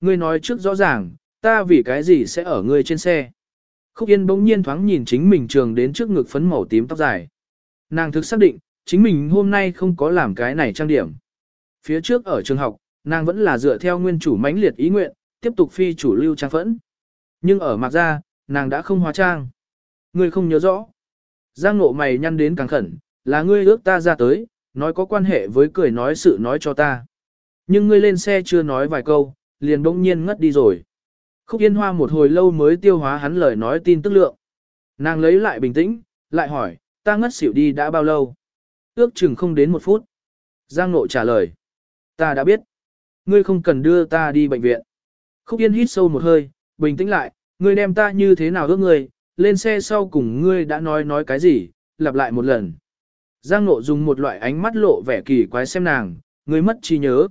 Ngươi nói trước rõ ràng, ta vì cái gì sẽ ở ngươi trên xe. Khúc Yên bỗng nhiên thoáng nhìn chính mình trường đến trước ngực phấn màu tím tóc dài. Nàng thực xác định, chính mình hôm nay không có làm cái này trang điểm. Phía trước ở trường học, nàng vẫn là dựa theo nguyên chủ mãnh liệt ý nguyện, tiếp tục phi chủ lưu trang phẫn. Nhưng ở mặt ra, nàng đã không hóa trang. Ngươi không nhớ rõ. Giang nộ mày nhăn đến càng khẩn, là ngươi ước ta ra tới, nói có quan hệ với cười nói sự nói cho ta. Nhưng ngươi lên xe chưa nói vài câu, liền bỗng nhiên ngất đi rồi. Khúc Yên Hoa một hồi lâu mới tiêu hóa hắn lời nói tin tức lượng. Nàng lấy lại bình tĩnh, lại hỏi, ta ngất xỉu đi đã bao lâu? Ước chừng không đến một phút. Giang Nộ trả lời, ta đã biết. Ngươi không cần đưa ta đi bệnh viện. Khúc Yên hít sâu một hơi, bình tĩnh lại, ngươi đem ta như thế nào ước ngươi, lên xe sau cùng ngươi đã nói nói cái gì, lặp lại một lần. Giang Nộ dùng một loại ánh mắt lộ vẻ kỳ quái xem nàng, ngươi mất trí nhớ.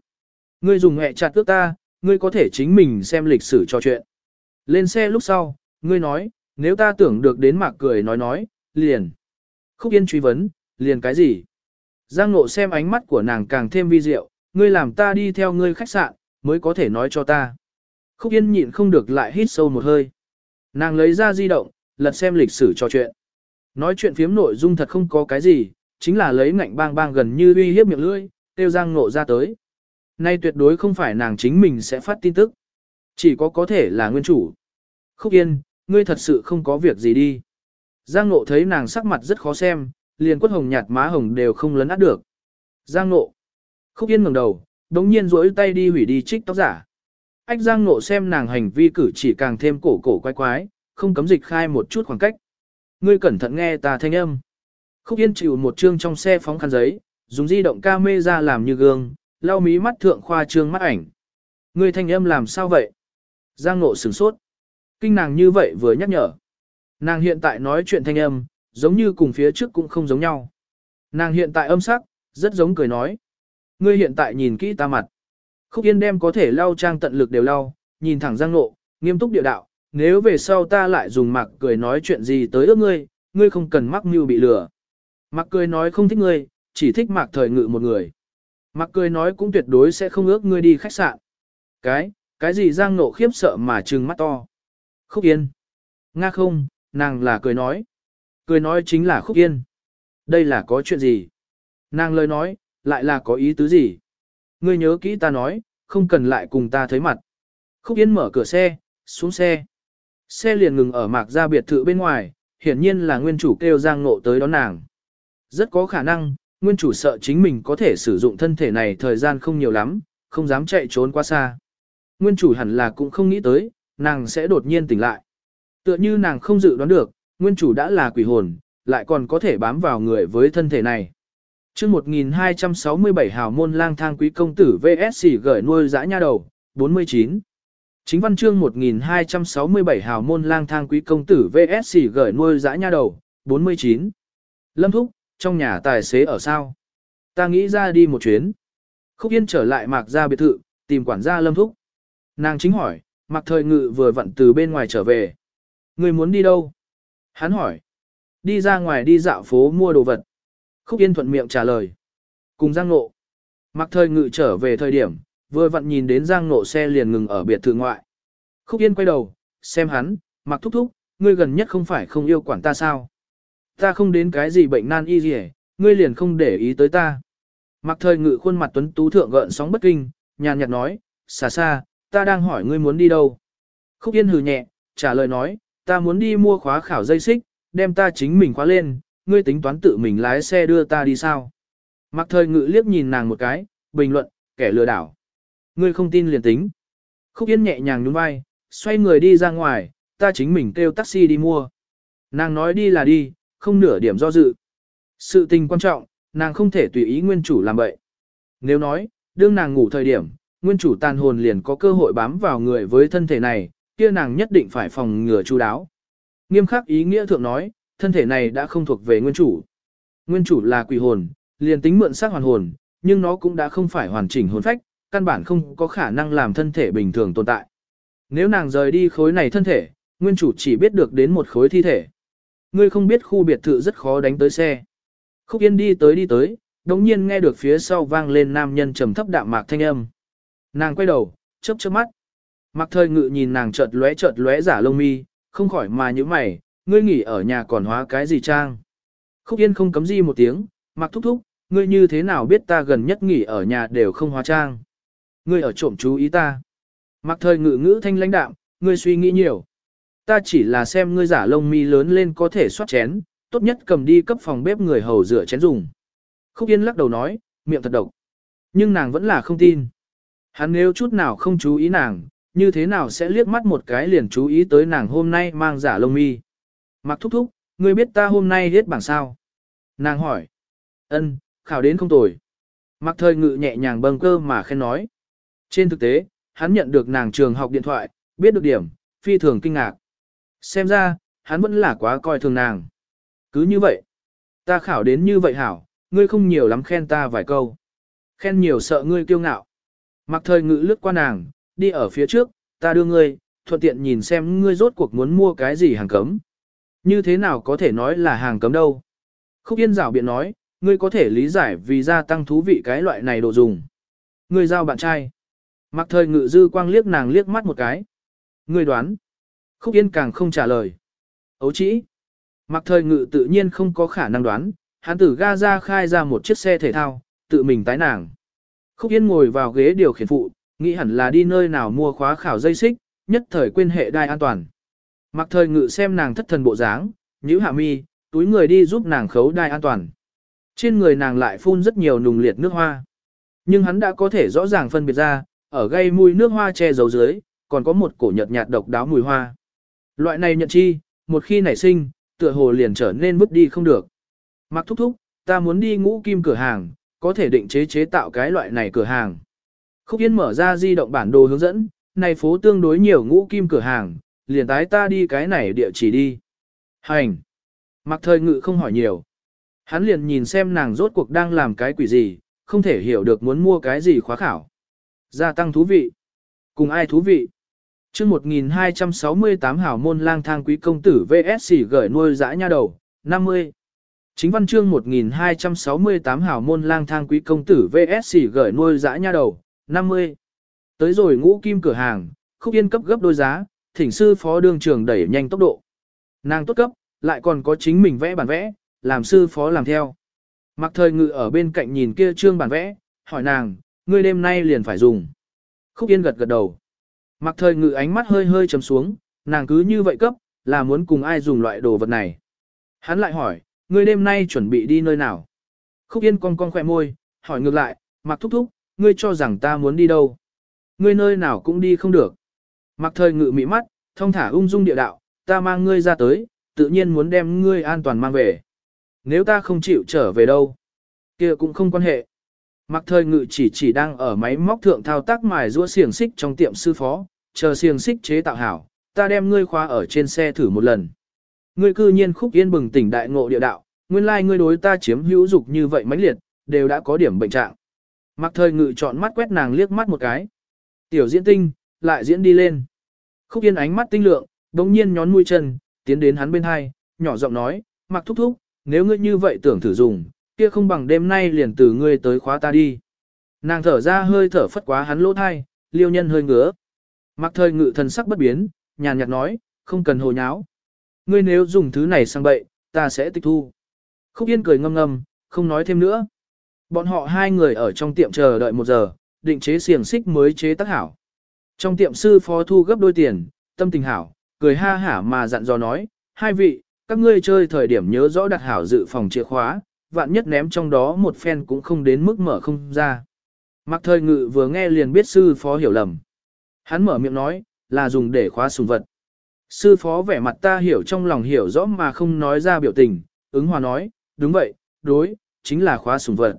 Ngươi dùng hẹ chặt ước ta, ngươi có thể chính mình xem lịch sử cho chuyện. Lên xe lúc sau, ngươi nói, nếu ta tưởng được đến mạc cười nói nói, liền. Khúc Yên truy vấn, liền cái gì? Giang Nộ xem ánh mắt của nàng càng thêm vi diệu, ngươi làm ta đi theo ngươi khách sạn, mới có thể nói cho ta. Khúc Yên nhịn không được lại hít sâu một hơi. Nàng lấy ra di động, lật xem lịch sử trò chuyện. Nói chuyện phiếm nội dung thật không có cái gì, chính là lấy ngạnh bang bang gần như uy hiếp miệng lưỡi, tiêu Giang Nộ ra tới. Nay tuyệt đối không phải nàng chính mình sẽ phát tin tức. Chỉ có có thể là nguyên chủ. Khúc Yên, ngươi thật sự không có việc gì đi. Giang Nộ thấy nàng sắc mặt rất khó xem, liền quất hồng nhạt má hồng đều không lấn át được. Giang Nộ. Khúc Yên ngẩng đầu, đống nhiên rỗi tay đi hủy đi trích tóc giả. Ách Giang Nộ xem nàng hành vi cử chỉ càng thêm cổ cổ quái quái, không cấm dịch khai một chút khoảng cách. Ngươi cẩn thận nghe ta thanh âm. Khúc Yên chịu một chương trong xe phóng khăn giấy, dùng di động camera làm như gương, lau mí mắt thượng khoa trương mắt ảnh. Ngươi thanh âm làm sao vậy? Giang Nộ sửng sốt. Kinh nàng như vậy vừa nhắc nhở. Nàng hiện tại nói chuyện thanh âm, giống như cùng phía trước cũng không giống nhau. Nàng hiện tại âm sắc, rất giống cười nói. Ngươi hiện tại nhìn kỹ ta mặt. Khúc Yên đem có thể lau trang tận lực đều lau, nhìn thẳng Giang Nộ, nghiêm túc địa đạo. Nếu về sau ta lại dùng mặc cười nói chuyện gì tới ước ngươi, ngươi không cần mắc mưu bị lừa. Mặc cười nói không thích ngươi, chỉ thích mặc thời ngự một người. Mặc cười nói cũng tuyệt đối sẽ không ước ngươi đi khách sạn. Cái, cái gì Giang Nộ khiếp sợ mà trừng mắt to. Khúc Yên. Nga không, nàng là cười nói. Cười nói chính là Khúc Yên. Đây là có chuyện gì? Nàng lời nói, lại là có ý tứ gì? Ngươi nhớ kỹ ta nói, không cần lại cùng ta thấy mặt. Khúc Yên mở cửa xe, xuống xe. Xe liền ngừng ở mạc gia biệt thự bên ngoài, hiển nhiên là nguyên chủ kêu Giang Nộ tới đón nàng. Rất có khả năng, nguyên chủ sợ chính mình có thể sử dụng thân thể này thời gian không nhiều lắm, không dám chạy trốn quá xa. Nguyên chủ hẳn là cũng không nghĩ tới, nàng sẽ đột nhiên tỉnh lại. Tựa như nàng không dự đoán được, nguyên chủ đã là quỷ hồn, lại còn có thể bám vào người với thân thể này. chương 1267 hào môn lang thang quý công tử VSC gửi nuôi dã nha đầu, 49. Chính văn chương 1267 hào môn lang thang quý công tử VSC gửi nuôi dã nha đầu, 49. Lâm Thúc, trong nhà tài xế ở sao? Ta nghĩ ra đi một chuyến. Khúc Yên trở lại mạc ra biệt thự, tìm quản gia Lâm Thúc. Nàng chính hỏi, Mạc Thời Ngự vừa vặn từ bên ngoài trở về. Người muốn đi đâu? Hắn hỏi. Đi ra ngoài đi dạo phố mua đồ vật. Khúc Yên thuận miệng trả lời. Cùng Giang Nộ. Mạc Thời Ngự trở về thời điểm, vừa vặn nhìn đến Giang Nộ xe liền ngừng ở biệt thự ngoại. Khúc Yên quay đầu, xem hắn, Mạc Thúc Thúc, ngươi gần nhất không phải không yêu quản ta sao? Ta không đến cái gì bệnh nan y gì ngươi liền không để ý tới ta. Mặc Thời Ngự khuôn mặt tuấn tú thượng gợn sóng bất kinh, nhàn nhạt nói, xa xa, ta đang hỏi ngươi muốn đi đâu. Khúc Yên hừ nhẹ, trả lời nói, ta muốn đi mua khóa khảo dây xích, đem ta chính mình khóa lên, ngươi tính toán tự mình lái xe đưa ta đi sao. Mặc thời ngự liếc nhìn nàng một cái, bình luận, kẻ lừa đảo. Ngươi không tin liền tính. Khúc Yên nhẹ nhàng nhún vai, xoay người đi ra ngoài, ta chính mình kêu taxi đi mua. Nàng nói đi là đi, không nửa điểm do dự. Sự tình quan trọng, nàng không thể tùy ý nguyên chủ làm vậy. Nếu nói, đương nàng ngủ thời điểm, nguyên chủ tàn hồn liền có cơ hội bám vào người với thân thể này, kia nàng nhất định phải phòng ngừa chu đáo. Nghiêm khắc ý nghĩa thượng nói, thân thể này đã không thuộc về nguyên chủ. Nguyên chủ là quỷ hồn, liền tính mượn xác hoàn hồn, nhưng nó cũng đã không phải hoàn chỉnh hồn phách, căn bản không có khả năng làm thân thể bình thường tồn tại. Nếu nàng rời đi khối này thân thể, nguyên chủ chỉ biết được đến một khối thi thể. Ngươi không biết khu biệt thự rất khó đánh tới xe. Khúc Yên đi tới đi tới, đồng nhiên nghe được phía sau vang lên nam nhân trầm thấp đạm mạc thanh âm. Nàng quay đầu, chớp chớp mắt. Mặc thời ngự nhìn nàng chợt lóe chợt lóe giả lông mi, không khỏi mà như mày, ngươi nghỉ ở nhà còn hóa cái gì trang. Khúc Yên không cấm gì một tiếng, mặc thúc thúc, ngươi như thế nào biết ta gần nhất nghỉ ở nhà đều không hóa trang. Ngươi ở trộm chú ý ta. Mặc thời ngự ngữ thanh lãnh đạm, ngươi suy nghĩ nhiều. Ta chỉ là xem ngươi giả lông mi lớn lên có thể soát chén, tốt nhất cầm đi cấp phòng bếp người hầu rửa chén dùng. Khúc Yên lắc đầu nói, miệng thật độc. Nhưng nàng vẫn là không tin. Hắn nếu chút nào không chú ý nàng, như thế nào sẽ liếc mắt một cái liền chú ý tới nàng hôm nay mang giả lông mi. Mặc thúc thúc, ngươi biết ta hôm nay hết bảng sao? Nàng hỏi. ân khảo đến không tồi. Mặc thời ngự nhẹ nhàng bâng cơ mà khen nói. Trên thực tế, hắn nhận được nàng trường học điện thoại, biết được điểm, phi thường kinh ngạc. Xem ra, hắn vẫn là quá coi thường nàng. Cứ như vậy, ta khảo đến như vậy hảo, ngươi không nhiều lắm khen ta vài câu. Khen nhiều sợ ngươi kiêu ngạo. Mặc thời ngự lướt qua nàng, đi ở phía trước, ta đưa ngươi, thuận tiện nhìn xem ngươi rốt cuộc muốn mua cái gì hàng cấm. Như thế nào có thể nói là hàng cấm đâu. Khúc Yên rảo biện nói, ngươi có thể lý giải vì gia tăng thú vị cái loại này đồ dùng. Ngươi giao bạn trai. Mặc thời ngự dư quang liếc nàng liếc mắt một cái. Ngươi đoán. Khúc Yên càng không trả lời. Ấu chỉ. Mặc thời ngự tự nhiên không có khả năng đoán, hắn tử ga ra khai ra một chiếc xe thể thao, tự mình tái nàng. Khúc Yên ngồi vào ghế điều khiển phụ, nghĩ hẳn là đi nơi nào mua khóa khảo dây xích, nhất thời quên hệ đai an toàn. Mặc thời ngự xem nàng thất thần bộ dáng, nhíu hạ mi, túi người đi giúp nàng khấu đai an toàn. Trên người nàng lại phun rất nhiều nùng liệt nước hoa. Nhưng hắn đã có thể rõ ràng phân biệt ra, ở gây mùi nước hoa che giấu dưới, còn có một cổ nhợt nhạt độc đáo mùi hoa. Loại này nhận chi, một khi nảy sinh, tựa hồ liền trở nên vứt đi không được. Mặc thúc thúc, ta muốn đi ngũ kim cửa hàng, có thể định chế chế tạo cái loại này cửa hàng. Khúc Yên mở ra di động bản đồ hướng dẫn, này phố tương đối nhiều ngũ kim cửa hàng, liền tái ta đi cái này địa chỉ đi. Hành! Mặc thời ngự không hỏi nhiều. Hắn liền nhìn xem nàng rốt cuộc đang làm cái quỷ gì, không thể hiểu được muốn mua cái gì khóa khảo. Gia tăng thú vị. Cùng ai thú vị? Chương 1268 hảo môn lang thang quý công tử VSC gửi nuôi dã nha đầu, 50. Chính văn chương 1268 hảo môn lang thang quý công tử VSC gửi nuôi dã nha đầu, 50. Tới rồi ngũ kim cửa hàng, khúc yên cấp gấp đôi giá, thỉnh sư phó đương trường đẩy nhanh tốc độ. Nàng tốt cấp, lại còn có chính mình vẽ bản vẽ, làm sư phó làm theo. Mặc thời ngự ở bên cạnh nhìn kia trương bản vẽ, hỏi nàng, ngươi đêm nay liền phải dùng. Khúc yên gật gật đầu. Mặc thời ngự ánh mắt hơi hơi chấm xuống, nàng cứ như vậy cấp, là muốn cùng ai dùng loại đồ vật này. Hắn lại hỏi, ngươi đêm nay chuẩn bị đi nơi nào? Khúc yên con con khỏe môi, hỏi ngược lại, mặc thúc thúc, ngươi cho rằng ta muốn đi đâu? Ngươi nơi nào cũng đi không được. Mặc thời ngự mị mắt, thông thả ung dung địa đạo, ta mang ngươi ra tới, tự nhiên muốn đem ngươi an toàn mang về. Nếu ta không chịu trở về đâu, kia cũng không quan hệ. Mặc thời ngự chỉ chỉ đang ở máy móc thượng thao tác mài rũa xiềng xích trong tiệm sư phó, chờ xiềng xích chế tạo hảo, ta đem ngươi khóa ở trên xe thử một lần. Ngươi cư nhiên khúc yên bừng tỉnh đại ngộ địa đạo, nguyên lai like ngươi đối ta chiếm hữu dục như vậy mãnh liệt, đều đã có điểm bệnh trạng. Mặc thời ngự chọn mắt quét nàng liếc mắt một cái. Tiểu diễn tinh, lại diễn đi lên. Khúc yên ánh mắt tinh lượng, đồng nhiên nhón mũi chân, tiến đến hắn bên hai, nhỏ giọng nói, mặc thúc thúc, nếu ngươi như vậy tưởng thử dùng, kia không bằng đêm nay liền từ ngươi tới khóa ta đi. Nàng thở ra hơi thở phất quá hắn lỗ thai, liêu nhân hơi ngứa. Mặc thời ngự thần sắc bất biến, nhàn nhạt nói, không cần hồ nháo. Ngươi nếu dùng thứ này sang bậy, ta sẽ tịch thu. Khúc Yên cười ngâm ngâm, không nói thêm nữa. Bọn họ hai người ở trong tiệm chờ đợi một giờ, định chế xiềng xích mới chế tác hảo. Trong tiệm sư phó thu gấp đôi tiền, tâm tình hảo, cười ha hả mà dặn dò nói, hai vị, các ngươi chơi thời điểm nhớ rõ đặt hảo dự phòng chìa khóa, vạn nhất ném trong đó một phen cũng không đến mức mở không ra. Mặc thời ngự vừa nghe liền biết sư phó hiểu lầm. Hắn mở miệng nói, là dùng để khóa sùng vật. Sư phó vẻ mặt ta hiểu trong lòng hiểu rõ mà không nói ra biểu tình, ứng hòa nói, đúng vậy, đối, chính là khóa sùng vật.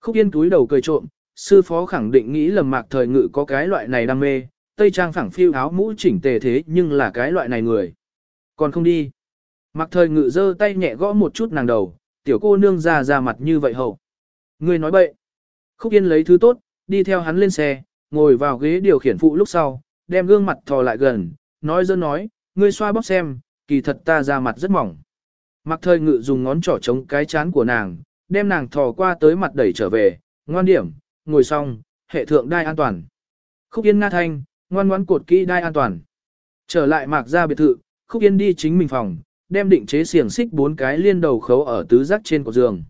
Khúc yên túi đầu cười trộm, sư phó khẳng định nghĩ lầm mạc thời ngự có cái loại này đam mê, tây trang phẳng phiêu áo mũ chỉnh tề thế nhưng là cái loại này người. Còn không đi. Mạc thời ngự giơ tay nhẹ gõ một chút nàng đầu, tiểu cô nương ra ra mặt như vậy hậu. Người nói bậy. Khúc yên lấy thứ tốt, đi theo hắn lên xe, ngồi vào ghế điều khiển phụ lúc sau, đem gương mặt thò lại gần, nói dơ nói, ngươi xoa bóp xem, kỳ thật ta ra mặt rất mỏng. Mặc thời ngự dùng ngón trỏ chống cái chán của nàng, đem nàng thò qua tới mặt đẩy trở về, ngoan điểm, ngồi xong, hệ thượng đai an toàn. Khúc yên nga thanh, ngoan ngoãn cột kỹ đai an toàn. Trở lại mạc ra biệt thự, Khúc Yên đi chính mình phòng, đem định chế xiềng xích bốn cái liên đầu khấu ở tứ giác trên cột giường.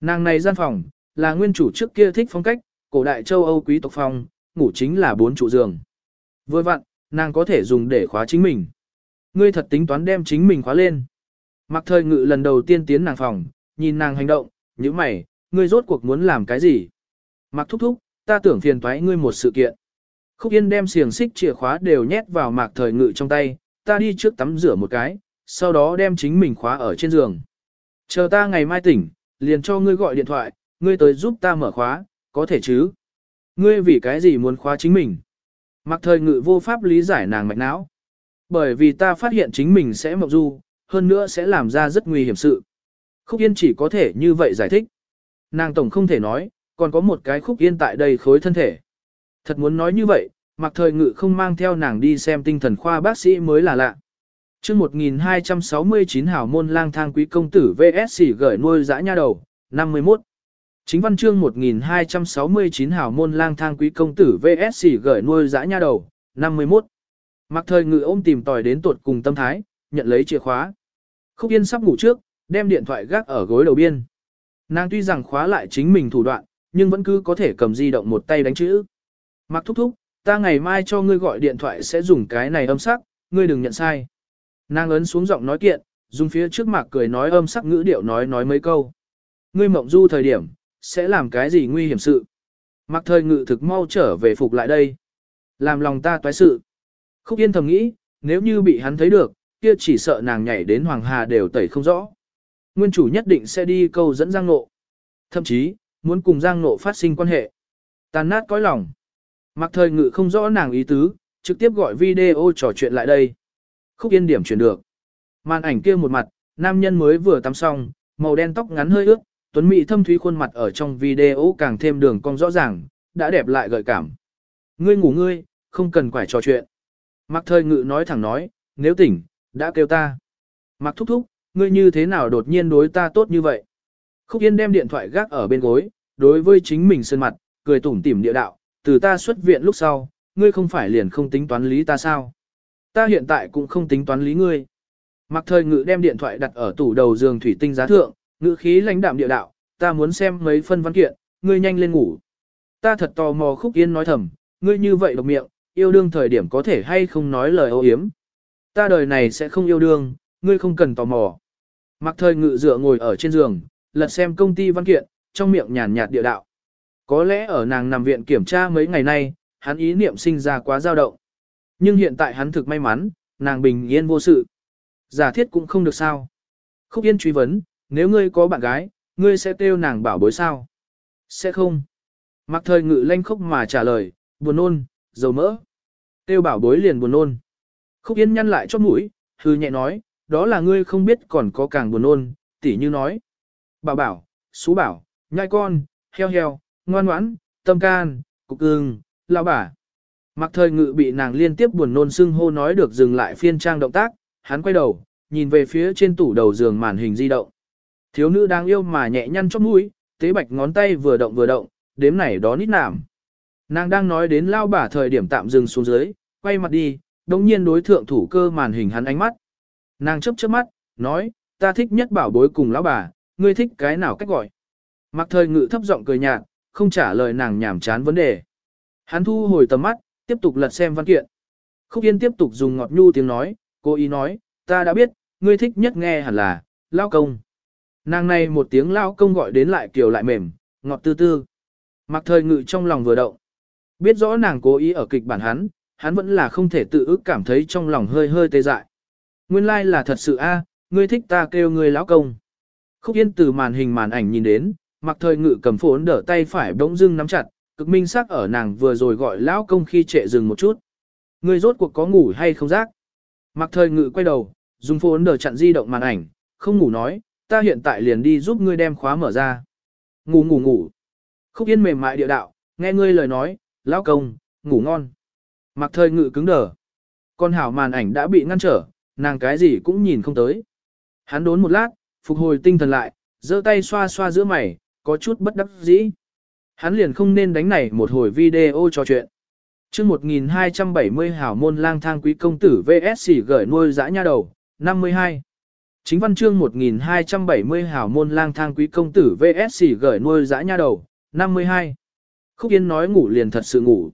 Nàng này gian phòng, là nguyên chủ trước kia thích phong cách, cổ đại châu Âu quý tộc phòng, ngủ chính là bốn trụ giường. Vừa vặn, nàng có thể dùng để khóa chính mình. Ngươi thật tính toán đem chính mình khóa lên. Mặc thời ngự lần đầu tiên tiến nàng phòng, nhìn nàng hành động, như mày, ngươi rốt cuộc muốn làm cái gì? Mặc thúc thúc, ta tưởng phiền toái ngươi một sự kiện. Khúc Yên đem xiềng xích chìa khóa đều nhét vào mạc thời ngự trong tay, ta đi trước tắm rửa một cái, sau đó đem chính mình khóa ở trên giường. Chờ ta ngày mai tỉnh, liền cho ngươi gọi điện thoại, ngươi tới giúp ta mở khóa, có thể chứ? Ngươi vì cái gì muốn khóa chính mình? Mặc thời ngự vô pháp lý giải nàng mạch não. Bởi vì ta phát hiện chính mình sẽ mộng du, hơn nữa sẽ làm ra rất nguy hiểm sự. Khúc Yên chỉ có thể như vậy giải thích. Nàng tổng không thể nói, còn có một cái Khúc Yên tại đây khối thân thể. Thật muốn nói như vậy, mặc thời ngự không mang theo nàng đi xem tinh thần khoa bác sĩ mới là lạ chương 1269 hảo môn lang thang quý công tử VSC gửi nuôi dã nha đầu, 51. Chính văn chương 1269 hảo môn lang thang quý công tử VSC gửi nuôi dã nha đầu, 51. Mặc thời ngự ôm tìm tòi đến tuột cùng tâm thái, nhận lấy chìa khóa. Khúc Yên sắp ngủ trước, đem điện thoại gác ở gối đầu biên. Nàng tuy rằng khóa lại chính mình thủ đoạn, nhưng vẫn cứ có thể cầm di động một tay đánh chữ. Mặc thúc thúc, ta ngày mai cho ngươi gọi điện thoại sẽ dùng cái này âm sắc, ngươi đừng nhận sai. Nàng ấn xuống giọng nói kiện, dùng phía trước mặt cười nói âm sắc ngữ điệu nói nói mấy câu. Ngươi mộng du thời điểm, sẽ làm cái gì nguy hiểm sự. Mặc thời ngự thực mau trở về phục lại đây. Làm lòng ta toái sự. Khúc yên thầm nghĩ, nếu như bị hắn thấy được, kia chỉ sợ nàng nhảy đến Hoàng Hà đều tẩy không rõ. Nguyên chủ nhất định sẽ đi câu dẫn Giang Nộ. Thậm chí, muốn cùng Giang Nộ phát sinh quan hệ. Tàn nát cõi lòng. Mặc thời ngự không rõ nàng ý tứ, trực tiếp gọi video trò chuyện lại đây. Khúc yên điểm chuyển được. Màn ảnh kia một mặt, nam nhân mới vừa tắm xong, màu đen tóc ngắn hơi ướt, tuấn mỹ thâm thúy khuôn mặt ở trong video càng thêm đường cong rõ ràng, đã đẹp lại gợi cảm. Ngươi ngủ ngươi, không cần quải trò chuyện. Mặc thời ngự nói thẳng nói, nếu tỉnh, đã kêu ta. Mặc thúc thúc, ngươi như thế nào đột nhiên đối ta tốt như vậy? Khúc Yên đem điện thoại gác ở bên gối, đối với chính mình sơn mặt, cười tủm tỉm địa đạo, từ ta xuất viện lúc sau, ngươi không phải liền không tính toán lý ta sao? Ta hiện tại cũng không tính toán lý ngươi. Mặc thời ngự đem điện thoại đặt ở tủ đầu giường thủy tinh giá thượng, ngự khí lãnh đạm địa đạo, ta muốn xem mấy phân văn kiện, ngươi nhanh lên ngủ. Ta thật tò mò khúc yên nói thầm, ngươi như vậy độc miệng, yêu đương thời điểm có thể hay không nói lời ô hiếm. Ta đời này sẽ không yêu đương, ngươi không cần tò mò. Mặc thời ngự dựa ngồi ở trên giường, lật xem công ty văn kiện, trong miệng nhàn nhạt địa đạo. Có lẽ ở nàng nằm viện kiểm tra mấy ngày nay, hắn ý niệm sinh ra quá dao động. Nhưng hiện tại hắn thực may mắn, nàng bình yên vô sự. Giả thiết cũng không được sao. Khúc Yên truy vấn, nếu ngươi có bạn gái, ngươi sẽ kêu nàng bảo bối sao? Sẽ không. Mặc thời ngự lanh khúc mà trả lời, buồn nôn, dầu mỡ. Kêu bảo bối liền buồn nôn. Khúc Yên nhăn lại chót mũi, hư nhẹ nói, đó là ngươi không biết còn có càng buồn nôn, tỉ như nói. Bảo bảo, xú bảo, nhai con, heo heo, ngoan ngoãn, tâm can, cục ưng, lao bà. Mặc thời ngự bị nàng liên tiếp buồn nôn xưng hô nói được dừng lại phiên trang động tác, hắn quay đầu, nhìn về phía trên tủ đầu giường màn hình di động. Thiếu nữ đang yêu mà nhẹ nhăn chóp mũi, tế bạch ngón tay vừa động vừa động, đếm này đó nít nảm. Nàng đang nói đến lao bà thời điểm tạm dừng xuống dưới, quay mặt đi, đồng nhiên đối thượng thủ cơ màn hình hắn ánh mắt. Nàng chấp chớp mắt, nói, ta thích nhất bảo bối cùng lão bà, ngươi thích cái nào cách gọi. Mặc thời ngự thấp giọng cười nhạt, không trả lời nàng nhảm chán vấn đề. Hắn thu hồi tầm mắt, tiếp tục lật xem văn kiện. Khúc Yên tiếp tục dùng ngọt nhu tiếng nói, cô ý nói, ta đã biết, ngươi thích nhất nghe hẳn là, lao công. Nàng này một tiếng lao công gọi đến lại kiểu lại mềm, ngọt tư tư. Mặc thời ngự trong lòng vừa động. Biết rõ nàng cố ý ở kịch bản hắn, hắn vẫn là không thể tự ức cảm thấy trong lòng hơi hơi tê dại. Nguyên lai like là thật sự a, ngươi thích ta kêu ngươi lão công. Khúc Yên từ màn hình màn ảnh nhìn đến, mặc thời ngự cầm phốn đỡ tay phải bỗng dưng nắm chặt, cực minh sắc ở nàng vừa rồi gọi lão công khi trệ dừng một chút. người rốt cuộc có ngủ hay không giác? Mặc thời ngự quay đầu, dùng ấn đờ chặn di động màn ảnh, không ngủ nói, ta hiện tại liền đi giúp ngươi đem khóa mở ra. Ngủ ngủ ngủ. Khúc Yên mềm mại địa đạo, nghe ngươi lời nói, lão công, ngủ ngon. Mặc thời ngự cứng đờ. Con hảo màn ảnh đã bị ngăn trở, nàng cái gì cũng nhìn không tới. Hắn đốn một lát, phục hồi tinh thần lại, giơ tay xoa xoa giữa mày, có chút bất đắc dĩ. Hắn liền không nên đánh này một hồi video trò chuyện. chương 1270 hảo môn lang thang quý công tử VS gửi nuôi dã nha đầu, 52. Chính văn chương 1270 hảo môn lang thang quý công tử VS gửi nuôi dã nha đầu, 52. Khúc Yên nói ngủ liền thật sự ngủ.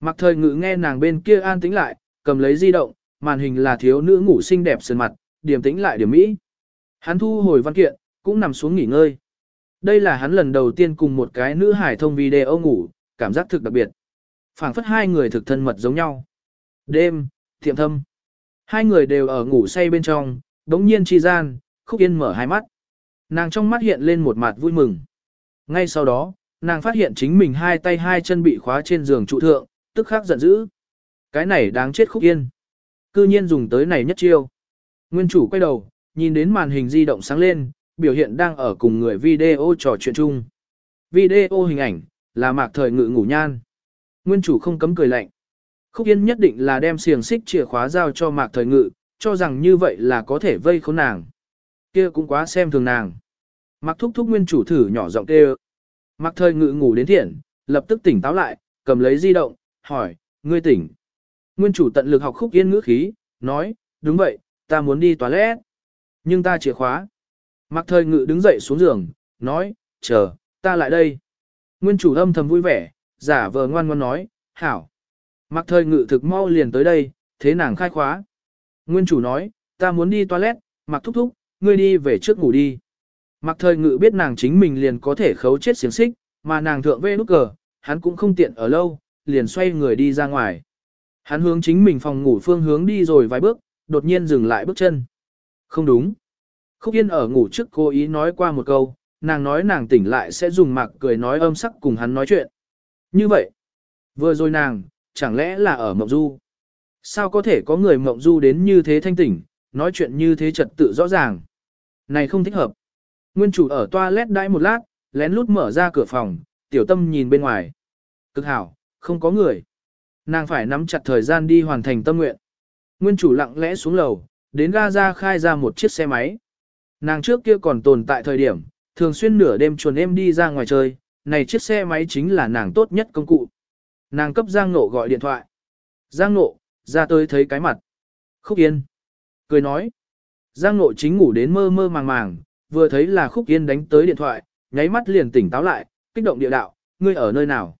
Mặc thời ngự nghe nàng bên kia an tĩnh lại, cầm lấy di động, màn hình là thiếu nữ ngủ xinh đẹp sơn mặt, điểm tĩnh lại điểm mỹ. Hắn thu hồi văn kiện, cũng nằm xuống nghỉ ngơi. Đây là hắn lần đầu tiên cùng một cái nữ hải thông video ngủ, cảm giác thực đặc biệt. phảng phất hai người thực thân mật giống nhau. Đêm, thiệm thâm. Hai người đều ở ngủ say bên trong, đống nhiên chi gian, khúc yên mở hai mắt. Nàng trong mắt hiện lên một mặt vui mừng. Ngay sau đó, nàng phát hiện chính mình hai tay hai chân bị khóa trên giường trụ thượng, tức khắc giận dữ. Cái này đáng chết khúc yên. Cư nhiên dùng tới này nhất chiêu. Nguyên chủ quay đầu, nhìn đến màn hình di động sáng lên, biểu hiện đang ở cùng người video trò chuyện chung. Video hình ảnh, là mạc thời ngự ngủ nhan. Nguyên chủ không cấm cười lạnh. Khúc Yên nhất định là đem xiềng xích chìa khóa giao cho mạc thời ngự, cho rằng như vậy là có thể vây khốn nàng. Kia cũng quá xem thường nàng. Mạc thúc thúc nguyên chủ thử nhỏ giọng kêu. Mạc thời ngự ngủ đến thiện, lập tức tỉnh táo lại, cầm lấy di động, hỏi, ngươi tỉnh. Nguyên chủ tận lực học khúc yên ngữ khí, nói, đúng vậy, ta muốn đi toilet. Nhưng ta chìa khóa. Mạc thời ngự đứng dậy xuống giường, nói, chờ, ta lại đây. Nguyên chủ âm thầm vui vẻ, giả vờ ngoan ngoan nói, hảo. Mạc thời ngự thực mau liền tới đây, thế nàng khai khóa. Nguyên chủ nói, ta muốn đi toilet, Mạc thúc thúc, ngươi đi về trước ngủ đi. Mạc thời ngự biết nàng chính mình liền có thể khấu chết xiềng xích, mà nàng thượng vê nút cờ, hắn cũng không tiện ở lâu, liền xoay người đi ra ngoài. Hắn hướng chính mình phòng ngủ phương hướng đi rồi vài bước, đột nhiên dừng lại bước chân. Không đúng. Khúc Yên ở ngủ trước cố ý nói qua một câu, nàng nói nàng tỉnh lại sẽ dùng mạc cười nói âm sắc cùng hắn nói chuyện. Như vậy, vừa rồi nàng, chẳng lẽ là ở Mộng Du? Sao có thể có người Mộng Du đến như thế thanh tỉnh, nói chuyện như thế trật tự rõ ràng? Này không thích hợp. Nguyên chủ ở toilet đãi một lát, lén lút mở ra cửa phòng, tiểu tâm nhìn bên ngoài. Cực hảo, không có người. Nàng phải nắm chặt thời gian đi hoàn thành tâm nguyện. Nguyên chủ lặng lẽ xuống lầu, đến ga ra khai ra một chiếc xe máy. Nàng trước kia còn tồn tại thời điểm, thường xuyên nửa đêm chuồn em đi ra ngoài chơi, này chiếc xe máy chính là nàng tốt nhất công cụ. Nàng cấp Giang Nộ gọi điện thoại. Giang Nộ, ra tới thấy cái mặt. Khúc Yên. Cười nói. Giang Nộ chính ngủ đến mơ mơ màng màng, vừa thấy là Khúc Yên đánh tới điện thoại, nháy mắt liền tỉnh táo lại, kích động địa đạo, ngươi ở nơi nào?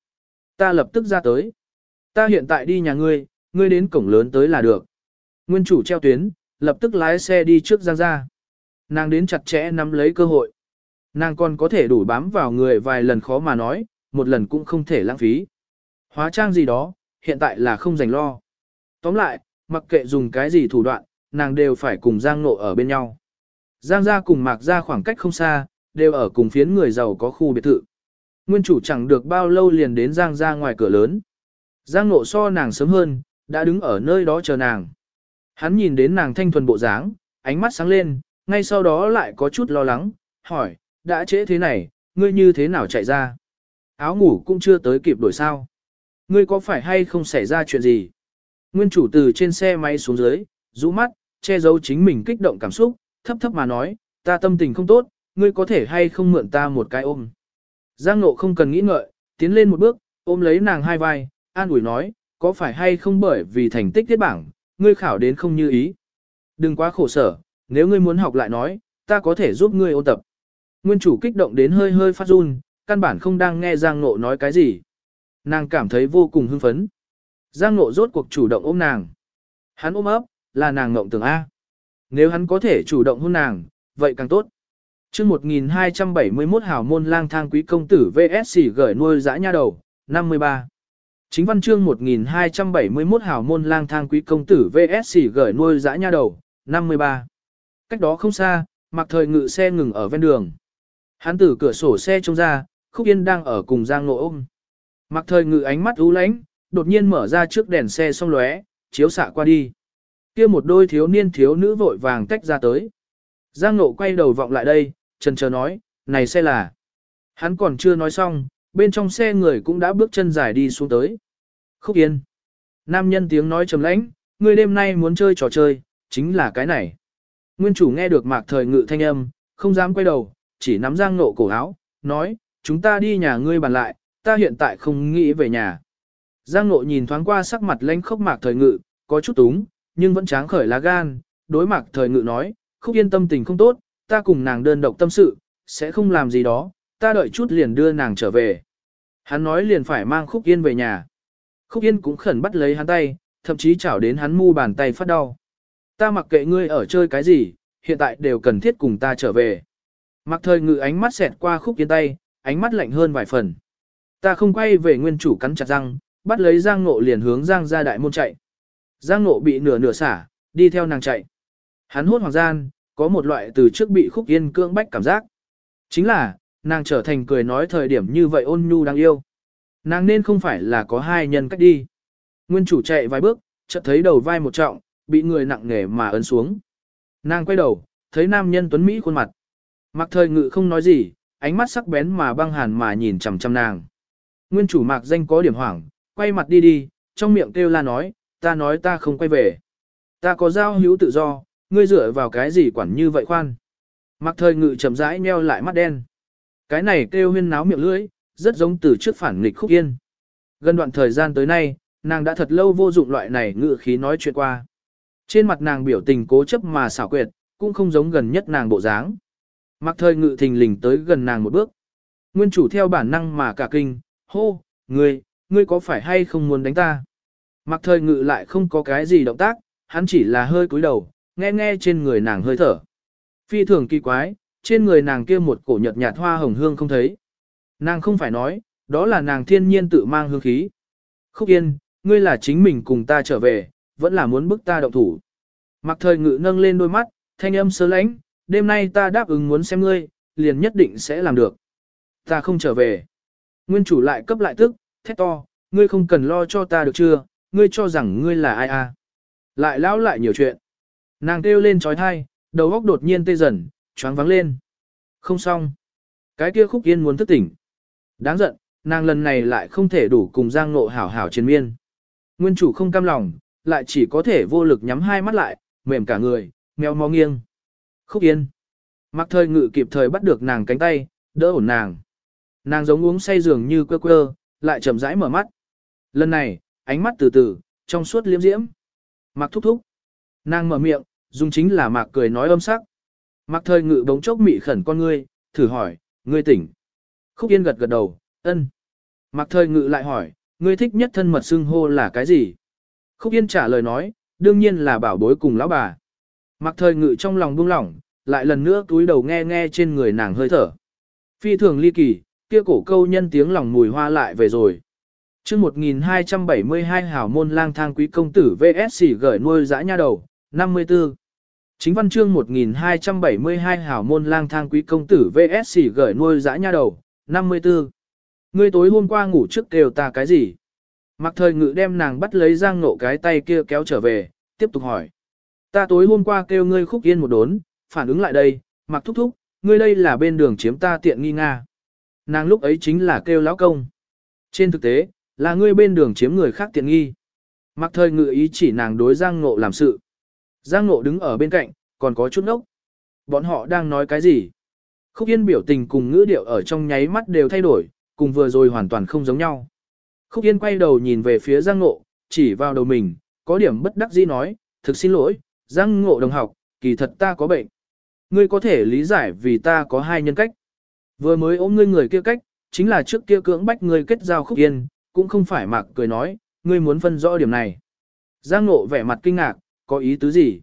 Ta lập tức ra tới. Ta hiện tại đi nhà ngươi, ngươi đến cổng lớn tới là được. Nguyên chủ treo tuyến, lập tức lái xe đi trước Giang ra. Nàng đến chặt chẽ nắm lấy cơ hội. Nàng còn có thể đủ bám vào người vài lần khó mà nói, một lần cũng không thể lãng phí. Hóa trang gì đó, hiện tại là không dành lo. Tóm lại, mặc kệ dùng cái gì thủ đoạn, nàng đều phải cùng Giang Nộ ở bên nhau. Giang gia cùng Mạc gia khoảng cách không xa, đều ở cùng phiến người giàu có khu biệt thự. Nguyên chủ chẳng được bao lâu liền đến Giang gia ngoài cửa lớn. Giang Nộ so nàng sớm hơn, đã đứng ở nơi đó chờ nàng. Hắn nhìn đến nàng thanh thuần bộ dáng, ánh mắt sáng lên, ngay sau đó lại có chút lo lắng, hỏi, đã trễ thế này, ngươi như thế nào chạy ra? Áo ngủ cũng chưa tới kịp đổi sao. Ngươi có phải hay không xảy ra chuyện gì? Nguyên chủ từ trên xe máy xuống dưới, rũ mắt, che giấu chính mình kích động cảm xúc, thấp thấp mà nói, ta tâm tình không tốt, ngươi có thể hay không mượn ta một cái ôm. Giang nộ không cần nghĩ ngợi, tiến lên một bước, ôm lấy nàng hai vai, an ủi nói, có phải hay không bởi vì thành tích tiết bảng, ngươi khảo đến không như ý. Đừng quá khổ sở, nếu ngươi muốn học lại nói, ta có thể giúp ngươi ôn tập. Nguyên chủ kích động đến hơi hơi phát run, căn bản không đang nghe Giang Nộ nói cái gì. Nàng cảm thấy vô cùng hưng phấn. Giang Nộ rốt cuộc chủ động ôm nàng. Hắn ôm ấp, là nàng ngộng tưởng A. Nếu hắn có thể chủ động hôn nàng, vậy càng tốt. chương 1271 hảo môn lang thang quý công tử VSC gửi nuôi dã nha đầu, 53. Chính văn chương 1271 hảo môn lang thang quý công tử VSC gửi nuôi dã nha đầu, 53. Cách đó không xa, mặc thời ngự xe ngừng ở ven đường. Hắn từ cửa sổ xe trông ra, Khúc Yên đang ở cùng Giang Nộ ôm. Mặc thời ngự ánh mắt u lánh, đột nhiên mở ra trước đèn xe xong lóe, chiếu xạ qua đi. kia một đôi thiếu niên thiếu nữ vội vàng tách ra tới. Giang Nộ quay đầu vọng lại đây, trần chờ nói, này xe là. Hắn còn chưa nói xong, bên trong xe người cũng đã bước chân dài đi xuống tới. Khúc Yên. Nam nhân tiếng nói trầm lãnh, người đêm nay muốn chơi trò chơi, chính là cái này. Nguyên chủ nghe được mạc thời ngự thanh âm, không dám quay đầu, chỉ nắm giang nộ cổ áo, nói, chúng ta đi nhà ngươi bàn lại, ta hiện tại không nghĩ về nhà. Giang Nộ nhìn thoáng qua sắc mặt lanh khốc mạc thời ngự, có chút túng, nhưng vẫn tráng khởi lá gan, đối mạc thời ngự nói, khúc yên tâm tình không tốt, ta cùng nàng đơn độc tâm sự, sẽ không làm gì đó, ta đợi chút liền đưa nàng trở về. Hắn nói liền phải mang khúc yên về nhà. Khúc yên cũng khẩn bắt lấy hắn tay, thậm chí chảo đến hắn mu bàn tay phát đau. Ta mặc kệ ngươi ở chơi cái gì, hiện tại đều cần thiết cùng ta trở về. Mặc thời ngự ánh mắt xẹt qua khúc yên tay, ánh mắt lạnh hơn vài phần. Ta không quay về nguyên chủ cắn chặt răng, bắt lấy Giang Ngộ liền hướng Giang ra đại môn chạy. Giang Ngộ bị nửa nửa xả, đi theo nàng chạy. Hắn hốt hoàng gian, có một loại từ trước bị khúc yên cưỡng bách cảm giác. Chính là, nàng trở thành cười nói thời điểm như vậy ôn nhu đáng yêu. Nàng nên không phải là có hai nhân cách đi. Nguyên chủ chạy vài bước, chợt thấy đầu vai một trọng, bị người nặng nề mà ấn xuống. Nàng quay đầu, thấy nam nhân tuấn Mỹ khuôn mặt. Mặc thời ngự không nói gì, ánh mắt sắc bén mà băng hàn mà nhìn chằm chằm nàng. Nguyên chủ mạc danh có điểm hoảng, quay mặt đi đi, trong miệng kêu la nói, ta nói ta không quay về. Ta có giao hữu tự do, ngươi dựa vào cái gì quản như vậy khoan. Mặc thời ngự chậm rãi meo lại mắt đen. Cái này kêu huyên náo miệng lưỡi, rất giống từ trước phản nghịch khúc yên. Gần đoạn thời gian tới nay, nàng đã thật lâu vô dụng loại này ngự khí nói chuyện qua. Trên mặt nàng biểu tình cố chấp mà xảo quyệt, cũng không giống gần nhất nàng bộ dáng. Mặc thời ngự thình lình tới gần nàng một bước. Nguyên chủ theo bản năng mà cả kinh, hô, ngươi, ngươi có phải hay không muốn đánh ta? Mặc thời ngự lại không có cái gì động tác, hắn chỉ là hơi cúi đầu, nghe nghe trên người nàng hơi thở. Phi thường kỳ quái, trên người nàng kia một cổ nhợt nhạt hoa hồng hương không thấy. Nàng không phải nói, đó là nàng thiên nhiên tự mang hương khí. Khúc yên, ngươi là chính mình cùng ta trở về, vẫn là muốn bức ta động thủ. Mặc thời ngự nâng lên đôi mắt, thanh âm sơ lãnh, đêm nay ta đáp ứng muốn xem ngươi, liền nhất định sẽ làm được. Ta không trở về. Nguyên chủ lại cấp lại tức, thét to, ngươi không cần lo cho ta được chưa, ngươi cho rằng ngươi là ai à. Lại lão lại nhiều chuyện. Nàng kêu lên trói thai, đầu óc đột nhiên tê dần, choáng vắng lên. Không xong. Cái kia khúc yên muốn thức tỉnh. Đáng giận, nàng lần này lại không thể đủ cùng giang nộ hảo hảo trên miên. Nguyên chủ không cam lòng, lại chỉ có thể vô lực nhắm hai mắt lại, mềm cả người, mèo mó nghiêng. Khúc yên. Mặc thời ngự kịp thời bắt được nàng cánh tay, đỡ ổn nàng. Nàng giống uống say giường như quơ quơ, lại chậm rãi mở mắt. Lần này, ánh mắt từ từ, trong suốt liếm diễm. Mặc thúc thúc. Nàng mở miệng, dùng chính là mạc cười nói âm sắc. Mặc thời ngự bóng chốc mị khẩn con ngươi, thử hỏi, ngươi tỉnh. Khúc yên gật gật đầu, ân. Mặc thời ngự lại hỏi, ngươi thích nhất thân mật xưng hô là cái gì? Khúc yên trả lời nói, đương nhiên là bảo bối cùng lão bà. Mặc thời ngự trong lòng buông lỏng, lại lần nữa túi đầu nghe nghe trên người nàng hơi thở. Phi thường ly kỳ, kia cổ câu nhân tiếng lòng mùi hoa lại về rồi. chương 1272 hảo môn lang thang quý công tử VSC gửi nuôi dã nha đầu, 54. Chính văn chương 1272 hảo môn lang thang quý công tử VSC gửi nuôi dã nha đầu, 54. Ngươi tối hôm qua ngủ trước đều ta cái gì? Mặc thời ngự đem nàng bắt lấy giang Ngộ cái tay kia kéo trở về, tiếp tục hỏi. Ta tối hôm qua kêu ngươi khúc yên một đốn, phản ứng lại đây, mặc thúc thúc, ngươi đây là bên đường chiếm ta tiện nghi nga. Nàng lúc ấy chính là kêu lão công. Trên thực tế, là ngươi bên đường chiếm người khác tiện nghi. Mặc thời ngự ý chỉ nàng đối Giang Ngộ làm sự. Giang Ngộ đứng ở bên cạnh, còn có chút nốc. Bọn họ đang nói cái gì? Khúc Yên biểu tình cùng ngữ điệu ở trong nháy mắt đều thay đổi, cùng vừa rồi hoàn toàn không giống nhau. Khúc Yên quay đầu nhìn về phía Giang Ngộ, chỉ vào đầu mình, có điểm bất đắc dĩ nói, thực xin lỗi, Giang Ngộ đồng học, kỳ thật ta có bệnh. Ngươi có thể lý giải vì ta có hai nhân cách. Vừa mới ôm ngươi người kia cách, chính là trước kia cưỡng bách ngươi kết giao khúc yên, cũng không phải mạc cười nói, ngươi muốn phân rõ điểm này. Giang Ngộ vẻ mặt kinh ngạc, có ý tứ gì?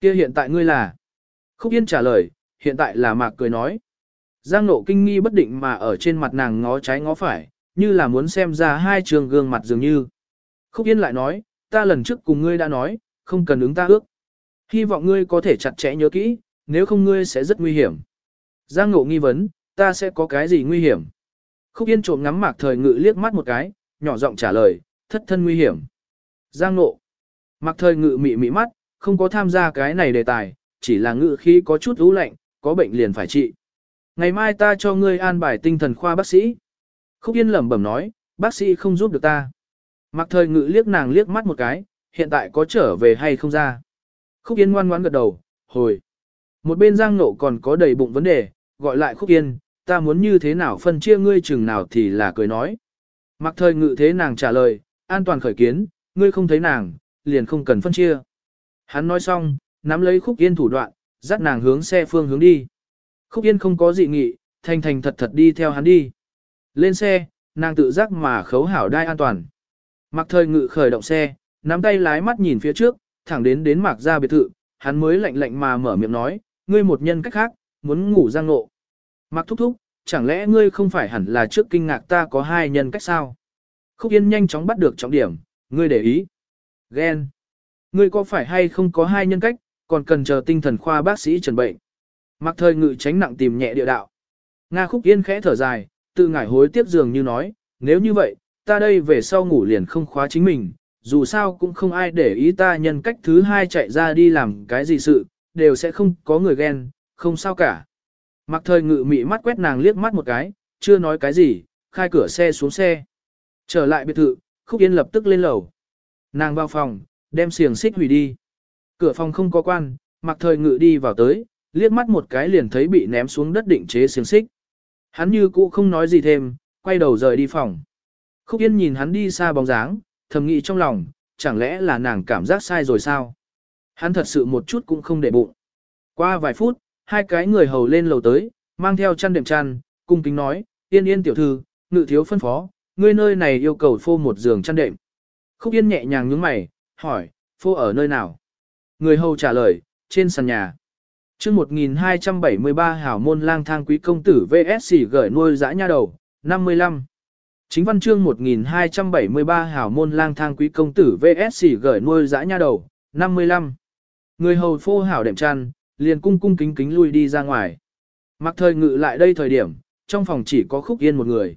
Kia hiện tại ngươi là? Khúc Yên trả lời, hiện tại là mạc cười nói. Giang Ngộ kinh nghi bất định mà ở trên mặt nàng ngó trái ngó phải, như là muốn xem ra hai trường gương mặt dường như. Khúc Yên lại nói, ta lần trước cùng ngươi đã nói, không cần ứng ta ước. Hy vọng ngươi có thể chặt chẽ nhớ kỹ, nếu không ngươi sẽ rất nguy hiểm. Giang Ngộ nghi vấn, ta sẽ có cái gì nguy hiểm? Khúc Yên trộm ngắm mạc thời ngự liếc mắt một cái, nhỏ giọng trả lời, thất thân nguy hiểm. Giang Ngộ. Mạc thời ngự mị mị mắt, không có tham gia cái này đề tài, chỉ là ngự khí có chút ú lạnh, có bệnh liền phải trị. Ngày mai ta cho ngươi an bài tinh thần khoa bác sĩ. Khúc Yên lẩm bẩm nói, bác sĩ không giúp được ta. Mặc thời ngự liếc nàng liếc mắt một cái, hiện tại có trở về hay không ra. Khúc Yên ngoan ngoãn gật đầu, hồi. Một bên Giang Nộ còn có đầy bụng vấn đề, gọi lại Khúc Yên, ta muốn như thế nào phân chia ngươi chừng nào thì là cười nói. Mặc thời ngự thế nàng trả lời, an toàn khởi kiến, ngươi không thấy nàng, liền không cần phân chia. Hắn nói xong, nắm lấy khúc yên thủ đoạn, dắt nàng hướng xe phương hướng đi. Khúc yên không có dị nghị, thành thành thật thật đi theo hắn đi. Lên xe, nàng tự giác mà khấu hảo đai an toàn. Mặc thời ngự khởi động xe, nắm tay lái mắt nhìn phía trước, thẳng đến đến mạc ra biệt thự, hắn mới lạnh lạnh mà mở miệng nói, ngươi một nhân cách khác, muốn ngủ giang nộ. Mặc thúc thúc, chẳng lẽ ngươi không phải hẳn là trước kinh ngạc ta có hai nhân cách sao? Khúc Yên nhanh chóng bắt được trọng điểm, ngươi để ý. Ghen. Ngươi có phải hay không có hai nhân cách, còn cần chờ tinh thần khoa bác sĩ trần bệnh. Mặc thời ngự tránh nặng tìm nhẹ địa đạo. Nga Khúc Yên khẽ thở dài, tự ngải hối tiếp dường như nói, nếu như vậy, ta đây về sau ngủ liền không khóa chính mình, dù sao cũng không ai để ý ta nhân cách thứ hai chạy ra đi làm cái gì sự, đều sẽ không có người ghen, không sao cả. Mặc thời ngự mị mắt quét nàng liếc mắt một cái, chưa nói cái gì, khai cửa xe xuống xe. Trở lại biệt thự, Khúc Yên lập tức lên lầu. Nàng vào phòng, đem xiềng xích hủy đi. Cửa phòng không có quan, mặc thời ngự đi vào tới, liếc mắt một cái liền thấy bị ném xuống đất định chế xiềng xích. Hắn như cũ không nói gì thêm, quay đầu rời đi phòng. Khúc Yên nhìn hắn đi xa bóng dáng, thầm nghĩ trong lòng, chẳng lẽ là nàng cảm giác sai rồi sao? Hắn thật sự một chút cũng không để bụng. Qua vài phút, hai cái người hầu lên lầu tới, mang theo chăn đệm chăn, cung kính nói, yên yên tiểu thư, ngự thiếu phân phó, ngươi nơi này yêu cầu phô một giường chăn đệm. Khúc yên nhẹ nhàng nhướng mày, hỏi, phô ở nơi nào? Người hầu trả lời, trên sàn nhà chương 1273 hảo môn lang thang quý công tử VSC gửi nuôi dã nha đầu, 55. Chính văn chương 1273 hảo môn lang thang quý công tử VSC gửi nuôi dã nha đầu, 55. Người hầu phô hảo đệm chăn, liền cung cung kính kính lui đi ra ngoài. Mặc thời ngự lại đây thời điểm, trong phòng chỉ có khúc yên một người.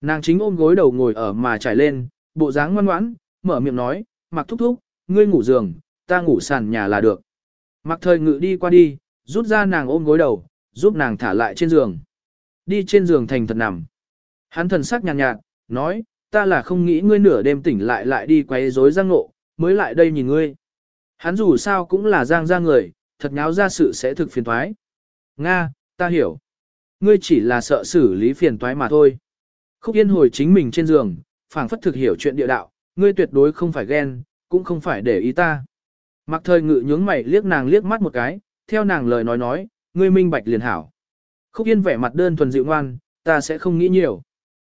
Nàng chính ôm gối đầu ngồi ở mà trải lên, bộ dáng ngoan ngoãn, mở miệng nói, mặc thúc thúc, ngươi ngủ giường, ta ngủ sàn nhà là được. Mặc thời ngự đi qua đi, rút ra nàng ôm gối đầu, giúp nàng thả lại trên giường. Đi trên giường thành thật nằm. Hắn thần sắc nhàn nhạt, nhạt, nói, ta là không nghĩ ngươi nửa đêm tỉnh lại lại đi quấy rối giang ngộ, mới lại đây nhìn ngươi. Hắn dù sao cũng là giang ra người, thật nháo ra sự sẽ thực phiền toái. Nga, ta hiểu. Ngươi chỉ là sợ xử lý phiền toái mà thôi. Khúc Yên hồi chính mình trên giường, phảng phất thực hiểu chuyện địa đạo, ngươi tuyệt đối không phải ghen, cũng không phải để ý ta. Mặc thời ngự nhướng mày liếc nàng liếc mắt một cái, theo nàng lời nói nói, ngươi minh bạch liền hảo. Khúc Yên vẻ mặt đơn thuần dịu ngoan, ta sẽ không nghĩ nhiều.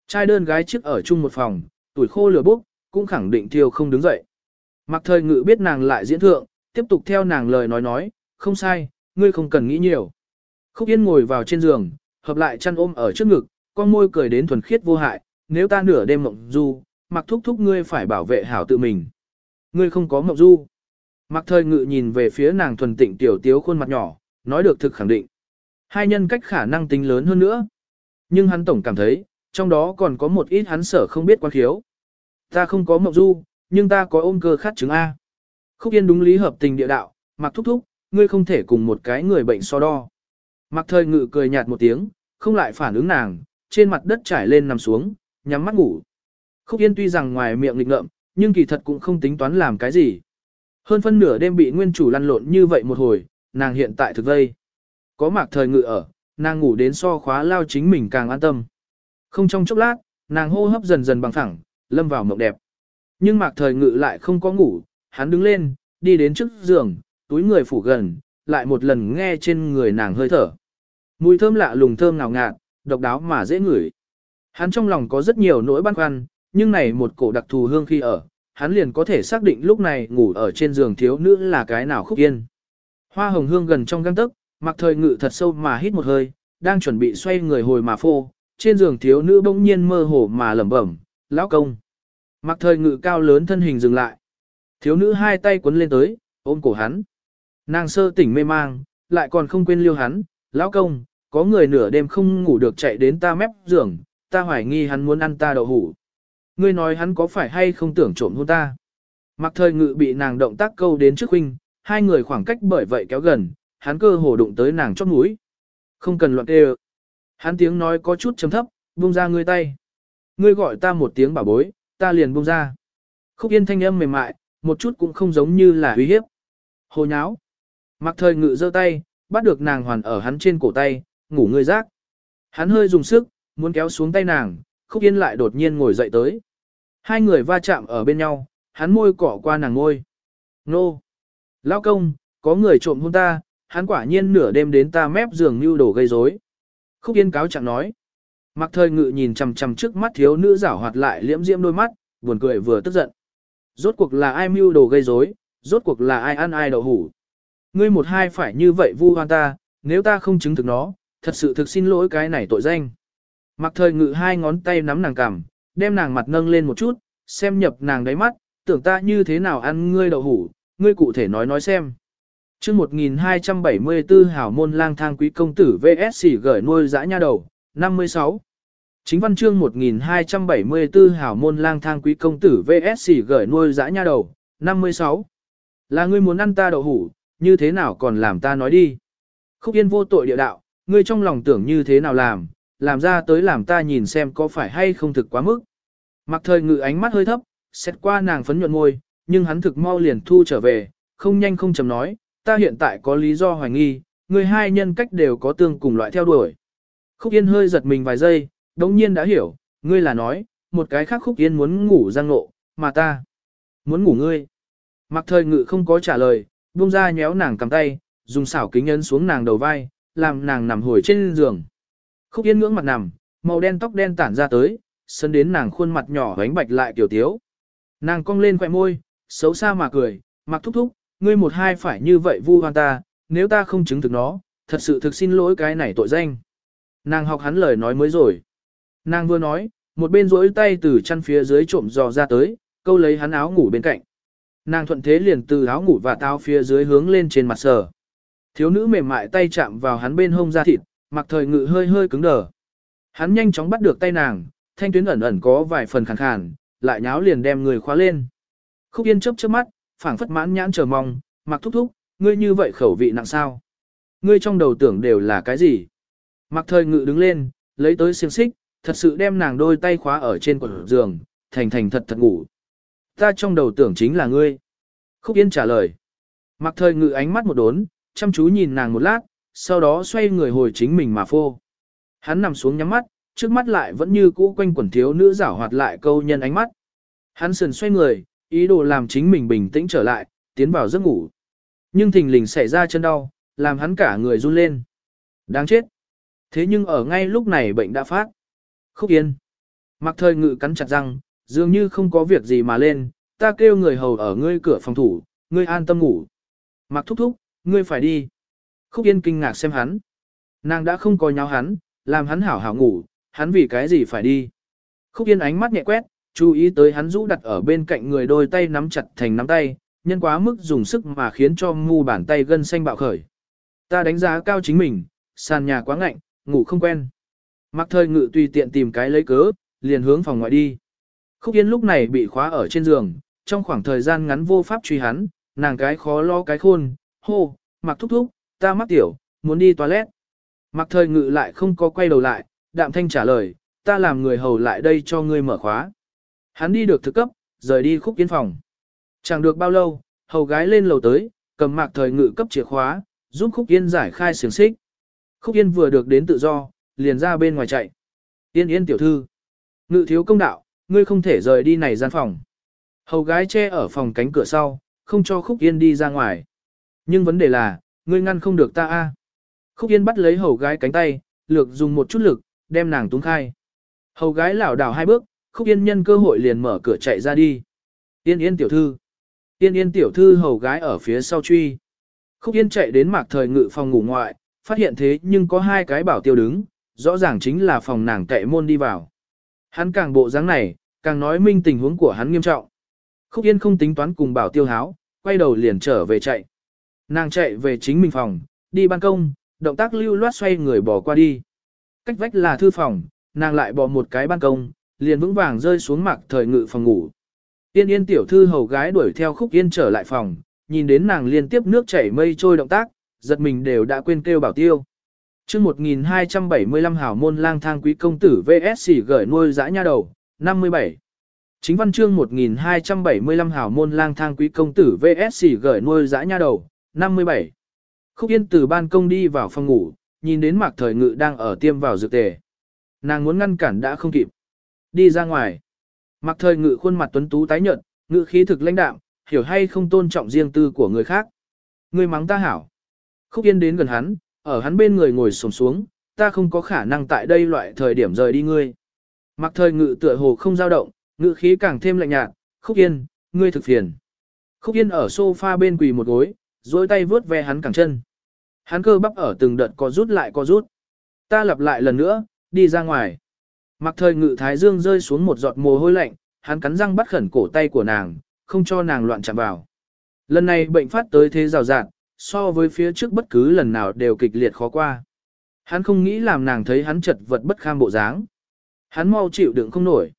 Trai đơn gái trước ở chung một phòng, tuổi khô lửa bốc, cũng khẳng định thiêu không đứng dậy. Mặc thời ngự biết nàng lại diễn thượng, tiếp tục theo nàng lời nói nói, không sai, ngươi không cần nghĩ nhiều. Khúc Yên ngồi vào trên giường, hợp lại chăn ôm ở trước ngực, con môi cười đến thuần khiết vô hại, nếu ta nửa đêm mộng du, mặc thúc thúc ngươi phải bảo vệ hảo tự mình. Ngươi không có mộng du. Mặc thời ngự nhìn về phía nàng thuần tịnh tiểu tiếu khuôn mặt nhỏ, nói được thực khẳng định. Hai nhân cách khả năng tính lớn hơn nữa. Nhưng hắn tổng cảm thấy, trong đó còn có một ít hắn sở không biết quan khiếu. Ta không có mộng du, nhưng ta có ôm cơ khát chứng A. Khúc Yên đúng lý hợp tình địa đạo, mặc thúc thúc, ngươi không thể cùng một cái người bệnh so đo. Mặc thời ngự cười nhạt một tiếng, không lại phản ứng nàng, trên mặt đất trải lên nằm xuống, nhắm mắt ngủ. Khúc Yên tuy rằng ngoài miệng nghịch ngợm, nhưng kỳ thật cũng không tính toán làm cái gì. Hơn phân nửa đêm bị nguyên chủ lăn lộn như vậy một hồi, nàng hiện tại thực vây. Có mạc thời ngự ở, nàng ngủ đến so khóa lao chính mình càng an tâm. Không trong chốc lát, nàng hô hấp dần dần bằng thẳng, lâm vào mộng đẹp. Nhưng mạc thời ngự lại không có ngủ, hắn đứng lên, đi đến trước giường, túi người phủ gần, lại một lần nghe trên người nàng hơi thở. Mùi thơm lạ lùng thơm ngào ngạt, độc đáo mà dễ ngửi. Hắn trong lòng có rất nhiều nỗi băn khoăn, nhưng này một cổ đặc thù hương khi ở, hắn liền có thể xác định lúc này ngủ ở trên giường thiếu nữ là cái nào khúc yên. Hoa hồng hương gần trong găng tức, mặc thời ngự thật sâu mà hít một hơi, đang chuẩn bị xoay người hồi mà phô, trên giường thiếu nữ bỗng nhiên mơ hồ mà lẩm bẩm, lão công. Mặc thời ngự cao lớn thân hình dừng lại. Thiếu nữ hai tay quấn lên tới, ôm cổ hắn. Nàng sơ tỉnh mê mang, lại còn không quên liêu hắn, lão công, có người nửa đêm không ngủ được chạy đến ta mép giường, ta hoài nghi hắn muốn ăn ta đậu hủ. Ngươi nói hắn có phải hay không tưởng trộm hôn ta? Mặc thời ngự bị nàng động tác câu đến trước huynh, hai người khoảng cách bởi vậy kéo gần, hắn cơ hồ đụng tới nàng chót mũi. Không cần loạn đều. Hắn tiếng nói có chút chấm thấp, buông ra ngươi tay. Ngươi gọi ta một tiếng bảo bối, ta liền buông ra. Khúc yên thanh âm mềm mại, một chút cũng không giống như là uy hiếp. Hồ nháo. Mặc thời ngự giơ tay, bắt được nàng hoàn ở hắn trên cổ tay, ngủ ngươi rác. Hắn hơi dùng sức, muốn kéo xuống tay nàng, khúc yên lại đột nhiên ngồi dậy tới. Hai người va chạm ở bên nhau, hắn môi cỏ qua nàng ngôi. Nô! Lao công, có người trộm hôn ta, hắn quả nhiên nửa đêm đến ta mép giường như đổ gây rối. Khúc Yên cáo chẳng nói. Mặc thời ngự nhìn chầm chầm trước mắt thiếu nữ giảo hoạt lại liễm diễm đôi mắt, buồn cười vừa tức giận. Rốt cuộc là ai mưu đồ gây rối, rốt cuộc là ai ăn ai đậu hủ. Ngươi một hai phải như vậy vu hoan ta, nếu ta không chứng thực nó, thật sự thực xin lỗi cái này tội danh. Mặc thời ngự hai ngón tay nắm nàng cằm, đem nàng mặt nâng lên một chút, xem nhập nàng đáy mắt, tưởng ta như thế nào ăn ngươi đậu hủ, ngươi cụ thể nói nói xem. chương 1274 hảo môn lang thang quý công tử VSC gửi nuôi dã nha đầu, 56. Chính văn chương 1274 hảo môn lang thang quý công tử VSC gửi nuôi dã nha đầu, 56. Là ngươi muốn ăn ta đậu hủ, như thế nào còn làm ta nói đi. Khúc yên vô tội địa đạo, ngươi trong lòng tưởng như thế nào làm, làm ra tới làm ta nhìn xem có phải hay không thực quá mức. Mặc thời ngự ánh mắt hơi thấp, xét qua nàng phấn nhuận ngôi, nhưng hắn thực mau liền thu trở về, không nhanh không chầm nói, ta hiện tại có lý do hoài nghi, người hai nhân cách đều có tương cùng loại theo đuổi. Khúc Yên hơi giật mình vài giây, đống nhiên đã hiểu, ngươi là nói, một cái khác Khúc Yên muốn ngủ giang nộ, mà ta muốn ngủ ngươi. Mặc thời ngự không có trả lời, buông ra nhéo nàng cầm tay, dùng xảo kính ấn xuống nàng đầu vai, làm nàng nằm hồi trên giường. Khúc Yên ngưỡng mặt nằm, màu đen tóc đen tản ra tới, sân đến nàng khuôn mặt nhỏ bánh bạch lại tiểu tiếu. Nàng cong lên khỏe môi, xấu xa mà cười, mặc thúc thúc, ngươi một hai phải như vậy vu hoan ta, nếu ta không chứng thực nó, thật sự thực xin lỗi cái này tội danh. Nàng học hắn lời nói mới rồi. Nàng vừa nói, một bên rỗi tay từ chăn phía dưới trộm dò ra tới, câu lấy hắn áo ngủ bên cạnh. Nàng thuận thế liền từ áo ngủ và tao phía dưới hướng lên trên mặt sờ. Thiếu nữ mềm mại tay chạm vào hắn bên hông da thịt, mặc thời ngự hơi hơi cứng đờ. Hắn nhanh chóng bắt được tay nàng, thanh tuyến ẩn ẩn có vài phần khàn khàn, lại nháo liền đem người khóa lên. Khúc Yên chớp chớp mắt, phảng phất mãn nhãn chờ mong, mặc thúc thúc, ngươi như vậy khẩu vị nặng sao? Ngươi trong đầu tưởng đều là cái gì? Mặc thời ngự đứng lên, lấy tới xiềng xích, thật sự đem nàng đôi tay khóa ở trên quần giường, thành thành thật thật ngủ. Ta trong đầu tưởng chính là ngươi. Khúc Yên trả lời. Mặc thời ngự ánh mắt một đốn, chăm chú nhìn nàng một lát, sau đó xoay người hồi chính mình mà phô. Hắn nằm xuống nhắm mắt, trước mắt lại vẫn như cũ quanh quẩn thiếu nữ giả hoạt lại câu nhân ánh mắt. Hắn sườn xoay người, ý đồ làm chính mình bình tĩnh trở lại, tiến vào giấc ngủ. Nhưng thình lình xảy ra chân đau, làm hắn cả người run lên. Đáng chết. Thế nhưng ở ngay lúc này bệnh đã phát. Khúc yên. Mặc thời ngự cắn chặt răng, dường như không có việc gì mà lên, ta kêu người hầu ở ngươi cửa phòng thủ, ngươi an tâm ngủ. Mặc thúc thúc, ngươi phải đi. Khúc yên kinh ngạc xem hắn. Nàng đã không có nháo hắn, làm hắn hảo hảo ngủ, hắn vì cái gì phải đi. Khúc yên ánh mắt nhẹ quét, chú ý tới hắn rũ đặt ở bên cạnh người đôi tay nắm chặt thành nắm tay, nhân quá mức dùng sức mà khiến cho mu bàn tay gân xanh bạo khởi. Ta đánh giá cao chính mình, sàn nhà quá ngạnh, ngủ không quen. Mặc thời ngự tùy tiện tìm cái lấy cớ, liền hướng phòng ngoại đi. Khúc Yên lúc này bị khóa ở trên giường, trong khoảng thời gian ngắn vô pháp truy hắn, nàng cái khó lo cái khôn, hô, mặc thúc thúc, ta mắc tiểu, muốn đi toilet. Mặc thời ngự lại không có quay đầu lại, đạm thanh trả lời, ta làm người hầu lại đây cho ngươi mở khóa. Hắn đi được thực cấp, rời đi khúc yên phòng. Chẳng được bao lâu, hầu gái lên lầu tới, cầm mạc thời ngự cấp chìa khóa, giúp khúc yên giải khai xiềng xích. Khúc yên vừa được đến tự do, liền ra bên ngoài chạy. Yên yên tiểu thư. Ngự thiếu công đạo, ngươi không thể rời đi này gian phòng. Hầu gái che ở phòng cánh cửa sau, không cho khúc yên đi ra ngoài. Nhưng vấn đề là, ngươi ngăn không được ta a Khúc yên bắt lấy hầu gái cánh tay, lược dùng một chút lực, đem nàng túng khai. Hầu gái lảo đảo hai bước, khúc yên nhân cơ hội liền mở cửa chạy ra đi. Yên yên tiểu thư. Yên yên tiểu thư hầu gái ở phía sau truy. Khúc yên chạy đến mạc thời ngự phòng ngủ ngoại, phát hiện thế nhưng có hai cái bảo tiêu đứng, rõ ràng chính là phòng nàng tệ môn đi vào. Hắn càng bộ dáng này, càng nói minh tình huống của hắn nghiêm trọng. Khúc yên không tính toán cùng bảo tiêu háo, quay đầu liền trở về chạy. Nàng chạy về chính mình phòng, đi ban công, động tác lưu loát xoay người bỏ qua đi. Cách vách là thư phòng, nàng lại bỏ một cái ban công, liền vững vàng rơi xuống mặt thời ngự phòng ngủ. Yên yên tiểu thư hầu gái đuổi theo khúc yên trở lại phòng, nhìn đến nàng liên tiếp nước chảy mây trôi động tác, giật mình đều đã quên kêu bảo tiêu. chương 1275 hảo môn lang thang quý công tử VSC gửi nuôi dã nha đầu, 57. Chính văn chương 1275 hảo môn lang thang quý công tử VSC gửi nuôi dã nha đầu, 57. Khúc Yên từ ban công đi vào phòng ngủ, nhìn đến Mạc Thời Ngự đang ở tiêm vào dược tề. Nàng muốn ngăn cản đã không kịp. Đi ra ngoài. Mặc thời ngự khuôn mặt tuấn tú tái nhợt, ngự khí thực lãnh đạm, hiểu hay không tôn trọng riêng tư của người khác. Ngươi mắng ta hảo. Khúc Yên đến gần hắn, ở hắn bên người ngồi xổm xuống, ta không có khả năng tại đây loại thời điểm rời đi ngươi. Mặc thời ngự tựa hồ không dao động, ngự khí càng thêm lạnh nhạt, Khúc Yên, ngươi thực phiền. Khúc Yên ở sofa bên quỳ một gối, dối tay vướt ve hắn cẳng chân. Hắn cơ bắp ở từng đợt có rút lại có rút. Ta lặp lại lần nữa, đi ra ngoài. Mặc thời ngự thái dương rơi xuống một giọt mồ hôi lạnh, hắn cắn răng bắt khẩn cổ tay của nàng, không cho nàng loạn chạm vào. Lần này bệnh phát tới thế rào rạt, so với phía trước bất cứ lần nào đều kịch liệt khó qua. Hắn không nghĩ làm nàng thấy hắn chật vật bất kham bộ dáng. Hắn mau chịu đựng không nổi.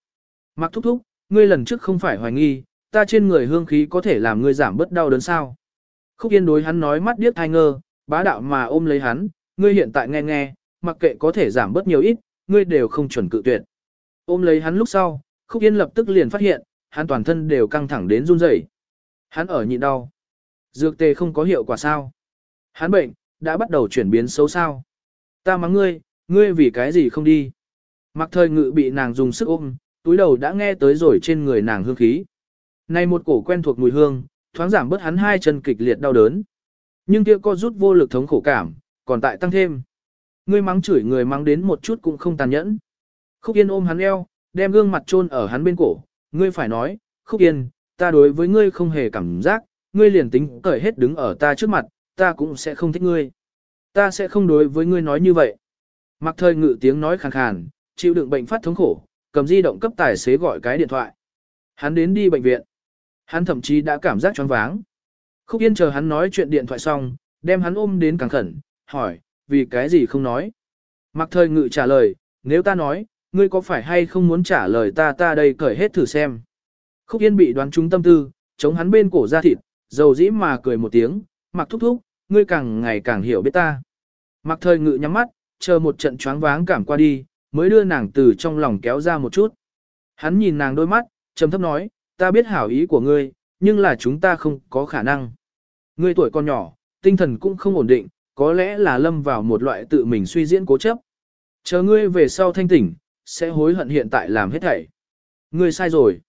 Mặc thúc thúc, ngươi lần trước không phải hoài nghi, ta trên người hương khí có thể làm ngươi giảm bớt đau đớn sao. Khúc yên đối hắn nói mắt điếc thai ngơ, bá đạo mà ôm lấy hắn, ngươi hiện tại nghe nghe, mặc kệ có thể giảm bớt nhiều ít, ngươi đều không chuẩn cự tuyệt. Ôm lấy hắn lúc sau, Khúc Yên lập tức liền phát hiện, hắn toàn thân đều căng thẳng đến run rẩy. Hắn ở nhịn đau. Dược tề không có hiệu quả sao? Hắn bệnh, đã bắt đầu chuyển biến xấu sao? Ta mắng ngươi, ngươi vì cái gì không đi? Mặc thời ngự bị nàng dùng sức ôm, túi đầu đã nghe tới rồi trên người nàng hương khí. Này một cổ quen thuộc mùi hương, thoáng giảm bớt hắn hai chân kịch liệt đau đớn. Nhưng kia co rút vô lực thống khổ cảm, còn tại tăng thêm. Ngươi mắng chửi người mắng đến một chút cũng không tàn nhẫn. Khúc Yên ôm hắn eo, đem gương mặt chôn ở hắn bên cổ. Ngươi phải nói, Khúc Yên, ta đối với ngươi không hề cảm giác, ngươi liền tính cởi hết đứng ở ta trước mặt, ta cũng sẽ không thích ngươi. Ta sẽ không đối với ngươi nói như vậy. Mặc thời ngự tiếng nói khàn khàn, chịu đựng bệnh phát thống khổ, cầm di động cấp tài xế gọi cái điện thoại. Hắn đến đi bệnh viện. Hắn thậm chí đã cảm giác choáng váng. Khúc Yên chờ hắn nói chuyện điện thoại xong, đem hắn ôm đến càng khẩn, hỏi, vì cái gì không nói. Mặc thời ngự trả lời, nếu ta nói, ngươi có phải hay không muốn trả lời ta ta đây cởi hết thử xem. Khúc Yên bị đoán trúng tâm tư, chống hắn bên cổ ra thịt, dầu dĩ mà cười một tiếng, mặc thúc thúc, ngươi càng ngày càng hiểu biết ta. Mặc thời ngự nhắm mắt, chờ một trận choáng váng cảm qua đi, mới đưa nàng từ trong lòng kéo ra một chút. Hắn nhìn nàng đôi mắt, trầm thấp nói, ta biết hảo ý của ngươi, nhưng là chúng ta không có khả năng. Ngươi tuổi còn nhỏ, tinh thần cũng không ổn định, có lẽ là lâm vào một loại tự mình suy diễn cố chấp. Chờ ngươi về sau thanh tỉnh, sẽ hối hận hiện tại làm hết thảy. Ngươi sai rồi.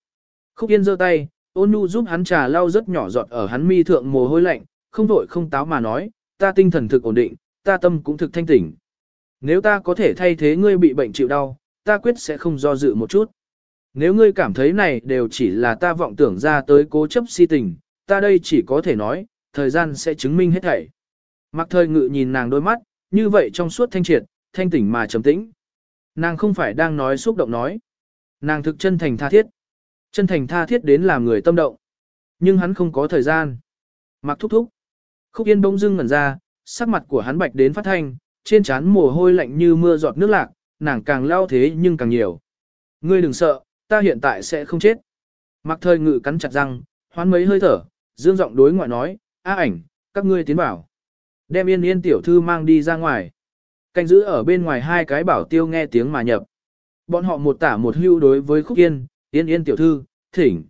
Khúc Yên giơ tay, ôn nhu giúp hắn trà lau rất nhỏ giọt ở hắn mi thượng mồ hôi lạnh, không vội không táo mà nói, ta tinh thần thực ổn định, ta tâm cũng thực thanh tỉnh. Nếu ta có thể thay thế ngươi bị bệnh chịu đau, ta quyết sẽ không do dự một chút. Nếu ngươi cảm thấy này đều chỉ là ta vọng tưởng ra tới cố chấp si tình, ta đây chỉ có thể nói, thời gian sẽ chứng minh hết thảy. Mặc thời ngự nhìn nàng đôi mắt, như vậy trong suốt thanh triệt, thanh tỉnh mà trầm tĩnh. Nàng không phải đang nói xúc động nói. Nàng thực chân thành tha thiết. Chân thành tha thiết đến làm người tâm động. Nhưng hắn không có thời gian. Mặc thúc thúc. Khúc yên bỗng dưng ngẩn ra, sắc mặt của hắn bạch đến phát thanh, trên trán mồ hôi lạnh như mưa giọt nước lạc, nàng càng lao thế nhưng càng nhiều. Ngươi đừng sợ, ta hiện tại sẽ không chết. Mặc thời ngự cắn chặt răng, hoán mấy hơi thở, dương giọng đối ngoại nói, a ảnh, các ngươi tiến bảo. Đem yên yên tiểu thư mang đi ra ngoài. Canh giữ ở bên ngoài hai cái bảo tiêu nghe tiếng mà nhập. Bọn họ một tả một hưu đối với khúc yên, yên yên tiểu thư, thỉnh.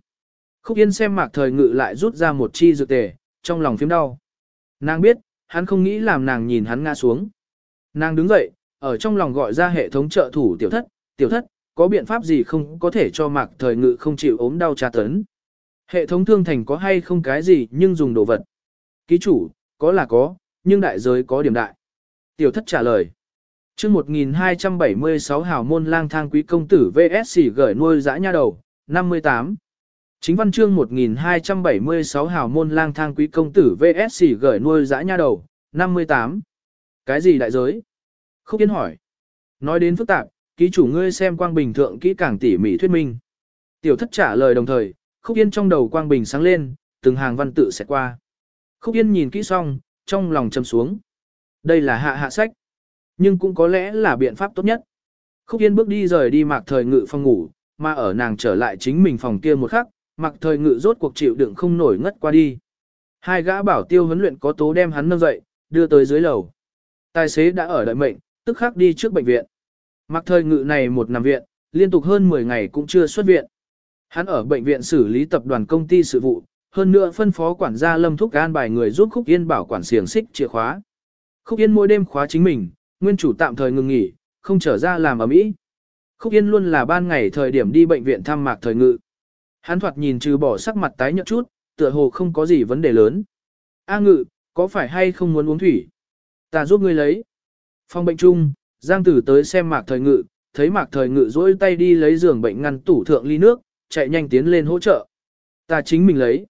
Khúc yên xem mạc thời ngự lại rút ra một chi dược tề, trong lòng phím đau. Nàng biết, hắn không nghĩ làm nàng nhìn hắn ngã xuống. Nàng đứng dậy, ở trong lòng gọi ra hệ thống trợ thủ tiểu thất, tiểu thất, có biện pháp gì không có thể cho mạc thời ngự không chịu ốm đau tra tấn. Hệ thống thương thành có hay không cái gì nhưng dùng đồ vật. Ký chủ, có là có, nhưng đại giới có điểm đại. Tiểu thất trả lời. chương 1276 hào môn lang thang quý công tử VSC gửi nuôi dã nha đầu, 58. Chính văn chương 1276 hào môn lang thang quý công tử VSC gửi nuôi dã nha đầu, 58. Cái gì đại giới? Khúc Yên hỏi. Nói đến phức tạp, ký chủ ngươi xem quang bình thượng kỹ càng tỉ mỉ thuyết minh. Tiểu thất trả lời đồng thời, Khúc Yên trong đầu quang bình sáng lên, từng hàng văn tự sẽ qua. Khúc Yên nhìn kỹ xong, trong lòng châm xuống. Đây là hạ hạ sách, nhưng cũng có lẽ là biện pháp tốt nhất. Khúc Yên bước đi rời đi mạc thời ngự phòng ngủ, mà ở nàng trở lại chính mình phòng kia một khắc, mạc thời ngự rốt cuộc chịu đựng không nổi ngất qua đi. Hai gã bảo tiêu huấn luyện có tố đem hắn nâng dậy, đưa tới dưới lầu. Tài xế đã ở đợi mệnh, tức khắc đi trước bệnh viện. Mặc thời ngự này một nằm viện, liên tục hơn 10 ngày cũng chưa xuất viện. Hắn ở bệnh viện xử lý tập đoàn công ty sự vụ, hơn nữa phân phó quản gia Lâm Thúc an bài người giúp Khúc Yên bảo quản xiềng xích chìa khóa. Khúc Yên mỗi đêm khóa chính mình, nguyên chủ tạm thời ngừng nghỉ, không trở ra làm ở mỹ. Khúc Yên luôn là ban ngày thời điểm đi bệnh viện thăm mạc thời ngự. Hắn thoạt nhìn trừ bỏ sắc mặt tái nhợt chút, tựa hồ không có gì vấn đề lớn. A ngự, có phải hay không muốn uống thủy? Ta giúp ngươi lấy. Phòng bệnh chung, Giang Tử tới xem mạc thời ngự, thấy mạc thời ngự dỗi tay đi lấy giường bệnh ngăn tủ thượng ly nước, chạy nhanh tiến lên hỗ trợ. Ta chính mình lấy.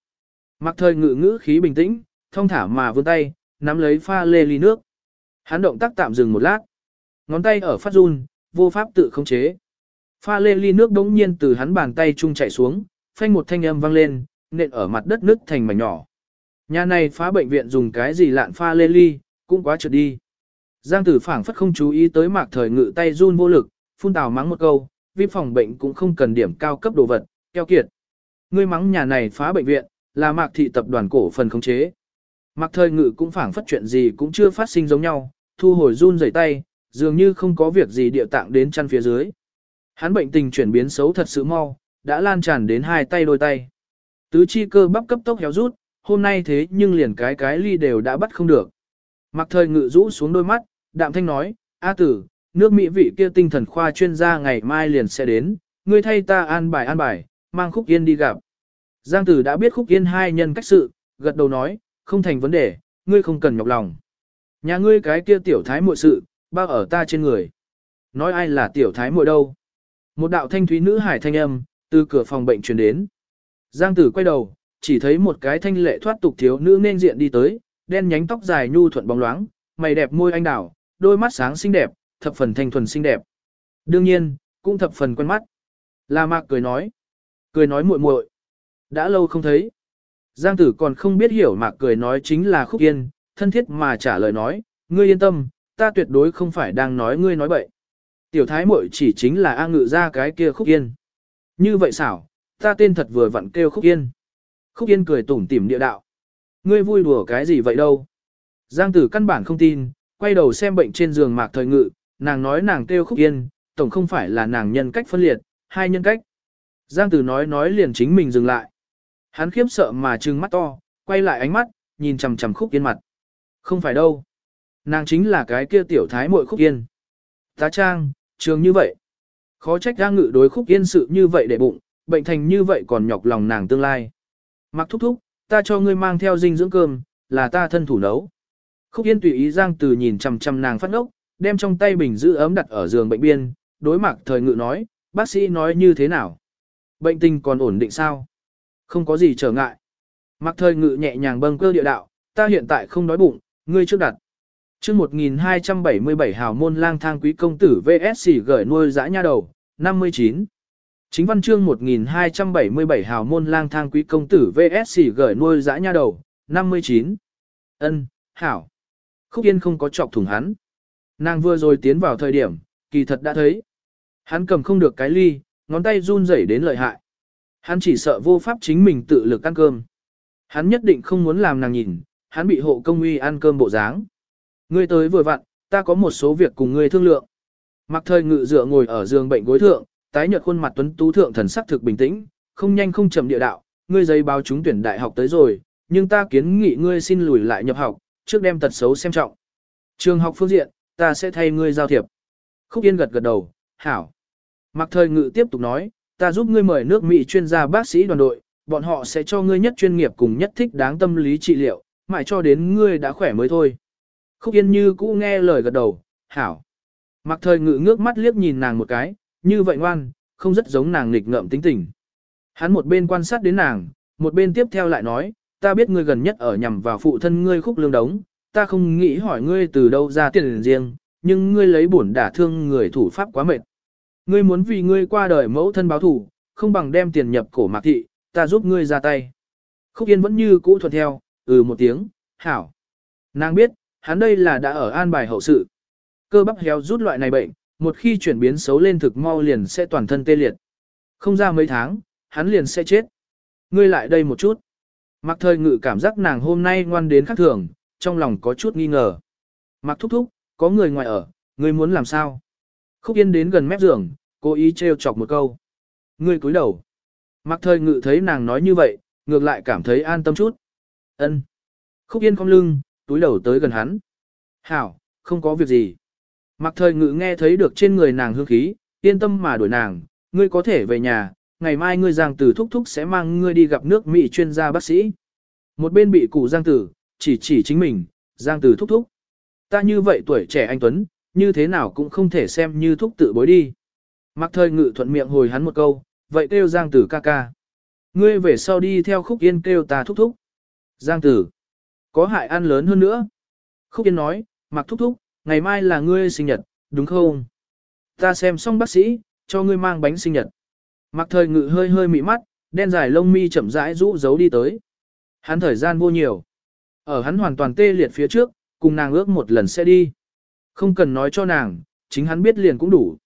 Mạc thời ngự ngữ khí bình tĩnh, thông thả mà vươn tay, nắm lấy pha lê ly nước. Hắn động tác tạm dừng một lát. Ngón tay ở phát run, vô pháp tự khống chế. Pha lê ly nước đống nhiên từ hắn bàn tay chung chảy xuống, phanh một thanh âm vang lên, nện ở mặt đất nứt thành mảnh nhỏ. Nhà này phá bệnh viện dùng cái gì lạn pha lê ly, cũng quá trượt đi. Giang tử phảng phất không chú ý tới mạc thời ngự tay run vô lực, phun tào mắng một câu, vi phòng bệnh cũng không cần điểm cao cấp đồ vật, keo kiệt. Ngươi mắng nhà này phá bệnh viện, là mạc thị tập đoàn cổ phần khống chế. Mạc thời ngự cũng phảng phất chuyện gì cũng chưa phát sinh giống nhau, thu hồi run rẩy tay, dường như không có việc gì địa tạng đến chăn phía dưới. Hắn bệnh tình chuyển biến xấu thật sự mau, đã lan tràn đến hai tay đôi tay. Tứ chi cơ bắp cấp tốc héo rút, hôm nay thế nhưng liền cái cái ly đều đã bắt không được. Mặc thời ngự rũ xuống đôi mắt, đạm thanh nói, A tử, nước Mỹ vị kia tinh thần khoa chuyên gia ngày mai liền sẽ đến, ngươi thay ta an bài an bài, mang khúc yên đi gặp. Giang tử đã biết khúc yên hai nhân cách sự, gật đầu nói, không thành vấn đề, ngươi không cần nhọc lòng. Nhà ngươi cái kia tiểu thái muội sự, bao ở ta trên người. Nói ai là tiểu thái muội đâu. Một đạo thanh thúy nữ hải thanh âm, từ cửa phòng bệnh truyền đến. Giang tử quay đầu, chỉ thấy một cái thanh lệ thoát tục thiếu nữ nên diện đi tới, đen nhánh tóc dài nhu thuận bóng loáng, mày đẹp môi anh đào, đôi mắt sáng xinh đẹp, thập phần thanh thuần xinh đẹp. Đương nhiên, cũng thập phần quen mắt. La Mạc cười nói, cười nói muội muội, đã lâu không thấy. Giang tử còn không biết hiểu Mạc cười nói chính là Khúc Yên, thân thiết mà trả lời nói, ngươi yên tâm, ta tuyệt đối không phải đang nói ngươi nói bậy. Tiểu thái muội chỉ chính là A ngự ra cái kia Khúc Yên. Như vậy xảo, ta tên thật vừa vặn kêu Khúc Yên. Khúc Yên cười tủm tỉm địa đạo. Ngươi vui đùa cái gì vậy đâu? Giang tử căn bản không tin, quay đầu xem bệnh trên giường mạc thời ngự, nàng nói nàng kêu Khúc Yên, tổng không phải là nàng nhân cách phân liệt, hai nhân cách. Giang tử nói nói liền chính mình dừng lại. Hắn khiếp sợ mà trừng mắt to, quay lại ánh mắt, nhìn chằm chằm Khúc Yên mặt. Không phải đâu. Nàng chính là cái kia tiểu thái muội Khúc Yên. Tá trang, trường như vậy. Khó trách ra ngự đối Khúc Yên sự như vậy để bụng, bệnh thành như vậy còn nhọc lòng nàng tương lai. Mặc thúc thúc, ta cho ngươi mang theo dinh dưỡng cơm, là ta thân thủ nấu. Khúc Yên tùy ý Giang Từ nhìn chằm chằm nàng phát ngốc, đem trong tay bình giữ ấm đặt ở giường bệnh biên, đối mặt thời ngự nói, bác sĩ nói như thế nào? Bệnh tình còn ổn định sao? Không có gì trở ngại. Mặc thời ngự nhẹ nhàng bâng cơ địa đạo, ta hiện tại không đói bụng, ngươi trước đặt. chương 1277 hào môn lang thang quý công tử VSC gửi nuôi dã nha đầu, 59. Chính văn chương 1277 hào môn lang thang quý công tử VSC gửi nuôi dã nha đầu, 59. ân hảo. Khúc Yên không có chọc thủng hắn. Nàng vừa rồi tiến vào thời điểm, kỳ thật đã thấy. Hắn cầm không được cái ly, ngón tay run rẩy đến lợi hại. Hắn chỉ sợ vô pháp chính mình tự lực ăn cơm. Hắn nhất định không muốn làm nàng nhìn, hắn bị hộ công uy ăn cơm bộ dáng. Ngươi tới vừa vặn, ta có một số việc cùng ngươi thương lượng. Mặc thời ngự dựa ngồi ở giường bệnh gối thượng, tái nhợt khuôn mặt tuấn tú thượng thần sắc thực bình tĩnh, không nhanh không chậm địa đạo, ngươi giấy báo trúng tuyển đại học tới rồi, nhưng ta kiến nghị ngươi xin lùi lại nhập học, trước đem tật xấu xem trọng. Trường học phương diện, ta sẽ thay ngươi giao thiệp. Khúc Yên gật gật đầu, hảo. Mặc thời ngự tiếp tục nói, ta giúp ngươi mời nước Mỹ chuyên gia bác sĩ đoàn đội, bọn họ sẽ cho ngươi nhất chuyên nghiệp cùng nhất thích đáng tâm lý trị liệu, mãi cho đến ngươi đã khỏe mới thôi. Khúc Yên như cũ nghe lời gật đầu, hảo. Mặc thời ngự ngước mắt liếc nhìn nàng một cái, như vậy ngoan, không rất giống nàng nghịch ngợm tính tình. Hắn một bên quan sát đến nàng, một bên tiếp theo lại nói, ta biết ngươi gần nhất ở nhằm vào phụ thân ngươi khúc lương đống, ta không nghĩ hỏi ngươi từ đâu ra tiền riêng, nhưng ngươi lấy bổn đả thương người thủ pháp quá mệt. Ngươi muốn vì ngươi qua đời mẫu thân báo thủ, không bằng đem tiền nhập cổ mạc thị, ta giúp ngươi ra tay. Khúc Yên vẫn như cũ thuận theo, ừ một tiếng, hảo. Nàng biết, hắn đây là đã ở an bài hậu sự. Cơ bắp héo rút loại này bệnh, một khi chuyển biến xấu lên thực mau liền sẽ toàn thân tê liệt. Không ra mấy tháng, hắn liền sẽ chết. Ngươi lại đây một chút. Mặc thời ngự cảm giác nàng hôm nay ngoan đến khác thường, trong lòng có chút nghi ngờ. Mặc thúc thúc, có người ngoài ở, ngươi muốn làm sao? Khúc yên đến gần mép giường, cố ý trêu chọc một câu. Ngươi cúi đầu. Mặc thời ngự thấy nàng nói như vậy, ngược lại cảm thấy an tâm chút. ân Khúc yên cong lưng, túi đầu tới gần hắn. Hảo, không có việc gì. Mặc thời ngự nghe thấy được trên người nàng hương khí, yên tâm mà đuổi nàng, ngươi có thể về nhà, ngày mai ngươi Giang Tử thúc thúc sẽ mang ngươi đi gặp nước Mỹ chuyên gia bác sĩ. Một bên bị cụ Giang Tử, chỉ chỉ chính mình, Giang Tử thúc thúc. Ta như vậy tuổi trẻ anh Tuấn, như thế nào cũng không thể xem như thúc tự bối đi. Mặc thời ngự thuận miệng hồi hắn một câu, vậy kêu Giang Tử ca ca. Ngươi về sau đi theo khúc yên kêu ta thúc thúc. Giang Tử, có hại ăn lớn hơn nữa. Khúc yên nói, mặc thúc thúc, ngày mai là ngươi sinh nhật, đúng không? Ta xem xong bác sĩ, cho ngươi mang bánh sinh nhật. Mặc thời ngự hơi hơi mị mắt, đen dài lông mi chậm rãi rũ giấu đi tới. Hắn thời gian vô nhiều. Ở hắn hoàn toàn tê liệt phía trước, cùng nàng ước một lần sẽ đi. Không cần nói cho nàng, chính hắn biết liền cũng đủ.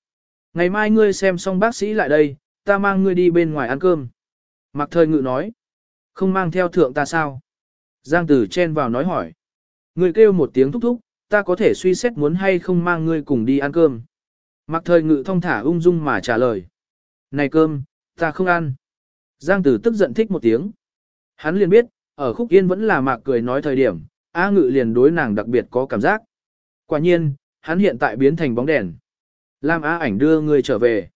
Ngày mai ngươi xem xong bác sĩ lại đây, ta mang ngươi đi bên ngoài ăn cơm. Mặc thời ngự nói. Không mang theo thượng ta sao? Giang tử chen vào nói hỏi. Ngươi kêu một tiếng thúc thúc, ta có thể suy xét muốn hay không mang ngươi cùng đi ăn cơm. Mặc thời ngự thông thả ung dung mà trả lời. Này cơm, ta không ăn. Giang tử tức giận thích một tiếng. Hắn liền biết, ở khúc yên vẫn là mạc cười nói thời điểm, A ngự liền đối nàng đặc biệt có cảm giác. Quả nhiên, hắn hiện tại biến thành bóng đèn. Làm A ảnh đưa ngươi trở về.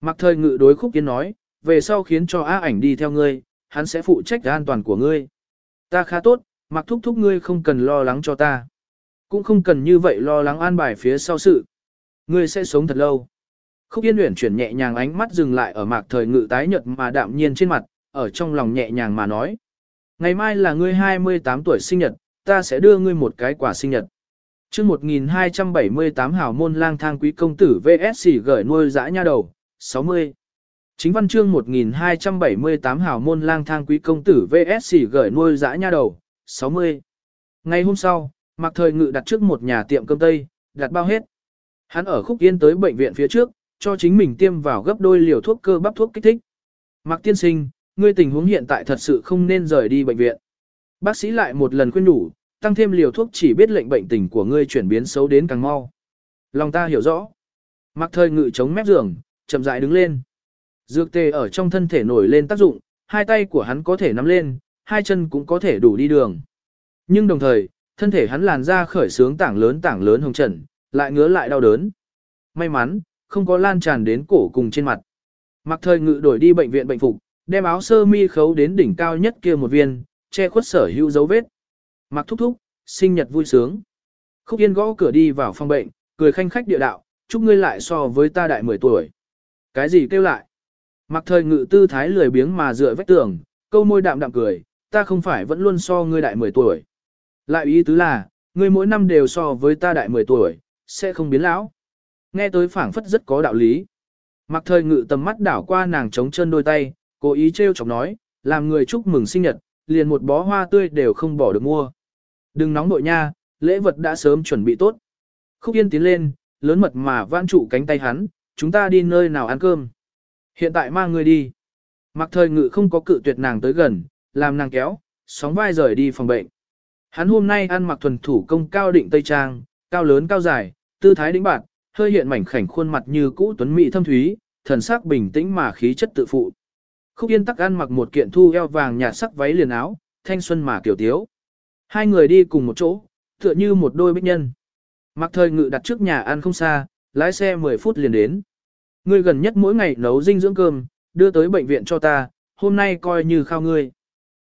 Mặc thời ngự đối khúc yên nói, về sau khiến cho A ảnh đi theo ngươi, hắn sẽ phụ trách an toàn của ngươi. Ta khá tốt, mặc thúc thúc ngươi không cần lo lắng cho ta. Cũng không cần như vậy lo lắng an bài phía sau sự. Ngươi sẽ sống thật lâu. Khúc Yên Uyển chuyển nhẹ nhàng ánh mắt dừng lại ở mạc thời ngự tái nhợt mà đạm nhiên trên mặt, ở trong lòng nhẹ nhàng mà nói. Ngày mai là ngươi 28 tuổi sinh nhật, ta sẽ đưa ngươi một cái quà sinh nhật. chương 1278 hảo môn lang thang quý công tử VSC gửi nuôi dã nha đầu, 60. Chính văn chương 1278 hảo môn lang thang quý công tử VSC gửi nuôi dã nha đầu, 60. Ngày hôm sau, Mạc Thời Ngự đặt trước một nhà tiệm cơm Tây, đặt bao hết. Hắn ở khúc yên tới bệnh viện phía trước, cho chính mình tiêm vào gấp đôi liều thuốc cơ bắp thuốc kích thích. Mạc tiên sinh, ngươi tình huống hiện tại thật sự không nên rời đi bệnh viện. Bác sĩ lại một lần khuyên đủ, tăng thêm liều thuốc chỉ biết lệnh bệnh tình của ngươi chuyển biến xấu đến càng mau. Lòng ta hiểu rõ. Mạc thời ngự chống mép giường, chậm rãi đứng lên. Dược tề ở trong thân thể nổi lên tác dụng, hai tay của hắn có thể nắm lên, hai chân cũng có thể đủ đi đường. Nhưng đồng thời, thân thể hắn làn ra khởi sướng tảng lớn tảng lớn hồng trần, lại ngứa lại đau đớn. May mắn, không có lan tràn đến cổ cùng trên mặt. Mặc thời ngự đổi đi bệnh viện bệnh phục, đem áo sơ mi khấu đến đỉnh cao nhất kia một viên, che khuất sở hữu dấu vết. Mặc thúc thúc, sinh nhật vui sướng. Khúc Yên gõ cửa đi vào phòng bệnh, cười khanh khách địa đạo, chúc ngươi lại so với ta đại 10 tuổi. Cái gì kêu lại? Mặc thời ngự tư thái lười biếng mà dựa vách tường, câu môi đạm đạm cười, ta không phải vẫn luôn so ngươi đại 10 tuổi. Lại ý tứ là, ngươi mỗi năm đều so với ta đại 10 tuổi, sẽ không biến lão. Nghe tới phảng phất rất có đạo lý. Mặc thời ngự tầm mắt đảo qua nàng chống chân đôi tay, cố ý trêu chọc nói, làm người chúc mừng sinh nhật, liền một bó hoa tươi đều không bỏ được mua. Đừng nóng nội nha, lễ vật đã sớm chuẩn bị tốt. Khúc Yên tiến lên, lớn mật mà vãn trụ cánh tay hắn, chúng ta đi nơi nào ăn cơm. Hiện tại mang người đi. Mặc thời ngự không có cự tuyệt nàng tới gần, làm nàng kéo, sóng vai rời đi phòng bệnh. Hắn hôm nay ăn mặc thuần thủ công cao định tây trang, cao lớn cao dài, tư thái đĩnh bạt, hơi hiện mảnh khảnh khuôn mặt như cũ tuấn mỹ thâm thúy, thần sắc bình tĩnh mà khí chất tự phụ. Khúc Yên tắc ăn mặc một kiện thu eo vàng nhạt sắc váy liền áo, thanh xuân mà kiểu tiếu. Hai người đi cùng một chỗ, tựa như một đôi bích nhân. Mặc thời ngự đặt trước nhà ăn không xa, lái xe 10 phút liền đến. Ngươi gần nhất mỗi ngày nấu dinh dưỡng cơm, đưa tới bệnh viện cho ta, hôm nay coi như khao ngươi.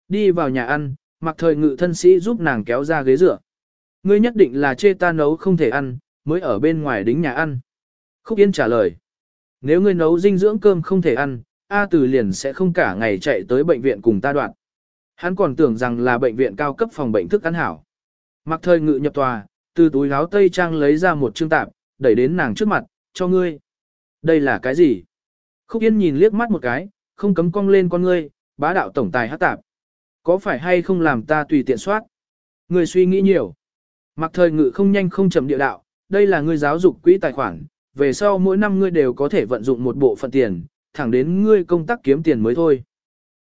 Đi vào nhà ăn, mặc thời ngự thân sĩ giúp nàng kéo ra ghế dựa. Ngươi nhất định là chê ta nấu không thể ăn, mới ở bên ngoài đính nhà ăn. Khúc Yên trả lời. Nếu ngươi nấu dinh dưỡng cơm không thể ăn, A Tử liền sẽ không cả ngày chạy tới bệnh viện cùng ta đoạn. Hắn còn tưởng rằng là bệnh viện cao cấp phòng bệnh thức ăn hảo. Mặc thời ngự nhập tòa, từ túi áo tây trang lấy ra một chương tạp, đẩy đến nàng trước mặt, cho ngươi. Đây là cái gì? Khúc Yên nhìn liếc mắt một cái, không cấm cong lên con ngươi, bá đạo tổng tài hát tạp. Có phải hay không làm ta tùy tiện soát? người suy nghĩ nhiều. Mặc thời ngự không nhanh không chậm địa đạo, đây là ngươi giáo dục quỹ tài khoản, về sau mỗi năm ngươi đều có thể vận dụng một bộ phận tiền, thẳng đến ngươi công tác kiếm tiền mới thôi.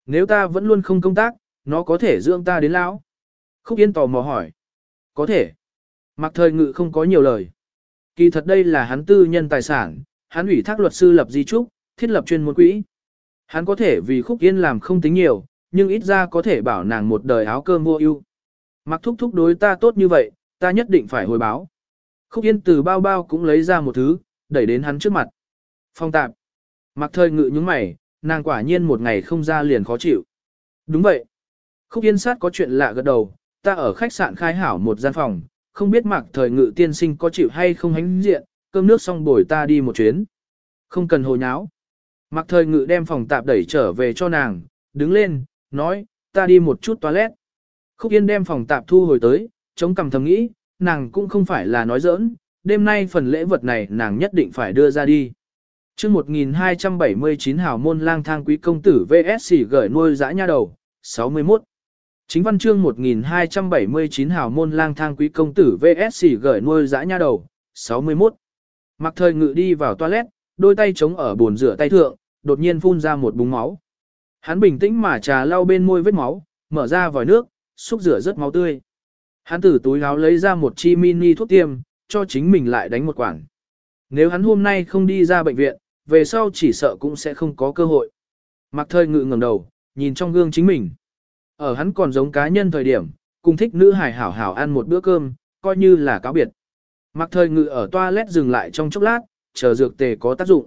Nếu ta vẫn luôn không công tác, nó có thể dưỡng ta đến lão. Khúc Yên tò mò hỏi. Có thể. Mặc thời ngự không có nhiều lời. Kỳ thật đây là hắn tư nhân tài sản, hắn ủy thác luật sư lập di trúc, thiết lập chuyên môn quỹ. Hắn có thể vì Khúc Yên làm không tính nhiều, nhưng ít ra có thể bảo nàng một đời áo cơm vô ưu. Mặc thúc thúc đối ta tốt như vậy, ta nhất định phải hồi báo. Khúc Yên từ bao bao cũng lấy ra một thứ, đẩy đến hắn trước mặt. Phong tạp. Mặc thời ngự những mày, nàng quả nhiên một ngày không ra liền khó chịu. Đúng vậy. Khúc yên sát có chuyện lạ gật đầu, ta ở khách sạn khai hảo một gian phòng, không biết mặc thời ngự tiên sinh có chịu hay không hánh diện, cơm nước xong bồi ta đi một chuyến. Không cần hồ nháo. Mặc thời ngự đem phòng tạp đẩy trở về cho nàng, đứng lên, nói, ta đi một chút toilet. Khúc Yên đem phòng tạp thu hồi tới, chống cằm thầm nghĩ, nàng cũng không phải là nói giỡn, đêm nay phần lễ vật này nàng nhất định phải đưa ra đi. chương 1279 hào môn lang thang quý công tử VSC gửi nuôi dã nha đầu, 61. Chính văn chương 1279 hào môn lang thang quý công tử VSC gửi nuôi dã nha đầu, 61. Mặc thời ngự đi vào toilet, đôi tay chống ở bồn rửa tay thượng, đột nhiên phun ra một búng máu. Hắn bình tĩnh mà trà lau bên môi vết máu, mở ra vòi nước, xúc rửa rất máu tươi. Hắn từ túi áo lấy ra một chi mini thuốc tiêm, cho chính mình lại đánh một quản. Nếu hắn hôm nay không đi ra bệnh viện, về sau chỉ sợ cũng sẽ không có cơ hội. Mặc thời ngự ngẩng đầu, nhìn trong gương chính mình. Ở hắn còn giống cá nhân thời điểm, cùng thích nữ hải hảo hảo ăn một bữa cơm, coi như là cáo biệt. Mặc thời ngự ở toilet dừng lại trong chốc lát, chờ dược tề có tác dụng.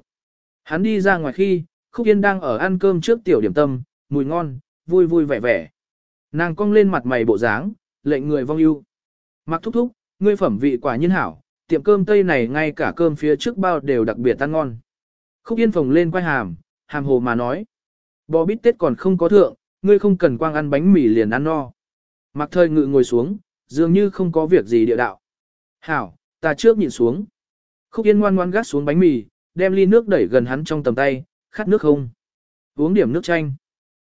Hắn đi ra ngoài khi, Khúc Yên đang ở ăn cơm trước tiểu điểm tâm, mùi ngon, vui vui vẻ vẻ. Nàng cong lên mặt mày bộ dáng, lệnh người vong ưu. Mặc thúc thúc, ngươi phẩm vị quả nhiên hảo, tiệm cơm tây này ngay cả cơm phía trước bao đều đặc biệt ăn ngon. Khúc Yên phồng lên quay hàm, hàm hồ mà nói. Bò bít tết còn không có thượng, ngươi không cần quang ăn bánh mì liền ăn no. Mặc thời ngự ngồi xuống, dường như không có việc gì địa đạo. Hảo, ta trước nhìn xuống. Khúc Yên ngoan ngoan gắt xuống bánh mì, đem ly nước đẩy gần hắn trong tầm tay, khát nước không. Uống điểm nước chanh.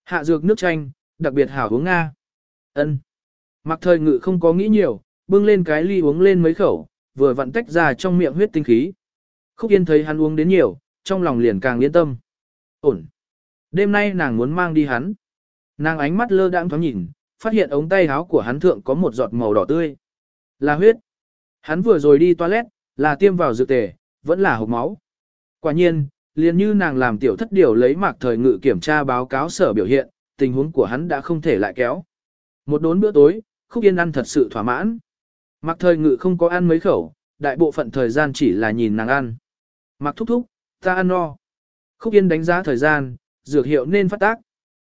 Hạ dược nước chanh, đặc biệt hảo uống Nga. ân Mặc thời ngự không có nghĩ nhiều, bưng lên cái ly uống lên mấy khẩu, vừa vặn tách ra trong miệng huyết tinh khí. Khúc Yên thấy hắn uống đến nhiều, trong lòng liền càng yên tâm. Ổn. Đêm nay nàng muốn mang đi hắn. Nàng ánh mắt lơ đãng thoáng nhìn, phát hiện ống tay áo của hắn thượng có một giọt màu đỏ tươi. Là huyết. Hắn vừa rồi đi toilet, là tiêm vào dược tề, vẫn là hộp máu. Quả nhiên, liền như nàng làm tiểu thất điều lấy mạc thời ngự kiểm tra báo cáo sở biểu hiện, tình huống của hắn đã không thể lại kéo. Một đốn bữa tối, Khúc Yên ăn thật sự thỏa mãn. Mạc thời ngự không có ăn mấy khẩu, đại bộ phận thời gian chỉ là nhìn nàng ăn. Mạc thúc thúc, ta ăn no. Khúc Yên đánh giá thời gian, dược hiệu nên phát tác.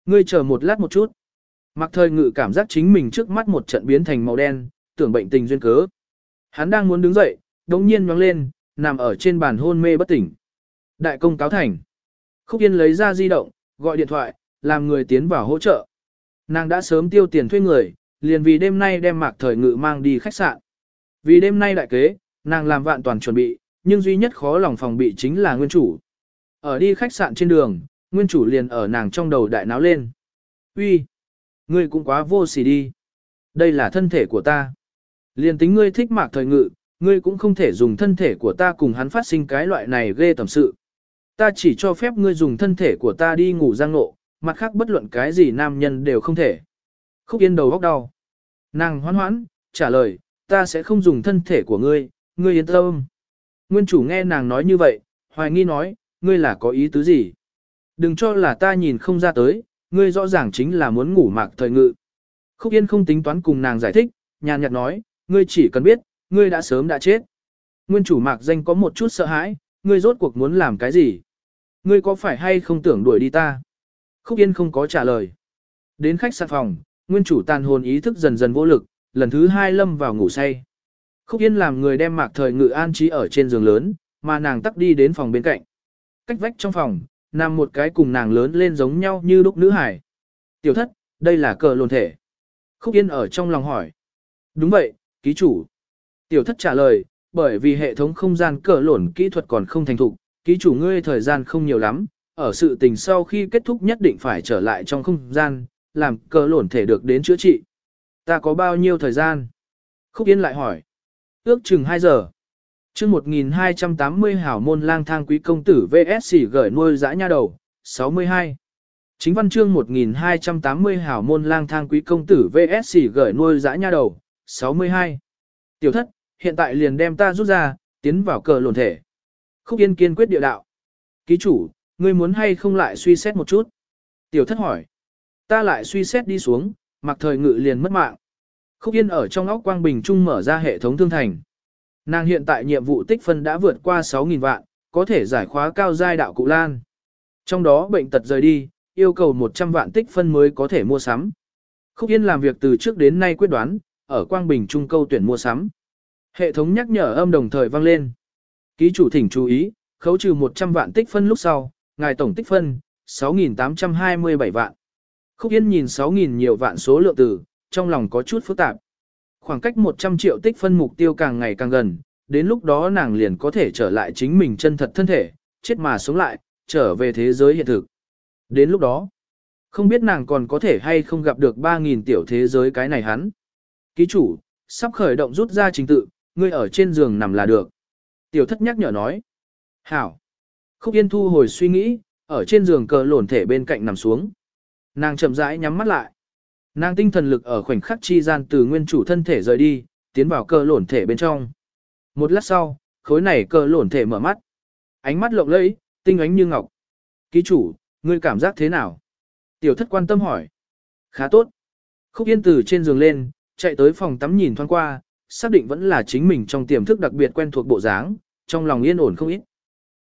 Ngươi chờ một lát một chút. Mạc thời ngự cảm giác chính mình trước mắt một trận biến thành màu đen, tưởng bệnh tình duyên cớ. Hắn đang muốn đứng dậy, đồng nhiên nhoáng lên, nằm ở trên bàn hôn mê bất tỉnh. Đại công cáo thành. Khúc Yên lấy ra di động, gọi điện thoại, làm người tiến vào hỗ trợ. Nàng đã sớm tiêu tiền thuê người, liền vì đêm nay đem mạc thời ngự mang đi khách sạn. Vì đêm nay đại kế, nàng làm vạn toàn chuẩn bị, nhưng duy nhất khó lòng phòng bị chính là nguyên chủ. Ở đi khách sạn trên đường, nguyên chủ liền ở nàng trong đầu đại náo lên. Uy, Ngươi cũng quá vô sỉ đi. Đây là thân thể của ta. Liền tính ngươi thích mạc thời ngự, ngươi cũng không thể dùng thân thể của ta cùng hắn phát sinh cái loại này ghê tầm sự. Ta chỉ cho phép ngươi dùng thân thể của ta đi ngủ giang nộ, mặt khác bất luận cái gì nam nhân đều không thể. Khúc yên đầu góc đau. Nàng hoan hoãn, trả lời, ta sẽ không dùng thân thể của ngươi, ngươi yên tâm. Nguyên chủ nghe nàng nói như vậy, hoài nghi nói, ngươi là có ý tứ gì? Đừng cho là ta nhìn không ra tới, ngươi rõ ràng chính là muốn ngủ mạc thời ngự. Khúc Yên không tính toán cùng nàng giải thích, nhàn nhạt nói, ngươi chỉ cần biết, ngươi đã sớm đã chết. Nguyên chủ mạc danh có một chút sợ hãi, ngươi rốt cuộc muốn làm cái gì? Ngươi có phải hay không tưởng đuổi đi ta? Khúc Yên không có trả lời. Đến khách sạn phòng, nguyên chủ tàn hồn ý thức dần dần vô lực, lần thứ hai lâm vào ngủ say. Khúc Yên làm người đem mạc thời ngự an trí ở trên giường lớn, mà nàng tắt đi đến phòng bên cạnh. Cách vách trong phòng, nằm một cái cùng nàng lớn lên giống nhau như lúc nữ hải. Tiểu thất, đây là cờ lồn thể. Khúc Yên ở trong lòng hỏi. Đúng vậy, ký chủ. Tiểu thất trả lời, bởi vì hệ thống không gian cờ lồn kỹ thuật còn không thành thục, ký chủ ngươi thời gian không nhiều lắm, ở sự tình sau khi kết thúc nhất định phải trở lại trong không gian, làm cờ lổn thể được đến chữa trị. Ta có bao nhiêu thời gian? Khúc Yên lại hỏi. Ước chừng 2 giờ. chương 1280 hảo môn lang thang quý công tử VSC gửi nuôi dã nha đầu, 62. Chính văn chương 1280 hảo môn lang thang quý công tử VSC gửi nuôi dã nha đầu, 62. Tiểu thất, hiện tại liền đem ta rút ra, tiến vào cờ lồn thể. Khúc Yên kiên quyết địa đạo. Ký chủ, ngươi muốn hay không lại suy xét một chút? Tiểu thất hỏi. Ta lại suy xét đi xuống, mặc thời ngự liền mất mạng. Khúc Yên ở trong óc quang bình trung mở ra hệ thống thương thành. Nàng hiện tại nhiệm vụ tích phân đã vượt qua 6.000 vạn, có thể giải khóa cao giai đạo cụ lan. Trong đó bệnh tật rời đi, yêu cầu 100 vạn tích phân mới có thể mua sắm. Khúc Yên làm việc từ trước đến nay quyết đoán, ở Quang Bình Trung câu tuyển mua sắm. Hệ thống nhắc nhở âm đồng thời vang lên. Ký chủ thỉnh chú ý, khấu trừ 100 vạn tích phân lúc sau, ngài tổng tích phân, 6.827 vạn. Khúc Yên nhìn 6.000 nhiều vạn số lượng từ, trong lòng có chút phức tạp. Khoảng cách 100 triệu tích phân mục tiêu càng ngày càng gần, đến lúc đó nàng liền có thể trở lại chính mình chân thật thân thể, chết mà sống lại, trở về thế giới hiện thực. Đến lúc đó, không biết nàng còn có thể hay không gặp được 3.000 tiểu thế giới cái này hắn. Ký chủ, sắp khởi động rút ra trình tự, ngươi ở trên giường nằm là được. Tiểu thất nhắc nhở nói. Hảo. Khúc Yên thu hồi suy nghĩ, ở trên giường cờ lổn thể bên cạnh nằm xuống. Nàng chậm rãi nhắm mắt lại. Nàng tinh thần lực ở khoảnh khắc chi gian từ nguyên chủ thân thể rời đi, tiến vào cờ lổn thể bên trong. Một lát sau, khối này cờ lổn thể mở mắt. Ánh mắt lộng lẫy, tinh ánh như ngọc. Ký chủ, ngươi cảm giác thế nào? Tiểu thất quan tâm hỏi. Khá tốt. Khúc yên từ trên giường lên, chạy tới phòng tắm nhìn thoáng qua, xác định vẫn là chính mình trong tiềm thức đặc biệt quen thuộc bộ dáng, trong lòng yên ổn không ít.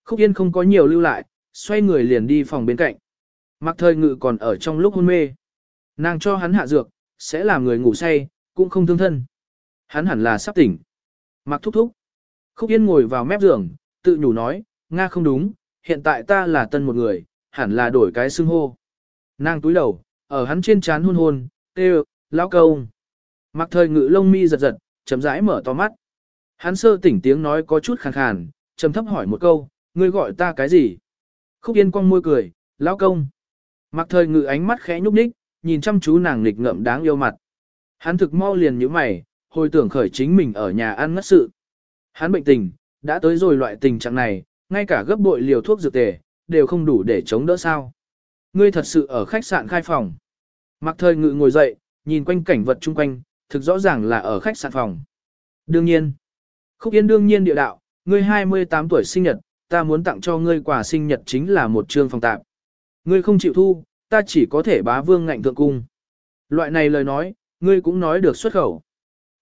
Khúc yên không có nhiều lưu lại, xoay người liền đi phòng bên cạnh. Mặc thời ngự còn ở trong lúc hôn mê. Nàng cho hắn hạ dược, sẽ làm người ngủ say, cũng không thương thân. Hắn hẳn là sắp tỉnh. Mặc thúc thúc. Khúc Yên ngồi vào mép giường, tự nhủ nói, Nga không đúng, hiện tại ta là tân một người, hẳn là đổi cái xưng hô. Nàng túi đầu, ở hắn trên trán hôn hôn, tê lão công. Mặc thời ngự lông mi giật giật, chấm rãi mở to mắt. Hắn sơ tỉnh tiếng nói có chút khàn khàn, trầm thấp hỏi một câu, ngươi gọi ta cái gì? Khúc Yên cong môi cười, lão công. Mặc thời ngự ánh mắt khẽ nhúc nhích, nhìn chăm chú nàng nghịch ngợm đáng yêu mặt. Hắn thực mau liền như mày, hồi tưởng khởi chính mình ở nhà ăn ngất sự. Hắn bệnh tình, đã tới rồi loại tình trạng này, ngay cả gấp bội liều thuốc dược tề, đều không đủ để chống đỡ sao. Ngươi thật sự ở khách sạn khai phòng. Mặc thời ngự ngồi dậy, nhìn quanh cảnh vật chung quanh, thực rõ ràng là ở khách sạn phòng. Đương nhiên, khúc yên đương nhiên địa đạo, ngươi 28 tuổi sinh nhật, ta muốn tặng cho ngươi quà sinh nhật chính là một trương phòng tạp. Ngươi không chịu thu, ta chỉ có thể bá vương ngạnh thượng cung. Loại này lời nói, ngươi cũng nói được xuất khẩu.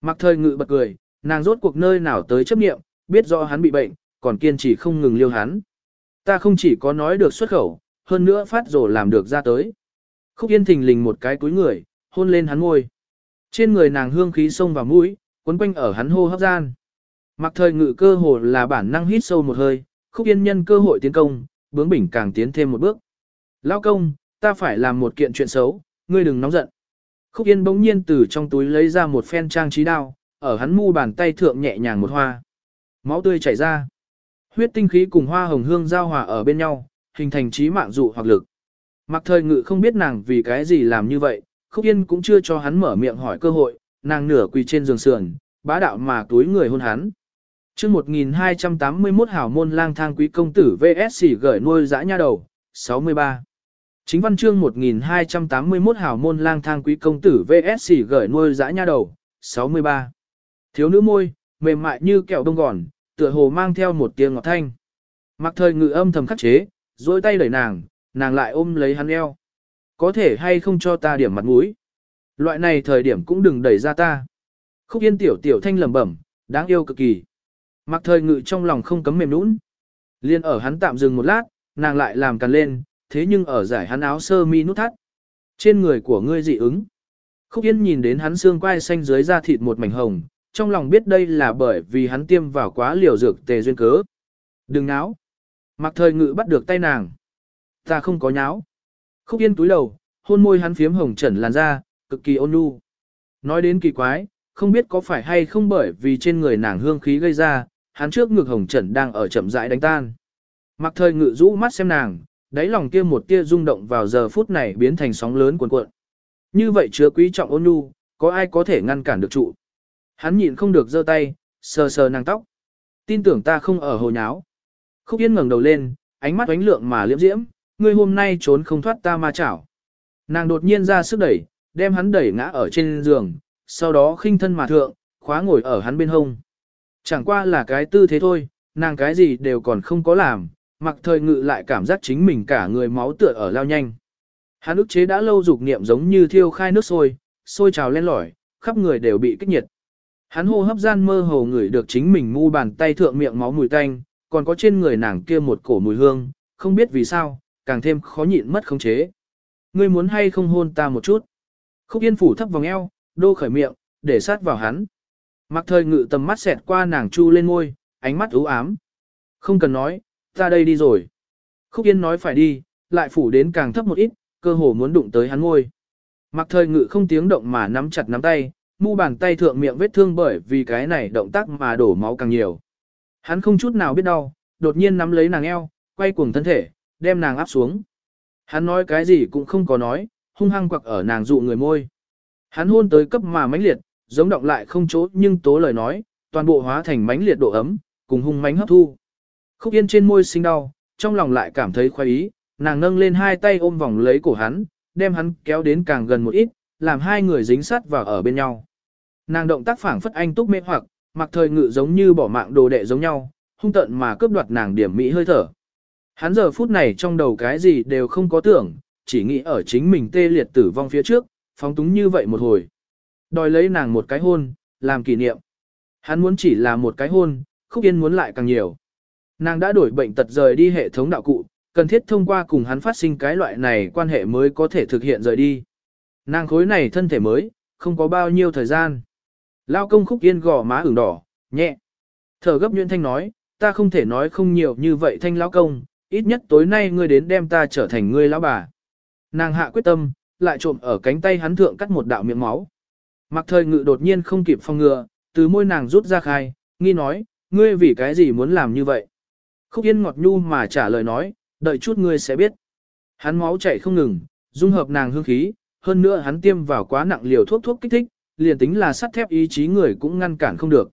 Mặc thời ngự bật cười, nàng rốt cuộc nơi nào tới chấp nghiệm, biết do hắn bị bệnh, còn kiên trì không ngừng liêu hắn. Ta không chỉ có nói được xuất khẩu, hơn nữa phát rổ làm được ra tới. Khúc yên thình lình một cái cúi người, hôn lên hắn ngôi. Trên người nàng hương khí sông vào mũi, quấn quanh ở hắn hô hấp gian. Mặc thời ngự cơ hồ là bản năng hít sâu một hơi, khúc yên nhân cơ hội tiến công, bướng bỉnh càng tiến thêm một bước. Lao công, ta phải làm một kiện chuyện xấu, ngươi đừng nóng giận. Khúc Yên bỗng nhiên từ trong túi lấy ra một phen trang trí đao, ở hắn mu bàn tay thượng nhẹ nhàng một hoa. Máu tươi chảy ra. Huyết tinh khí cùng hoa hồng hương giao hòa ở bên nhau, hình thành trí mạng dụ hoặc lực. Mặc thời ngự không biết nàng vì cái gì làm như vậy, Khúc Yên cũng chưa cho hắn mở miệng hỏi cơ hội, nàng nửa quỳ trên giường sườn, bá đạo mà túi người hôn hắn. chương 1281 hảo môn lang thang quý công tử VSC gửi nuôi dã nha đầu, 63. Chính văn chương 1281 hảo môn lang thang quý công tử VSC gửi nuôi dã nha đầu, 63. Thiếu nữ môi, mềm mại như kẹo đông gòn, tựa hồ mang theo một tiếng ngọt thanh. Mặc thời ngự âm thầm khắc chế, dôi tay đẩy nàng, nàng lại ôm lấy hắn eo. Có thể hay không cho ta điểm mặt mũi. Loại này thời điểm cũng đừng đẩy ra ta. Khúc yên tiểu tiểu thanh lầm bẩm, đáng yêu cực kỳ. Mặc thời ngự trong lòng không cấm mềm nũng. Liên ở hắn tạm dừng một lát, nàng lại làm càn lên, thế nhưng ở giải hắn áo sơ mi nút thắt. Trên người của ngươi dị ứng. Khúc Yên nhìn đến hắn xương quai xanh dưới da thịt một mảnh hồng, trong lòng biết đây là bởi vì hắn tiêm vào quá liều dược tề duyên cớ. Đừng náo. Mặc thời ngự bắt được tay nàng. Ta không có nháo. Khúc Yên túi đầu, hôn môi hắn phiếm hồng trần làn da, cực kỳ ôn nhu. Nói đến kỳ quái, không biết có phải hay không bởi vì trên người nàng hương khí gây ra, hắn trước ngực hồng trần đang ở chậm rãi đánh tan. Mặc thời ngự rũ mắt xem nàng, đáy lòng kia một tia rung động vào giờ phút này biến thành sóng lớn cuồn cuộn. Như vậy chứa quý trọng ôn nhu, có ai có thể ngăn cản được trụ. Hắn nhịn không được giơ tay, sờ sờ nàng tóc. Tin tưởng ta không ở hồ nháo. Khúc Yên ngẩng đầu lên, ánh mắt ánh lượng mà liễm diễm, ngươi hôm nay trốn không thoát ta ma chảo. Nàng đột nhiên ra sức đẩy, đem hắn đẩy ngã ở trên giường, sau đó khinh thân mà thượng, khóa ngồi ở hắn bên hông. Chẳng qua là cái tư thế thôi, nàng cái gì đều còn không có làm, mặc thời ngự lại cảm giác chính mình cả người máu tựa ở lao nhanh. Hắn ức chế đã lâu dục niệm giống như thiêu khai nước sôi, sôi trào lên lỏi, khắp người đều bị kích nhiệt. Hắn hô hấp gian mơ hồ ngửi được chính mình mu bàn tay thượng miệng máu mùi tanh, còn có trên người nàng kia một cổ mùi hương, không biết vì sao, càng thêm khó nhịn mất khống chế. Ngươi muốn hay không hôn ta một chút? Khúc Yên phủ thấp vòng eo, đô khởi miệng, để sát vào hắn. Mặc thời ngự tầm mắt xẹt qua nàng chu lên môi, ánh mắt ú ám. Không cần nói, ta đây đi rồi. Khúc Yên nói phải đi, lại phủ đến càng thấp một ít, cơ hồ muốn đụng tới hắn ngôi. Mặc thời ngự không tiếng động mà nắm chặt nắm tay, mu bàn tay thượng miệng vết thương bởi vì cái này động tác mà đổ máu càng nhiều. Hắn không chút nào biết đau, đột nhiên nắm lấy nàng eo, quay cuồng thân thể, đem nàng áp xuống. Hắn nói cái gì cũng không có nói, hung hăng quặc ở nàng dụ người môi. Hắn hôn tới cấp mà mãnh liệt, giống động lại không chỗ nhưng tố lời nói, toàn bộ hóa thành mãnh liệt độ ấm, cùng hung mãnh hấp thu. Khúc Yên trên môi sinh đau, trong lòng lại cảm thấy khoái ý, nàng nâng lên hai tay ôm vòng lấy cổ hắn, đem hắn kéo đến càng gần một ít, làm hai người dính sát vào ở bên nhau. Nàng động tác phảng phất anh túc mê hoặc, mặc thời ngự giống như bỏ mạng đồ đệ giống nhau, hung tận mà cướp đoạt nàng điểm mỹ hơi thở. Hắn giờ phút này trong đầu cái gì đều không có tưởng, chỉ nghĩ ở chính mình tê liệt tử vong phía trước, phóng túng như vậy một hồi. Đòi lấy nàng một cái hôn, làm kỷ niệm. Hắn muốn chỉ là một cái hôn, khúc yên muốn lại càng nhiều. Nàng đã đổi bệnh tật rời đi hệ thống đạo cụ, cần thiết thông qua cùng hắn phát sinh cái loại này quan hệ mới có thể thực hiện rời đi. Nàng khối này thân thể mới, không có bao nhiêu thời gian. Lao công khúc yên gò má ửng đỏ, nhẹ. Thở gấp nhuyễn Thanh nói, ta không thể nói không nhiều như vậy Thanh lão công, ít nhất tối nay ngươi đến đem ta trở thành ngươi lão bà. Nàng hạ quyết tâm, lại trộm ở cánh tay hắn thượng cắt một đạo miệng máu. Mặc thời ngự đột nhiên không kịp phòng ngừa, từ môi nàng rút ra khai, nghi nói, ngươi vì cái gì muốn làm như vậy? Khúc Yên ngọt nhu mà trả lời nói, đợi chút ngươi sẽ biết. Hắn máu chảy không ngừng, dung hợp nàng hương khí, hơn nữa hắn tiêm vào quá nặng liều thuốc thuốc kích thích, liền tính là sắt thép ý chí người cũng ngăn cản không được.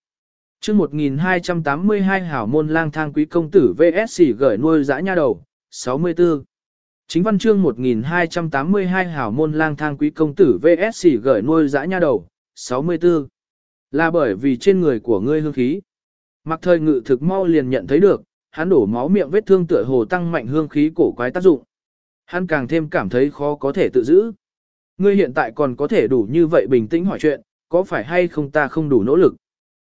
Trước 1282 hảo môn lang thang quý công tử VSC gửi nuôi dã nha đầu, 64. Chính văn chương 1282 hảo môn lang thang quý công tử VSC gửi nuôi dã nha đầu, 64. Là bởi vì trên người của ngươi hương khí. Mặc thời ngự thực mau liền nhận thấy được, hắn đổ máu miệng vết thương tựa hồ tăng mạnh hương khí cổ quái tác dụng. Hắn càng thêm cảm thấy khó có thể tự giữ. Ngươi hiện tại còn có thể đủ như vậy bình tĩnh hỏi chuyện, có phải hay không ta không đủ nỗ lực?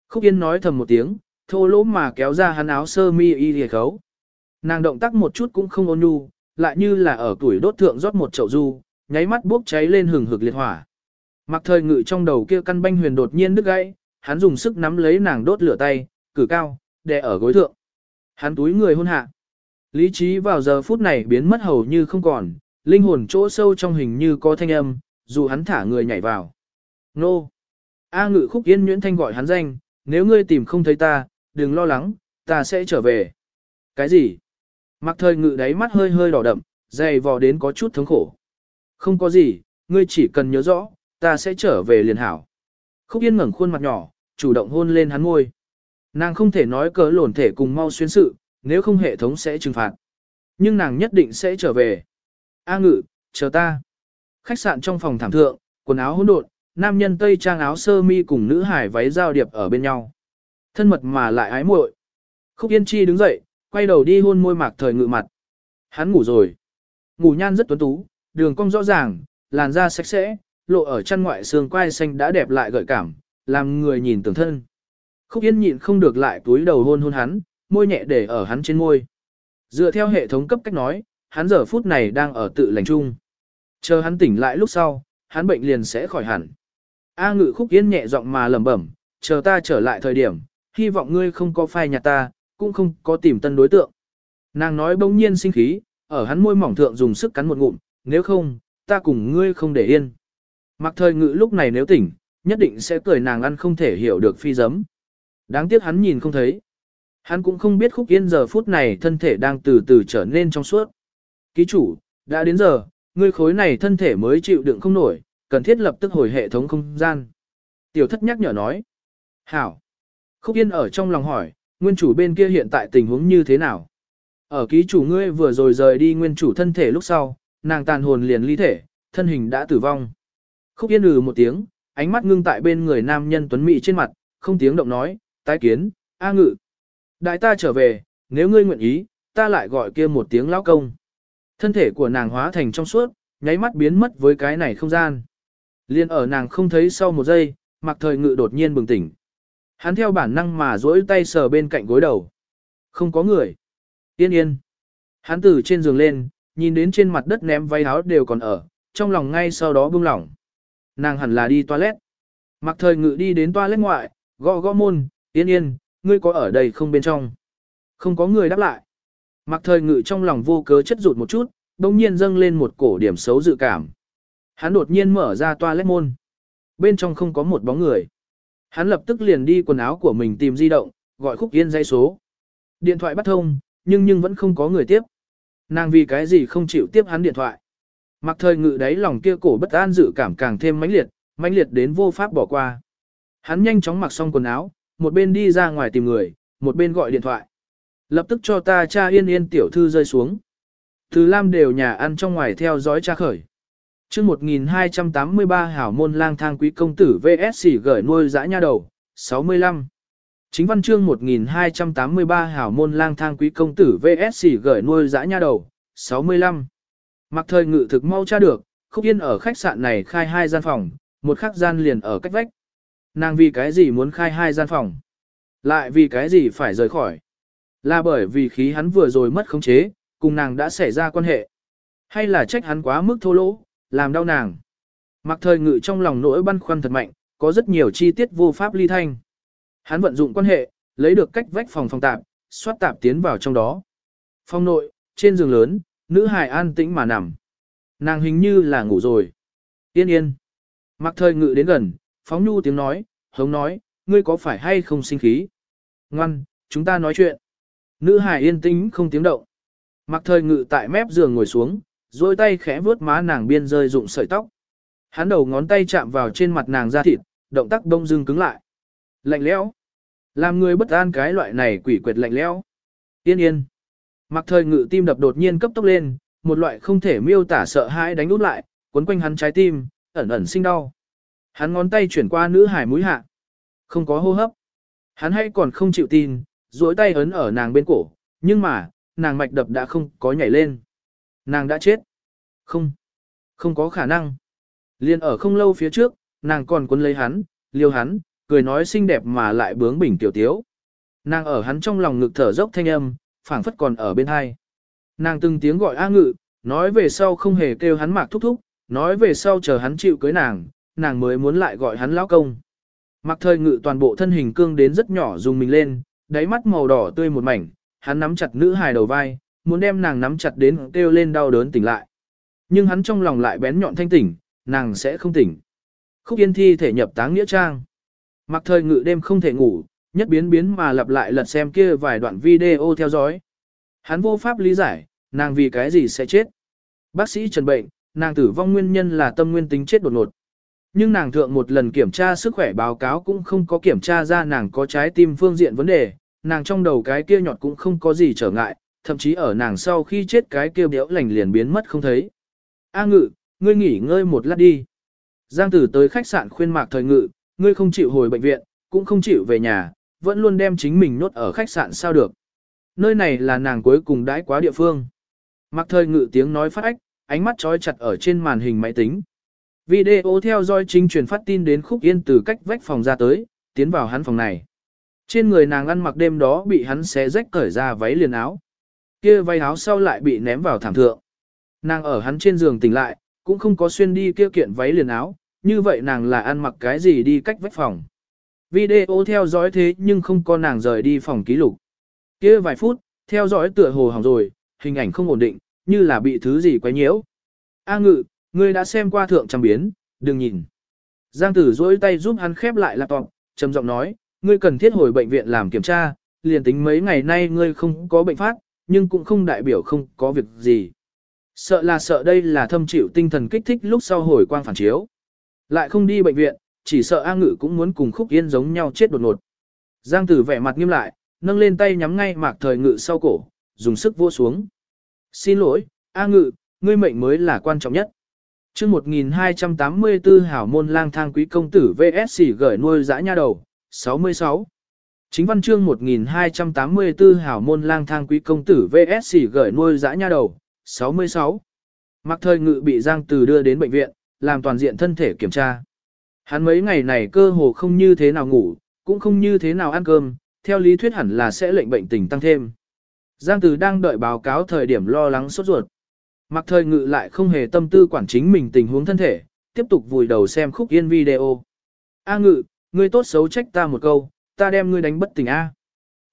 Khúc Yên nói thầm một tiếng, thô lỗ mà kéo ra hắn áo sơ mi y lìa khấu. Nàng động tác một chút cũng không ôn nhu, lại như là ở tuổi đốt thượng rót một chậu du, nháy mắt bốc cháy lên hừng hực liệt hỏa. Mặc thời ngự trong đầu kia căn banh huyền đột nhiên đứt gãy, hắn dùng sức nắm lấy nàng đốt lửa tay, cử cao, đè ở gối thượng. Hắn túi người hôn hạ. Lý trí vào giờ phút này biến mất hầu như không còn, linh hồn chỗ sâu trong hình như có thanh âm, dù hắn thả người nhảy vào. Nô! A ngự khúc yên nhuyễn thanh gọi hắn danh, nếu ngươi tìm không thấy ta, đừng lo lắng, ta sẽ trở về. Cái gì? Mặc thời ngự đáy mắt hơi hơi đỏ đậm, dày vò đến có chút thống khổ. Không có gì, ngươi chỉ cần nhớ rõ, ta sẽ trở về liền hảo. Khúc yên ngẩng khuôn mặt nhỏ, chủ động hôn lên hắn môi. Nàng không thể nói cớ lổn thể cùng mau xuyên sự, nếu không hệ thống sẽ trừng phạt. Nhưng nàng nhất định sẽ trở về. A ngự, chờ ta. Khách sạn trong phòng thảm thượng, quần áo hỗn độn, nam nhân tây trang áo sơ mi cùng nữ hải váy giao điệp ở bên nhau. Thân mật mà lại ái muội. Khúc Yên Chi đứng dậy, quay đầu đi hôn môi mạc thời ngự mặt. Hắn ngủ rồi. Ngủ nhan rất tuấn tú, đường cong rõ ràng, làn da sạch sẽ, lộ ở chân ngoại xương quai xanh đã đẹp lại gợi cảm, làm người nhìn tưởng thân. Khúc Yên nhịn không được lại túi đầu hôn hôn hắn, môi nhẹ để ở hắn trên môi. Dựa theo hệ thống cấp cách nói, hắn giờ phút này đang ở tự lành chung. Chờ hắn tỉnh lại lúc sau, hắn bệnh liền sẽ khỏi hẳn. A ngự khúc yên nhẹ giọng mà lẩm bẩm, chờ ta trở lại thời điểm, hy vọng ngươi không có phai nhạt ta, cũng không có tìm tân đối tượng. Nàng nói bỗng nhiên sinh khí, ở hắn môi mỏng thượng dùng sức cắn một ngụm, nếu không, ta cùng ngươi không để yên. Mặc thời ngự lúc này nếu tỉnh, nhất định sẽ cười nàng ăn không thể hiểu được phi giấm. Đáng tiếc hắn nhìn không thấy. Hắn cũng không biết khúc yên giờ phút này thân thể đang từ từ trở nên trong suốt. Ký chủ, đã đến giờ, ngươi khối này thân thể mới chịu đựng không nổi, cần thiết lập tức hồi hệ thống không gian. Tiểu thất nhắc nhở nói. Hảo. Khúc yên ở trong lòng hỏi, nguyên chủ bên kia hiện tại tình huống như thế nào? Ở ký chủ ngươi vừa rồi rời đi nguyên chủ thân thể lúc sau, nàng tàn hồn liền ly thể, thân hình đã tử vong. Khúc yên ừ một tiếng, ánh mắt ngưng tại bên người nam nhân tuấn mỹ trên mặt, không tiếng động nói, tái kiến, A ngự. Đại ta trở về, nếu ngươi nguyện ý, ta lại gọi kia một tiếng lão công. Thân thể của nàng hóa thành trong suốt, nháy mắt biến mất với cái này không gian. Liên ở nàng không thấy sau một giây, mặc thời ngự đột nhiên bừng tỉnh. Hắn theo bản năng mà duỗi tay sờ bên cạnh gối đầu. Không có người. Yên yên. Hắn từ trên giường lên, nhìn đến trên mặt đất ném váy áo đều còn ở, trong lòng ngay sau đó buông lỏng. Nàng hẳn là đi toilet. Mặc thời ngự đi đến toilet ngoại, gõ gõ môn, yên yên, ngươi có ở đây không bên trong? Không có người đáp lại. Mặc thời ngự trong lòng vô cớ chất rụt một chút, đồng nhiên dâng lên một cổ điểm xấu dự cảm. Hắn đột nhiên mở ra toilet môn. Bên trong không có một bóng người. Hắn lập tức liền đi quần áo của mình tìm di động, gọi khúc yên dây số. Điện thoại bắt thông, nhưng nhưng vẫn không có người tiếp. Nàng vì cái gì không chịu tiếp hắn điện thoại. Mặc thời ngự đáy lòng kia cổ bất an dự cảm càng thêm mãnh liệt, mãnh liệt đến vô pháp bỏ qua. Hắn nhanh chóng mặc xong quần áo, một bên đi ra ngoài tìm người, một bên gọi điện thoại. Lập tức cho ta cha yên yên tiểu thư rơi xuống. Từ Lam đều nhà ăn trong ngoài theo dõi cha khởi chương 1283 hảo môn lang thang quý công tử VSC gửi nuôi dã nha đầu, 65. Chính văn chương 1283 hảo môn lang thang quý công tử VSC gửi nuôi dã nha đầu, 65. Mặc thời ngự thực mau tra được, khúc yên ở khách sạn này khai hai gian phòng, một khắc gian liền ở cách vách. Nàng vì cái gì muốn khai hai gian phòng? Lại vì cái gì phải rời khỏi? Là bởi vì khí hắn vừa rồi mất khống chế, cùng nàng đã xảy ra quan hệ. Hay là trách hắn quá mức thô lỗ, làm đau nàng. Mặc thời ngự trong lòng nỗi băn khoăn thật mạnh, có rất nhiều chi tiết vô pháp ly thanh. Hắn vận dụng quan hệ, lấy được cách vách phòng phòng tạp, xoát tạp tiến vào trong đó. Phòng nội, trên giường lớn, nữ hài an tĩnh mà nằm. Nàng hình như là ngủ rồi. Yên yên. Mặc thời ngự đến gần, phóng nhu tiếng nói, hống nói, ngươi có phải hay không sinh khí? Ngoan, chúng ta nói chuyện. Nữ hài yên tĩnh không tiếng động. Mặc thời ngự tại mép giường ngồi xuống, dôi tay khẽ vuốt má nàng biên rơi rụng sợi tóc. Hắn đầu ngón tay chạm vào trên mặt nàng da thịt, động tác đông dưng cứng lại. Lạnh lẽo. Làm người bất an cái loại này quỷ quyệt lạnh lẽo. Yên yên. Mặc thời ngự tim đập đột nhiên cấp tốc lên, một loại không thể miêu tả sợ hãi đánh út lại, cuốn quanh hắn trái tim, ẩn ẩn sinh đau. Hắn ngón tay chuyển qua nữ hải mũi hạ. Không có hô hấp. Hắn hay còn không chịu tin, duỗi tay ấn ở nàng bên cổ, nhưng mà, nàng mạch đập đã không có nhảy lên. Nàng đã chết. Không. Không có khả năng. Liên ở không lâu phía trước, nàng còn cuốn lấy hắn, liêu hắn, cười nói xinh đẹp mà lại bướng bỉnh tiểu tiếu. Nàng ở hắn trong lòng ngực thở dốc thanh âm, phảng phất còn ở bên hai. Nàng từng tiếng gọi A ngự, nói về sau không hề kêu hắn mạc thúc thúc, nói về sau chờ hắn chịu cưới nàng, nàng mới muốn lại gọi hắn lão công. Mặc thời ngự toàn bộ thân hình cương đến rất nhỏ dùng mình lên, đáy mắt màu đỏ tươi một mảnh, hắn nắm chặt nữ hài đầu vai, muốn đem nàng nắm chặt đến kêu lên đau đớn tỉnh lại. Nhưng hắn trong lòng lại bén nhọn thanh tỉnh, nàng sẽ không tỉnh. Khúc yên thi thể nhập táng nghĩa trang. Mặc thời ngự đêm không thể ngủ, nhất biến biến mà lặp lại lật xem kia vài đoạn video theo dõi. Hắn vô pháp lý giải, nàng vì cái gì sẽ chết. Bác sĩ trần bệnh, nàng tử vong nguyên nhân là tâm nguyên tính chết đột ngột. Nhưng nàng thượng một lần kiểm tra sức khỏe báo cáo cũng không có kiểm tra ra nàng có trái tim phương diện vấn đề, nàng trong đầu cái kia nhọt cũng không có gì trở ngại, thậm chí ở nàng sau khi chết cái kia béo lành liền biến mất không thấy. A ngự, ngươi nghỉ ngơi một lát đi. Giang tử tới khách sạn khuyên mạc thời ngự, ngươi không chịu hồi bệnh viện, cũng không chịu về nhà, vẫn luôn đem chính mình nốt ở khách sạn sao được. Nơi này là nàng cuối cùng đãi quá địa phương. Mặc thời ngự tiếng nói phát ách, ánh mắt trói chặt ở trên màn hình máy tính. Video theo dõi chính truyền phát tin đến khúc yên từ cách vách phòng ra tới, tiến vào hắn phòng này. Trên người nàng ăn mặc đêm đó bị hắn xé rách cởi ra váy liền áo. Kia váy áo sau lại bị ném vào thảm thượng. Nàng ở hắn trên giường tỉnh lại, cũng không có xuyên đi kia kiện váy liền áo, như vậy nàng là ăn mặc cái gì đi cách vách phòng. Video theo dõi thế nhưng không có nàng rời đi phòng ký lục. kia vài phút, theo dõi tựa hồ hỏng rồi, hình ảnh không ổn định, như là bị thứ gì quấy nhiễu. A ngự, ngươi đã xem qua thượng trăm biến, đừng nhìn. Giang tử duỗi tay giúp hắn khép lại laptop, trầm giọng nói, ngươi cần thiết hồi bệnh viện làm kiểm tra, liền tính mấy ngày nay ngươi không có bệnh phát, nhưng cũng không đại biểu không có việc gì. Sợ là sợ đây là thâm chịu tinh thần kích thích lúc sau hồi quang phản chiếu. Lại không đi bệnh viện, chỉ sợ A Ngự cũng muốn cùng Khúc Yên giống nhau chết đột ngột. Giang Tử vẻ mặt nghiêm lại, nâng lên tay nhắm ngay Mạc Thời Ngự sau cổ, dùng sức vô xuống. Xin lỗi, A Ngự, ngươi mệnh mới là quan trọng nhất. chương 1284 hảo môn lang thang quý công tử VSC gửi nuôi dã nha đầu, 66. Chính văn chương 1284 hảo môn lang thang quý công tử VSC gửi nuôi dã nha đầu, 66. Mặc Thời Ngự bị Giang Từ đưa đến bệnh viện, làm toàn diện thân thể kiểm tra. Hắn mấy ngày này cơ hồ không như thế nào ngủ, cũng không như thế nào ăn cơm, theo lý thuyết hẳn là sẽ lệnh bệnh tình tăng thêm. Giang Từ đang đợi báo cáo thời điểm lo lắng sốt ruột. Mặc thời ngự lại không hề tâm tư quản chính mình tình huống thân thể, tiếp tục vùi đầu xem khúc yên video. A ngự, ngươi tốt xấu trách ta một câu, ta đem ngươi đánh bất tỉnh A.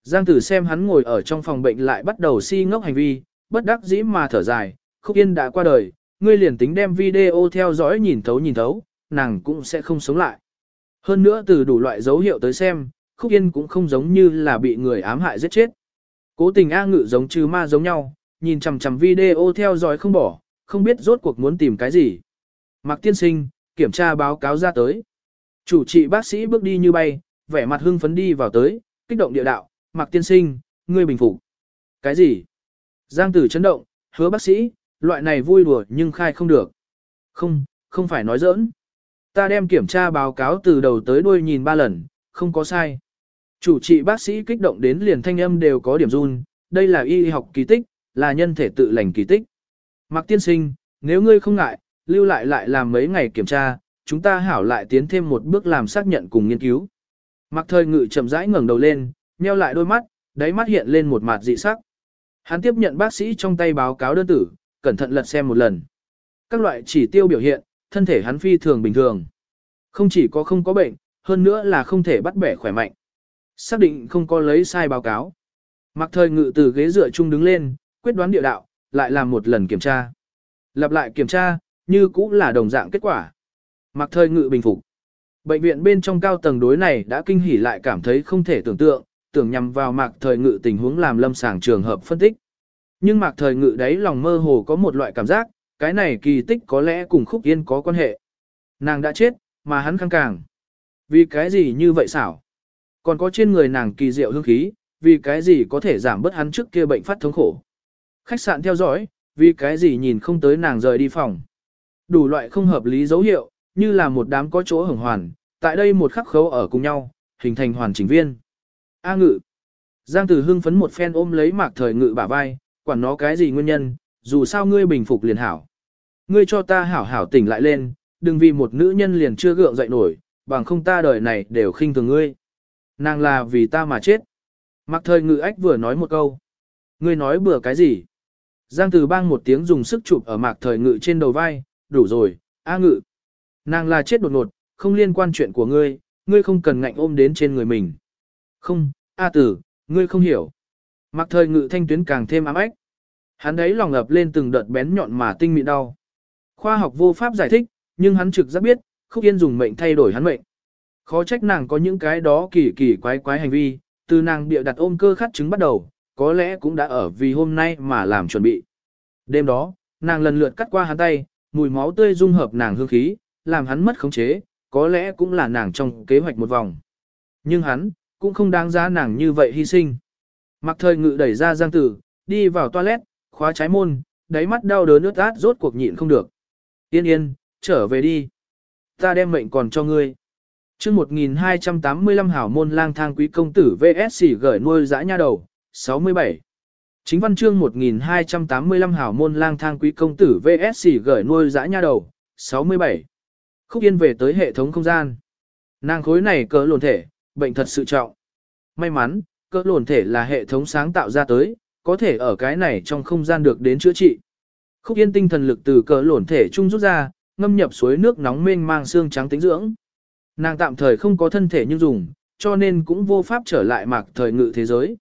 Giang tử xem hắn ngồi ở trong phòng bệnh lại bắt đầu si ngốc hành vi, bất đắc dĩ mà thở dài, khúc yên đã qua đời, ngươi liền tính đem video theo dõi nhìn thấu nhìn thấu, nàng cũng sẽ không sống lại. Hơn nữa từ đủ loại dấu hiệu tới xem, khúc yên cũng không giống như là bị người ám hại giết chết. Cố tình A ngự giống chứ ma giống nhau, nhìn chằm chằm video theo dõi không bỏ, không biết rốt cuộc muốn tìm cái gì. Mạc tiên sinh, kiểm tra báo cáo ra tới. Chủ trị bác sĩ bước đi như bay, vẻ mặt hưng phấn đi vào tới, kích động địa đạo, Mạc tiên sinh, ngươi bình phục. Cái gì? Giang tử chấn động, hứa bác sĩ, loại này vui đùa nhưng khai không được. Không, không phải nói giỡn. Ta đem kiểm tra báo cáo từ đầu tới đuôi nhìn ba lần, không có sai. Chủ trị bác sĩ kích động đến liền thanh âm đều có điểm run, đây là y học kỳ tích, là nhân thể tự lành kỳ tích. Mạc tiên sinh, nếu ngươi không ngại, lưu lại lại làm mấy ngày kiểm tra, chúng ta hảo lại tiến thêm một bước làm xác nhận cùng nghiên cứu. Mạc thời ngự chậm rãi ngẩng đầu lên, nheo lại đôi mắt, đáy mắt hiện lên một mặt dị sắc. Hắn tiếp nhận bác sĩ trong tay báo cáo đơn tử, cẩn thận lật xem một lần. Các loại chỉ tiêu biểu hiện, thân thể hắn phi thường bình thường. Không chỉ có không có bệnh, hơn nữa là không thể bắt bẻ khỏe mạnh. Xác định không có lấy sai báo cáo. Mặc thời ngự từ ghế dựa chung đứng lên, quyết đoán địa đạo, lại làm một lần kiểm tra. Lặp lại kiểm tra, như cũng là đồng dạng kết quả. Mặc thời ngự bình phục. Bệnh viện bên trong cao tầng đối này đã kinh hỉ lại cảm thấy không thể tưởng tượng, tưởng nhằm vào mạc thời ngự tình huống làm lâm sàng trường hợp phân tích. Nhưng mạc thời ngự đấy lòng mơ hồ có một loại cảm giác, cái này kỳ tích có lẽ cùng khúc yên có quan hệ. Nàng đã chết, mà hắn khăng càng. Vì cái gì như vậy xảo? Còn có trên người nàng kỳ diệu hương khí, vì cái gì có thể giảm bớt hắn trước kia bệnh phát thống khổ. Khách sạn theo dõi, vì cái gì nhìn không tới nàng rời đi phòng. Đủ loại không hợp lý dấu hiệu, như là một đám có chỗ hưởng hoàn, tại đây một khắc khấu ở cùng nhau, hình thành hoàn chỉnh viên. A ngự. Giang Tử hưng phấn một phen ôm lấy mạc thời ngự bả vai, quản nó cái gì nguyên nhân, dù sao ngươi bình phục liền hảo. Ngươi cho ta hảo hảo tỉnh lại lên, đừng vì một nữ nhân liền chưa gượng dậy nổi, bằng không ta đời này đều khinh thường ngươi. Nàng là vì ta mà chết. Mạc thời ngự ách vừa nói một câu. Ngươi nói bừa cái gì? Giang Tử bang một tiếng dùng sức chụp ở mạc thời ngự trên đầu vai, đủ rồi, A ngự. Nàng là chết đột ngột, không liên quan chuyện của ngươi, ngươi không cần ngạnh ôm đến trên người mình. Không, A tử, ngươi không hiểu. Mặc thời ngự thanh tuyến càng thêm ám ách. Hắn đấy lòng ngập lên từng đợt bén nhọn mà tinh mịn đau. Khoa học vô pháp giải thích, nhưng hắn trực giác biết, khúc yên dùng mệnh thay đổi hắn mệnh. Khó trách nàng có những cái đó kỳ kỳ quái quái hành vi, từ nàng bịa đặt ôm cơ khát trứng bắt đầu, có lẽ cũng đã ở vì hôm nay mà làm chuẩn bị. Đêm đó, nàng lần lượt cắt qua hắn tay, mùi máu tươi dung hợp nàng hương khí, làm hắn mất khống chế, có lẽ cũng là nàng trong kế hoạch một vòng. Nhưng hắn, cũng không đáng giá nàng như vậy hy sinh. Mặc thời ngự đẩy ra giang tử, đi vào toilet, khóa trái môn, đáy mắt đau đớn ướt át rốt cuộc nhịn không được. Yên yên, trở về đi. Ta đem mệnh còn cho ngươi. chương 1285 hảo môn lang thang quý công tử VSC gửi nuôi dã nha đầu, 67. Chính văn chương 1285 hảo môn lang thang quý công tử VSC gửi nuôi dã nha đầu, 67. Khúc Yên về tới hệ thống không gian. Nàng khối này cỡ lồn thể, bệnh thật sự trọng. May mắn, cỡ lồn thể là hệ thống sáng tạo ra tới, có thể ở cái này trong không gian được đến chữa trị. Khúc Yên tinh thần lực từ cỡ lồn thể trung rút ra, ngâm nhập suối nước nóng mênh mang xương trắng tính dưỡng. Nàng tạm thời không có thân thể nhưng dùng, cho nên cũng vô pháp trở lại mạc thời ngự thế giới.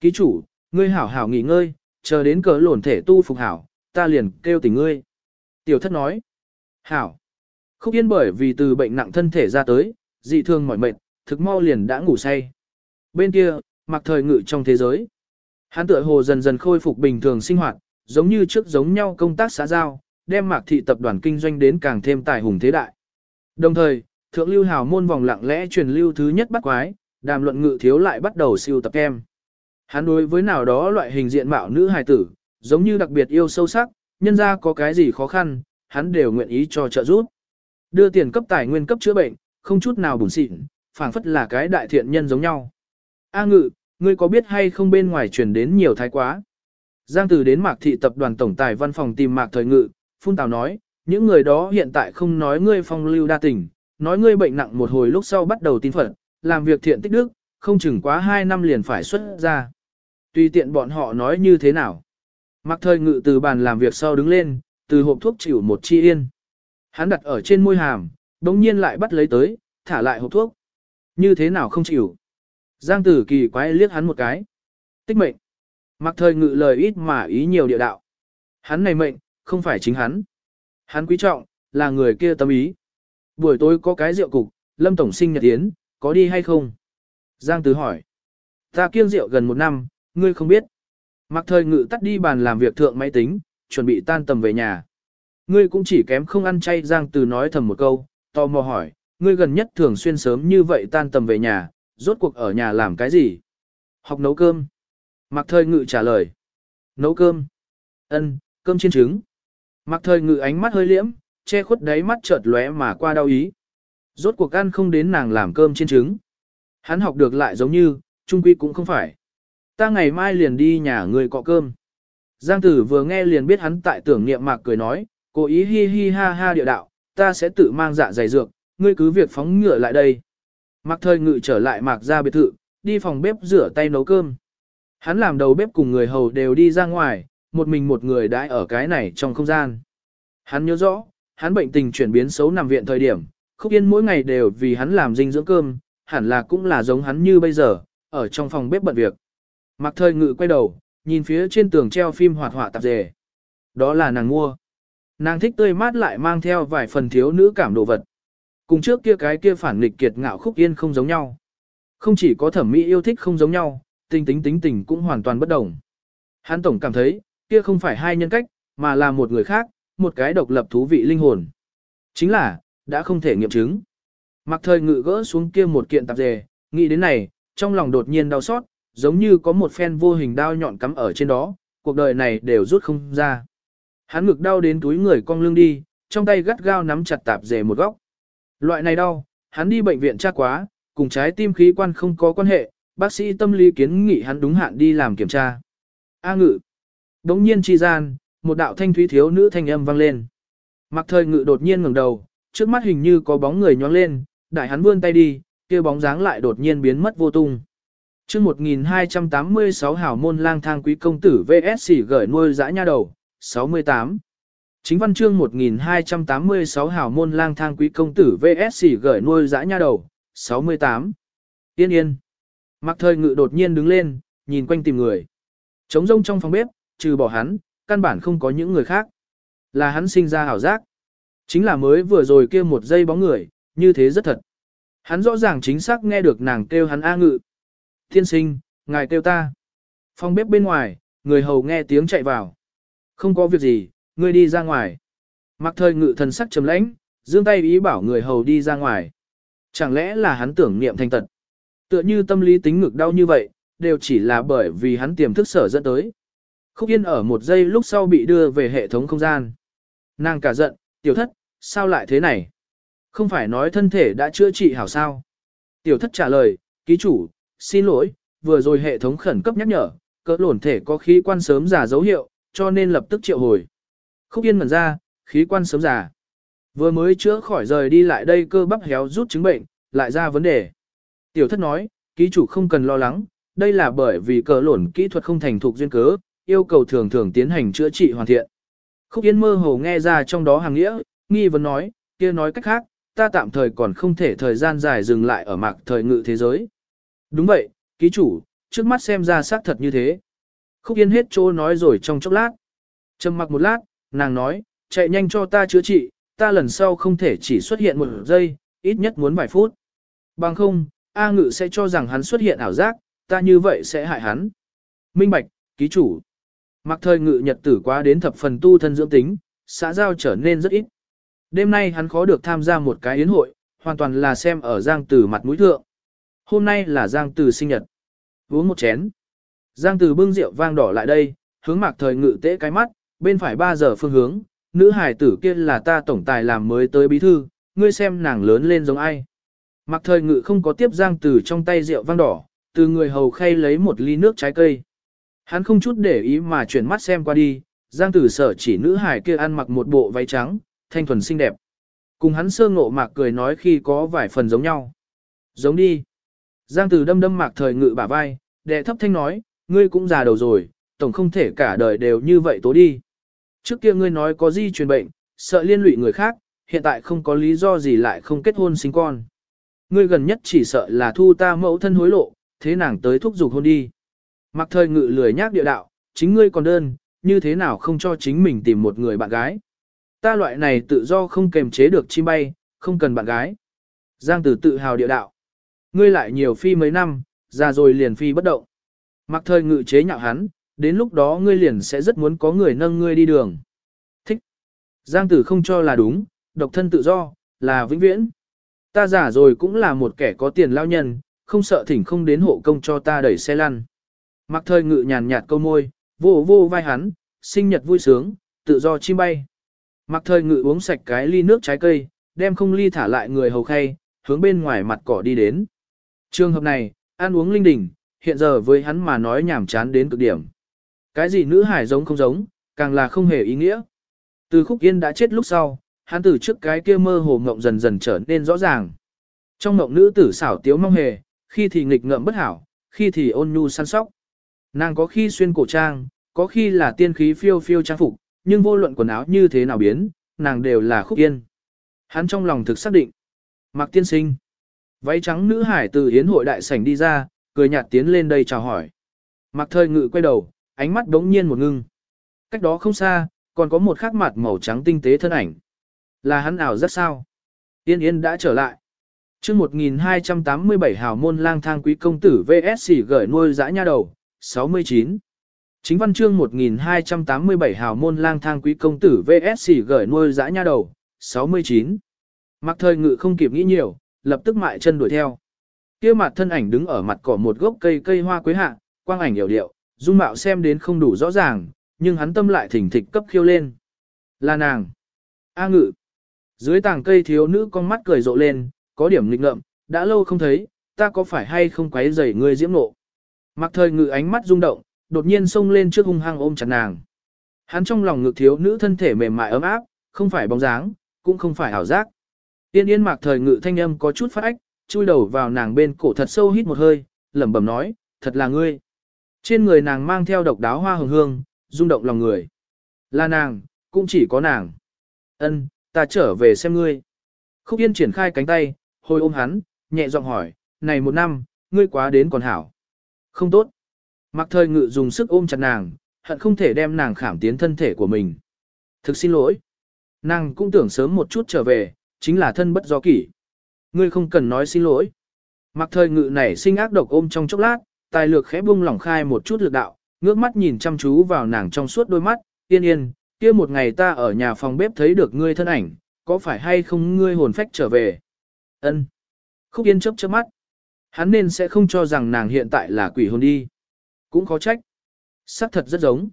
Ký chủ, ngươi hảo hảo nghỉ ngơi, chờ đến cỡ lồn thể tu phục hảo, ta liền kêu tỉnh ngươi. Tiểu thất nói, hảo. Khúc Yên bởi vì từ bệnh nặng thân thể ra tới, dị thương mỏi mệt, thực mau liền đã ngủ say. Bên kia, mặc thời ngự trong thế giới. Hắn tựa hồ dần dần khôi phục bình thường sinh hoạt, giống như trước giống nhau công tác xã giao, đem mạc thị tập đoàn kinh doanh đến càng thêm tài hùng thế đại. Đồng thời, thượng lưu hào môn vòng lặng lẽ truyền lưu thứ nhất bắt quái, đàm luận ngự thiếu lại bắt đầu siêu tập em. Hắn đối với nào đó loại hình diện mạo nữ hài tử, giống như đặc biệt yêu sâu sắc, nhân ra có cái gì khó khăn, hắn đều nguyện ý cho trợ giúp. Đưa tiền cấp tài nguyên cấp chữa bệnh, không chút nào bùn xịn, phảng phất là cái đại thiện nhân giống nhau. A ngự, ngươi có biết hay không bên ngoài truyền đến nhiều thái quá. Giang Từ đến Mạc Thị tập đoàn tổng tài văn phòng tìm Mạc Thời Ngự, phun tào nói, những người đó hiện tại không nói ngươi phong lưu đa tình, nói ngươi bệnh nặng một hồi lúc sau bắt đầu tin phật làm việc thiện tích đức, không chừng quá 2 năm liền phải xuất ra. Tùy tiện bọn họ nói như thế nào. mạc thời ngự từ bàn làm việc sau đứng lên, từ hộp thuốc chịu một chi yên. Hắn đặt ở trên môi hàm, đồng nhiên lại bắt lấy tới, thả lại hộp thuốc. Như thế nào không chịu. Giang tử kỳ quái liếc hắn một cái. Tích mệnh. Mặc thời ngự lời ít mà ý nhiều địa đạo. Hắn này mệnh, không phải chính hắn. Hắn quý trọng, là người kia tâm ý. Buổi tối có cái rượu cục, Lâm Tổng sinh nhật tiến, có đi hay không? Giang Tứ hỏi. Ta kiêng rượu gần một năm, ngươi không biết. Mặc thời ngự tắt đi bàn làm việc thượng máy tính, chuẩn bị tan tầm về nhà. Ngươi cũng chỉ kém không ăn chay Giang Từ nói thầm một câu, tò mò hỏi, ngươi gần nhất thường xuyên sớm như vậy tan tầm về nhà, rốt cuộc ở nhà làm cái gì? Học nấu cơm. Mặc thời ngự trả lời. Nấu cơm. Ân, cơm chiên trứng. Mặc thời ngự ánh mắt hơi liễm, che khuất đáy mắt chợt lóe mà qua đau ý. Rốt cuộc ăn không đến nàng làm cơm chiên trứng. Hắn học được lại giống như, trung quy cũng không phải. Ta ngày mai liền đi nhà người cọ cơm. Giang tử vừa nghe liền biết hắn tại tưởng niệm mạc cười nói, cố ý hi hi ha ha địa đạo, ta sẽ tự mang dạ dày dược, ngươi cứ việc phóng ngựa lại đây. Mạc thời ngự trở lại mạc ra biệt thự, đi phòng bếp rửa tay nấu cơm. Hắn làm đầu bếp cùng người hầu đều đi ra ngoài, một mình một người đãi ở cái này trong không gian. Hắn nhớ rõ, hắn bệnh tình chuyển biến xấu nằm viện thời điểm, Khúc Yên mỗi ngày đều vì hắn làm dinh dưỡng cơm, hẳn là cũng là giống hắn như bây giờ, ở trong phòng bếp bận việc. Mặc thời ngự quay đầu, nhìn phía trên tường treo phim hoạt họa tạp dề. Đó là nàng mua. Nàng thích tươi mát lại mang theo vài phần thiếu nữ cảm đồ vật. Cùng trước kia cái kia phản nghịch kiệt ngạo Khúc Yên không giống nhau. Không chỉ có thẩm mỹ yêu thích không giống nhau, tinh tính tính tình cũng hoàn toàn bất đồng. Hắn tổng cảm thấy, kia không phải hai nhân cách, mà là một người khác, một cái độc lập thú vị linh hồn. Chính là, đã không thể nghiệm chứng. Mặc thời ngự gỡ xuống kia một kiện tạp dề, nghĩ đến này, trong lòng đột nhiên đau xót, giống như có một phen vô hình đao nhọn cắm ở trên đó, cuộc đời này đều rút không ra. Hắn ngực đau đến túi người cong lưng đi, trong tay gắt gao nắm chặt tạp dề một góc. Loại này đau, hắn đi bệnh viện tra quá, cùng trái tim khí quan không có quan hệ, bác sĩ tâm lý kiến nghị hắn đúng hạn đi làm kiểm tra. A ngự. Đống nhiên chi gian, một đạo thanh thúy thiếu nữ thanh âm vang lên. Mặc thời ngự đột nhiên ngẩng đầu, trước mắt hình như có bóng người nhoáng lên, đại hắn vươn tay đi, kia bóng dáng lại đột nhiên biến mất vô tung. Trước 1286 hảo môn lang thang quý công tử VSC gửi nuôi dã nha đầu, 68. Chính văn chương 1286 hào môn lang thang quý công tử VSC gửi nuôi dã nha đầu, 68. Yên yên. Mặc thời ngự đột nhiên đứng lên, nhìn quanh tìm người. Trống rông trong phòng bếp, trừ bỏ hắn, căn bản không có những người khác. Là hắn sinh ra hảo giác. Chính là mới vừa rồi kia một giây bóng người, như thế rất thật. Hắn rõ ràng chính xác nghe được nàng kêu hắn A ngự. Thiên sinh, ngài kêu ta. Phòng bếp bên ngoài, người hầu nghe tiếng chạy vào. Không có việc gì, ngươi đi ra ngoài. Mặc thời ngự thần sắc trầm lãnh, dương tay ý bảo người hầu đi ra ngoài. Chẳng lẽ là hắn tưởng niệm thanh tật. Tựa như tâm lý tính ngực đau như vậy, đều chỉ là bởi vì hắn tiềm thức sở dẫn tới. Khúc Yên ở một giây lúc sau bị đưa về hệ thống không gian. Nàng cả giận, tiểu thất, sao lại thế này? Không phải nói thân thể đã chữa trị hảo sao? Tiểu thất trả lời, ký chủ, xin lỗi, vừa rồi hệ thống khẩn cấp nhắc nhở, cỡ lổn thể có khí quan sớm giả dấu hiệu, cho nên lập tức triệu hồi. Khúc Yên mở ra, khí quan sớm già Vừa mới chữa khỏi rời đi lại đây cơ bắp héo rút chứng bệnh, lại ra vấn đề. Tiểu thất nói, ký chủ không cần lo lắng, đây là bởi vì cỡ lổn kỹ thuật không thành thục duyên cớ, yêu cầu thường thường tiến hành chữa trị hoàn thiện. Khúc Yên mơ hồ nghe ra trong đó hàng nghĩa, nghi vấn nói, kia nói cách khác, ta tạm thời còn không thể thời gian dài dừng lại ở mạc thời ngự thế giới. Đúng vậy, ký chủ, trước mắt xem ra xác thật như thế. Khúc Yên hết chỗ nói rồi trong chốc lát. Trầm mặc một lát, nàng nói, chạy nhanh cho ta chữa trị, ta lần sau không thể chỉ xuất hiện một giây, ít nhất muốn vài phút. Bằng không, A ngự sẽ cho rằng hắn xuất hiện ảo giác, ta như vậy sẽ hại hắn. Minh Bạch, ký chủ. Mặc thời ngự nhật tử quá đến thập phần tu thân dưỡng tính, xã giao trở nên rất ít. Đêm nay hắn khó được tham gia một cái yến hội, hoàn toàn là xem ở Giang Tử mặt mũi thượng. Hôm nay là Giang Tử sinh nhật. Uống một chén. Giang Tử bưng rượu vang đỏ lại đây, hướng mạc thời ngự tế cái mắt, bên phải 3 giờ phương hướng, nữ hải tử kia là ta tổng tài làm mới tới bí thư, ngươi xem nàng lớn lên giống ai. Mạc thời ngự không có tiếp Giang Tử trong tay rượu vang đỏ, từ người hầu khay lấy một ly nước trái cây. Hắn không chút để ý mà chuyển mắt xem qua đi, Giang Tử sở chỉ nữ hải kia ăn mặc một bộ váy trắng, thanh thuần xinh đẹp. Cùng hắn sơ ngộ mạc cười nói khi có vài phần giống nhau. Giống đi. Giang Tử đâm đâm mạc thời ngự bả vai, đệ thấp thanh nói, ngươi cũng già đầu rồi, tổng không thể cả đời đều như vậy tố đi. Trước kia ngươi nói có di truyền bệnh, sợ liên lụy người khác, hiện tại không có lý do gì lại không kết hôn sinh con. Ngươi gần nhất chỉ sợ là thu ta mẫu thân hối lộ, thế nàng tới thúc giục hôn đi. Mặc thời ngự lười nhác địa đạo, chính ngươi còn đơn, như thế nào không cho chính mình tìm một người bạn gái. Ta loại này tự do không kềm chế được chim bay, không cần bạn gái. Giang tử tự hào địa đạo. Ngươi lại nhiều phi mấy năm, già rồi liền phi bất động. Mặc thời ngự chế nhạo hắn, đến lúc đó ngươi liền sẽ rất muốn có người nâng ngươi đi đường. Thích. Giang tử không cho là đúng, độc thân tự do, là vĩnh viễn. Ta giả rồi cũng là một kẻ có tiền lao nhân, không sợ thỉnh không đến hộ công cho ta đẩy xe lăn. Mặc thời ngự nhàn nhạt câu môi, vô vô vai hắn, sinh nhật vui sướng, tự do chim bay. Mặc thời ngự uống sạch cái ly nước trái cây, đem không ly thả lại người hầu khay, hướng bên ngoài mặt cỏ đi đến. Trường hợp này, ăn uống linh đình, hiện giờ với hắn mà nói nhảm chán đến cực điểm. Cái gì nữ hải giống không giống, càng là không hề ý nghĩa. Từ khúc yên đã chết lúc sau, hắn từ trước cái kia mơ hồ ngộng dần dần trở nên rõ ràng. Trong ngộng nữ tử xảo tiếu mong hề, khi thì nghịch ngợm bất hảo, khi thì ôn nhu săn sóc. Nàng có khi xuyên cổ trang, có khi là tiên khí phiêu phiêu trang phục, nhưng vô luận quần áo như thế nào biến, nàng đều là khúc yên. Hắn trong lòng thực xác định. Mặc tiên sinh. Váy trắng nữ hải từ hiến hội đại sảnh đi ra, cười nhạt tiến lên đây chào hỏi. Mặc thời ngự quay đầu, ánh mắt đống nhiên một ngưng. Cách đó không xa, còn có một khắc mặt màu trắng tinh tế thân ảnh. Là hắn ảo rất sao. Yên yên đã trở lại. chương 1287 hào môn lang thang quý công tử VSC gửi nuôi dã nha đầu, 69. Chính văn chương 1287 hào môn lang thang quý công tử VSC gửi nuôi dã nha đầu, 69. Mặc thời ngự không kịp nghĩ nhiều, lập tức mại chân đuổi theo kia mặt thân ảnh đứng ở mặt cỏ một gốc cây cây hoa quế hạ, quang ảnh hiểu điệu, dung mạo xem đến không đủ rõ ràng, nhưng hắn tâm lại thỉnh thịch cấp khiêu lên. Là nàng. A ngự. Dưới tảng cây thiếu nữ con mắt cười rộ lên, có điểm nghịch ngợm, đã lâu không thấy, ta có phải hay không quấy rầy ngươi diễm nộ. Mặc thời ngự ánh mắt rung động, đột nhiên xông lên trước hung hăng ôm chặt nàng. Hắn trong lòng ngực thiếu nữ thân thể mềm mại ấm áp, không phải bóng dáng, cũng không phải ảo giác. Tiên yên mạc thời ngự thanh âm có chút phát ách, chui đầu vào nàng bên cổ thật sâu hít một hơi, lẩm bẩm nói, thật là ngươi. Trên người nàng mang theo độc đáo hoa hồng hương, rung động lòng người. Là nàng, cũng chỉ có nàng. Ân, ta trở về xem ngươi. Khúc Yên triển khai cánh tay, hồi ôm hắn, nhẹ giọng hỏi, này một năm, ngươi quá đến còn hảo. Không tốt. Mặc thời ngự dùng sức ôm chặt nàng, hận không thể đem nàng khảm tiến thân thể của mình. Thực xin lỗi. Nàng cũng tưởng sớm một chút trở về, chính là thân bất do kỷ. Ngươi không cần nói xin lỗi. Mặc thời ngự nảy sinh ác độc ôm trong chốc lát, tài lược khẽ bung lỏng khai một chút lực đạo, ngước mắt nhìn chăm chú vào nàng trong suốt đôi mắt, yên yên, kia một ngày ta ở nhà phòng bếp thấy được ngươi thân ảnh, có phải hay không ngươi hồn phách trở về? Ân. Khúc yên chớp chớp mắt. Hắn nên sẽ không cho rằng nàng hiện tại là quỷ hồn đi. Cũng khó trách. Sắc thật rất giống.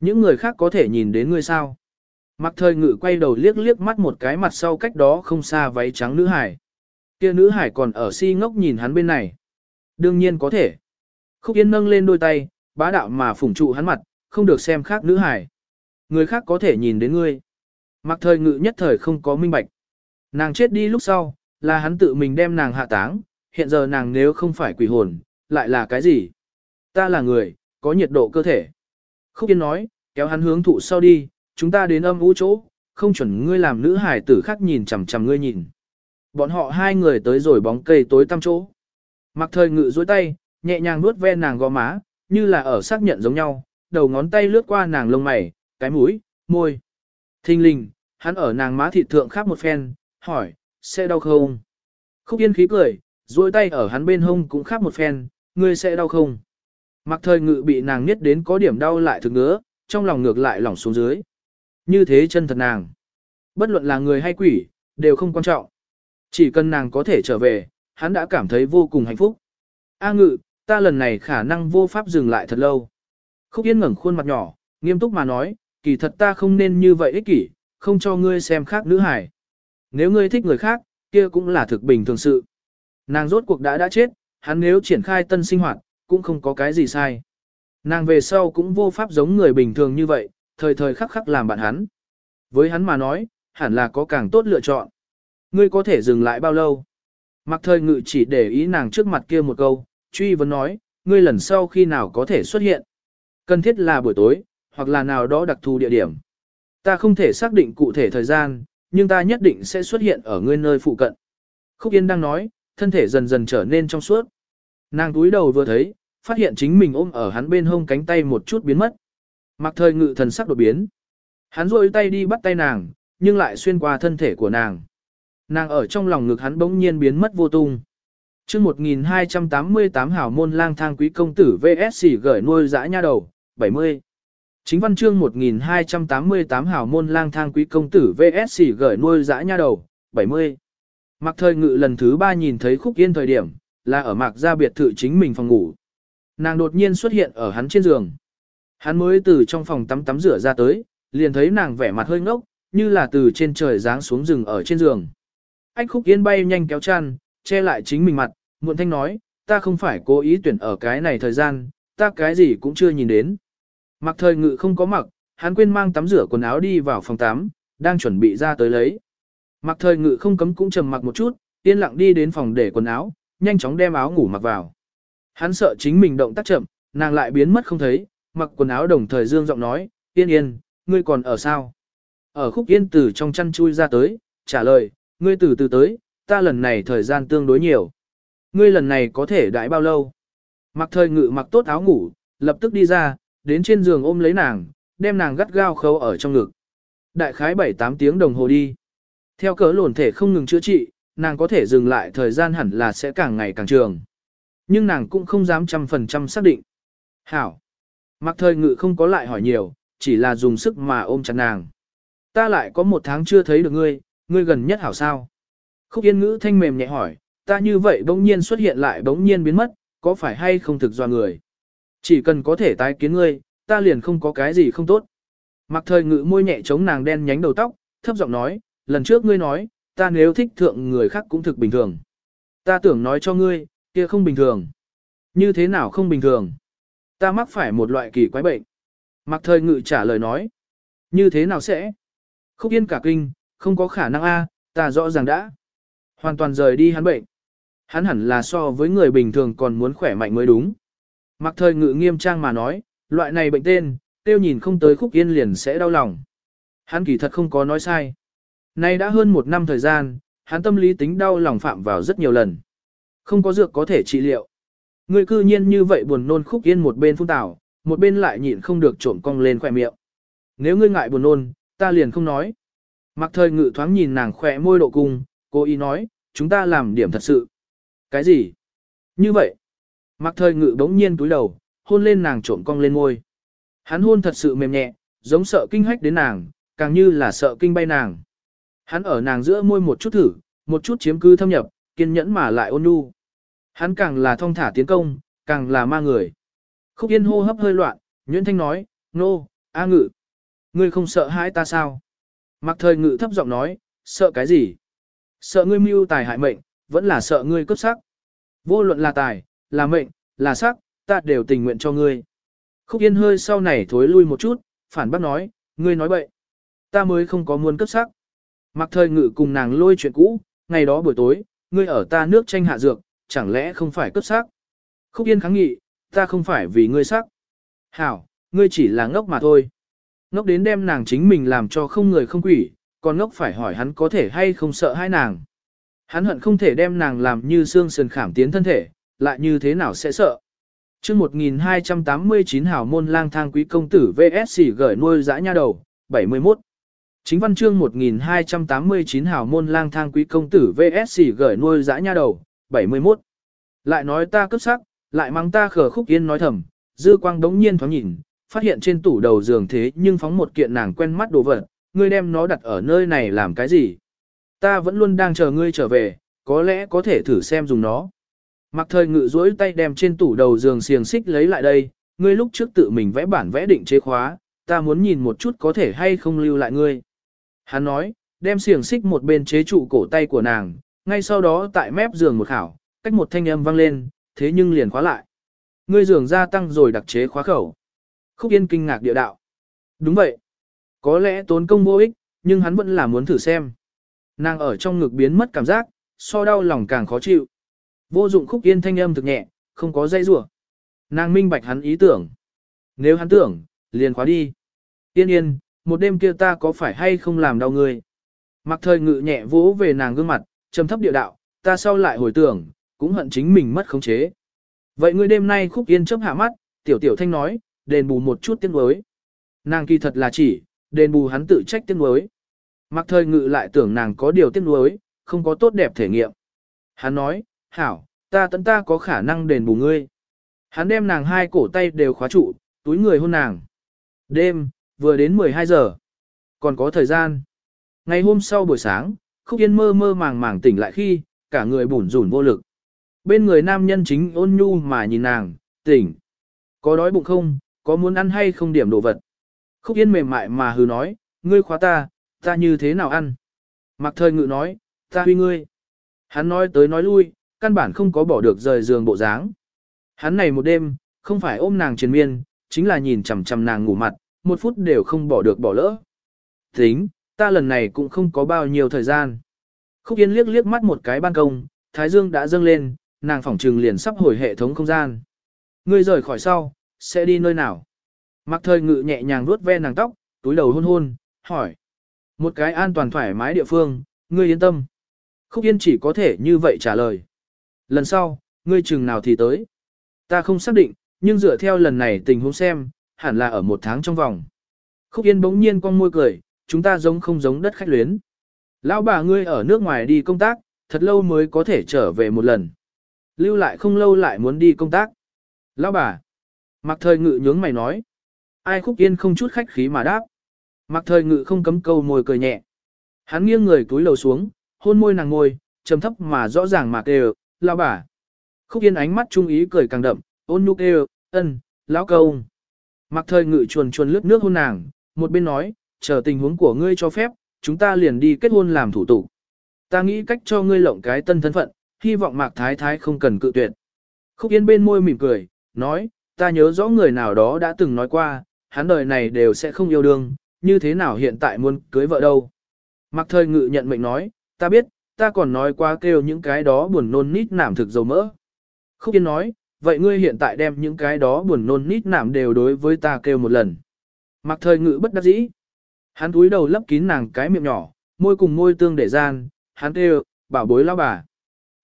Những người khác có thể nhìn đến ngươi sao? Mặc thời ngự quay đầu liếc liếc mắt một cái mặt sau cách đó không xa váy trắng nữ hải. Kia nữ hải còn ở si ngốc nhìn hắn bên này. Đương nhiên có thể. Khúc Yên nâng lên đôi tay, bá đạo mà phủng trụ hắn mặt, không được xem khác nữ hải. Người khác có thể nhìn đến ngươi. Mặc thời ngự nhất thời không có minh bạch. Nàng chết đi lúc sau, là hắn tự mình đem nàng hạ táng, hiện giờ nàng nếu không phải quỷ hồn, lại là cái gì? Ta là người, có nhiệt độ cơ thể. Khúc Yên nói, kéo hắn hướng thụ sau đi, chúng ta đến âm vũ chỗ, không chuẩn ngươi làm nữ hải tử khác nhìn chằm chằm ngươi nhìn. Bọn họ hai người tới rồi bóng cây tối tăm chỗ. Mặc thời ngự dối tay, nhẹ nhàng nuốt ve nàng gò má, như là ở xác nhận giống nhau, đầu ngón tay lướt qua nàng lông mày, cái mũi, môi. Thinh linh, hắn ở nàng má thịt thượng khắp một phen, hỏi, sẽ đau không? Khúc yên khí cười, dối tay ở hắn bên hông cũng khắp một phen, ngươi sẽ đau không? Mặc thời ngự bị nàng nghiết đến có điểm đau lại thực ngứa, trong lòng ngược lại lỏng xuống dưới. Như thế chân thật nàng. Bất luận là người hay quỷ, đều không quan trọng. Chỉ cần nàng có thể trở về, hắn đã cảm thấy vô cùng hạnh phúc. A ngự, ta lần này khả năng vô pháp dừng lại thật lâu. Khúc Yên ngẩng khuôn mặt nhỏ, nghiêm túc mà nói, kỳ thật ta không nên như vậy ích kỷ, không cho ngươi xem khác nữ hải. Nếu ngươi thích người khác, kia cũng là thực bình thường sự. Nàng rốt cuộc đã đã chết, hắn nếu triển khai tân sinh hoạt, cũng không có cái gì sai. Nàng về sau cũng vô pháp giống người bình thường như vậy, thời thời khắc khắc làm bạn hắn. Với hắn mà nói, hẳn là có càng tốt lựa chọn. Ngươi có thể dừng lại bao lâu? Mặc thời ngự chỉ để ý nàng trước mặt kia một câu, truy vấn nói, ngươi lần sau khi nào có thể xuất hiện. Cần thiết là buổi tối, hoặc là nào đó đặc thù địa điểm. Ta không thể xác định cụ thể thời gian, nhưng ta nhất định sẽ xuất hiện ở ngươi nơi phụ cận. Khúc Yên đang nói, thân thể dần dần trở nên trong suốt. Nàng túi đầu vừa thấy, phát hiện chính mình ôm ở hắn bên hông cánh tay một chút biến mất. Mặc thời ngự thần sắc đột biến. Hắn rôi tay đi bắt tay nàng, nhưng lại xuyên qua thân thể của nàng. Nàng ở trong lòng ngực hắn bỗng nhiên biến mất vô tung. chương 1288 hảo môn lang thang quý công tử VSC gửi nuôi dã nha đầu, 70. Chính văn chương 1288 hảo môn lang thang quý công tử VSC gửi nuôi dã nha đầu, 70. Mặc thời ngự lần thứ ba nhìn thấy khúc yên thời điểm, là ở mạc gia biệt thự chính mình phòng ngủ. Nàng đột nhiên xuất hiện ở hắn trên giường. Hắn mới từ trong phòng tắm tắm rửa ra tới, liền thấy nàng vẻ mặt hơi ngốc, như là từ trên trời giáng xuống rừng ở trên giường. Ách khúc yên bay nhanh kéo chăn, che lại chính mình mặt, muộn thanh nói, ta không phải cố ý tuyển ở cái này thời gian, ta cái gì cũng chưa nhìn đến. Mặc thời ngự không có mặc, hắn quên mang tắm rửa quần áo đi vào phòng tắm, đang chuẩn bị ra tới lấy. Mặc thời ngự không cấm cũng trầm mặc một chút, yên lặng đi đến phòng để quần áo, nhanh chóng đem áo ngủ mặc vào. Hắn sợ chính mình động tác chậm, nàng lại biến mất không thấy, mặc quần áo đồng thời dương giọng nói, yên yên, ngươi còn ở sao? Ở khúc yên từ trong chăn chui ra tới, trả lời, ngươi từ từ tới, ta lần này thời gian tương đối nhiều. Ngươi lần này có thể đãi bao lâu? Mặc thời ngự mặc tốt áo ngủ, lập tức đi ra, đến trên giường ôm lấy nàng, đem nàng gắt gao khâu ở trong ngực. Đại khái 7-8 tiếng đồng hồ đi. Theo cớ lồn thể không ngừng chữa trị, nàng có thể dừng lại thời gian hẳn là sẽ càng ngày càng trường. Nhưng nàng cũng không dám trăm phần trăm xác định. Hảo. Mặc thời ngự không có lại hỏi nhiều, chỉ là dùng sức mà ôm chặt nàng. Ta lại có một tháng chưa thấy được ngươi, ngươi gần nhất hảo sao. Khúc yên ngữ thanh mềm nhẹ hỏi, ta như vậy bỗng nhiên xuất hiện lại bỗng nhiên biến mất, có phải hay không thực do người. Chỉ cần có thể tái kiến ngươi, ta liền không có cái gì không tốt. Mặc thời ngữ môi nhẹ chống nàng đen nhánh đầu tóc, thấp giọng nói, lần trước ngươi nói, ta nếu thích thượng người khác cũng thực bình thường. Ta tưởng nói cho ngươi, kia không bình thường. Như thế nào không bình thường? Ta mắc phải một loại kỳ quái bệnh. Mặc thời ngự trả lời nói. Như thế nào sẽ? Khúc yên cả kinh, không có khả năng a ta rõ ràng đã. Hoàn toàn rời đi hắn bệnh. Hắn hẳn là so với người bình thường còn muốn khỏe mạnh mới đúng. Mặc thời ngự nghiêm trang mà nói, loại này bệnh tên, tiêu nhìn không tới khúc yên liền sẽ đau lòng. Hắn kỳ thật không có nói sai. Nay đã hơn một năm thời gian, hắn tâm lý tính đau lòng phạm vào rất nhiều lần. Không có dược có thể trị liệu. Người cư nhiên như vậy buồn nôn khúc yên một bên phun tảo, một bên lại nhịn không được trộm cong lên khỏe miệng. Nếu ngươi ngại buồn nôn, ta liền không nói. Mặc thời ngự thoáng nhìn nàng khỏe môi độ cung, cô ý nói, chúng ta làm điểm thật sự. Cái gì? Như vậy. Mặc thời ngự bỗng nhiên túi đầu, hôn lên nàng trộm cong lên môi. Hắn hôn thật sự mềm nhẹ, giống sợ kinh hách đến nàng, càng như là sợ kinh bay nàng. Hắn ở nàng giữa môi một chút thử, một chút chiếm cư thâm nhập, kiên nhẫn mà lại ôn nhu. Hắn càng là thong thả tiến công, càng là ma người. Khúc yên hô hấp hơi loạn, Nguyễn Thanh nói, nô, a ngự. Ngươi không sợ hãi ta sao? Mặc thời ngự thấp giọng nói, sợ cái gì? Sợ ngươi mưu tài hại mệnh, vẫn là sợ ngươi cướp sắc. Vô luận là tài, là mệnh, là sắc, ta đều tình nguyện cho ngươi. Khúc yên hơi sau này thối lui một chút, phản bác nói, ngươi nói bậy. Ta mới không có muốn cướp sắc. Mặc thời ngự cùng nàng lôi chuyện cũ, ngày đó buổi tối, ngươi ở ta nước tranh hạ dược, chẳng lẽ không phải cướp sắc? Khúc yên kháng nghị, ta không phải vì ngươi sắc. Hảo, ngươi chỉ là ngốc mà thôi. Ngốc đến đem nàng chính mình làm cho không người không quỷ, còn ngốc phải hỏi hắn có thể hay không sợ hai nàng. Hắn hận không thể đem nàng làm như xương sườn khảm tiến thân thể, lại như thế nào sẽ sợ. chương 1289 hảo môn lang thang quý công tử VSC gửi nuôi dã nha đầu, 71. Chính văn chương 1289 hảo môn lang thang quý công tử VSC gửi nuôi dã nha đầu, 71. Lại nói ta cấp sắc, lại mang ta khờ khúc yên nói thầm, dư quang đống nhiên thoáng nhìn, phát hiện trên tủ đầu giường thế nhưng phóng một kiện nàng quen mắt đồ vật, ngươi đem nó đặt ở nơi này làm cái gì? Ta vẫn luôn đang chờ ngươi trở về, có lẽ có thể thử xem dùng nó. Mặc thời ngự duỗi tay đem trên tủ đầu giường xiềng xích lấy lại đây, ngươi lúc trước tự mình vẽ bản vẽ định chế khóa, ta muốn nhìn một chút có thể hay không lưu lại ngươi. Hắn nói, đem xiềng xích một bên chế trụ cổ tay của nàng, ngay sau đó tại mép giường một khảo, cách một thanh âm vang lên, thế nhưng liền khóa lại. Ngươi giường gia tăng rồi đặc chế khóa khẩu. Khúc Yên kinh ngạc địa đạo. Đúng vậy. Có lẽ tốn công vô ích, nhưng hắn vẫn là muốn thử xem. Nàng ở trong ngực biến mất cảm giác, so đau lòng càng khó chịu. Vô dụng Khúc Yên thanh âm thực nhẹ, không có dây rủa Nàng minh bạch hắn ý tưởng. Nếu hắn tưởng, liền khóa đi. Yên yên, một đêm kia ta có phải hay không làm đau ngươi? Mặc thời ngự nhẹ vỗ về nàng gương mặt, trầm thấp địa đạo, ta sau lại hồi tưởng, cũng hận chính mình mất khống chế. Vậy ngươi đêm nay khúc yên chớp hạ mắt, tiểu tiểu thanh nói, đền bù một chút tiếng nuối. Nàng kỳ thật là chỉ, đền bù hắn tự trách tiếng nuối. Mặc thời ngự lại tưởng nàng có điều tiếc nuối, không có tốt đẹp thể nghiệm. Hắn nói, hảo, ta tận ta có khả năng đền bù ngươi. Hắn đem nàng hai cổ tay đều khóa trụ, túi người hôn nàng. Đêm, vừa đến 12 giờ. Còn có thời gian. Ngày hôm sau buổi sáng, Khúc Yên mơ mơ màng màng tỉnh lại khi, cả người bủn rủn vô lực. Bên người nam nhân chính ôn nhu mà nhìn nàng, tỉnh. Có đói bụng không, có muốn ăn hay không điểm đồ vật. Khúc Yên mềm mại mà hừ nói, ngươi khóa ta, ta như thế nào ăn. Mặc thời ngự nói, ta huy ngươi. Hắn nói tới nói lui, căn bản không có bỏ được rời giường bộ dáng. Hắn này một đêm, không phải ôm nàng triền miên, chính là nhìn chằm chằm nàng ngủ mặt, một phút đều không bỏ được bỏ lỡ. Tính, ta lần này cũng không có bao nhiêu thời gian. Khúc Yên liếc liếc mắt một cái ban công, Thái Dương đã dâng lên, nàng phỏng trừng liền sắp hồi hệ thống không gian. Ngươi rời khỏi sau, sẽ đi nơi nào? Mặc thời ngự nhẹ nhàng vuốt ve nàng tóc, túi đầu hôn hôn, hỏi. Một cái an toàn thoải mái địa phương, ngươi yên tâm. Khúc Yên chỉ có thể như vậy trả lời. Lần sau, ngươi chừng nào thì tới. Ta không xác định, nhưng dựa theo lần này tình huống xem, hẳn là ở một tháng trong vòng. Khúc Yên bỗng nhiên con môi cười, chúng ta giống không giống đất khách luyến. Lão bà ngươi ở nước ngoài đi công tác, thật lâu mới có thể trở về một lần. Lưu lại không lâu lại muốn đi công tác. Lão bà. Mặc thời ngự nhướng mày nói. Ai khúc yên không chút khách khí mà đáp. Mặc thời ngự không cấm câu môi cười nhẹ. Hắn nghiêng người túi lầu xuống, hôn môi nàng ngồi, trầm thấp mà rõ ràng mà kêu, lao bà. Khúc yên ánh mắt trung ý cười càng đậm, ôn nhu kêu, ân, lão công. Mặc thời ngự chuồn chuồn lướt nước hôn nàng, một bên nói, chờ tình huống của ngươi cho phép, chúng ta liền đi kết hôn làm thủ tục. Ta nghĩ cách cho ngươi lộng cái tân thân phận, hy vọng Mạc Thái Thái không cần cự tuyệt. Khúc Yên bên môi mỉm cười, nói, ta nhớ rõ người nào đó đã từng nói qua, hắn đời này đều sẽ không yêu đương, như thế nào hiện tại muốn cưới vợ đâu. Mặc Thời Ngự nhận mệnh nói, ta biết, ta còn nói qua kêu những cái đó buồn nôn nít nảm thực dầu mỡ. Khúc Yên nói, vậy ngươi hiện tại đem những cái đó buồn nôn nít nảm đều đối với ta kêu một lần. Mặc Thời Ngự bất đắc dĩ. Hắn túi đầu lấp kín nàng cái miệng nhỏ, môi cùng môi tương để gian, hắn kêu, bảo bối lao bà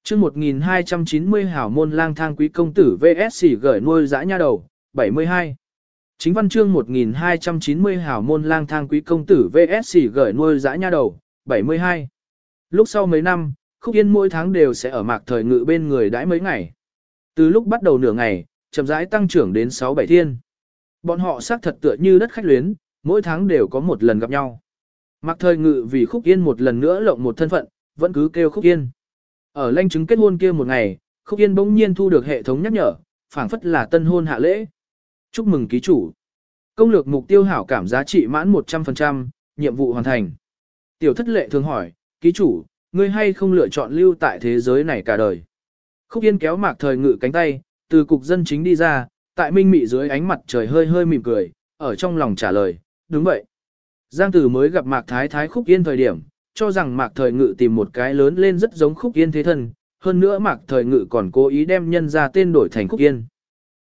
chương 1290 hảo môn lang thang quý công tử VSC gửi nuôi dã nha đầu, 72. Chính văn chương 1290 hảo môn lang thang quý công tử VSC gửi nuôi dã nha đầu, 72. Lúc sau mấy năm, Khúc Yên mỗi tháng đều sẽ ở mạc thời ngự bên người đãi mấy ngày. Từ lúc bắt đầu nửa ngày, chậm rãi tăng trưởng đến 6-7 thiên. Bọn họ xác thật tựa như đất khách luyến, mỗi tháng đều có một lần gặp nhau. Mặc thời ngự vì khúc yên một lần nữa lộng một thân phận, vẫn cứ kêu khúc yên. Ở lanh chứng kết hôn kia một ngày, khúc yên bỗng nhiên thu được hệ thống nhắc nhở, phảng phất là tân hôn hạ lễ. Chúc mừng ký chủ. Công lược mục tiêu hảo cảm giá trị mãn 100%, nhiệm vụ hoàn thành. Tiểu thất lệ thường hỏi, ký chủ, ngươi hay không lựa chọn lưu tại thế giới này cả đời. Khúc yên kéo mạc thời ngự cánh tay, từ cục dân chính đi ra, tại minh mị dưới ánh mặt trời hơi hơi mỉm cười, ở trong lòng trả lời, đúng vậy. Giang Tử mới gặp Mạc Thái Thái Khúc Yên thời điểm, cho rằng Mạc Thời Ngự tìm một cái lớn lên rất giống Khúc Yên thế thân, hơn nữa Mạc Thời Ngự còn cố ý đem nhân ra tên đổi thành Khúc Yên.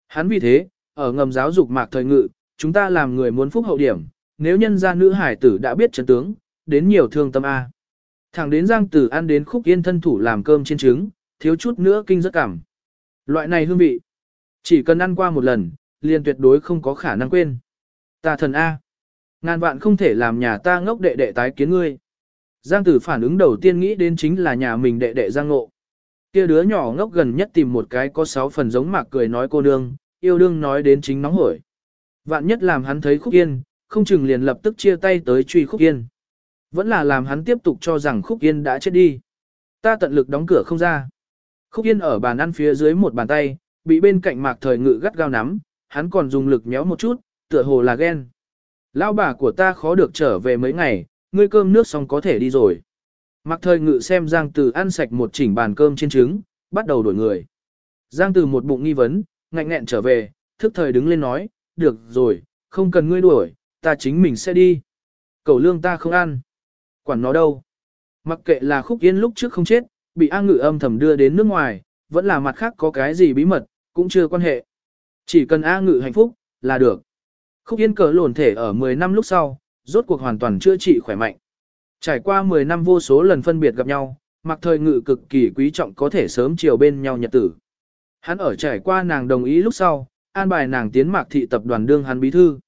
Hắn vì thế, ở ngầm giáo dục Mạc Thời Ngự, chúng ta làm người muốn phúc hậu điểm, nếu nhân ra nữ hải tử đã biết chấn tướng, đến nhiều thương tâm A. Thẳng đến Giang Tử ăn đến Khúc Yên thân thủ làm cơm trên trứng, thiếu chút nữa kinh rất cảm. Loại này hương vị, chỉ cần ăn qua một lần, liền tuyệt đối không có khả năng quên. Ta thần A. Ngàn vạn không thể làm nhà ta ngốc đệ đệ tái kiến ngươi. Giang tử phản ứng đầu tiên nghĩ đến chính là nhà mình đệ đệ Giang Ngộ. Kia đứa nhỏ ngốc gần nhất tìm một cái có sáu phần giống mạc cười nói cô nương, yêu đương nói đến chính nóng hổi. Vạn nhất làm hắn thấy khúc yên, không chừng liền lập tức chia tay tới truy khúc yên. Vẫn là làm hắn tiếp tục cho rằng khúc yên đã chết đi. Ta tận lực đóng cửa không ra. Khúc yên ở bàn ăn phía dưới một bàn tay, bị bên cạnh mạc thời ngự gắt gao nắm, hắn còn dùng lực méo một chút, tựa hồ là ghen. Lão bà của ta khó được trở về mấy ngày, ngươi cơm nước xong có thể đi rồi. Mặc thời ngự xem Giang Từ ăn sạch một chỉnh bàn cơm trên trứng, bắt đầu đổi người. Giang Từ một bụng nghi vấn, ngạnh nghẹn trở về, thức thời đứng lên nói, được rồi, không cần ngươi đuổi, ta chính mình sẽ đi. Cầu lương ta không ăn. Quản nó đâu. Mặc kệ là khúc yên lúc trước không chết, bị A ngự âm thầm đưa đến nước ngoài, vẫn là mặt khác có cái gì bí mật, cũng chưa quan hệ. Chỉ cần A ngự hạnh phúc, là được. Khúc Yên cờ lồn thể ở 10 năm lúc sau, rốt cuộc hoàn toàn chữa trị khỏe mạnh. Trải qua 10 năm vô số lần phân biệt gặp nhau, mặc thời ngự cực kỳ quý trọng có thể sớm chiều bên nhau nhật tử. Hắn ở trải qua nàng đồng ý lúc sau, an bài nàng tiến mạc thị tập đoàn đương hắn bí thư.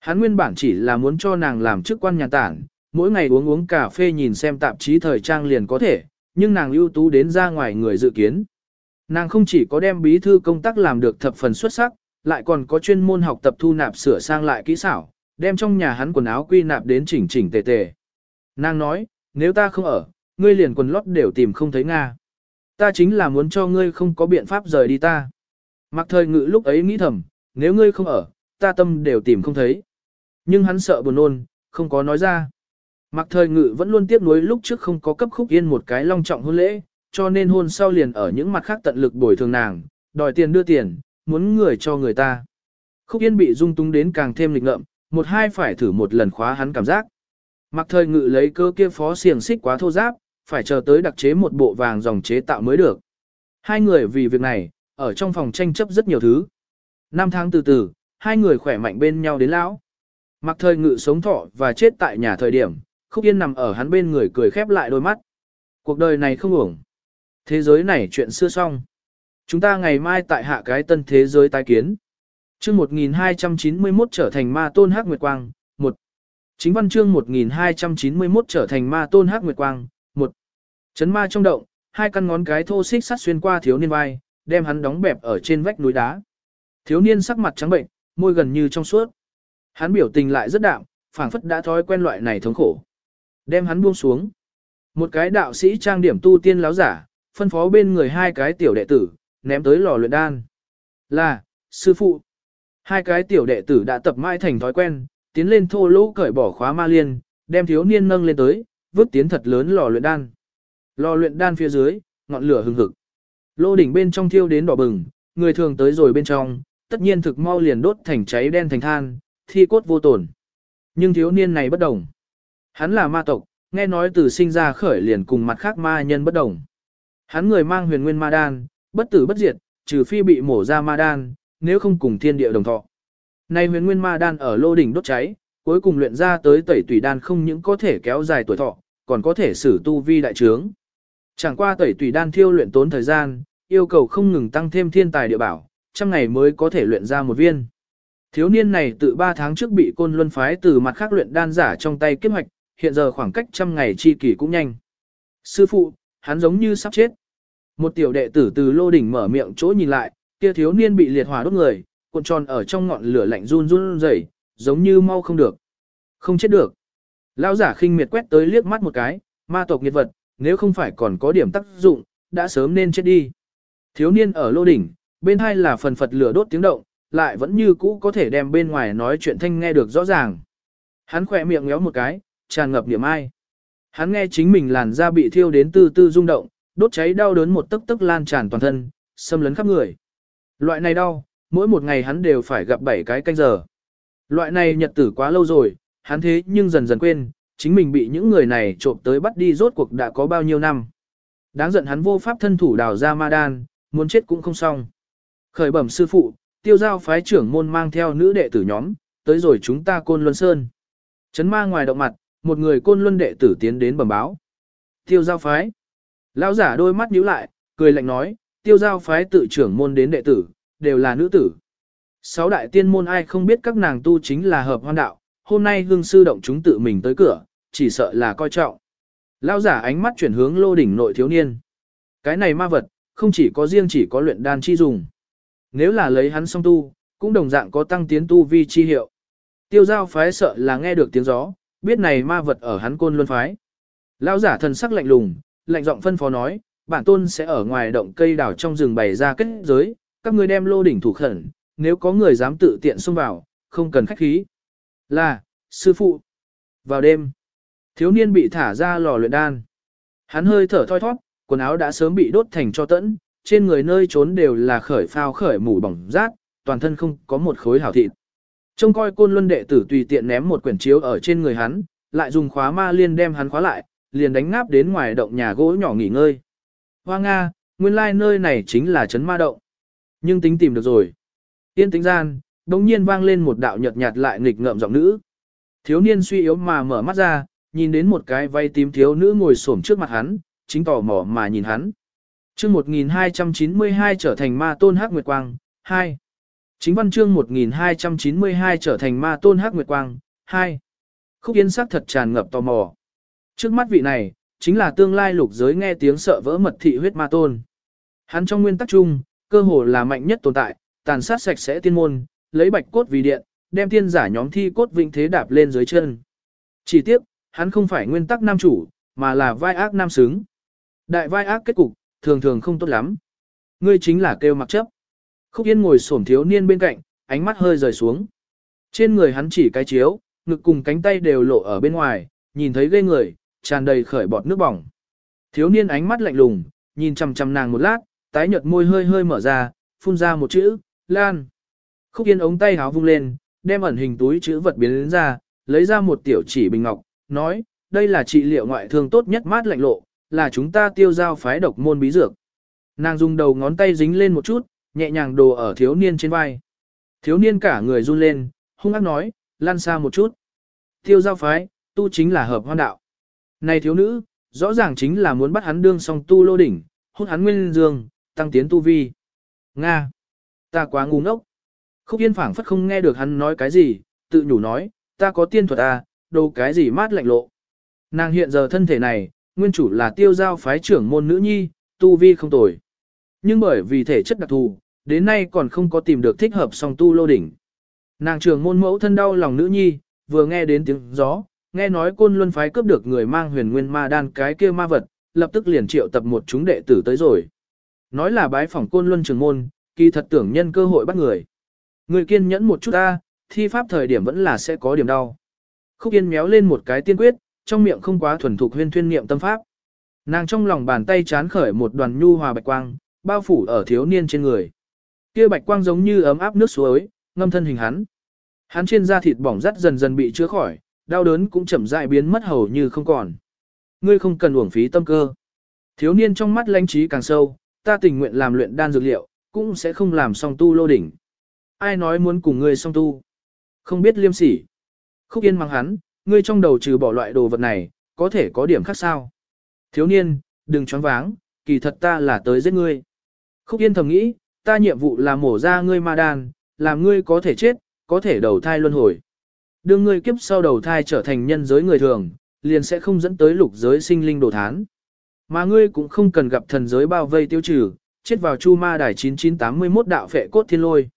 Hắn nguyên bản chỉ là muốn cho nàng làm chức quan nhà tản, mỗi ngày uống uống cà phê nhìn xem tạp chí thời trang liền có thể, nhưng nàng ưu tú đến ra ngoài người dự kiến. Nàng không chỉ có đem bí thư công tác làm được thập phần xuất sắc, lại còn có chuyên môn học tập thu nạp sửa sang lại kỹ xảo, đem trong nhà hắn quần áo quy nạp đến chỉnh chỉnh tề tề. Nàng nói, nếu ta không ở, ngươi liền quần lót đều tìm không thấy Nga. Ta chính là muốn cho ngươi không có biện pháp rời đi ta. Mặc thời ngự lúc ấy nghĩ thầm, nếu ngươi không ở, ta tâm đều tìm không thấy. Nhưng hắn sợ buồn nôn, không có nói ra. Mặc thời ngự vẫn luôn tiếc nuối lúc trước không có cấp khúc yên một cái long trọng hôn lễ, cho nên hôn sau liền ở những mặt khác tận lực bồi thường nàng, đòi tiền đưa tiền, muốn người cho người ta. Khúc yên bị dung túng đến càng thêm lịch ngợm, một hai phải thử một lần khóa hắn cảm giác. Mặc thời ngự lấy cơ kia phó xiềng xích quá thô giáp, phải chờ tới đặc chế một bộ vàng dòng chế tạo mới được. Hai người vì việc này, ở trong phòng tranh chấp rất nhiều thứ. Năm tháng từ từ, hai người khỏe mạnh bên nhau đến lão. Mặc thời ngự sống thọ và chết tại nhà thời điểm, khúc yên nằm ở hắn bên người cười khép lại đôi mắt. Cuộc đời này không ổng. Thế giới này chuyện xưa xong. Chúng ta ngày mai tại hạ cái tân thế giới tái kiến chương 1291 trở thành ma tôn hắc nguyệt quang, 1. Chính văn chương 1291 trở thành ma tôn hắc nguyệt quang, 1. Chấn ma trong động, hai căn ngón cái thô xích sắt xuyên qua thiếu niên vai, đem hắn đóng bẹp ở trên vách núi đá. Thiếu niên sắc mặt trắng bệnh, môi gần như trong suốt. Hắn biểu tình lại rất đạm, phảng phất đã thói quen loại này thống khổ. Đem hắn buông xuống. Một cái đạo sĩ trang điểm tu tiên láo giả, phân phó bên người hai cái tiểu đệ tử, ném tới lò luyện đan. Là, sư phụ. Hai cái tiểu đệ tử đã tập mãi thành thói quen, tiến lên thô lỗ cởi bỏ khóa ma liên, đem thiếu niên nâng lên tới, vứt tiến thật lớn lò luyện đan. Lò luyện đan phía dưới, ngọn lửa hừng hực. Lô đỉnh bên trong thiêu đến đỏ bừng, người thường tới rồi bên trong, tất nhiên thực mau liền đốt thành cháy đen thành than, thi cốt vô tổn. Nhưng thiếu niên này bất đồng. Hắn là ma tộc, nghe nói từ sinh ra khởi liền cùng mặt khác ma nhân bất đồng. Hắn người mang huyền nguyên ma đan, bất tử bất diệt, trừ phi bị mổ ra ma đan, nếu không cùng thiên địa đồng thọ. Nay huyền nguyên ma đan ở lô đỉnh đốt cháy, cuối cùng luyện ra tới tẩy tùy đan không những có thể kéo dài tuổi thọ, còn có thể xử tu vi đại trướng. Chẳng qua tẩy tùy đan thiêu luyện tốn thời gian, yêu cầu không ngừng tăng thêm thiên tài địa bảo, trăm ngày mới có thể luyện ra một viên. Thiếu niên này từ 3 tháng trước bị côn luân phái từ mặt khác luyện đan giả trong tay kết hoạch, hiện giờ khoảng cách trăm ngày chi kỳ cũng nhanh. Sư phụ, hắn giống như sắp chết. Một tiểu đệ tử từ lô đỉnh mở miệng chỗ nhìn lại, kia thiếu niên bị liệt hỏa đốt người, cuộn tròn ở trong ngọn lửa lạnh run run rẩy, giống như mau không được. Không chết được. Lão giả khinh miệt quét tới liếc mắt một cái, ma tộc nghiệt vật, nếu không phải còn có điểm tác dụng, đã sớm nên chết đi. Thiếu niên ở lô đỉnh, bên hai là phần phật lửa đốt tiếng động, lại vẫn như cũ có thể đem bên ngoài nói chuyện thanh nghe được rõ ràng. Hắn khỏe miệng ngéo một cái, tràn ngập niệm ai. Hắn nghe chính mình làn da bị thiêu đến từ từ rung động, đốt cháy đau đớn một tức tức lan tràn toàn thân, xâm lấn khắp người. Loại này đau, mỗi một ngày hắn đều phải gặp bảy cái canh giờ. Loại này nhật tử quá lâu rồi, hắn thế nhưng dần dần quên, chính mình bị những người này trộm tới bắt đi rốt cuộc đã có bao nhiêu năm. Đáng giận hắn vô pháp thân thủ đào ra ma đan, muốn chết cũng không xong. Khởi bẩm sư phụ, tiêu giao phái trưởng môn mang theo nữ đệ tử nhóm, tới rồi chúng ta côn luân sơn. Chấn ma ngoài động mặt, một người côn luân đệ tử tiến đến bẩm báo. Tiêu giao phái. Lão giả đôi mắt nhíu lại, cười lạnh nói, tiêu giao phái tự trưởng môn đến đệ tử, đều là nữ tử. Sáu đại tiên môn ai không biết các nàng tu chính là hợp hoan đạo, hôm nay hương sư động chúng tự mình tới cửa, chỉ sợ là coi trọng. Lão giả ánh mắt chuyển hướng lô đỉnh nội thiếu niên. Cái này ma vật, không chỉ có riêng chỉ có luyện đan chi dùng. Nếu là lấy hắn song tu, cũng đồng dạng có tăng tiến tu vi chi hiệu. Tiêu giao phái sợ là nghe được tiếng gió, biết này ma vật ở hắn côn luân phái. Lão giả thần sắc lạnh lùng, lạnh giọng phân phó nói, bản tôn sẽ ở ngoài động cây đào trong rừng bày ra kết giới, các ngươi đem lô đỉnh thủ khẩn, nếu có người dám tự tiện xông vào, không cần khách khí. Là, sư phụ. Vào đêm, thiếu niên bị thả ra lò luyện đan. Hắn hơi thở thoi thoát, quần áo đã sớm bị đốt thành cho tẫn, trên người nơi trốn đều là khởi phao khởi mủ bỏng rát, toàn thân không có một khối hảo thịt. Trông coi côn luân đệ tử tùy tiện ném một quyển chiếu ở trên người hắn, lại dùng khóa ma liên đem hắn khóa lại, liền đánh ngáp đến ngoài động nhà gỗ nhỏ nghỉ ngơi. Hoa Nga, nguyên lai like nơi này chính là trấn ma động. Nhưng tính tìm được rồi. Yên tĩnh gian, đống nhiên vang lên một đạo nhợt nhạt lại nghịch ngợm giọng nữ. Thiếu niên suy yếu mà mở mắt ra, nhìn đến một cái vay tím thiếu nữ ngồi xổm trước mặt hắn, chính tò mò mà nhìn hắn. Chương 1292 trở thành ma tôn hắc nguyệt quang, 2. Chính văn chương 1292 trở thành ma tôn hắc nguyệt quang, 2. Khúc Yên sắc thật tràn ngập tò mò. Trước mắt vị này, chính là tương lai lục giới nghe tiếng sợ vỡ mật thị huyết ma tôn. Hắn trong nguyên tắc chung, cơ hồ là mạnh nhất tồn tại, tàn sát sạch sẽ tiên môn, lấy bạch cốt vì điện, đem tiên giả nhóm thi cốt vĩnh thế đạp lên dưới chân. Chỉ tiếc, hắn không phải nguyên tắc nam chủ, mà là vai ác nam xứng. Đại vai ác kết cục, thường thường không tốt lắm. Ngươi chính là kêu mặc chấp. Khúc Yên ngồi xổm thiếu niên bên cạnh, ánh mắt hơi rời xuống. Trên người hắn chỉ cái chiếu, ngực cùng cánh tay đều lộ ở bên ngoài, nhìn thấy ghê người, tràn đầy khởi bọt nước bỏng. Thiếu niên ánh mắt lạnh lùng, nhìn chằm chằm nàng một lát, tái nhợt môi hơi hơi mở ra, phun ra một chữ, "Lan." Khúc Yên ống tay háo vung lên, đem ẩn hình túi chữ vật biến lên ra, lấy ra một tiểu chỉ bình ngọc, nói, "Đây là trị liệu ngoại thương tốt nhất mát lạnh lộ, là chúng ta tiêu giao phái độc môn bí dược." Nàng dùng đầu ngón tay dính lên một chút, nhẹ nhàng đồ ở thiếu niên trên vai. Thiếu niên cả người run lên, hung ác nói, "Lan xa một chút." Tiêu giao phái, tu chính là hợp hoan đạo. Này thiếu nữ, rõ ràng chính là muốn bắt hắn đương song tu lô đỉnh, hút hắn nguyên dương, tăng tiến tu vi. Nga! Ta quá ngu ngốc. Khúc Yên phảng phất không nghe được hắn nói cái gì, tự nhủ nói, ta có tiên thuật à, đồ cái gì mát lạnh lộ. Nàng hiện giờ thân thể này, nguyên chủ là tiêu giao phái trưởng môn nữ nhi, tu vi không tồi. Nhưng bởi vì thể chất đặc thù, đến nay còn không có tìm được thích hợp song tu lô đỉnh. Nàng trưởng môn mẫu thân đau lòng nữ nhi, vừa nghe đến tiếng gió, nghe nói côn luân phái cướp được người mang huyền nguyên ma đan cái kia ma vật, lập tức liền triệu tập một chúng đệ tử tới rồi. Nói là bái phỏng côn luân trường môn, kỳ thật tưởng nhân cơ hội bắt người. Người kiên nhẫn một chút ta, thi pháp thời điểm vẫn là sẽ có điểm đau. Khúc yên méo lên một cái tiên quyết, trong miệng không quá thuần thục huyên thuyên niệm tâm pháp. Nàng trong lòng bàn tay chán khởi một đoàn nhu hòa bạch quang, bao phủ ở thiếu niên trên người. Kia bạch quang giống như ấm áp nước suối, ngâm thân hình hắn. Hắn trên da thịt bỏng rắt dần dần bị chữa khỏi, đau đớn cũng chậm rãi biến mất hầu như không còn. Ngươi không cần uổng phí tâm cơ. Thiếu niên trong mắt lãnh trí càng sâu, ta tình nguyện làm luyện đan dược liệu, cũng sẽ không làm song tu lô đỉnh. Ai nói muốn cùng ngươi song tu? Không biết liêm sỉ. Khúc yên mang hắn, ngươi trong đầu trừ bỏ loại đồ vật này, có thể có điểm khác sao? Thiếu niên, đừng choáng váng, kỳ thật ta là tới giết ngươi. Khúc yên thầm nghĩ, ta nhiệm vụ là mổ ra ngươi ma đan, làm ngươi có thể chết, có thể đầu thai luân hồi. Đương ngươi kiếp sau đầu thai trở thành nhân giới người thường, liền sẽ không dẫn tới lục giới sinh linh đồ thán. Mà ngươi cũng không cần gặp thần giới bao vây tiêu trừ, chết vào chu ma đài 9981 đạo phệ cốt thiên lôi.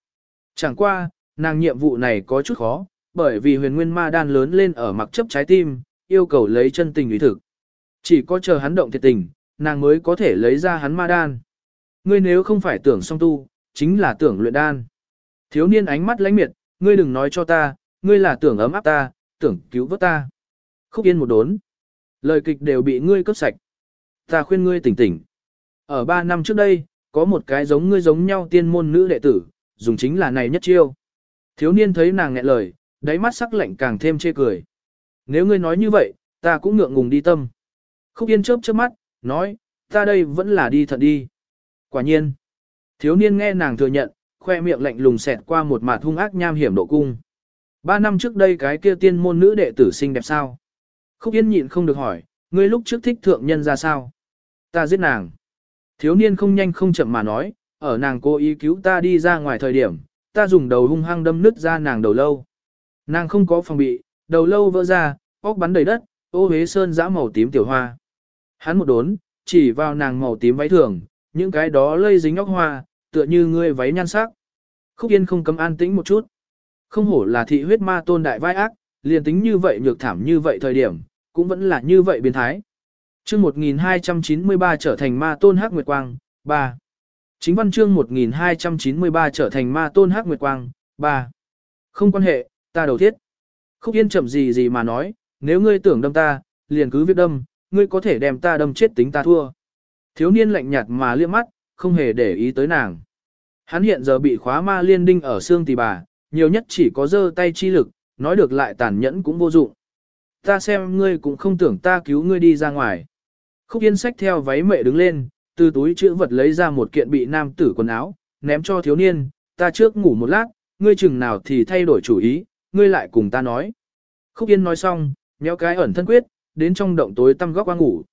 Chẳng qua, nàng nhiệm vụ này có chút khó, bởi vì huyền nguyên ma đan lớn lên ở mặc chấp trái tim, yêu cầu lấy chân tình ý thực. Chỉ có chờ hắn động thiệt tình, nàng mới có thể lấy ra hắn ma đan. Ngươi nếu không phải tưởng song tu, chính là tưởng luyện đan. Thiếu niên ánh mắt lãnh miệt, ngươi đừng nói cho ta, ngươi là tưởng ấm áp ta, tưởng cứu vớt ta. Khúc yên một đốn. Lời kịch đều bị ngươi cấp sạch. Ta khuyên ngươi tỉnh tỉnh. Ở 3 năm trước đây, có một cái giống ngươi giống nhau tiên môn nữ đệ tử, dùng chính là này nhất chiêu. Thiếu niên thấy nàng nghẹn lời, đáy mắt sắc lạnh càng thêm chê cười. Nếu ngươi nói như vậy, ta cũng ngượng ngùng đi tâm. Khúc yên chớp chớp mắt, nói, ta đây vẫn là đi thật đi. Quả nhiên. Thiếu niên nghe nàng thừa nhận, khoe miệng lạnh lùng xẹt qua một mặt hung ác nham hiểm độ cung. Ba năm trước đây cái kia tiên môn nữ đệ tử xinh đẹp sao? Khúc Yên nhịn không được hỏi, ngươi lúc trước thích thượng nhân ra sao? Ta giết nàng. Thiếu niên không nhanh không chậm mà nói, ở nàng cố ý cứu ta đi ra ngoài thời điểm, ta dùng đầu hung hăng đâm nứt ra nàng đầu lâu. Nàng không có phòng bị, đầu lâu vỡ ra, óc bắn đầy đất, ô hế sơn dã màu tím tiểu hoa. Hắn một đốn, chỉ vào nàng màu tím váy thường, những cái đó lây dính óc hoa, tựa như ngươi váy nhan sắc. Khúc Yên không cấm an tĩnh một chút. Không hổ là thị huyết ma tôn đại vai ác, liền tính như vậy nhược thảm như vậy thời điểm, cũng vẫn là như vậy biến thái. Chương 1293 trở thành ma tôn hắc nguyệt quang, 3. Chính văn chương 1293 trở thành ma tôn hắc nguyệt quang, 3. Không quan hệ, ta đầu thiết. Khúc Yên chậm gì gì mà nói, nếu ngươi tưởng đâm ta, liền cứ việc đâm, ngươi có thể đem ta đâm chết tính ta thua. Thiếu niên lạnh nhạt mà liếc mắt, không hề để ý tới nàng. Hắn hiện giờ bị khóa ma liên đinh ở xương tỳ bà, nhiều nhất chỉ có dơ tay chi lực, nói được lại tàn nhẫn cũng vô dụng. Ta xem ngươi cũng không tưởng ta cứu ngươi đi ra ngoài. Khúc Yên sách theo váy mẹ đứng lên, từ túi chữ vật lấy ra một kiện bị nam tử quần áo, ném cho thiếu niên, ta trước ngủ một lát, ngươi chừng nào thì thay đổi chủ ý, ngươi lại cùng ta nói. Khúc Yên nói xong, nhéo cái ẩn thân quyết, đến trong động tối tăm góc qua ngủ.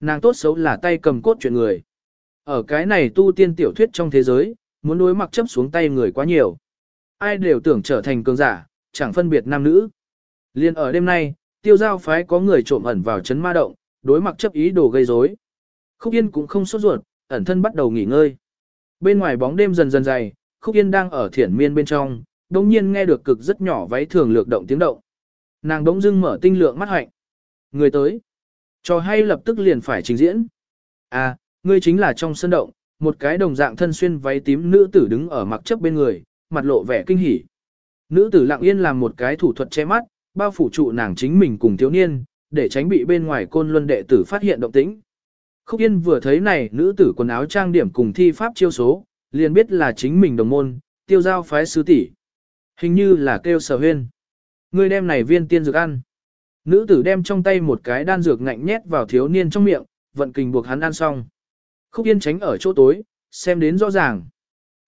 Nàng tốt xấu là tay cầm cốt chuyện người. Ở cái này tu tiên tiểu thuyết trong thế giới, muốn đối mặc chấp xuống tay người quá nhiều. Ai đều tưởng trở thành cường giả, chẳng phân biệt nam nữ. Liên ở đêm nay, tiêu giao phái có người trộm ẩn vào chấn ma động, đối mặt chấp ý đồ gây rối. Khúc Yên cũng không sốt ruột, ẩn thân bắt đầu nghỉ ngơi. Bên ngoài bóng đêm dần dần dày, Khúc Yên đang ở thiển miên bên trong, đồng nhiên nghe được cực rất nhỏ váy thường lược động tiếng động. Nàng đống dưng mở tinh lượng mắt hạnh. Người tới. Cho hay lập tức liền phải trình diễn. À, ngươi chính là trong sân động, một cái đồng dạng thân xuyên váy tím nữ tử đứng ở mặc chấp bên người, mặt lộ vẻ kinh hỉ. Nữ tử lặng yên làm một cái thủ thuật che mắt, bao phủ trụ nàng chính mình cùng thiếu niên, để tránh bị bên ngoài côn luân đệ tử phát hiện động tĩnh. Khúc Yên vừa thấy này nữ tử quần áo trang điểm cùng thi pháp chiêu số, liền biết là chính mình đồng môn, tiêu giao phái sư tỷ Hình như là kêu sở huyên. Người đem này viên tiên dược ăn. Nữ tử đem trong tay một cái đan dược ngạnh nhét vào thiếu niên trong miệng, vận kình buộc hắn ăn xong. Khúc Yên tránh ở chỗ tối, xem đến rõ ràng.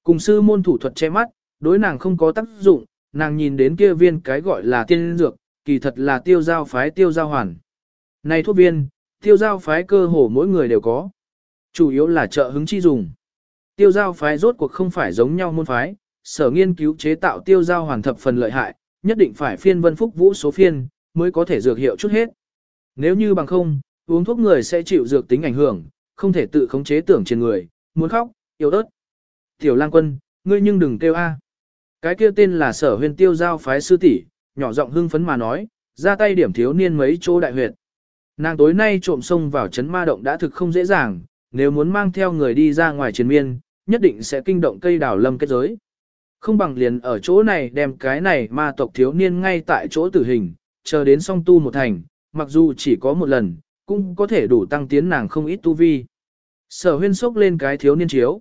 Cùng sư môn thủ thuật che mắt, đối nàng không có tác dụng, nàng nhìn đến kia viên cái gọi là tiên dược, kỳ thật là tiêu giao phái tiêu giao hoàn. Này thuốc viên, tiêu giao phái cơ hồ mỗi người đều có. Chủ yếu là trợ hứng chi dùng. Tiêu giao phái rốt cuộc không phải giống nhau môn phái, sở nghiên cứu chế tạo tiêu giao hoàn thập phần lợi hại, nhất định phải phiên vân phúc vũ số phiên, mới có thể dược hiệu chút hết. Nếu như bằng không, uống thuốc người sẽ chịu dược tính ảnh hưởng, không thể tự khống chế tưởng trên người, muốn khóc, yếu ớt. Tiểu lang quân, ngươi nhưng đừng kêu a. Cái kia tên là sở huyền tiêu giao phái sư tỷ, nhỏ giọng hưng phấn mà nói, ra tay điểm thiếu niên mấy chỗ đại huyệt. Nàng tối nay trộm sông vào chấn ma động đã thực không dễ dàng, nếu muốn mang theo người đi ra ngoài chiến miên, nhất định sẽ kinh động cây đảo lâm kết giới. Không bằng liền ở chỗ này đem cái này ma tộc thiếu niên ngay tại chỗ tử hình, chờ đến song tu một thành, mặc dù chỉ có một lần, cũng có thể đủ tăng tiến nàng không ít tu vi. Sở huyên sốc lên cái thiếu niên chiếu.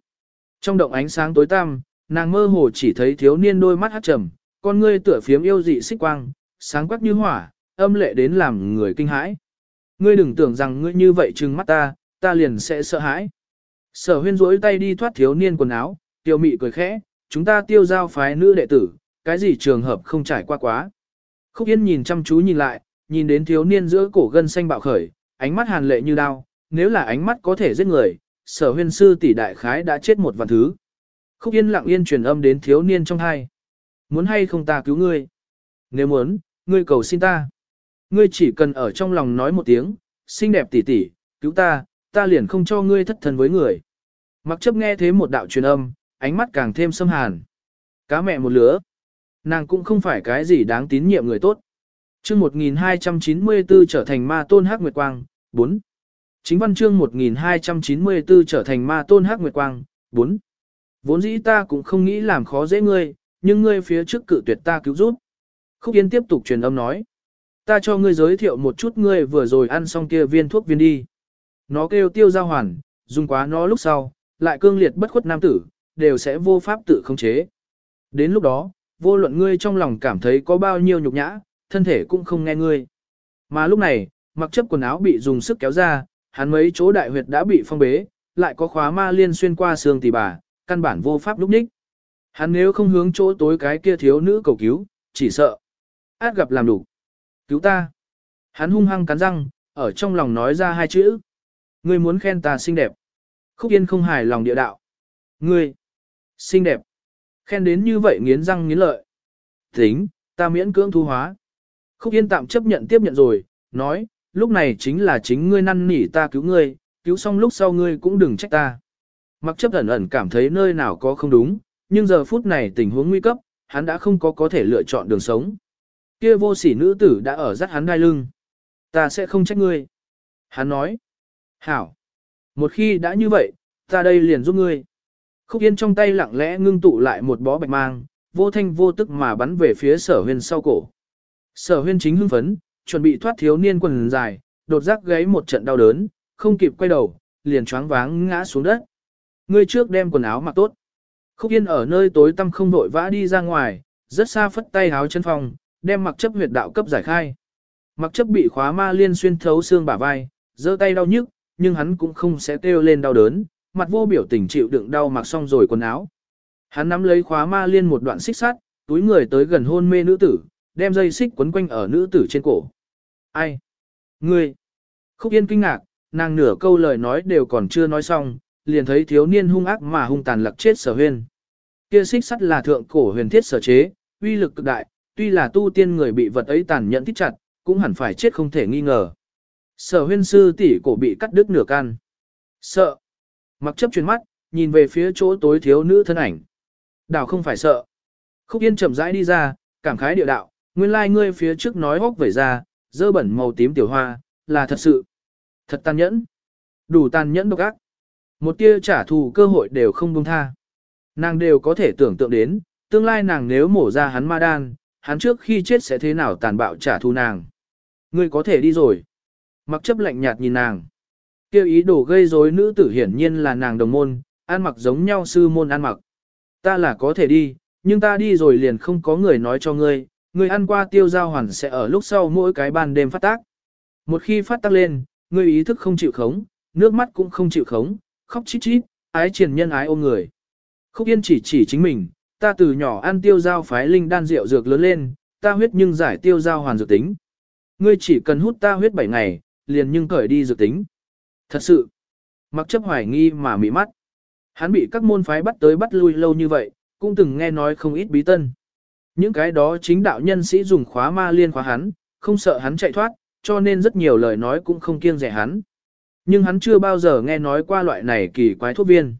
Trong động ánh sáng tối tăm, nàng mơ hồ chỉ thấy thiếu niên đôi mắt hát trầm, con ngươi tựa phiếm yêu dị xích quang, sáng quắc như hỏa, âm lệ đến làm người kinh hãi. Ngươi đừng tưởng rằng ngươi như vậy trừng mắt ta, ta liền sẽ sợ hãi. Sở huyên rỗi tay đi thoát thiếu niên quần áo, tiêu mị cười khẽ, chúng ta tiêu giao phái nữ đệ tử, cái gì trường hợp không trải qua quá. Khúc Yên nhìn chăm chú nhìn lại, nhìn đến thiếu niên giữa cổ gân xanh bạo khởi, ánh mắt hàn lệ như đao, nếu là ánh mắt có thể giết người, sở huyên sư tỷ đại khái đã chết một vạn thứ. Khúc Yên lặng yên truyền âm đến thiếu niên trong hai. Muốn hay không ta cứu ngươi? Nếu muốn, ngươi cầu xin ta. Ngươi chỉ cần ở trong lòng nói một tiếng, xinh đẹp tỷ tỷ, cứu ta, ta liền không cho ngươi thất thần với người. Mặc chấp nghe thế một đạo truyền âm, ánh mắt càng thêm xâm hàn. Cá mẹ một lứa. Nàng cũng không phải cái gì đáng tín nhiệm người tốt. Chương 1294 trở thành ma tôn hắc nguyệt quang, 4. Chính văn chương 1294 trở thành ma tôn hắc nguyệt quang, 4. Vốn dĩ ta cũng không nghĩ làm khó dễ ngươi, nhưng ngươi phía trước cự tuyệt ta cứu giúp. Khúc Yên tiếp tục truyền âm nói. Ta cho ngươi giới thiệu một chút ngươi vừa rồi ăn xong kia viên thuốc viên đi. Nó kêu tiêu giao hoàn, dùng quá nó lúc sau, lại cương liệt bất khuất nam tử, đều sẽ vô pháp tự khống chế. Đến lúc đó, vô luận ngươi trong lòng cảm thấy có bao nhiêu nhục nhã, thân thể cũng không nghe ngươi. Mà lúc này, mặc chấp quần áo bị dùng sức kéo ra, hắn mấy chỗ đại huyệt đã bị phong bế, lại có khóa ma liên xuyên qua xương tỷ bà, căn bản vô pháp lúc ních. Hắn nếu không hướng chỗ tối cái kia thiếu nữ cầu cứu, chỉ sợ. Át gặp làm đủ. Cứu ta. Hắn hung hăng cắn răng, ở trong lòng nói ra hai chữ. Ngươi muốn khen ta xinh đẹp. Khúc Yên không hài lòng địa đạo. Ngươi. Xinh đẹp. Khen đến như vậy nghiến răng nghiến lợi. Tính, ta miễn cưỡng thu hóa. Khúc Yên tạm chấp nhận tiếp nhận rồi, nói, lúc này chính là chính ngươi năn nỉ ta cứu ngươi, cứu xong lúc sau ngươi cũng đừng trách ta. Mặc chấp ẩn ẩn cảm thấy nơi nào có không đúng, nhưng giờ phút này tình huống nguy cấp, hắn đã không có có thể lựa chọn đường sống. Kia vô sỉ nữ tử đã ở dắt hắn đai lưng. Ta sẽ không trách ngươi. Hắn nói. Hảo. Một khi đã như vậy, ta đây liền giúp ngươi. Khúc Yên trong tay lặng lẽ ngưng tụ lại một bó bạch mang, vô thanh vô tức mà bắn về phía sở huyên sau cổ. Sở huyên chính hưng phấn, chuẩn bị thoát thiếu niên quần dài, đột giác gáy một trận đau đớn, không kịp quay đầu, liền choáng váng ngã xuống đất. Ngươi trước đem quần áo mặc tốt. Khúc Yên ở nơi tối tăm không vội vã đi ra ngoài, rất xa phất tay áo chân phòng, đem mặc chấp huyệt đạo cấp giải khai. Mặc chấp bị khóa ma liên xuyên thấu xương bả vai, giơ tay đau nhức, nhưng hắn cũng không sẽ kêu lên đau đớn, mặt vô biểu tình chịu đựng đau mặc xong rồi quần áo. Hắn nắm lấy khóa ma liên một đoạn xích sắt, túi người tới gần hôn mê nữ tử, đem dây xích quấn quanh ở nữ tử trên cổ. Ai? Ngươi? Khúc Yên kinh ngạc, nàng nửa câu lời nói đều còn chưa nói xong, liền thấy thiếu niên hung ác mà hung tàn lặc chết sở huyên. Kia xích sắt là thượng cổ huyền thiết sở chế, uy lực cực đại, tuy là tu tiên người bị vật ấy tàn nhẫn thích chặt, cũng hẳn phải chết không thể nghi ngờ. Sở huyên sư tỷ cổ bị cắt đứt nửa can. Sợ. Mặc chấp chuyển mắt, nhìn về phía chỗ tối thiếu nữ thân ảnh. Đảo không phải sợ. Khúc Yên chậm rãi đi ra, cảm khái địa đạo, nguyên lai like ngươi phía trước nói hốc vẩy ra, dơ bẩn màu tím tiểu hoa, là thật sự. Thật tàn nhẫn. Đủ tàn nhẫn độc ác. Một tia trả thù cơ hội đều không buông tha. Nàng đều có thể tưởng tượng đến, tương lai nàng nếu mổ ra hắn ma đan, hắn trước khi chết sẽ thế nào tàn bạo trả thù nàng. Ngươi có thể đi rồi. Mặc chấp lạnh nhạt nhìn nàng. Kêu ý đồ gây rối nữ tử hiển nhiên là nàng đồng môn, ăn mặc giống nhau sư môn ăn mặc. Ta là có thể đi, nhưng ta đi rồi liền không có người nói cho ngươi, ngươi ăn qua tiêu giao hoàn sẽ ở lúc sau mỗi cái ban đêm phát tác. Một khi phát tác lên, ngươi ý thức không chịu khống, nước mắt cũng không chịu khống, khóc chít chít, ái triền nhân ái ôm người. Khúc Yên chỉ chỉ chính mình, ta từ nhỏ ăn tiêu giao phái linh đan rượu dược lớn lên, ta huyết nhưng giải tiêu giao hoàn dược tính. Ngươi chỉ cần hút ta huyết 7 ngày, liền nhưng cởi đi dược tính. Thật sự, mặc chấp hoài nghi mà mị mắt. Hắn bị các môn phái bắt tới bắt lui lâu như vậy, cũng từng nghe nói không ít bí tân. Những cái đó chính đạo nhân sĩ dùng khóa ma liên khóa hắn, không sợ hắn chạy thoát, cho nên rất nhiều lời nói cũng không kiêng rẻ hắn. Nhưng hắn chưa bao giờ nghe nói qua loại này kỳ quái thuốc viên.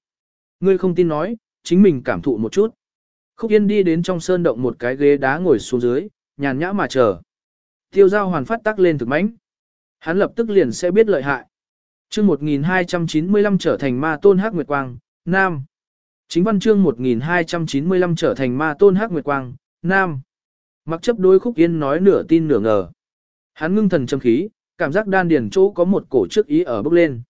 Ngươi không tin nói, chính mình cảm thụ một chút. Khúc Yên đi đến trong sơn động một cái ghế đá ngồi xuống dưới, nhàn nhã mà chờ. Tiêu giao hoàn phát tắc lên thực mãnh. Hắn lập tức liền sẽ biết lợi hại. chương 1295 trở thành ma tôn hắc nguyệt quang, Nam. Chính văn chương 1295 trở thành ma tôn hắc nguyệt quang, Nam. Mặc chấp đôi khúc yên nói nửa tin nửa ngờ. Hắn ngưng thần châm khí, cảm giác đan điền chỗ có một cổ trước ý ở bốc lên.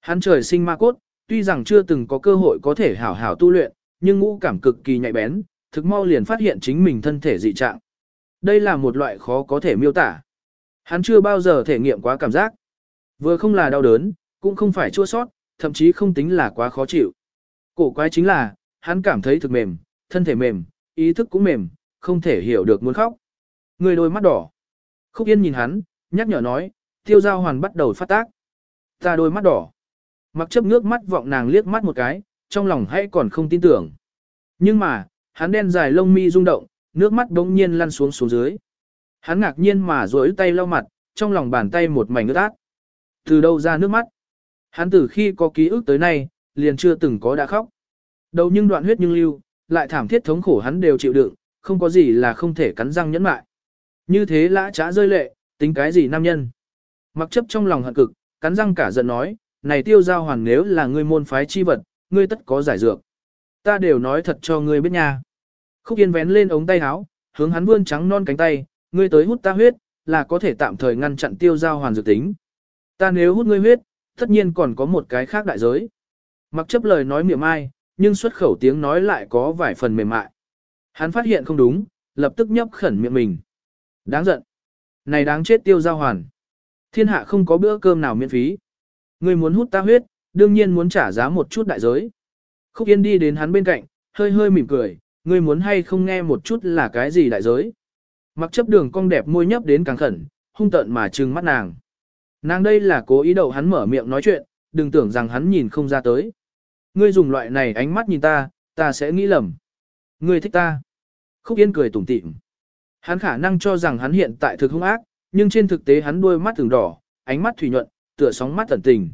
Hắn trời sinh ma cốt, tuy rằng chưa từng có cơ hội có thể hảo hảo tu luyện, nhưng ngũ cảm cực kỳ nhạy bén, thực mau liền phát hiện chính mình thân thể dị trạng. Đây là một loại khó có thể miêu tả. Hắn chưa bao giờ thể nghiệm quá cảm giác. Vừa không là đau đớn, cũng không phải chua sót, thậm chí không tính là quá khó chịu. Cổ quái chính là, hắn cảm thấy thực mềm, thân thể mềm, ý thức cũng mềm, không thể hiểu được muốn khóc. Người đôi mắt đỏ. Khúc Yên nhìn hắn, nhắc nhở nói, tiêu giao hoàn bắt đầu phát tác. Ta đôi mắt đỏ. Mặc chấp nước mắt vọng nàng liếc mắt một cái, trong lòng hay còn không tin tưởng. Nhưng mà, hắn đen dài lông mi rung động, nước mắt đống nhiên lăn xuống xuống dưới. Hắn ngạc nhiên mà rối tay lau mặt, trong lòng bàn tay một mảnh ướt át. Từ đâu ra nước mắt? Hắn từ khi có ký ức tới nay, liền chưa từng có đã khóc. Đầu nhưng đoạn huyết nhưng lưu, lại thảm thiết thống khổ hắn đều chịu đựng, không có gì là không thể cắn răng nhẫn mại. Như thế lã trá rơi lệ, tính cái gì nam nhân? Mặc chấp trong lòng hận cực, cắn răng cả giận nói, này tiêu giao hoàn nếu là ngươi môn phái chi vật, ngươi tất có giải dược. Ta đều nói thật cho ngươi biết nha. Khúc Yên vén lên ống tay áo, hướng hắn vươn trắng non cánh tay, ngươi tới hút ta huyết, là có thể tạm thời ngăn chặn tiêu giao hoàn dược tính. Ta nếu hút ngươi huyết, tất nhiên còn có một cái khác đại giới. Mặc chấp lời nói miệng ai, nhưng xuất khẩu tiếng nói lại có vài phần mềm mại. Hắn phát hiện không đúng, lập tức nhấp khẩn miệng mình. Đáng giận. Này đáng chết tiêu giao hoàn. Thiên hạ không có bữa cơm nào miễn phí. Ngươi muốn hút ta huyết, đương nhiên muốn trả giá một chút đại giới. Khúc Yên đi đến hắn bên cạnh, hơi hơi mỉm cười, ngươi muốn hay không nghe một chút là cái gì đại giới. Mặc chấp đường cong đẹp môi nhấp đến càng khẩn, hung tợn mà trừng mắt nàng. Nàng đây là cố ý đậu hắn mở miệng nói chuyện, đừng tưởng rằng hắn nhìn không ra tới. Ngươi dùng loại này ánh mắt nhìn ta, ta sẽ nghĩ lầm. Ngươi thích ta. Khúc Yên cười tủm tỉm. Hắn khả năng cho rằng hắn hiện tại thực hung ác, nhưng trên thực tế hắn đôi mắt thường đỏ, ánh mắt thủy nhuận, tựa sóng mắt tẩn tình.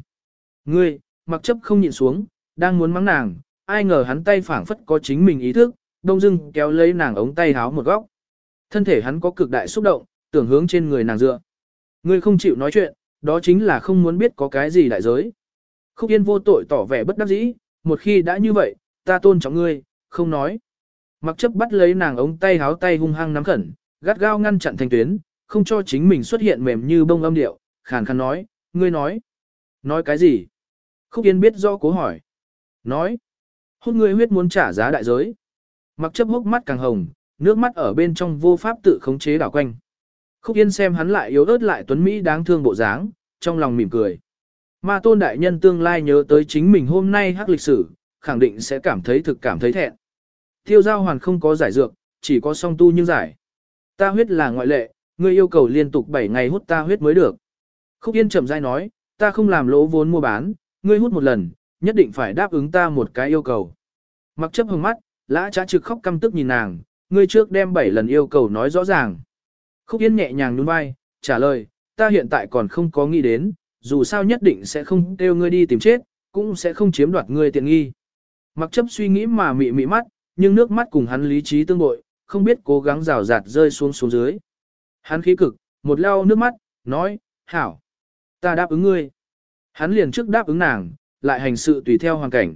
Ngươi, mặc chấp không nhịn xuống, đang muốn mắng nàng, ai ngờ hắn tay phảng phất có chính mình ý thức, đông dưng kéo lấy nàng ống tay háo một góc. Thân thể hắn có cực đại xúc động, tưởng hướng trên người nàng dựa. Ngươi không chịu nói chuyện, đó chính là không muốn biết có cái gì đại giới. Khúc Yên vô tội tỏ vẻ bất đắc dĩ, một khi đã như vậy, ta tôn trọng ngươi, không nói. Mặc chấp bắt lấy nàng ống tay háo tay hung hăng nắm khẩn, gắt gao ngăn chặn thành tuyến, không cho chính mình xuất hiện mềm như bông âm điệu, khàn khàn nói, ngươi nói. Nói cái gì? Khúc Yên biết do cố hỏi. Nói. Hút ngươi huyết muốn trả giá đại giới. Mặc chấp hốc mắt càng hồng, nước mắt ở bên trong vô pháp tự khống chế đảo quanh. Khúc Yên xem hắn lại yếu ớt lại tuấn Mỹ đáng thương bộ dáng, trong lòng mỉm cười. Ma tôn đại nhân tương lai nhớ tới chính mình hôm nay hắc lịch sử, khẳng định sẽ cảm thấy thực cảm thấy thẹn. Tiêu giao hoàn không có giải dược, chỉ có song tu nhưng giải. Ta huyết là ngoại lệ, ngươi yêu cầu liên tục 7 ngày hút ta huyết mới được. Khúc Yên chậm rãi nói, ta không làm lỗ vốn mua bán, ngươi hút một lần, nhất định phải đáp ứng ta một cái yêu cầu. Mặc chấp hồng mắt, lã trá trực khóc căm tức nhìn nàng, ngươi trước đem 7 lần yêu cầu nói rõ ràng. Khúc Yên nhẹ nhàng nhún vai, trả lời, ta hiện tại còn không có nghĩ đến, dù sao nhất định sẽ không kêu ngươi đi tìm chết, cũng sẽ không chiếm đoạt ngươi tiện nghi. Mặc chấp suy nghĩ mà mị mị mắt, nhưng nước mắt cùng hắn lý trí tương bội, không biết cố gắng rào rạt rơi xuống xuống dưới. Hắn khí cực, một lau nước mắt, nói, hảo, ta đáp ứng ngươi. Hắn liền trước đáp ứng nàng, lại hành sự tùy theo hoàn cảnh.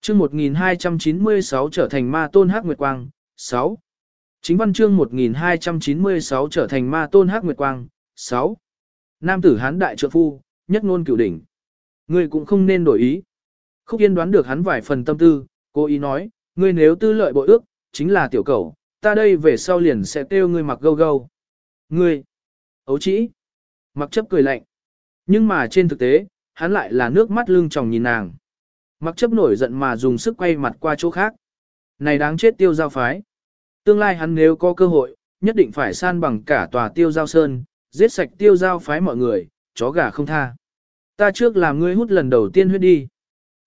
Chương 1296 trở thành ma tôn hắc nguyệt quang, 6. Chính văn chương 1296 trở thành ma tôn hắc nguyệt quang, 6. Nam tử hán đại trượng phu, nhất ngôn cửu đỉnh. Ngươi cũng không nên đổi ý. Khúc Yên đoán được hắn vài phần tâm tư, cô ý nói, ngươi nếu tư lợi bội ước, chính là tiểu cầu, ta đây về sau liền sẽ kêu ngươi mặc gâu gâu. Ngươi, ấu chỉ, mặc chấp cười lạnh. Nhưng mà trên thực tế, hắn lại là nước mắt lưng tròng nhìn nàng. Mặc chấp nổi giận mà dùng sức quay mặt qua chỗ khác. Này đáng chết tiêu giao phái. Tương lai hắn nếu có cơ hội, nhất định phải san bằng cả tòa tiêu giao sơn, giết sạch tiêu giao phái mọi người, chó gà không tha. Ta trước làm ngươi hút lần đầu tiên huyết đi.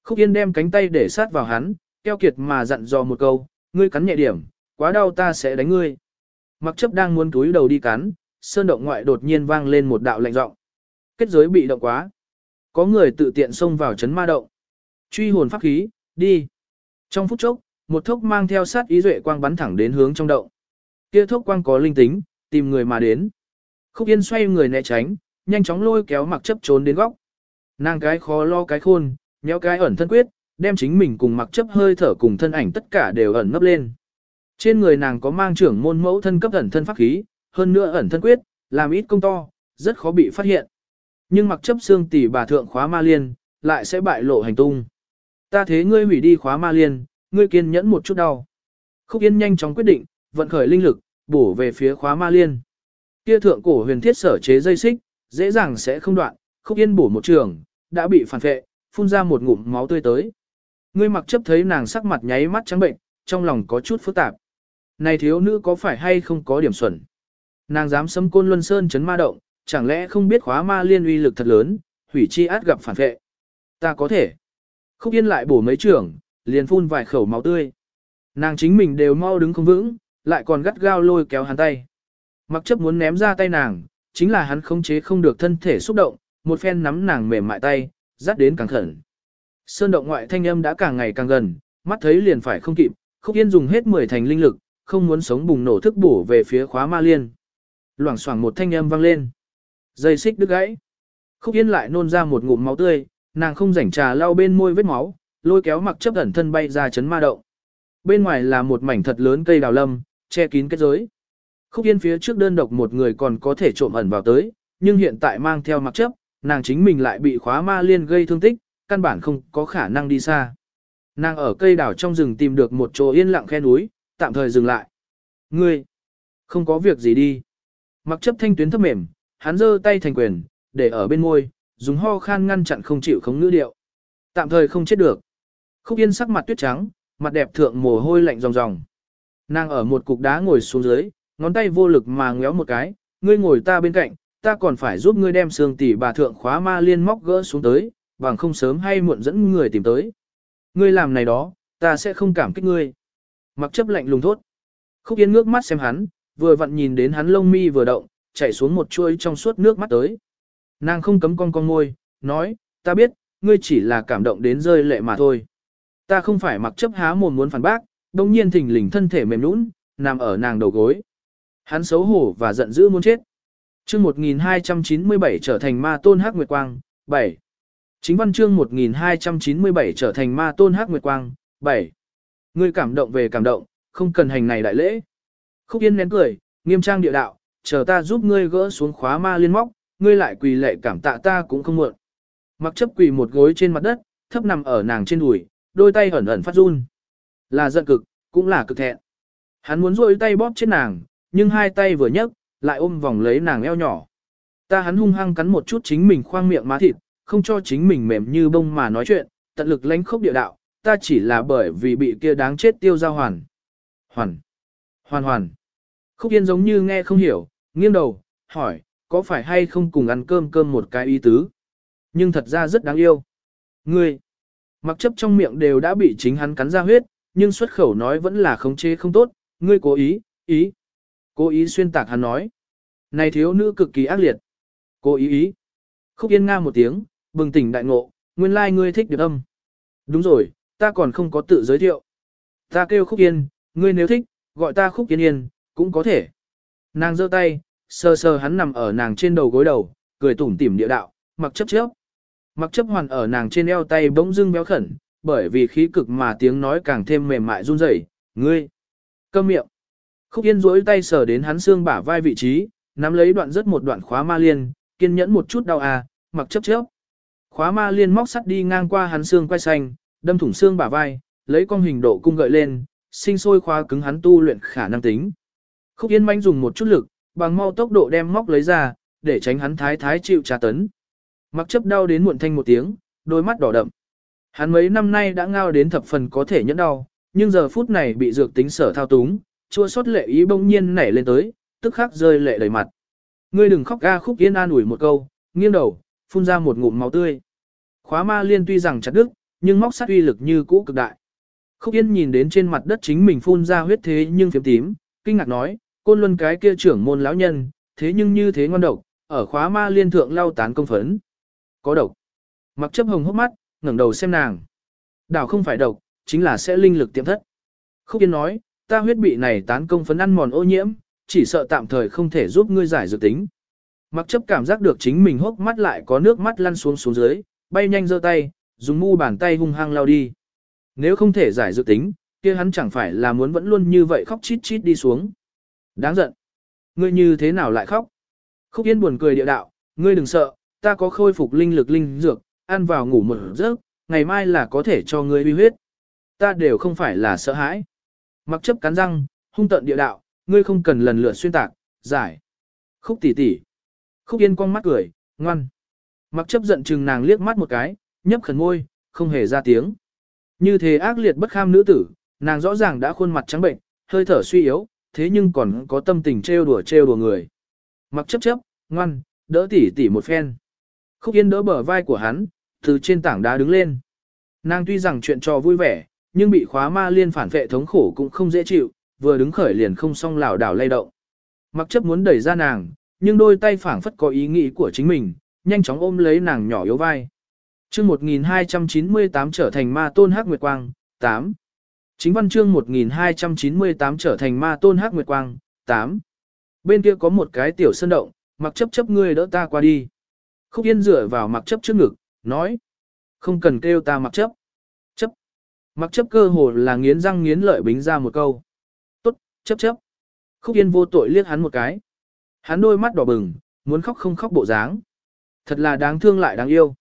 Khúc Yên đem cánh tay để sát vào hắn, keo kiệt mà dặn dò một câu, ngươi cắn nhẹ điểm, quá đau ta sẽ đánh ngươi. Mặc chấp đang muốn túi đầu đi cắn, sơn động ngoại đột nhiên vang lên một đạo lạnh giọng. Kết giới bị động quá. Có người tự tiện xông vào chấn ma động. Truy hồn pháp khí, đi. Trong phút chốc, một thốc mang theo sát ý duệ quang bắn thẳng đến hướng trong động. Kia thốc quang có linh tính, tìm người mà đến. Khúc Yên xoay người né tránh, nhanh chóng lôi kéo mặc chấp trốn đến góc. Nàng cái khó lo cái khôn, nhéo cái ẩn thân quyết, đem chính mình cùng mặc chấp hơi thở cùng thân ảnh tất cả đều ẩn nấp lên. Trên người nàng có mang trưởng môn mẫu thân cấp ẩn thân pháp khí, hơn nữa ẩn thân quyết, làm ít công to, rất khó bị phát hiện. Nhưng mặc chấp xương tỷ bà thượng khóa ma liên, lại sẽ bại lộ hành tung. Ta thế ngươi hủy đi khóa ma liên, ngươi kiên nhẫn một chút đau. Khúc Yên nhanh chóng quyết định, vận khởi linh lực, bổ về phía khóa ma liên. Kia thượng cổ huyền thiết sở chế dây xích, dễ dàng sẽ không đoạn, Khúc Yên bổ một trường, đã bị phản vệ, phun ra một ngụm máu tươi tới. Ngươi mặc chấp thấy nàng sắc mặt nháy mắt trắng bệnh, trong lòng có chút phức tạp. Này thiếu nữ có phải hay không có điểm xuẩn? Nàng dám xâm côn luân sơn chấn ma động, chẳng lẽ không biết khóa ma liên uy lực thật lớn, hủy chi át gặp phản vệ. Ta có thể. Khúc yên lại bổ mấy trưởng, liền phun vài khẩu máu tươi. Nàng chính mình đều mau đứng không vững, lại còn gắt gao lôi kéo hắn tay. Mặc chấp muốn ném ra tay nàng, chính là hắn khống chế không được thân thể xúc động, một phen nắm nàng mềm mại tay, dắt đến càng khẩn. Sơn động ngoại thanh âm đã càng ngày càng gần, mắt thấy liền phải không kịp, Khúc Yên dùng hết 10 thành linh lực, không muốn sống bùng nổ thức bổ về phía khóa ma liên. Loảng xoảng một thanh âm vang lên. Dây xích đứt gãy. Khúc Yên lại nôn ra một ngụm máu tươi, nàng không rảnh trà lau bên môi vết máu, lôi kéo mặc chấp ẩn thân bay ra chấn ma động. Bên ngoài là một mảnh thật lớn cây đào lâm, che kín kết giới. Khúc Yên phía trước đơn độc một người còn có thể trộm ẩn vào tới, nhưng hiện tại mang theo mặc chấp, nàng chính mình lại bị khóa ma liên gây thương tích, căn bản không có khả năng đi xa. Nàng ở cây đảo trong rừng tìm được một chỗ yên lặng khe núi, tạm thời dừng lại. Ngươi, không có việc gì đi. Mặc chấp thanh tuyến thấp mềm, hắn giơ tay thành quyền, để ở bên môi, dùng ho khan ngăn chặn không chịu khống ngữ điệu. Tạm thời không chết được. Khúc yên sắc mặt tuyết trắng, mặt đẹp thượng mồ hôi lạnh ròng ròng. Nàng ở một cục đá ngồi xuống dưới, ngón tay vô lực mà ngéo một cái, ngươi ngồi ta bên cạnh, ta còn phải giúp ngươi đem xương tỷ bà thượng khóa ma liên móc gỡ xuống tới, bằng không sớm hay muộn dẫn người tìm tới. Ngươi làm này đó, ta sẽ không cảm kích ngươi. Mặc chấp lạnh lùng thốt. Khúc Yên ngước mắt xem hắn, vừa vặn nhìn đến hắn lông mi vừa động, chảy xuống một chuôi trong suốt nước mắt tới. Nàng không cấm con con môi, nói, ta biết, ngươi chỉ là cảm động đến rơi lệ mà thôi. Ta không phải mặc chấp há mồm muốn phản bác, đồng nhiên thỉnh lình thân thể mềm nũng, nằm ở nàng đầu gối. Hắn xấu hổ và giận dữ muốn chết. chương 1297 trở thành ma tôn hắc nguyệt quang, 7. Chính văn chương 1297 trở thành ma tôn hắc nguyệt quang, 7. Ngươi cảm động về cảm động, không cần hành này đại lễ. Khúc Yên nén cười, nghiêm trang địa đạo, chờ ta giúp ngươi gỡ xuống khóa ma liên móc, ngươi lại quỳ lệ cảm tạ ta cũng không muộn. Mặc chấp quỳ một gối trên mặt đất, thấp nằm ở nàng trên đùi, đôi tay ẩn ẩn phát run. Là giận cực, cũng là cực thẹn. Hắn muốn rôi tay bóp chết nàng, nhưng hai tay vừa nhấc, lại ôm vòng lấy nàng eo nhỏ. Ta hắn hung hăng cắn một chút chính mình khoang miệng má thịt, không cho chính mình mềm như bông mà nói chuyện, tận lực lánh khốc địa đạo, ta chỉ là bởi vì bị kia đáng chết tiêu giao hoàn. Hoàn. Hoàn hoàn. Khúc Yên giống như nghe không hiểu, nghiêng đầu, hỏi, có phải hay không cùng ăn cơm cơm một cái ý tứ? Nhưng thật ra rất đáng yêu. Ngươi, mặc chấp trong miệng đều đã bị chính hắn cắn ra huyết, nhưng xuất khẩu nói vẫn là khống chế không tốt, ngươi cố ý, ý. Cố ý xuyên tạc hắn nói. Này thiếu nữ cực kỳ ác liệt. Cố ý ý. Khúc Yên nga một tiếng, bừng tỉnh đại ngộ, nguyên lai like ngươi thích điệp âm. Đúng rồi, ta còn không có tự giới thiệu. Ta kêu Khúc Yên, ngươi nếu thích, gọi ta Khúc Yên Yên, cũng có thể. Nàng giơ tay, sờ sờ hắn nằm ở nàng trên đầu gối đầu, cười tủm tỉm địa đạo, mặc chấp chấp. Mặc chấp hoàn ở nàng trên eo tay bỗng dưng béo khẩn, bởi vì khí cực mà tiếng nói càng thêm mềm mại run rẩy. ngươi, câm miệng. Khúc Yên duỗi tay sờ đến hắn xương bả vai vị trí, nắm lấy đoạn rất một đoạn khóa ma liên, kiên nhẫn một chút đau à, mặc chấp chấp. Khóa ma liên móc sắt đi ngang qua hắn xương quay xanh, đâm thủng xương bả vai, lấy con hình độ cung gợi lên, sinh sôi khóa cứng hắn tu luyện khả năng tính. Khúc Yên manh dùng một chút lực, bằng mau tốc độ đem móc lấy ra, để tránh hắn thái thái chịu trà tấn. Mặc chấp đau đến muộn thanh một tiếng, đôi mắt đỏ đậm. Hắn mấy năm nay đã ngao đến thập phần có thể nhẫn đau, nhưng giờ phút này bị dược tính sở thao túng, chua xót lệ ý bỗng nhiên nảy lên tới, tức khắc rơi lệ đầy mặt. Ngươi đừng khóc ga khúc yên an ủi một câu, nghiêng đầu, phun ra một ngụm máu tươi. Khóa ma liên tuy rằng chặt đứt, nhưng móc sắt uy lực như cũ cực đại. Khúc yên nhìn đến trên mặt đất chính mình phun ra huyết thế nhưng phiếm tím, kinh ngạc nói, côn luân cái kia trưởng môn lão nhân, thế nhưng như thế ngon độc, ở khóa ma liên thượng lau tán công phấn. Có độc. Mặc chấp hồng hốc mắt, ngẩng đầu xem nàng. Đảo không phải độc, chính là sẽ linh lực tiệm thất. Khúc Yên nói, ta huyết bị này tán công phấn ăn mòn ô nhiễm, chỉ sợ tạm thời không thể giúp ngươi giải dược tính. Mặc chấp cảm giác được chính mình hốc mắt lại có nước mắt lăn xuống xuống dưới, bay nhanh giơ tay, dùng mu bàn tay hung hăng lao đi. Nếu không thể giải dự tính, kia hắn chẳng phải là muốn vẫn luôn như vậy khóc chít chít đi xuống. Đáng giận. Ngươi như thế nào lại khóc? Khúc Yên buồn cười địa đạo, ngươi đừng sợ, ta có khôi phục linh lực linh dược, ăn vào ngủ một giấc, ngày mai là có thể cho ngươi uy huyết. Ta đều không phải là sợ hãi. Mặc chấp cắn răng, hung tận địa đạo, ngươi không cần lần lượt xuyên tạc, giải. Khúc tỷ tỷ. Khúc Yên cong mắt cười, ngoan. Mặc chấp giận chừng nàng liếc mắt một cái, nhấp khẩn môi, không hề ra tiếng. Như thế ác liệt bất kham nữ tử, nàng rõ ràng đã khuôn mặt trắng bệnh, hơi thở suy yếu, thế nhưng còn có tâm tình trêu đùa trêu đùa người. Mặc chấp chấp, ngoan, đỡ tỉ tỉ một phen. Khúc Yên đỡ bờ vai của hắn, từ trên tảng đá đứng lên. Nàng tuy rằng chuyện trò vui vẻ, nhưng bị khóa ma liên phản vệ thống khổ cũng không dễ chịu, vừa đứng khởi liền không xong lảo đảo lay động. Mặc chấp muốn đẩy ra nàng, nhưng đôi tay phản phất có ý nghĩ của chính mình, nhanh chóng ôm lấy nàng nhỏ yếu vai chương 1298 trở thành ma tôn hắc nguyệt quang, 8. Chính văn chương 1298 trở thành ma tôn hắc nguyệt quang, 8. Bên kia có một cái tiểu sân động, mặc chấp chấp ngươi đỡ ta qua đi. Khúc Yên dựa vào mặc chấp trước ngực, nói. Không cần kêu ta mặc chấp. Chấp. Mặc chấp cơ hồ là nghiến răng nghiến lợi bính ra một câu. Tốt, chấp chấp. Khúc Yên vô tội liếc hắn một cái. Hắn đôi mắt đỏ bừng, muốn khóc không khóc bộ dáng. Thật là đáng thương lại đáng yêu.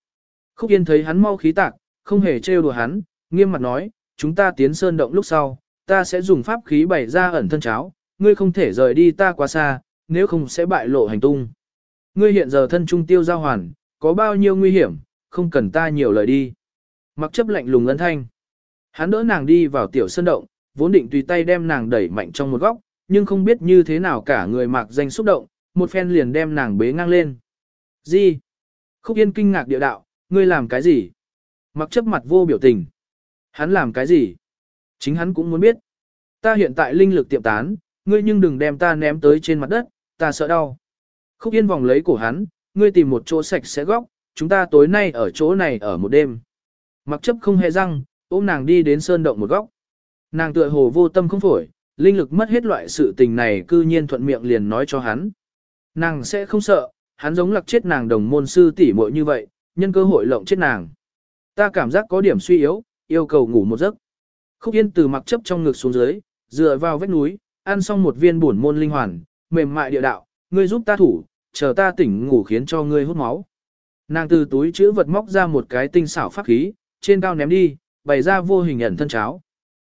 Khúc Yên thấy hắn mau khí tạc, không hề trêu đùa hắn, nghiêm mặt nói, chúng ta tiến sơn động lúc sau, ta sẽ dùng pháp khí bày ra ẩn thân cháo, ngươi không thể rời đi ta quá xa, nếu không sẽ bại lộ hành tung. Ngươi hiện giờ thân trung tiêu giao hoàn, có bao nhiêu nguy hiểm, không cần ta nhiều lời đi. Mặc chấp lạnh lùng ngân thanh. Hắn đỡ nàng đi vào tiểu sơn động, vốn định tùy tay đem nàng đẩy mạnh trong một góc, nhưng không biết như thế nào cả người mặc danh xúc động, một phen liền đem nàng bế ngang lên. Gì? Khúc Yên kinh ngạc địa đạo, ngươi làm cái gì? Mặc chấp mặt vô biểu tình. Hắn làm cái gì? Chính hắn cũng muốn biết. Ta hiện tại linh lực tiệm tán, ngươi nhưng đừng đem ta ném tới trên mặt đất, ta sợ đau. Khúc Yên vòng lấy cổ hắn, ngươi tìm một chỗ sạch sẽ góc, chúng ta tối nay ở chỗ này ở một đêm. Mặc chấp không hề răng, ôm nàng đi đến sơn động một góc. Nàng tựa hồ vô tâm không phổi, linh lực mất hết loại sự tình này cư nhiên thuận miệng liền nói cho hắn. Nàng sẽ không sợ, hắn giống lặc chết nàng đồng môn sư tỷ muội như vậy, nhân cơ hội lộng chết nàng. Ta cảm giác có điểm suy yếu, yêu cầu ngủ một giấc. Khúc Yên từ mặc chấp trong ngực xuống dưới, dựa vào vách núi, ăn xong một viên bổn môn linh hoàn, mềm mại địa đạo, ngươi giúp ta thủ, chờ ta tỉnh ngủ khiến cho ngươi hút máu. Nàng từ túi chữ vật móc ra một cái tinh xảo pháp khí, trên cao ném đi, bày ra vô hình ẩn thân cháo.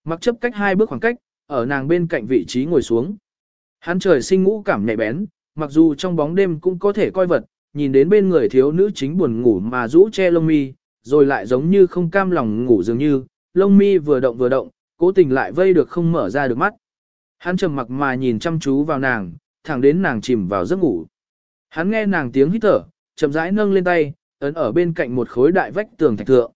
Mặc chấp cách hai bước khoảng cách, ở nàng bên cạnh vị trí ngồi xuống. Hắn trời sinh ngũ cảm nhạy bén, mặc dù trong bóng đêm cũng có thể coi vật, nhìn đến bên người thiếu nữ chính buồn ngủ mà rũ che lông mi, rồi lại giống như không cam lòng ngủ dường như, lông mi vừa động vừa động, cố tình lại vây được không mở ra được mắt. Hắn trầm mặc mà nhìn chăm chú vào nàng, thẳng đến nàng chìm vào giấc ngủ. Hắn nghe nàng tiếng hít thở, chậm rãi nâng lên tay, ấn ở bên cạnh một khối đại vách tường thạch thượng.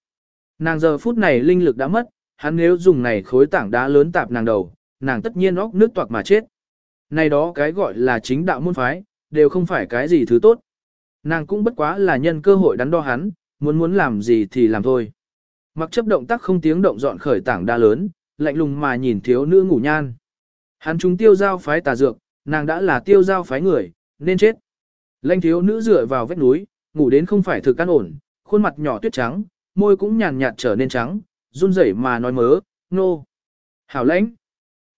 Nàng giờ phút này linh lực đã mất, hắn nếu dùng này khối tảng đá lớn tạp nàng đầu, nàng tất nhiên óc nước toạc mà chết. Này đó cái gọi là chính đạo môn phái, đều không phải cái gì thứ tốt. Nàng cũng bất quá là nhân cơ hội đắn đo hắn, muốn muốn làm gì thì làm thôi. Mặc chấp động tác không tiếng động dọn khởi tảng đa lớn, lạnh lùng mà nhìn thiếu nữ ngủ nhan. Hắn chúng tiêu giao phái tà dược, nàng đã là tiêu giao phái người, nên chết. Lanh thiếu nữ dựa vào vách núi, ngủ đến không phải thực căn ổn, khuôn mặt nhỏ tuyết trắng, môi cũng nhàn nhạt trở nên trắng, run rẩy mà nói mớ, nô. No. Hảo lãnh.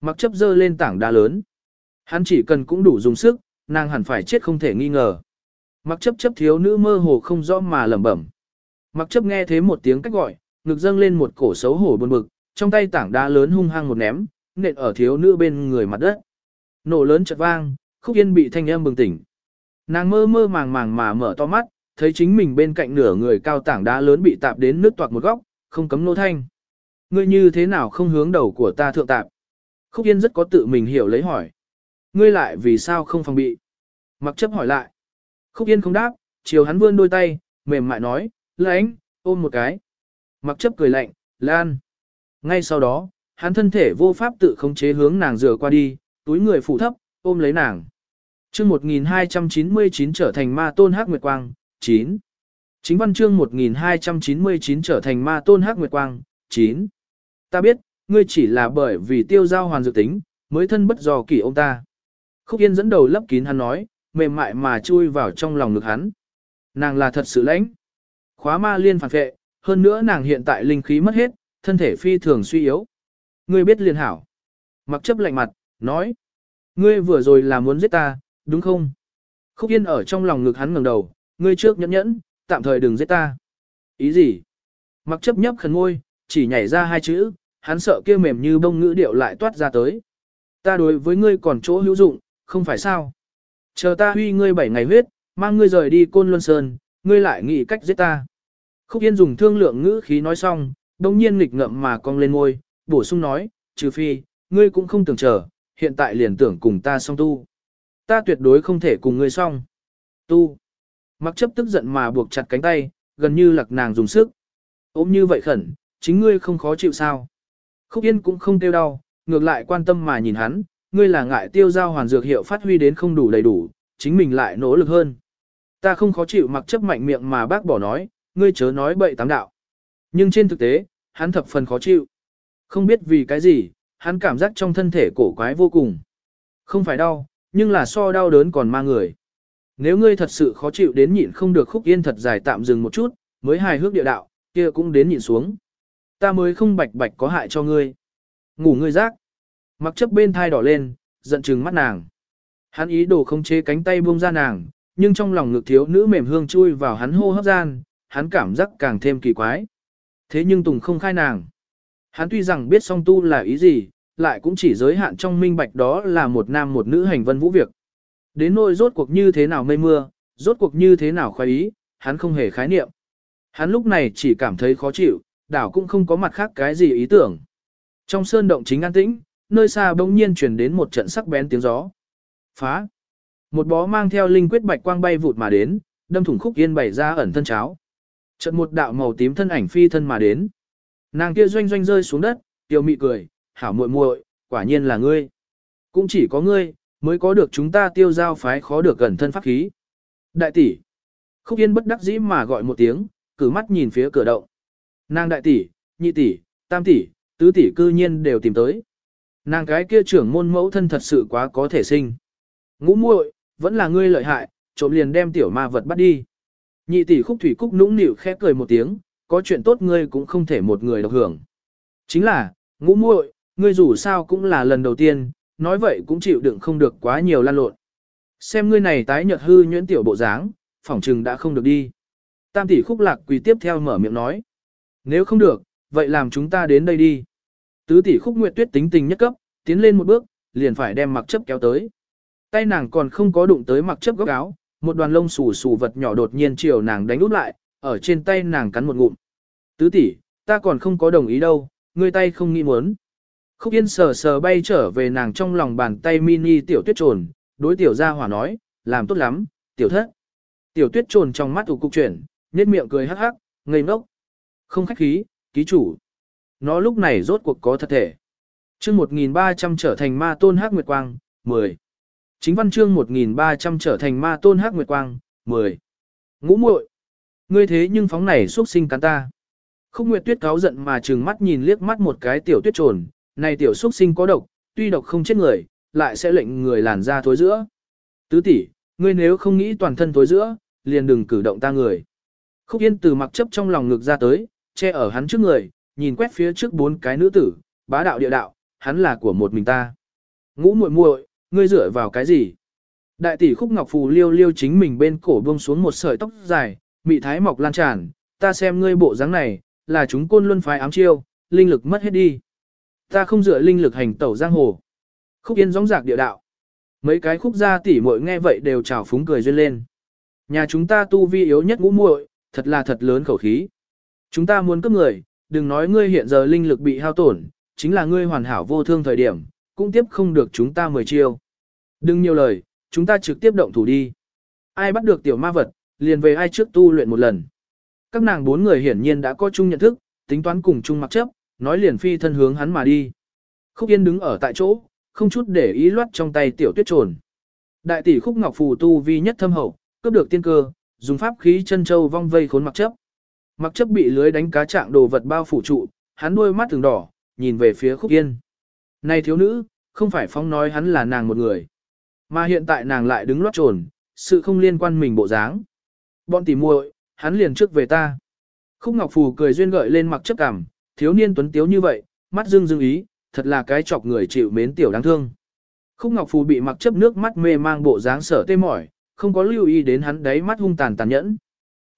Mặc chấp dơ lên tảng đá lớn. Hắn chỉ cần cũng đủ dùng sức, nàng hẳn phải chết không thể nghi ngờ. Mặc chấp chấp thiếu nữ mơ hồ không rõ mà lẩm bẩm. Mặc chấp nghe thế một tiếng cách gọi, ngực dâng lên một cổ xấu hổ buồn bực, trong tay tảng đá lớn hung hăng một ném, nện ở thiếu nữ bên người mặt đất. Nổ lớn chợt vang, khúc yên bị thanh âm bừng tỉnh. Nàng mơ mơ màng màng mà mở to mắt, thấy chính mình bên cạnh nửa người cao tảng đá lớn bị tạp đến nước toạc một góc, không cấm nô thanh. Ngươi như thế nào không hướng đầu của ta thượng tạp? Khúc Yên rất có tự mình hiểu lấy hỏi. Ngươi lại vì sao không phòng bị? Mặc chấp hỏi lại. Khúc Yên không đáp, chiều hắn vươn đôi tay, mềm mại nói, lãnh, ôm một cái. Mặc chấp cười lạnh, lan. Ngay sau đó, hắn thân thể vô pháp tự khống chế hướng nàng rửa qua đi, túi người phủ thấp, ôm lấy nàng. chương 1299 trở thành ma tôn hắc nguyệt quang, 9. Chính văn chương 1299 trở thành ma tôn hắc nguyệt quang, 9. Ta biết, ngươi chỉ là bởi vì tiêu giao hoàn dự tính, mới thân bất do kỷ ông ta. Khúc Yên dẫn đầu lấp kín hắn nói, mềm mại mà chui vào trong lòng ngực hắn. Nàng là thật sự lãnh. Khóa ma liên phản vệ, hơn nữa nàng hiện tại linh khí mất hết, thân thể phi thường suy yếu. Ngươi biết liên hảo. Mặc chấp lạnh mặt, nói. Ngươi vừa rồi là muốn giết ta, đúng không? Khúc Yên ở trong lòng ngực hắn ngẩng đầu, ngươi trước nhẫn nhẫn, tạm thời đừng giết ta. Ý gì? Mặc chấp nhấp khẩn ngôi, chỉ nhảy ra hai chữ, hắn sợ kia mềm như bông ngữ điệu lại toát ra tới. Ta đối với ngươi còn chỗ hữu dụng, không phải sao? Chờ ta huy ngươi bảy ngày huyết, mang ngươi rời đi côn luân sơn, ngươi lại nghĩ cách giết ta. Khúc Yên dùng thương lượng ngữ khí nói xong, đồng nhiên nghịch ngậm mà cong lên ngôi, bổ sung nói, trừ phi, ngươi cũng không tưởng chờ, hiện tại liền tưởng cùng ta song tu. Ta tuyệt đối không thể cùng ngươi song. Tu. Mặc chấp tức giận mà buộc chặt cánh tay, gần như lạc nàng dùng sức. Ôm như vậy khẩn, chính ngươi không khó chịu sao. Khúc Yên cũng không tiêu đau, ngược lại quan tâm mà nhìn hắn, ngươi là ngại tiêu giao hoàn dược hiệu phát huy đến không đủ đầy đủ, chính mình lại nỗ lực hơn. Ta không khó chịu mặc chấp mạnh miệng mà bác bỏ nói, ngươi chớ nói bậy tám đạo. Nhưng trên thực tế, hắn thập phần khó chịu. Không biết vì cái gì, hắn cảm giác trong thân thể cổ quái vô cùng. Không phải đau, nhưng là so đau đớn còn ma người. Nếu ngươi thật sự khó chịu đến nhịn không được khúc yên thật dài tạm dừng một chút, mới hài hước địa đạo, kia cũng đến nhịn xuống. Ta mới không bạch bạch có hại cho ngươi. Ngủ ngươi rác. Mặc chấp bên thai đỏ lên, giận chừng mắt nàng. Hắn ý đồ không chế cánh tay buông ra nàng, nhưng trong lòng ngực thiếu nữ mềm hương chui vào hắn hô hấp gian, hắn cảm giác càng thêm kỳ quái. Thế nhưng Tùng không khai nàng. Hắn tuy rằng biết song tu là ý gì, lại cũng chỉ giới hạn trong minh bạch đó là một nam một nữ hành vân vũ việc. Đến nỗi rốt cuộc như thế nào mây mưa, rốt cuộc như thế nào khoái ý, hắn không hề khái niệm. Hắn lúc này chỉ cảm thấy khó chịu, đảo cũng không có mặt khác cái gì ý tưởng. Trong sơn động chính an tĩnh, nơi xa bỗng nhiên truyền đến một trận sắc bén tiếng gió. Phá! Một bó mang theo linh quyết bạch quang bay vụt mà đến, đâm thủng khúc yên bày ra ẩn thân cháo. Trận một đạo màu tím thân ảnh phi thân mà đến. Nàng kia doanh doanh rơi xuống đất, tiêu mị cười, hảo muội muội, quả nhiên là ngươi. Cũng chỉ có ngươi, mới có được chúng ta tiêu giao phái khó được gần thân pháp khí. Đại tỷ. Khúc Yên bất đắc dĩ mà gọi một tiếng, cử mắt nhìn phía cửa động. Nàng đại tỷ, nhị tỷ, tam tỷ, tứ tỷ cư nhiên đều tìm tới. Nàng cái kia trưởng môn mẫu thân thật sự quá có thể sinh. Ngũ muội, vẫn là ngươi lợi hại, trộm liền đem tiểu ma vật bắt đi. Nhị tỷ khúc thủy cúc nũng nịu khẽ cười một tiếng, có chuyện tốt ngươi cũng không thể một người độc hưởng. Chính là, ngũ muội, ngươi dù sao cũng là lần đầu tiên, nói vậy cũng chịu đựng không được quá nhiều lan lộn. Xem ngươi này tái nhợt hư nhuyễn tiểu bộ dáng, phỏng trừng đã không được đi. Tam tỷ khúc lạc quỳ tiếp theo mở miệng nói. Nếu không được, vậy làm chúng ta đến đây đi. Tứ tỷ khúc nguyệt tuyết tính tình nhất cấp, tiến lên một bước, liền phải đem mặc chấp kéo tới. Tay nàng còn không có đụng tới mặc chấp góc áo, một đoàn lông xù xù vật nhỏ đột nhiên chiều nàng đánh út lại, ở trên tay nàng cắn một ngụm. Tứ tỷ, ta còn không có đồng ý đâu, ngươi tay không nghĩ muốn. Khúc Yên sờ sờ bay trở về nàng trong lòng bàn tay mini tiểu tuyết trồn, đối tiểu gia hỏa nói, làm tốt lắm, tiểu thất. Tiểu tuyết trồn trong mắt ủ cục chuyển, nhét miệng cười hắc hắc, ngây ngốc. Không khách khí, ký chủ. Nó lúc này rốt cuộc có thật thể. chương 1300 trở thành ma tôn hắc nguyệt quang, 10. Chính văn chương 1300 trở thành ma tôn hắc nguyệt quang, 10. Ngũ muội Ngươi thế nhưng phóng này xuất sinh cắn ta. Khúc Nguyệt Tuyết cáo giận mà trừng mắt nhìn liếc mắt một cái tiểu tuyết trồn, này tiểu xuất sinh có độc, tuy độc không chết người, lại sẽ lệnh người làn ra thối giữa. Tứ tỷ, ngươi nếu không nghĩ toàn thân thối giữa, liền đừng cử động ta người. Khúc Yên từ mặc chấp trong lòng ngực ra tới, che ở hắn trước người, nhìn quét phía trước bốn cái nữ tử, bá đạo địa đạo, hắn là của một mình ta. Ngũ muội muội, ngươi dựa vào cái gì? Đại tỷ Khúc Ngọc Phù liêu liêu chính mình bên cổ buông xuống một sợi tóc dài, mị thái mọc lan tràn, ta xem ngươi bộ dáng này, là chúng côn luân phái ám chiêu, linh lực mất hết đi. Ta không dựa linh lực hành tẩu giang hồ. Khúc Yên gióng giạc địa đạo. Mấy cái khúc gia tỷ muội nghe vậy đều trào phúng cười duyên lên. Nhà chúng ta tu vi yếu nhất ngũ muội, thật là thật lớn khẩu khí. Chúng ta muốn cướp người, đừng nói ngươi hiện giờ linh lực bị hao tổn, chính là ngươi hoàn hảo vô thương thời điểm, cũng tiếp không được chúng ta mời chiêu. Đừng nhiều lời, chúng ta trực tiếp động thủ đi. Ai bắt được tiểu ma vật, liền về ai trước tu luyện một lần. Các nàng bốn người hiển nhiên đã có chung nhận thức, tính toán cùng chung mặc chấp, nói liền phi thân hướng hắn mà đi. Khúc Yên đứng ở tại chỗ, không chút để ý loát trong tay tiểu tuyết trồn. Đại tỷ Khúc Ngọc Phù tu vi nhất thâm hậu, cướp được tiên cơ, dùng pháp khí chân châu vong vây khốn mặc chấp. Mặc chấp bị lưới đánh cá trạng đồ vật bao phủ trụ, hắn đôi mắt từng đỏ, nhìn về phía Khúc Yên. Này thiếu nữ, không phải phong nói hắn là nàng một người. Mà hiện tại nàng lại đứng lót trồn, sự không liên quan mình bộ dáng. Bọn tỉ muội, hắn liền trước về ta. Khúc Ngọc Phù cười duyên gợi lên mặc chấp cảm, thiếu niên tuấn tiếu như vậy, mắt dương dương ý, thật là cái chọc người chịu mến tiểu đáng thương. Khúc Ngọc Phù bị mặc chấp nước mắt mê mang bộ dáng sở tê mỏi, không có lưu ý đến hắn đấy mắt hung tàn tàn nhẫn.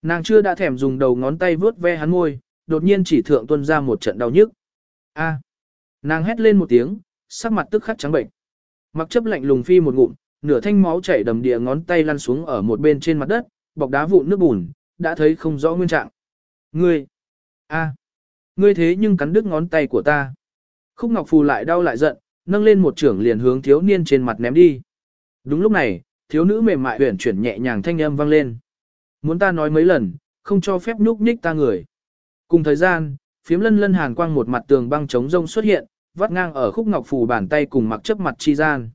Nàng chưa đã thèm dùng đầu ngón tay vướt ve hắn môi, đột nhiên chỉ thượng tuân ra một trận đau nhức. A. Nàng hét lên một tiếng, sắc mặt tức khắc trắng bệnh. Mặc chấp lạnh lùng phi một ngụm, nửa thanh máu chảy đầm địa ngón tay lăn xuống ở một bên trên mặt đất, bọc đá vụn nước bùn, đã thấy không rõ nguyên trạng. Ngươi, a, ngươi thế nhưng cắn đứt ngón tay của ta. Khúc Ngọc Phù lại đau lại giận, nâng lên một trưởng liền hướng thiếu niên trên mặt ném đi. Đúng lúc này, thiếu nữ mềm mại huyển chuyển nhẹ nhàng thanh âm vang lên. Muốn ta nói mấy lần, không cho phép nhúc nhích ta người. Cùng thời gian, phiếm lân lân hàn quang một mặt tường băng trống rông xuất hiện, vắt ngang ở khúc ngọc phù bàn tay cùng mặc chấp mặt chi gian.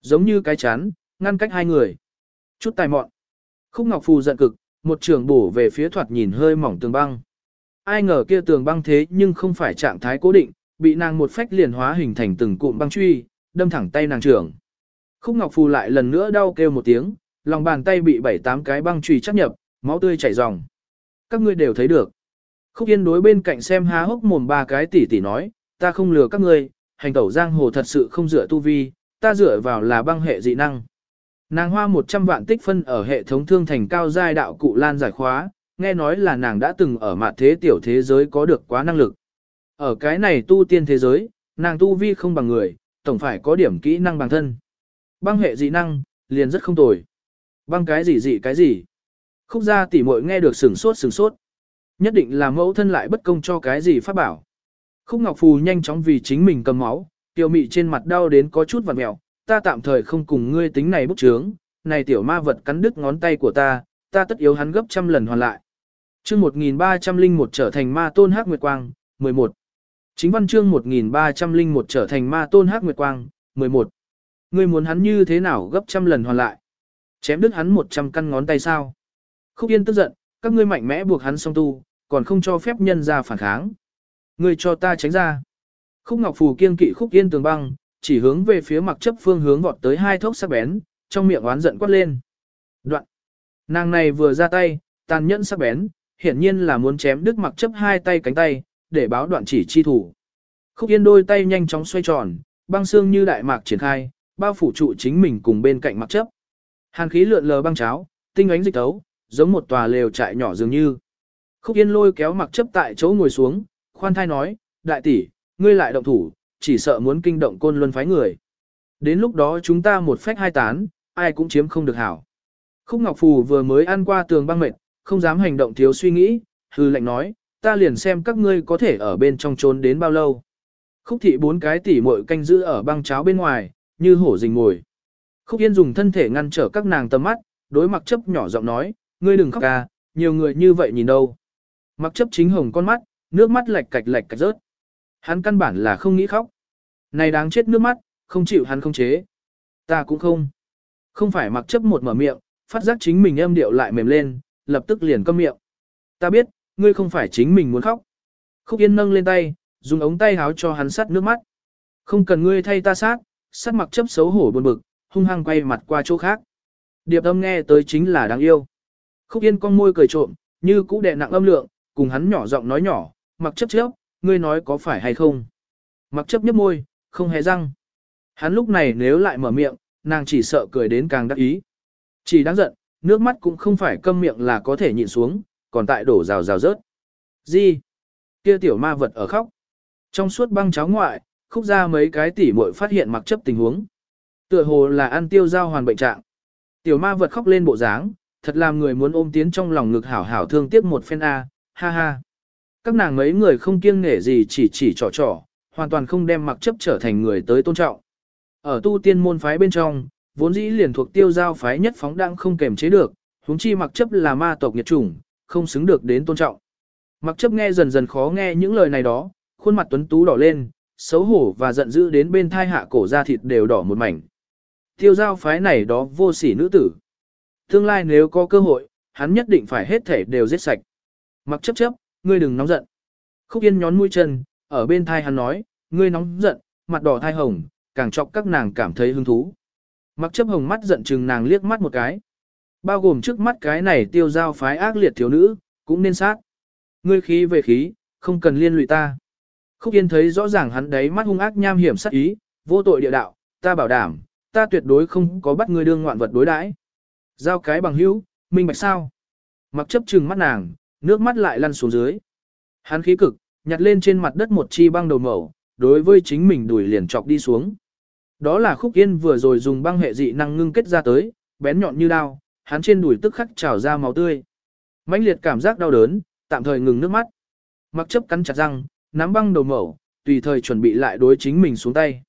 Giống như cái chán, ngăn cách hai người. Chút tài mọn. Khúc ngọc phù giận cực, một trường bổ về phía thoạt nhìn hơi mỏng tường băng. Ai ngờ kia tường băng thế nhưng không phải trạng thái cố định, bị nàng một phách liền hóa hình thành từng cụm băng truy, đâm thẳng tay nàng trưởng. Khúc Ngọc Phù lại lần nữa đau kêu một tiếng, lòng bàn tay bị bảy tám cái băng chùy chắc nhập, máu tươi chảy ròng. Các ngươi đều thấy được. Khúc Yên đối bên cạnh xem há hốc mồm ba cái tỷ tỷ nói, ta không lừa các ngươi, hành tẩu giang hồ thật sự không dựa tu vi, ta dựa vào là băng hệ dị năng. Nàng hoa 100 vạn tích phân ở hệ thống thương thành cao giai đạo cụ lan giải khóa, nghe nói là nàng đã từng ở mặt thế tiểu thế giới có được quá năng lực. Ở cái này tu tiên thế giới, nàng tu vi không bằng người, tổng phải có điểm kỹ năng bằng thân. Băng hệ dị năng, liền rất không tồi. Băng cái gì gì cái gì. Khúc gia tỷ muội nghe được sừng sốt sừng sốt. Nhất định là mẫu thân lại bất công cho cái gì phát bảo. Khúc Ngọc Phù nhanh chóng vì chính mình cầm máu, tiểu mị trên mặt đau đến có chút vặt mẹo, ta tạm thời không cùng ngươi tính này bức trướng, này tiểu ma vật cắn đứt ngón tay của ta, ta tất yếu hắn gấp trăm lần hoàn lại. Chương 1301 trở thành ma tôn hắc nguyệt quang, 11. Chính văn chương 1301 trở thành ma tôn hắc nguyệt quang, 11. Ngươi muốn hắn như thế nào gấp trăm lần hoàn lại? Chém đứt hắn 100 căn ngón tay sao? Khúc Yên tức giận, các ngươi mạnh mẽ buộc hắn song tu, còn không cho phép nhân ra phản kháng. Ngươi cho ta tránh ra. Khúc Ngọc Phù kiên kỵ Khúc Yên tường băng, chỉ hướng về phía mặc chấp phương hướng vọt tới hai thốc sắc bén, trong miệng oán giận quát lên. Đoạn. Nàng này vừa ra tay, tàn nhẫn sắc bén, hiển nhiên là muốn chém đứt mặc chấp hai tay cánh tay, để báo đoạn chỉ chi thủ. Khúc Yên đôi tay nhanh chóng xoay tròn, băng xương như đại mạc triển khai, bao phủ trụ chính mình cùng bên cạnh mặc chấp. Hàn khí lượn lờ băng cháo, tinh ánh dịch tấu, giống một tòa lều trại nhỏ dường như. Khúc Yên lôi kéo mặc chấp tại chỗ ngồi xuống, khoan thai nói, đại tỷ, ngươi lại động thủ, chỉ sợ muốn kinh động côn luân phái người. Đến lúc đó chúng ta một phách hai tán, ai cũng chiếm không được hảo. Khúc Ngọc Phù vừa mới ăn qua tường băng mệt, không dám hành động thiếu suy nghĩ, hư lệnh nói, ta liền xem các ngươi có thể ở bên trong trốn đến bao lâu. Khúc thị bốn cái tỉ muội canh giữ ở băng cháo bên ngoài, như hổ rình ngồi. Khúc Yên dùng thân thể ngăn trở các nàng tầm mắt, đối mặc chấp nhỏ giọng nói, ngươi đừng khóc ca, nhiều người như vậy nhìn đâu. Mặc chấp chính hồng con mắt, nước mắt lệch cạch lệch cạch rớt. Hắn căn bản là không nghĩ khóc. Này đáng chết nước mắt, không chịu hắn không chế. Ta cũng không. Không phải mặc chấp một mở miệng, phát giác chính mình em điệu lại mềm lên, lập tức liền câm miệng. Ta biết, ngươi không phải chính mình muốn khóc. Khúc Yên nâng lên tay, dùng ống tay háo cho hắn sát nước mắt. Không cần ngươi thay ta sát, sát mặc chấp xấu hổ buồn bực, hung hăng quay mặt qua chỗ khác. Điệp âm nghe tới chính là đáng yêu. Khúc Yên con môi cười trộm, như cũ đè nặng âm lượng, cùng hắn nhỏ giọng nói nhỏ, mặc chấp chấp, ngươi nói có phải hay không. Mặc chấp nhấp môi, không hề răng. Hắn lúc này nếu lại mở miệng, nàng chỉ sợ cười đến càng đắc ý. Chỉ đáng giận, nước mắt cũng không phải câm miệng là có thể nhịn xuống, còn tại đổ rào rào rớt. Gì? Kia tiểu ma vật ở khóc. Trong suốt băng cháo ngoại, khúc ra mấy cái tỉ muội phát hiện mặc chấp tình huống. Tựa hồ là ăn tiêu giao hoàn bệnh trạng. Tiểu ma vật khóc lên bộ dáng, thật làm người muốn ôm tiến trong lòng ngực hảo hảo thương tiếc một phen A, ha ha. Các nàng mấy người không kiêng nể gì chỉ chỉ trò trò, hoàn toàn không đem mặc chấp trở thành người tới tôn trọng. Ở tu tiên môn phái bên trong, vốn dĩ liền thuộc tiêu giao phái nhất phóng đang không kềm chế được, huống chi mặc chấp là ma tộc nhiệt chủng, không xứng được đến tôn trọng. Mặc chấp nghe dần dần khó nghe những lời này đó, khuôn mặt tuấn tú đỏ lên, xấu hổ và giận dữ đến bên thai hạ cổ da thịt đều đỏ một mảnh. Tiêu giao phái này đó vô sỉ nữ tử. Tương lai nếu có cơ hội, hắn nhất định phải hết thể đều giết sạch. Mặc chấp chấp, ngươi đừng nóng giận. Khúc Yên nhón mũi chân, ở bên thai hắn nói, ngươi nóng giận, mặt đỏ thai hồng, càng chọc các nàng cảm thấy hứng thú. Mặc chấp hồng mắt giận chừng nàng liếc mắt một cái. Bao gồm trước mắt cái này tiêu giao phái ác liệt thiếu nữ, cũng nên sát. Ngươi khí về khí, không cần liên lụy ta. Khúc Yên thấy rõ ràng hắn đấy mắt hung ác nham hiểm sát ý, vô tội địa đạo, ta bảo đảm, ta tuyệt đối không có bắt ngươi đương ngoạn vật đối đãi. Giao cái bằng hữu, minh bạch sao? Mặc chấp trừng mắt nàng, nước mắt lại lăn xuống dưới. Hắn khí cực, nhặt lên trên mặt đất một chi băng đầu mẩu, đối với chính mình đuổi liền chọc đi xuống. Đó là khúc yên vừa rồi dùng băng hệ dị năng ngưng kết ra tới, bén nhọn như đao, hắn trên đuổi tức khắc trào ra máu tươi. mãnh liệt cảm giác đau đớn, tạm thời ngừng nước mắt. Mặc chấp cắn chặt răng, nắm băng đầu mẩu, tùy thời chuẩn bị lại đối chính mình xuống tay.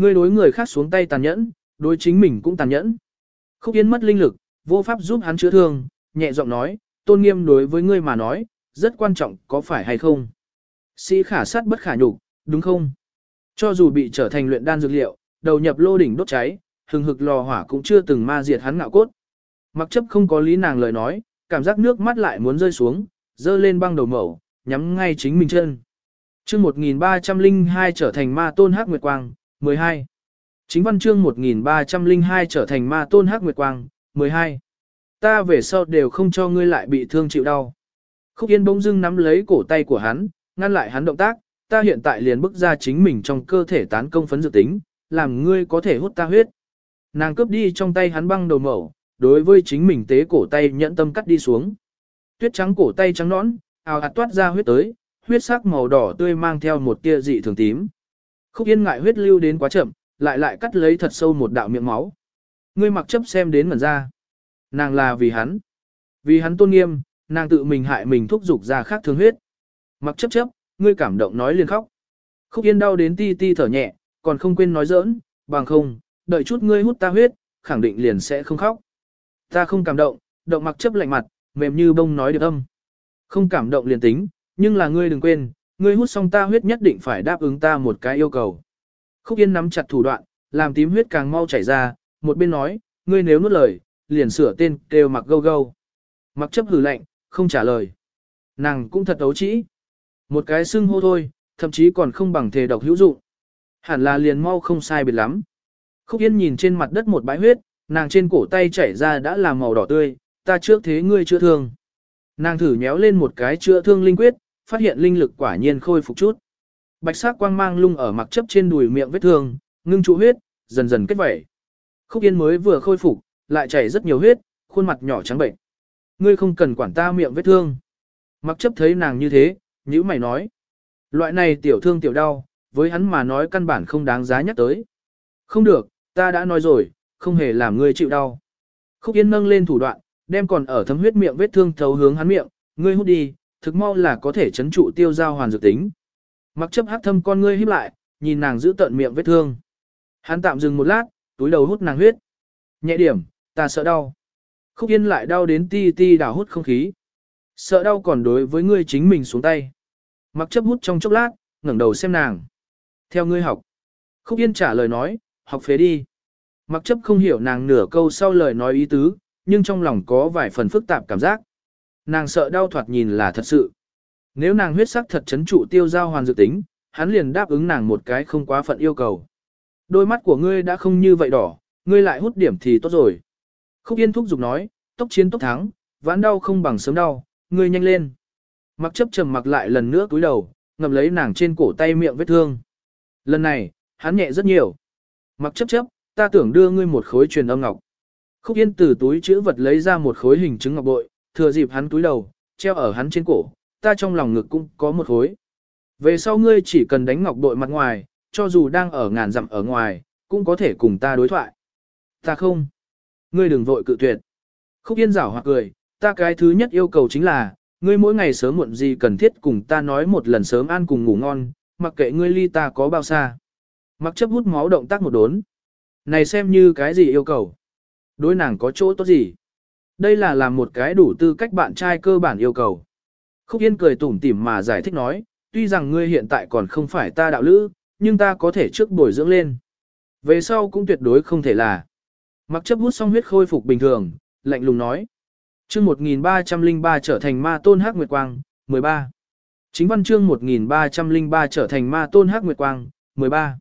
Ngươi đối người khác xuống tay tàn nhẫn, đối chính mình cũng tàn nhẫn. Khúc Yên mất linh lực, vô pháp giúp hắn chữa thương, nhẹ giọng nói, tôn nghiêm đối với ngươi mà nói, rất quan trọng có phải hay không. Sĩ khả sát bất khả nhục, đúng không? Cho dù bị trở thành luyện đan dược liệu, đầu nhập lô đỉnh đốt cháy, hừng hực lò hỏa cũng chưa từng ma diệt hắn ngạo cốt. Mặc chấp không có lý nàng lời nói, cảm giác nước mắt lại muốn rơi xuống, dơ lên băng đầu mẩu, nhắm ngay chính mình chân. chương 1302 trở thành ma tôn hắc nguyệt quang, 12. Chính văn chương 1302 trở thành ma tôn hắc nguyệt quang, 12. Ta về sau đều không cho ngươi lại bị thương chịu đau. Khúc Yên bỗng dưng nắm lấy cổ tay của hắn, ngăn lại hắn động tác, ta hiện tại liền bức ra chính mình trong cơ thể tán công phấn dự tính, làm ngươi có thể hút ta huyết. Nàng cướp đi trong tay hắn băng đầu mẩu, đối với chính mình tế cổ tay nhẫn tâm cắt đi xuống. Tuyết trắng cổ tay trắng nõn, ào ạt toát ra huyết tới, huyết sắc màu đỏ tươi mang theo một tia dị thường tím. Khúc Yên ngại huyết lưu đến quá chậm, lại lại cắt lấy thật sâu một đạo miệng máu. Ngươi mặc chấp xem đến mẩn ra. Nàng là vì hắn. Vì hắn tôn nghiêm, nàng tự mình hại mình thúc dục ra khác thương huyết. Mặc chấp chấp, ngươi cảm động nói liền khóc. Khúc Yên đau đến ti ti thở nhẹ, còn không quên nói giỡn, bằng không, đợi chút ngươi hút ta huyết, khẳng định liền sẽ không khóc. Ta không cảm động, động mặc chấp lạnh mặt, mềm như bông nói được âm. Không cảm động liền tính, nhưng là ngươi đừng quên, ngươi hút xong ta huyết nhất định phải đáp ứng ta một cái yêu cầu. Khúc Yên nắm chặt thủ đoạn, làm tím huyết càng mau chảy ra, một bên nói, ngươi nếu nuốt lời, liền sửa tên kêu mặc gâu gâu. Mặc chấp hử lạnh, không trả lời. Nàng cũng thật ấu trĩ. Một cái xưng hô thôi, thậm chí còn không bằng thề độc hữu dụng. Hẳn là liền mau không sai biệt lắm. Khúc Yên nhìn trên mặt đất một bãi huyết, nàng trên cổ tay chảy ra đã là màu đỏ tươi, ta trước thế ngươi chữa thương. Nàng thử nhéo lên một cái chữa thương linh quyết, phát hiện linh lực quả nhiên khôi phục chút. Bạch sắc quang mang lung ở mặc chấp trên đùi miệng vết thương, ngưng trụ huyết, dần dần kết vẩy. Khúc Yên mới vừa khôi phục, lại chảy rất nhiều huyết, khuôn mặt nhỏ trắng bệnh. Ngươi không cần quản ta miệng vết thương. Mặc chấp thấy nàng như thế, nhữ mày nói. Loại này tiểu thương tiểu đau, với hắn mà nói căn bản không đáng giá nhắc tới. Không được, ta đã nói rồi, không hề làm ngươi chịu đau. Khúc Yên nâng lên thủ đoạn, đem còn ở thấm huyết miệng vết thương thấu hướng hắn miệng, ngươi hút đi, thực mau là có thể chấn trụ tiêu giao hoàn dược tính. Mặc chấp hắc thâm con ngươi híp lại, nhìn nàng giữ tận miệng vết thương. Hắn tạm dừng một lát, túi đầu hút nàng huyết. Nhẹ điểm, ta sợ đau. Khúc Yên lại đau đến ti ti đào hút không khí. Sợ đau còn đối với ngươi chính mình xuống tay. Mặc chấp hút trong chốc lát, ngẩng đầu xem nàng. Theo ngươi học. Khúc Yên trả lời nói, học phế đi. Mặc chấp không hiểu nàng nửa câu sau lời nói ý tứ, nhưng trong lòng có vài phần phức tạp cảm giác. Nàng sợ đau thoạt nhìn là thật sự. Nếu nàng huyết sắc thật chấn trụ tiêu giao hoàn dự tính, hắn liền đáp ứng nàng một cái không quá phận yêu cầu. Đôi mắt của ngươi đã không như vậy đỏ, ngươi lại hút điểm thì tốt rồi. Khúc Yên thúc giục nói, tốc chiến tốc thắng, vãn đau không bằng sớm đau, ngươi nhanh lên. Mặc chấp trầm mặc lại lần nữa cúi đầu, ngầm lấy nàng trên cổ tay miệng vết thương. Lần này, hắn nhẹ rất nhiều. Mặc chấp chấp, ta tưởng đưa ngươi một khối truyền âm ngọc. Khúc Yên từ túi chữ vật lấy ra một khối hình chứng ngọc bội, thừa dịp hắn túi đầu, treo ở hắn trên cổ, ta trong lòng ngực cũng có một khối. Về sau ngươi chỉ cần đánh ngọc bội mặt ngoài, cho dù đang ở ngàn dặm ở ngoài, cũng có thể cùng ta đối thoại. Ta không. Ngươi đừng vội cự tuyệt. Khúc Yên giảo hoặc cười, ta cái thứ nhất yêu cầu chính là, ngươi mỗi ngày sớm muộn gì cần thiết cùng ta nói một lần sớm ăn cùng ngủ ngon, mặc kệ ngươi ly ta có bao xa. Mặc chấp hút máu động tác một đốn. Này xem như cái gì yêu cầu. Đối nàng có chỗ tốt gì. Đây là làm một cái đủ tư cách bạn trai cơ bản yêu cầu. Khúc Yên cười tủm tỉm mà giải thích nói, tuy rằng ngươi hiện tại còn không phải ta đạo lữ, nhưng ta có thể trước bồi dưỡng lên. Về sau cũng tuyệt đối không thể là. Mặc chấp hút xong huyết khôi phục bình thường, lạnh lùng nói. chương 1303 trở thành ma tôn hắc nguyệt quang, 13. Chính văn chương 1303 trở thành ma tôn hắc nguyệt quang, 13.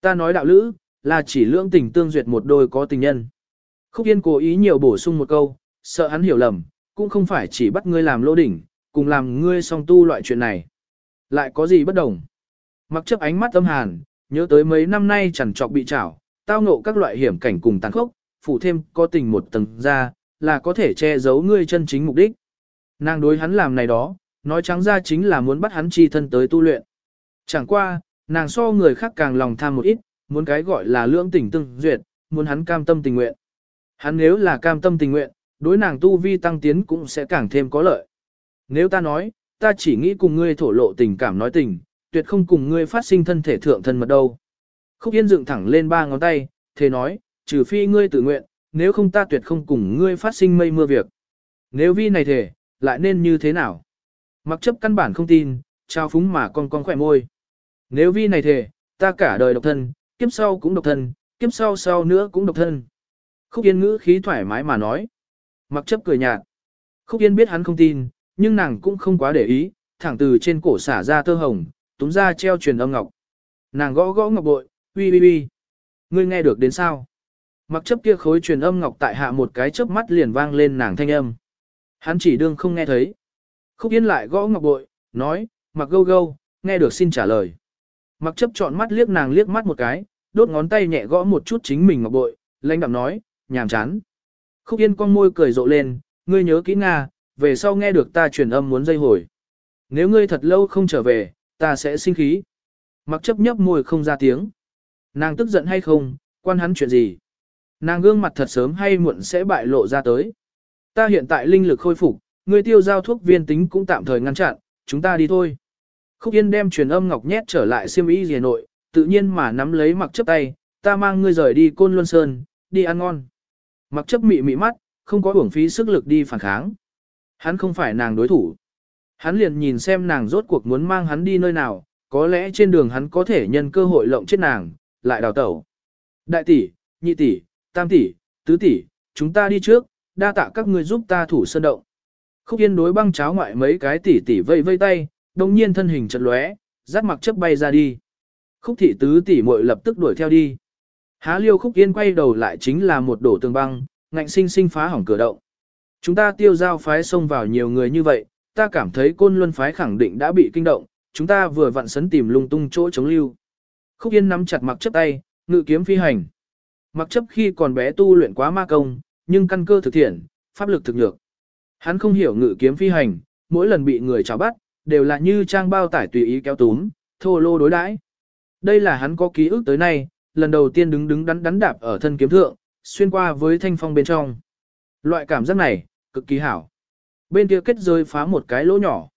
Ta nói đạo lữ, là chỉ lưỡng tình tương duyệt một đôi có tình nhân. Khúc Yên cố ý nhiều bổ sung một câu, sợ hắn hiểu lầm, cũng không phải chỉ bắt ngươi làm lô đỉnh, cùng làm ngươi song tu loại chuyện này. Lại có gì bất đồng? Mặc chấp ánh mắt âm hàn, nhớ tới mấy năm nay chẳng trọc bị trảo, tao ngộ các loại hiểm cảnh cùng tàn khốc, phụ thêm có tình một tầng ra, là có thể che giấu ngươi chân chính mục đích. Nàng đối hắn làm này đó, nói trắng ra chính là muốn bắt hắn chi thân tới tu luyện. Chẳng qua, nàng so người khác càng lòng tham một ít, muốn cái gọi là lưỡng tình tương duyệt, muốn hắn cam tâm tình nguyện. Hắn nếu là cam tâm tình nguyện, đối nàng tu vi tăng tiến cũng sẽ càng thêm có lợi. Nếu ta nói, ta chỉ nghĩ cùng ngươi thổ lộ tình cảm nói tình, tuyệt không cùng ngươi phát sinh thân thể thượng thân mật đâu. Khúc Yên dựng thẳng lên ba ngón tay, thế nói, trừ phi ngươi tự nguyện, nếu không ta tuyệt không cùng ngươi phát sinh mây mưa việc. Nếu vi này thể, lại nên như thế nào? Mặc chấp căn bản không tin, trao phúng mà con con khỏe môi. Nếu vi này thể, ta cả đời độc thân, kiếp sau cũng độc thân, kiếp sau sau nữa cũng độc thân. Khúc Yên ngữ khí thoải mái mà nói. Mặc chấp cười nhạt. Khúc Yên biết hắn không tin, nhưng nàng cũng không quá để ý, thẳng từ trên cổ xả ra tơ hồng, túm ra treo truyền âm ngọc. Nàng gõ gõ ngọc bội, uy uy uy. Ngươi nghe được đến sao? Mặc chấp kia khối truyền âm ngọc tại hạ một cái chớp mắt liền vang lên nàng thanh âm. Hắn chỉ đương không nghe thấy. Khúc Yên lại gõ ngọc bội, nói, mặc gâu gâu, nghe được xin trả lời. Mặc chấp chọn mắt liếc nàng liếc mắt một cái, đốt ngón tay nhẹ gõ một chút chính mình ngọc bội, lãnh đạm nói, nhàm chán. Khúc Yên con môi cười rộ lên, ngươi nhớ kỹ Nga, về sau nghe được ta truyền âm muốn dây hồi. Nếu ngươi thật lâu không trở về, ta sẽ sinh khí. Mặc chấp nhấp môi không ra tiếng. Nàng tức giận hay không, quan hắn chuyện gì. Nàng gương mặt thật sớm hay muộn sẽ bại lộ ra tới. Ta hiện tại linh lực khôi phục, ngươi tiêu giao thuốc viên tính cũng tạm thời ngăn chặn, chúng ta đi thôi. Khúc Yên đem truyền âm ngọc nhét trở lại xiêm y rìa nội, tự nhiên mà nắm lấy mặc chấp tay, ta mang ngươi rời đi Côn Luân Sơn, đi ăn ngon. Mặc chấp mị mị mắt, không có uổng phí sức lực đi phản kháng. Hắn không phải nàng đối thủ. Hắn liền nhìn xem nàng rốt cuộc muốn mang hắn đi nơi nào, có lẽ trên đường hắn có thể nhân cơ hội lộng chết nàng, lại đào tẩu. Đại tỷ, nhị tỷ, tam tỷ, tứ tỷ, chúng ta đi trước, đa tạ các ngươi giúp ta thủ sơn động. Khúc Yên đối băng cháo ngoại mấy cái tỷ tỷ vây vây tay, đồng nhiên thân hình chật lóe, dắt mặc chấp bay ra đi. Khúc thị tứ tỷ muội lập tức đuổi theo đi. Há liêu khúc yên quay đầu lại chính là một đổ tường băng, ngạnh sinh sinh phá hỏng cửa động. Chúng ta tiêu giao phái xông vào nhiều người như vậy, ta cảm thấy côn luân phái khẳng định đã bị kinh động, chúng ta vừa vặn sấn tìm lung tung chỗ chống lưu. Khúc yên nắm chặt mặc chấp tay, ngự kiếm phi hành. Mặc chấp khi còn bé tu luyện quá ma công, nhưng căn cơ thực thiện, pháp lực thực nhược. Hắn không hiểu ngự kiếm phi hành, mỗi lần bị người chào bắt, đều là như trang bao tải tùy ý kéo túm, thô lô đối đãi. Đây là hắn có ký ức tới nay, lần đầu tiên đứng đứng đắn đắn đạp ở thân kiếm thượng, xuyên qua với thanh phong bên trong. Loại cảm giác này, cực kỳ hảo. Bên kia kết rơi phá một cái lỗ nhỏ.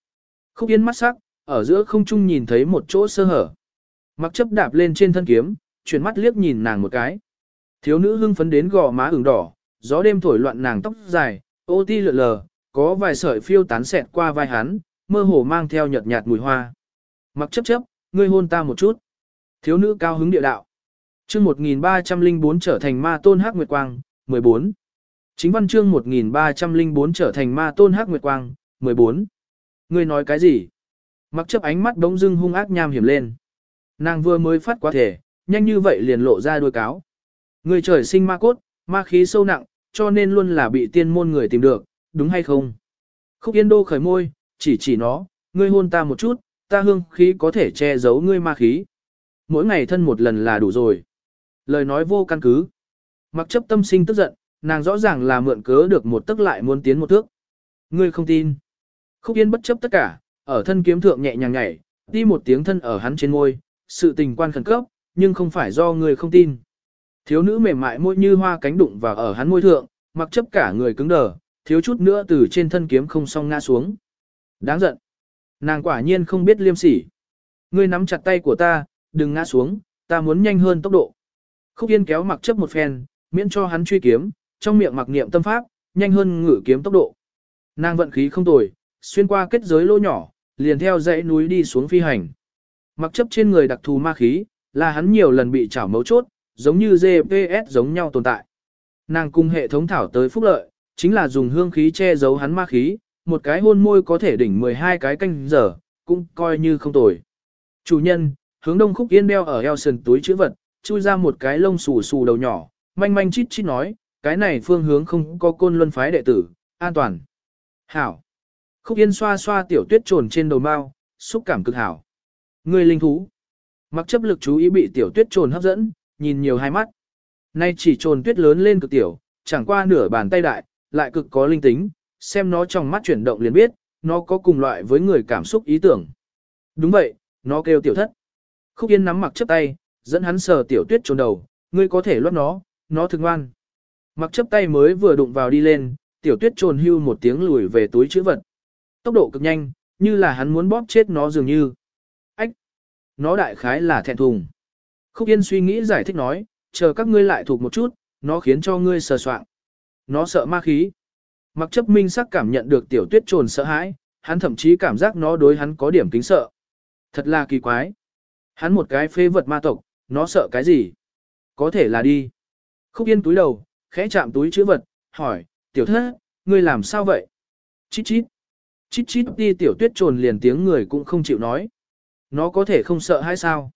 Khúc yên mắt sắc, ở giữa không trung nhìn thấy một chỗ sơ hở. Mặc chấp đạp lên trên thân kiếm, chuyển mắt liếc nhìn nàng một cái. Thiếu nữ hưng phấn đến gò má ửng đỏ, gió đêm thổi loạn nàng tóc dài, ô ti lượn lờ, có vài sợi phiêu tán xẹt qua vai hắn, mơ hồ mang theo nhợt nhạt mùi hoa. Mặc chấp chấp, ngươi hôn ta một chút. Thiếu nữ cao hứng địa đạo. Chương 1304 trở thành ma tôn hắc nguyệt quang, 14. Chính văn chương 1304 trở thành ma tôn hắc nguyệt quang, 14. Ngươi nói cái gì? Mặc chấp ánh mắt đống dưng hung ác nham hiểm lên. Nàng vừa mới phát quá thể, nhanh như vậy liền lộ ra đuôi cáo. Người trời sinh ma cốt, ma khí sâu nặng, cho nên luôn là bị tiên môn người tìm được, đúng hay không? Khúc Yên Đô khởi môi, chỉ chỉ nó, ngươi hôn ta một chút, ta hương khí có thể che giấu ngươi ma khí. Mỗi ngày thân một lần là đủ rồi. Lời nói vô căn cứ. Mặc chấp tâm sinh tức giận, nàng rõ ràng là mượn cớ được một tức lại muốn tiến một thước. Ngươi không tin. Khúc Yên bất chấp tất cả, ở thân kiếm thượng nhẹ nhàng nhảy, đi một tiếng thân ở hắn trên môi, sự tình quan khẩn cấp, nhưng không phải do ngươi không tin. Thiếu nữ mềm mại môi như hoa cánh đụng vào ở hắn môi thượng, mặc chấp cả người cứng đờ, thiếu chút nữa từ trên thân kiếm không song ngã xuống. Đáng giận. Nàng quả nhiên không biết liêm sỉ. Ngươi nắm chặt tay của ta, đừng ngã xuống, ta muốn nhanh hơn tốc độ. Khúc Yên kéo mặc chấp một phen, miễn cho hắn truy kiếm, trong miệng mặc niệm tâm pháp, nhanh hơn ngử kiếm tốc độ. Nàng vận khí không tồi, xuyên qua kết giới lỗ nhỏ, liền theo dãy núi đi xuống phi hành. Mặc chấp trên người đặc thù ma khí, là hắn nhiều lần bị chảo mấu chốt, giống như GPS giống nhau tồn tại. Nàng cùng hệ thống thảo tới phúc lợi, chính là dùng hương khí che giấu hắn ma khí, một cái hôn môi có thể đỉnh 12 cái canh giờ, cũng coi như không tồi. Chủ nhân, hướng đông khúc yên đeo ở eo sườn túi chữ vật, chui ra một cái lông xù xù đầu nhỏ, manh manh chít chít nói, cái này phương hướng không có côn luân phái đệ tử, an toàn. Hảo. Khúc yên xoa xoa tiểu tuyết trồn trên đầu mao, xúc cảm cực hảo. Người linh thú. Mặc chấp lực chú ý bị tiểu tuyết trồn hấp dẫn, nhìn nhiều hai mắt. Nay chỉ trồn tuyết lớn lên cực tiểu, chẳng qua nửa bàn tay đại, lại cực có linh tính, xem nó trong mắt chuyển động liền biết, nó có cùng loại với người cảm xúc ý tưởng. Đúng vậy, nó kêu tiểu thất. Khúc Yên nắm mặc chấp tay, dẫn hắn sờ tiểu tuyết trồn đầu, ngươi có thể luốt nó, nó thực ngoan. Mặc chấp tay mới vừa đụng vào đi lên, tiểu tuyết trồn hưu một tiếng lùi về túi chữ vật. Tốc độ cực nhanh, như là hắn muốn bóp chết nó dường như. Ách! Nó đại khái là thẹn thùng. Khúc Yên suy nghĩ giải thích nói, chờ các ngươi lại thuộc một chút, nó khiến cho ngươi sờ soạn. Nó sợ ma khí. Mặc chấp minh sắc cảm nhận được tiểu tuyết trồn sợ hãi, hắn thậm chí cảm giác nó đối hắn có điểm kính sợ. Thật là kỳ quái. Hắn một cái phê vật ma tộc, nó sợ cái gì? Có thể là đi. Khúc Yên túi đầu, khẽ chạm túi chữ vật, hỏi, tiểu thất, ngươi làm sao vậy? Chít chít. Chít chít đi tiểu tuyết trồn liền tiếng người cũng không chịu nói. Nó có thể không sợ hay sao?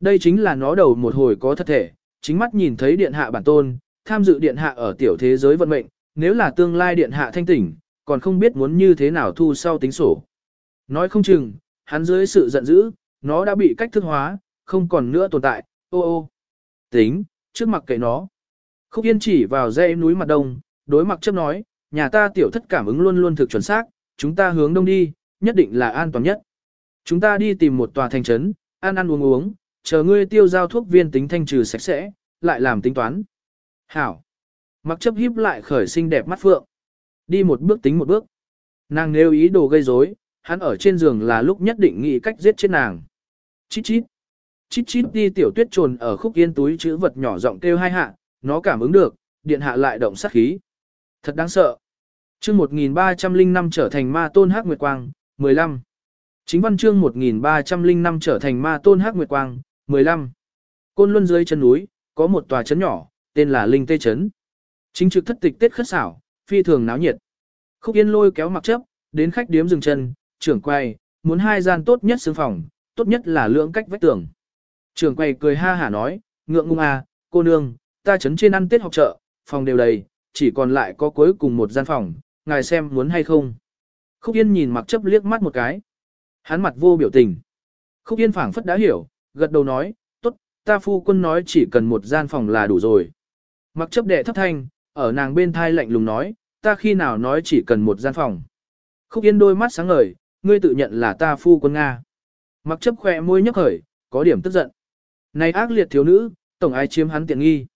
Đây chính là nó đầu một hồi có thật thể, chính mắt nhìn thấy điện hạ bản tôn, tham dự điện hạ ở tiểu thế giới vận mệnh, nếu là tương lai điện hạ thanh tỉnh, còn không biết muốn như thế nào thu sau tính sổ. Nói không chừng, hắn dưới sự giận dữ, nó đã bị cách thức hóa, không còn nữa tồn tại, ô ô. Tính, trước mặt kệ nó. Khúc Yên chỉ vào dãy núi mặt đông, đối mặt chấp nói, nhà ta tiểu thất cảm ứng luôn luôn thực chuẩn xác, chúng ta hướng đông đi, nhất định là an toàn nhất. Chúng ta đi tìm một tòa thành trấn, ăn ăn uống uống, chờ ngươi tiêu giao thuốc viên tính thanh trừ sạch sẽ, lại làm tính toán. Hảo. Mặc chấp híp lại khởi xinh đẹp mắt phượng. Đi một bước tính một bước. Nàng nêu ý đồ gây rối, hắn ở trên giường là lúc nhất định nghĩ cách giết chết nàng. Chít chít. Chít chít đi tiểu tuyết trồn ở khúc yên túi chữ vật nhỏ giọng kêu hai hạ, nó cảm ứng được, điện hạ lại động sát khí. Thật đáng sợ. chương 1305 trở thành ma tôn hắc nguyệt quang, 15. Chính văn chương 1305 trở thành ma tôn hắc nguyệt quang, 15. Côn Luân dưới chân núi, có một tòa trấn nhỏ, tên là Linh Tê Trấn. Chính trực thất tịch tết khất xảo, phi thường náo nhiệt. Khúc Yên lôi kéo mặc chấp, đến khách điếm dừng chân, trưởng quay, muốn hai gian tốt nhất xương phòng, tốt nhất là lượng cách vách tường. Trường quầy cười ha hả nói, ngượng ngung à, cô nương, ta chấn trên ăn tết học chợ, phòng đều đầy, chỉ còn lại có cuối cùng một gian phòng, ngài xem muốn hay không. Khúc Yên nhìn mặc chấp liếc mắt một cái. Hắn mặt vô biểu tình. Khúc Yên phảng phất đã hiểu, gật đầu nói, tốt, ta phu quân nói chỉ cần một gian phòng là đủ rồi. Mặc chấp đệ thấp thanh, ở nàng bên thai lạnh lùng nói, ta khi nào nói chỉ cần một gian phòng. Khúc Yên đôi mắt sáng ngời, ngươi tự nhận là ta phu quân Nga. Mặc chấp khỏe môi nhấp khởi, có điểm tức giận. Này ác liệt thiếu nữ, tổng ai chiếm hắn tiện nghi.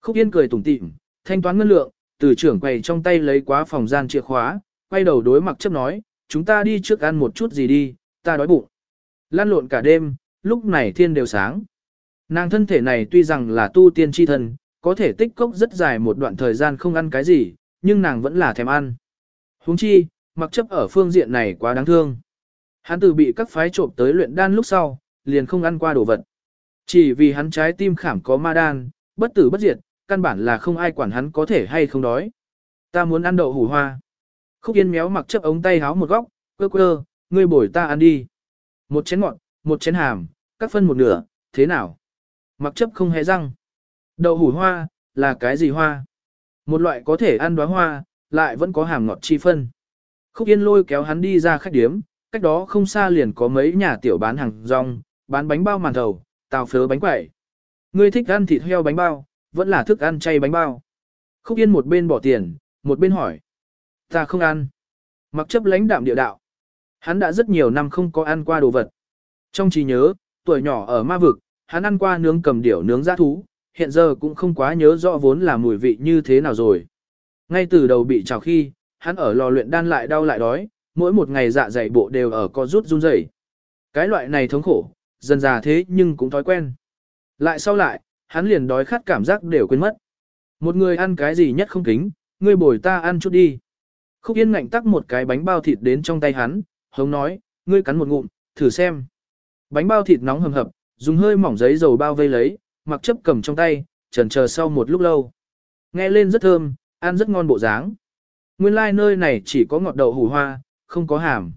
Khúc Yên cười tủm tỉm, thanh toán ngân lượng, từ trưởng quầy trong tay lấy quá phòng gian chìa khóa, quay đầu đối mặc chấp nói, chúng ta đi trước ăn một chút gì đi, ta đói bụng. Lan lộn cả đêm, lúc này thiên đều sáng. Nàng thân thể này tuy rằng là tu tiên chi thân, có thể tích cốc rất dài một đoạn thời gian không ăn cái gì, nhưng nàng vẫn là thèm ăn. huống chi, mặc chấp ở phương diện này quá đáng thương. Hắn từ bị các phái trộm tới luyện đan lúc sau, liền không ăn qua đồ vật. Chỉ vì hắn trái tim khảm có ma đan, bất tử bất diệt, căn bản là không ai quản hắn có thể hay không đói. Ta muốn ăn đậu hủ hoa. Khúc Yên méo mặc chấp ống tay háo một góc, quơ quơ, ngươi bổi ta ăn đi. Một chén ngọt, một chén hàm, các phân một nửa, thế nào? Mặc chấp không hề răng. Đậu hủ hoa, là cái gì hoa? Một loại có thể ăn đóa hoa, lại vẫn có hàm ngọt chi phân. Khúc Yên lôi kéo hắn đi ra khách điếm, cách đó không xa liền có mấy nhà tiểu bán hàng rong, bán bánh bao màn thầu, tàu phớ bánh quẩy. Ngươi thích ăn thịt heo bánh bao, vẫn là thức ăn chay bánh bao. Khúc Yên một bên bỏ tiền, một bên hỏi. Ta không ăn. Mặc chấp lãnh đạm địa đạo. Hắn đã rất nhiều năm không có ăn qua đồ vật. Trong trí nhớ, tuổi nhỏ ở ma vực, hắn ăn qua nướng cầm điểu nướng giã thú, hiện giờ cũng không quá nhớ rõ vốn là mùi vị như thế nào rồi. Ngay từ đầu bị trào khi, hắn ở lò luyện đan lại đau lại đói, mỗi một ngày dạ dày bộ đều ở co rút run rẩy. Cái loại này thống khổ, dần già thế nhưng cũng thói quen. Lại sau lại, hắn liền đói khát cảm giác đều quên mất. Một người ăn cái gì nhất không kính, ngươi bồi ta ăn chút đi. Khúc Yên ngạnh tắc một cái bánh bao thịt đến trong tay hắn, hống nói, ngươi cắn một ngụm, thử xem. Bánh bao thịt nóng hầm hập, dùng hơi mỏng giấy dầu bao vây lấy, mặc chấp cầm trong tay, trần chờ sau một lúc lâu. Nghe lên rất thơm, ăn rất ngon bộ dáng. Nguyên lai like nơi này chỉ có ngọt đậu hủ hoa, không có hàm.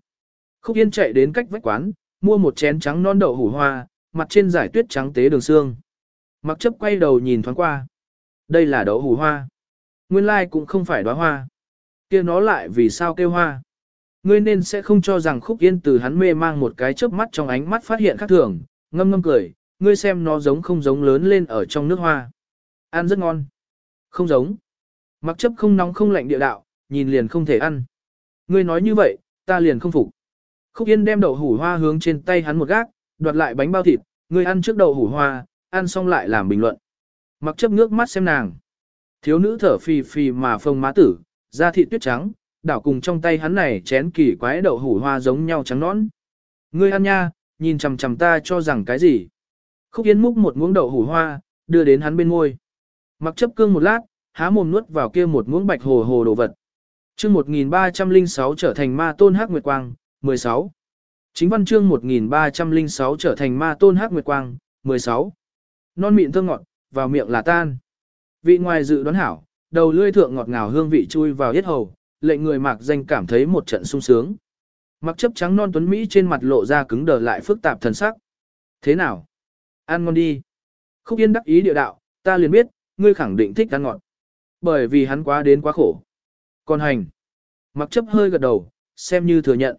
Khúc Yên chạy đến cách vách quán, mua một chén trắng non đậu hủ hoa, mặt trên giải tuyết trắng tế đường xương. Mặc chấp quay đầu nhìn thoáng qua. Đây là đậu hủ hoa. Nguyên lai like cũng không phải đóa hoa. kia nó lại vì sao kêu hoa. Ngươi nên sẽ không cho rằng khúc yên từ hắn mê mang một cái chớp mắt trong ánh mắt phát hiện khác thường, ngâm ngâm cười, ngươi xem nó giống không giống lớn lên ở trong nước hoa. Ăn rất ngon. Không giống. Mặc chấp không nóng không lạnh địa đạo, nhìn liền không thể ăn. Ngươi nói như vậy, ta liền không phục. Khúc Yên đem đậu hủ hoa hướng trên tay hắn một gác, đoạt lại bánh bao thịt, người ăn trước đậu hủ hoa, ăn xong lại làm bình luận. Mặc chấp nước mắt xem nàng. Thiếu nữ thở phì phì mà phông má tử, da thịt tuyết trắng, đảo cùng trong tay hắn này chén kỳ quái đậu hủ hoa giống nhau trắng nõn. Ngươi ăn nha, nhìn chằm chằm ta cho rằng cái gì. Khúc Yên múc một muỗng đậu hủ hoa, đưa đến hắn bên môi. Mặc chấp cương một lát, há mồm nuốt vào kia một muỗng bạch hồ hồ đồ vật. chương 1306 trở thành ma tôn hắc nguyệt quang, 16. Chính văn chương 1306 trở thành ma tôn hắc nguyệt quang, 16. Non mịn thơm ngọt, vào miệng là tan. Vị ngoài dự đoán hảo, đầu lươi thượng ngọt ngào hương vị chui vào yết hầu, lệnh người mạc danh cảm thấy một trận sung sướng. Mặc chấp trắng non tuấn Mỹ trên mặt lộ ra cứng đờ lại phức tạp thần sắc. Thế nào? Ăn ngon đi. Khúc Yên đắc ý địa đạo, ta liền biết, ngươi khẳng định thích ăn ngọt. Bởi vì hắn quá đến quá khổ. Còn hành. Mặc chấp hơi gật đầu, xem như thừa nhận.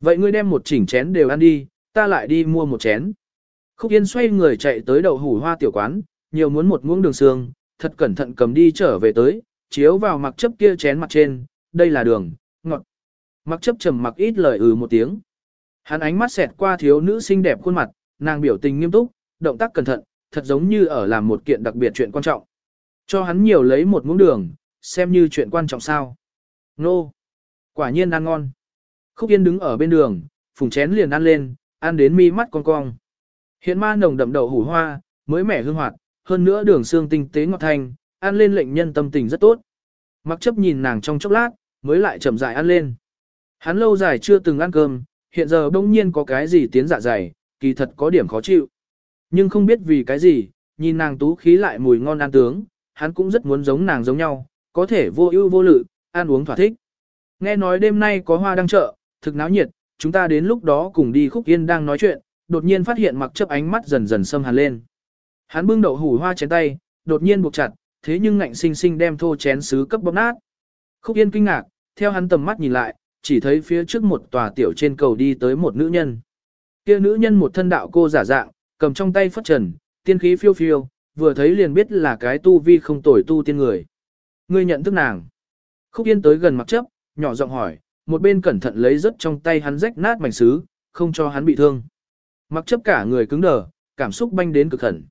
Vậy ngươi đem một chỉnh chén đều ăn đi, ta lại đi mua một chén. Khúc Yên xoay người chạy tới đầu hủ hoa tiểu quán, nhiều muốn một muỗng đường xương, thật cẩn thận cầm đi trở về tới, chiếu vào mặc chấp kia chén mặt trên, đây là đường, ngọt. Mặc chấp trầm mặc ít lời ừ một tiếng. Hắn ánh mắt xẹt qua thiếu nữ xinh đẹp khuôn mặt, nàng biểu tình nghiêm túc, động tác cẩn thận, thật giống như ở làm một kiện đặc biệt chuyện quan trọng. Cho hắn nhiều lấy một muỗng đường, xem như chuyện quan trọng sao. Nô! Quả nhiên ăn ngon. Khúc Yên đứng ở bên đường, phùng chén liền ăn lên, ăn đến mi mắt con cong. Hiện ma nồng đậm đậu hủ hoa, mới mẻ hương hoạt, hơn nữa đường xương tinh tế ngọt thanh, ăn lên lệnh nhân tâm tình rất tốt. Mặc chấp nhìn nàng trong chốc lát, mới lại chậm rãi ăn lên. Hắn lâu dài chưa từng ăn cơm, hiện giờ bỗng nhiên có cái gì tiến dạ dày, kỳ thật có điểm khó chịu. Nhưng không biết vì cái gì, nhìn nàng tú khí lại mùi ngon ăn tướng, hắn cũng rất muốn giống nàng giống nhau, có thể vô ưu vô lự, ăn uống thỏa thích. Nghe nói đêm nay có hoa đăng chợ, thực náo nhiệt, chúng ta đến lúc đó cùng đi khúc yên đang nói chuyện, đột nhiên phát hiện mặc chấp ánh mắt dần dần xâm hàn lên. Hắn bưng đậu hủ hoa chén tay, đột nhiên buộc chặt, thế nhưng ngạnh sinh sinh đem thô chén sứ cấp bóp nát. Khúc Yên kinh ngạc, theo hắn tầm mắt nhìn lại, chỉ thấy phía trước một tòa tiểu trên cầu đi tới một nữ nhân. Kia nữ nhân một thân đạo cô giả dạng, cầm trong tay phất trần, tiên khí phiêu phiêu, vừa thấy liền biết là cái tu vi không tồi tu tiên người. Ngươi nhận thức nàng. Khúc Yên tới gần mặc chấp, nhỏ giọng hỏi, một bên cẩn thận lấy rất trong tay hắn rách nát mảnh sứ, không cho hắn bị thương. Mặc chấp cả người cứng đờ, cảm xúc banh đến cực khẩn.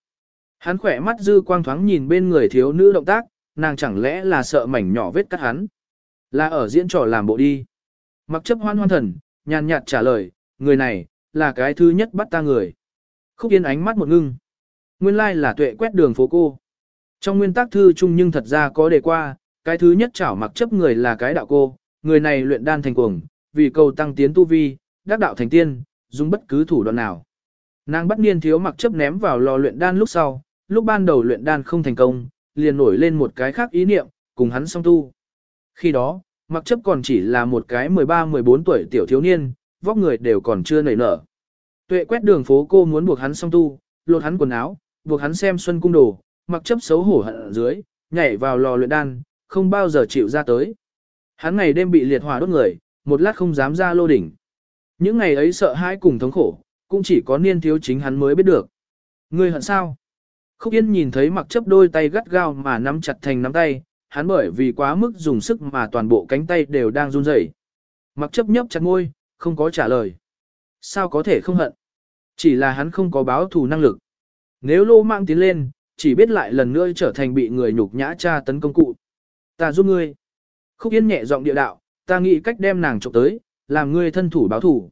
Hắn khỏe mắt dư quang thoáng nhìn bên người thiếu nữ động tác, nàng chẳng lẽ là sợ mảnh nhỏ vết cắt hắn. Là ở diễn trò làm bộ đi. Mặc chấp hoan hoan thần, nhàn nhạt trả lời, người này, là cái thứ nhất bắt ta người. Khúc Yên ánh mắt một ngưng. Nguyên lai like là tuệ quét đường phố cô. Trong nguyên tắc thư chung nhưng thật ra có đề qua, cái thứ nhất chảo mặc chấp người là cái đạo cô, người này luyện đan thành cuồng, vì cầu tăng tiến tu vi, đắc đạo thành tiên, dùng bất cứ thủ đoạn nào. Nàng bắt niên thiếu mặc chấp ném vào lò luyện đan lúc sau, lúc ban đầu luyện đan không thành công, liền nổi lên một cái khác ý niệm, cùng hắn song tu. Khi đó, mặc chấp còn chỉ là một cái 13-14 tuổi tiểu thiếu niên, vóc người đều còn chưa nảy nở. Tuệ quét đường phố cô muốn buộc hắn song tu, lột hắn quần áo, buộc hắn xem xuân cung đồ, mặc chấp xấu hổ hận ở dưới, nhảy vào lò luyện đan, không bao giờ chịu ra tới. Hắn ngày đêm bị liệt hỏa đốt người, một lát không dám ra lô đỉnh. Những ngày ấy sợ hãi cùng thống khổ, cũng chỉ có niên thiếu chính hắn mới biết được. Ngươi hận sao? Khúc Yên nhìn thấy mặc chấp đôi tay gắt gao mà nắm chặt thành nắm tay, hắn bởi vì quá mức dùng sức mà toàn bộ cánh tay đều đang run rẩy. Mặc chấp nhấp chặt môi, không có trả lời. Sao có thể không hận? Chỉ là hắn không có báo thù năng lực. Nếu lô mạng tiến lên, chỉ biết lại lần nữa trở thành bị người nhục nhã tra tấn công cụ. Ta giúp ngươi. Khúc Yên nhẹ giọng địa đạo, ta nghĩ cách đem nàng trộm tới, làm ngươi thân thủ báo thủ.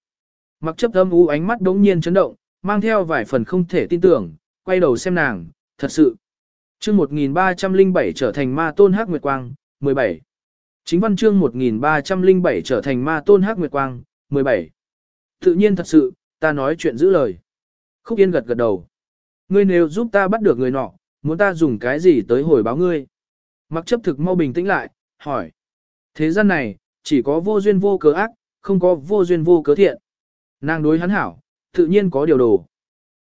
Mặc chấp âm u ánh mắt đống nhiên chấn động, mang theo vài phần không thể tin tưởng, quay đầu xem nàng, thật sự. chương 1307 trở thành ma tôn hắc nguyệt quang, 17. Chính văn chương 1307 trở thành ma tôn hắc nguyệt quang, 17. Tự nhiên thật sự, ta nói chuyện giữ lời. Khúc Yên gật gật đầu. Ngươi nếu giúp ta bắt được người nọ, muốn ta dùng cái gì tới hồi báo ngươi? Mặc chấp thực mau bình tĩnh lại, hỏi. Thế gian này, chỉ có vô duyên vô cớ ác, không có vô duyên vô cớ thiện. Nàng đối hắn hảo, tự nhiên có điều đồ.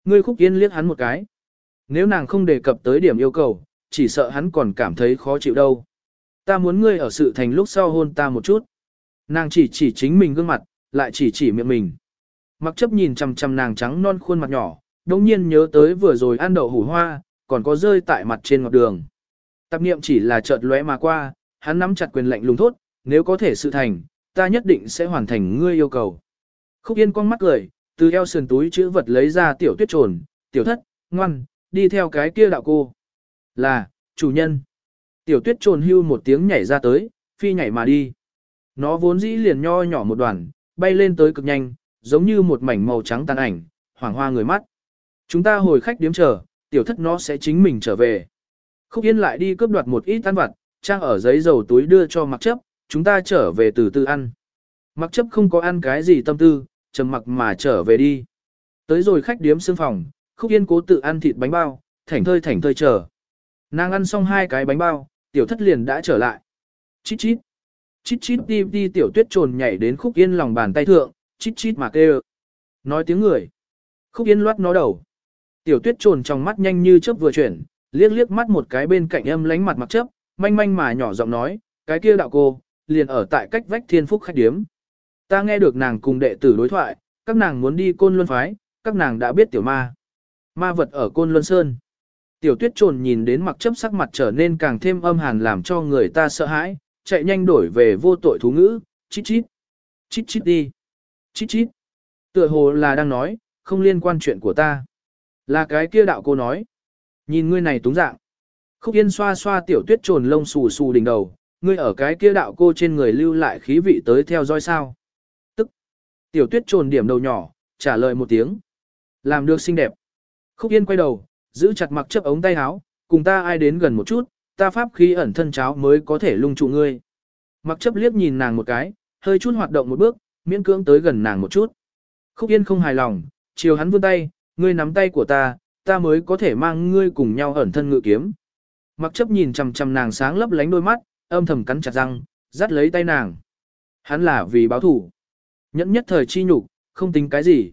Ngươi khúc yên liếc hắn một cái. Nếu nàng không đề cập tới điểm yêu cầu, chỉ sợ hắn còn cảm thấy khó chịu đâu. Ta muốn ngươi ở sự thành lúc sau hôn ta một chút. Nàng chỉ chỉ chính mình gương mặt, lại chỉ chỉ miệng mình. Mặc chấp nhìn chằm chằm nàng trắng non khuôn mặt nhỏ, đồng nhiên nhớ tới vừa rồi ăn đậu hủ hoa, còn có rơi tại mặt trên ngọt đường. Tạp niệm chỉ là chợt lóe mà qua, hắn nắm chặt quyền lệnh lùng thốt, nếu có thể sự thành, ta nhất định sẽ hoàn thành ngươi yêu cầu. Khúc Yên con mắt cười, từ eo sườn túi chữ vật lấy ra tiểu tuyết trồn, tiểu thất, ngoan, đi theo cái kia đạo cô. Là, chủ nhân. Tiểu tuyết trồn hưu một tiếng nhảy ra tới, phi nhảy mà đi. Nó vốn dĩ liền nho nhỏ một đoàn, bay lên tới cực nhanh, giống như một mảnh màu trắng tàn ảnh, hoàng hoa người mắt. Chúng ta hồi khách điếm chờ, tiểu thất nó sẽ chính mình trở về. Khúc Yên lại đi cướp đoạt một ít tan vặt, trang ở giấy dầu túi đưa cho mặc chấp, chúng ta trở về từ từ ăn. Mặc chấp không có ăn cái gì tâm tư, trầm mặc mà trở về đi. Tới rồi khách điếm xương phòng, Khúc Yên cố tự ăn thịt bánh bao, thảnh thơi thảnh thơi chờ. Nàng ăn xong hai cái bánh bao, tiểu thất liền đã trở lại. Chít chít. Chít chít đi đi tiểu tuyết trồn nhảy đến Khúc Yên lòng bàn tay thượng, chít chít mà kêu. Nói tiếng người. Khúc Yên loát nó đầu. Tiểu tuyết trồn trong mắt nhanh như chớp vừa chuyển, liếc liếc mắt một cái bên cạnh âm lánh mặt mặc chấp, manh manh mà nhỏ giọng nói, cái kia đạo cô, liền ở tại cách vách thiên phúc khách điếm. Ta nghe được nàng cùng đệ tử đối thoại, các nàng muốn đi côn luân phái, các nàng đã biết tiểu ma. Ma vật ở côn luân sơn. Tiểu tuyết trồn nhìn đến mặc chấp sắc mặt trở nên càng thêm âm hàn làm cho người ta sợ hãi, chạy nhanh đổi về vô tội thú ngữ, chít chít. Chít chít đi. Chít chít. Tựa hồ là đang nói, không liên quan chuyện của ta. Là cái kia đạo cô nói. Nhìn ngươi này túng dạng. Khúc Yên xoa xoa tiểu tuyết trồn lông xù xù đỉnh đầu, ngươi ở cái kia đạo cô trên người lưu lại khí vị tới theo dõi sao. Tức. Tiểu tuyết trồn điểm đầu nhỏ, trả lời một tiếng. Làm được xinh đẹp. Khúc Yên quay đầu, giữ chặt mặc chấp ống tay áo, cùng ta ai đến gần một chút, ta pháp khí ẩn thân cháo mới có thể lung trụ ngươi. Mặc chấp liếc nhìn nàng một cái, hơi chút hoạt động một bước, miễn cưỡng tới gần nàng một chút. Khúc Yên không hài lòng, chiều hắn vươn tay, ngươi nắm tay của ta, ta mới có thể mang ngươi cùng nhau ẩn thân ngự kiếm. Mặc chấp nhìn chằm chằm nàng sáng lấp lánh đôi mắt, âm thầm cắn chặt răng, dắt lấy tay nàng. Hắn là vì báo thủ. Nhẫn nhất thời chi nhục, không tính cái gì.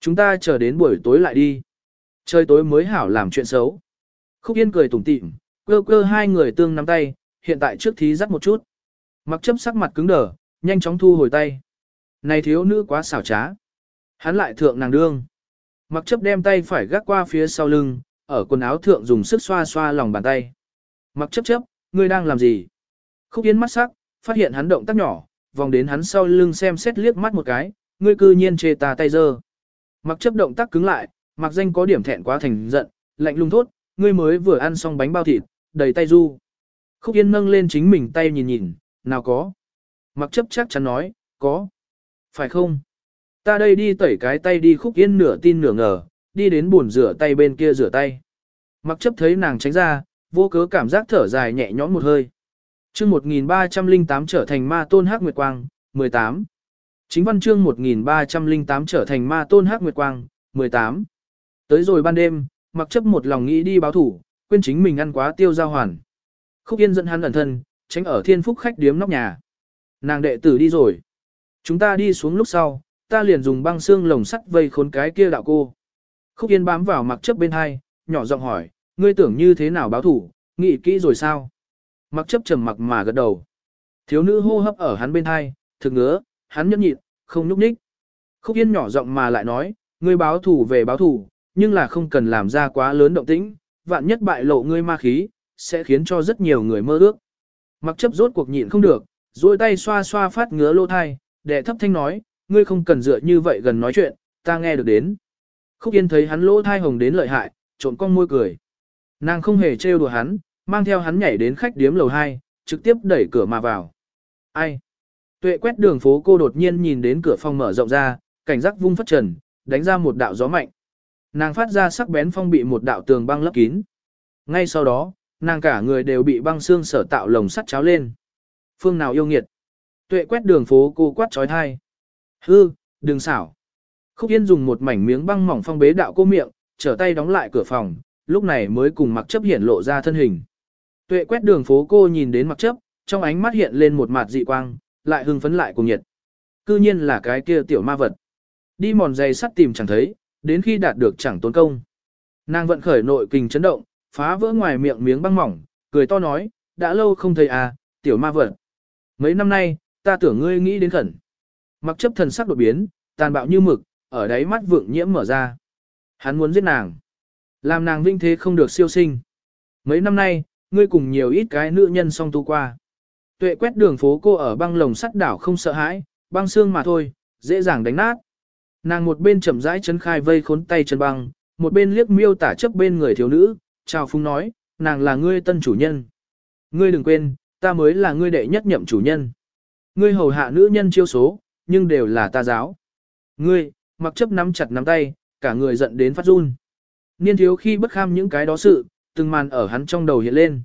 Chúng ta chờ đến buổi tối lại đi. Trời tối mới hảo làm chuyện xấu. Khúc Yên cười tủm tỉm, cơ cơ hai người tương nắm tay, hiện tại trước thí dắt một chút. Mặc chấp sắc mặt cứng đờ, nhanh chóng thu hồi tay. Này thiếu nữ quá xảo trá. Hắn lại thượng nàng đương. Mặc chấp đem tay phải gác qua phía sau lưng, ở quần áo thượng dùng sức xoa xoa lòng bàn tay. Mặc chấp chấp, ngươi đang làm gì? Khúc Yên mắt sắc, phát hiện hắn động tác nhỏ, vòng đến hắn sau lưng xem xét liếc mắt một cái, ngươi cư nhiên chê ta tay dơ. Mặc chấp động tác cứng lại, mặc danh có điểm thẹn quá thành giận, lạnh lùng thốt, ngươi mới vừa ăn xong bánh bao thịt, đầy tay du. Khúc Yên nâng lên chính mình tay nhìn nhìn, nào có. Mặc chấp chắc chắn nói, có. Phải không? Ta đây đi tẩy cái tay đi Khúc Yên nửa tin nửa ngờ, đi đến bồn rửa tay bên kia rửa tay. Mặc chấp thấy nàng tránh ra, vô cớ cảm giác thở dài nhẹ nhõm một hơi. chương 1308 trở thành ma tôn hắc nguyệt quang, 18. Chính văn chương 1308 trở thành ma tôn hắc nguyệt quang, 18. Tới rồi ban đêm, mặc chấp một lòng nghĩ đi báo thủ, quên chính mình ăn quá tiêu giao hoàn. Khúc Yên dẫn hắn ẩn thân, tránh ở thiên phúc khách điếm nóc nhà. Nàng đệ tử đi rồi. Chúng ta đi xuống lúc sau, ta liền dùng băng xương lồng sắt vây khốn cái kia đạo cô. Khúc Yên bám vào mặc chấp bên hai, nhỏ giọng hỏi, ngươi tưởng như thế nào báo thủ, nghĩ kỹ rồi sao? Mặc chấp trầm mặc mà gật đầu. Thiếu nữ hô hấp ở hắn bên hai, thực ngứa, hắn nhẫn nhịn, không nhúc nhích. Khúc Yên nhỏ giọng mà lại nói, ngươi báo thủ về báo thủ, nhưng là không cần làm ra quá lớn động tĩnh, vạn nhất bại lộ ngươi ma khí, sẽ khiến cho rất nhiều người mơ ước. Mặc chấp rốt cuộc nhịn không được, duỗi tay xoa xoa phát ngứa lỗ thai, đệ thấp thanh nói, ngươi không cần dựa như vậy gần nói chuyện, ta nghe được đến. Khúc Yên thấy hắn lỗ thai hồng đến lợi hại, trộn con môi cười. Nàng không hề trêu đùa hắn, mang theo hắn nhảy đến khách điếm lầu 2, trực tiếp đẩy cửa mà vào. Ai? Tuệ quét đường phố cô đột nhiên nhìn đến cửa phòng mở rộng ra, cảnh giác vung phất trần, đánh ra một đạo gió mạnh. Nàng phát ra sắc bén phong bị một đạo tường băng lấp kín. Ngay sau đó, nàng cả người đều bị băng xương sở tạo lồng sắt cháo lên. Phương nào yêu nghiệt? Tuệ quét đường phố cô quát trói thai. Hư, đừng xảo. Khúc Yên dùng một mảnh miếng băng mỏng phong bế đạo cô miệng, trở tay đóng lại cửa phòng, lúc này mới cùng mặc chấp hiện lộ ra thân hình. Tuệ quét đường phố cô nhìn đến mặc chấp, trong ánh mắt hiện lên một mặt dị quang, lại hưng phấn lại cùng nhiệt. Cư nhiên là cái kia tiểu ma vật. Đi mòn dây sắt tìm chẳng thấy, đến khi đạt được chẳng tốn công. Nàng vận khởi nội kình chấn động, phá vỡ ngoài miệng miếng băng mỏng, cười to nói, đã lâu không thấy à, tiểu ma vật. Mấy năm nay, ta tưởng ngươi nghĩ đến khẩn. Mặc chấp thần sắc đột biến, tàn bạo như mực, ở đáy mắt vượng nhiễm mở ra. Hắn muốn giết nàng. Làm nàng vinh thế không được siêu sinh. Mấy năm nay, ngươi cùng nhiều ít cái nữ nhân song tu qua. Tuệ quét đường phố cô ở băng lồng sắt đảo không sợ hãi, băng xương mà thôi, dễ dàng đánh nát. Nàng một bên chậm rãi chân khai vây khốn tay chân băng, một bên liếc miêu tả chấp bên người thiếu nữ, chào phung nói, nàng là ngươi tân chủ nhân. Ngươi đừng quên, ta mới là ngươi đệ nhất nhậm chủ nhân. Ngươi hầu hạ nữ nhân chiêu số, nhưng đều là ta giáo. Ngươi, mặc chấp nắm chặt nắm tay, cả người giận đến phát run. Niên thiếu khi bất kham những cái đó sự, từng màn ở hắn trong đầu hiện lên.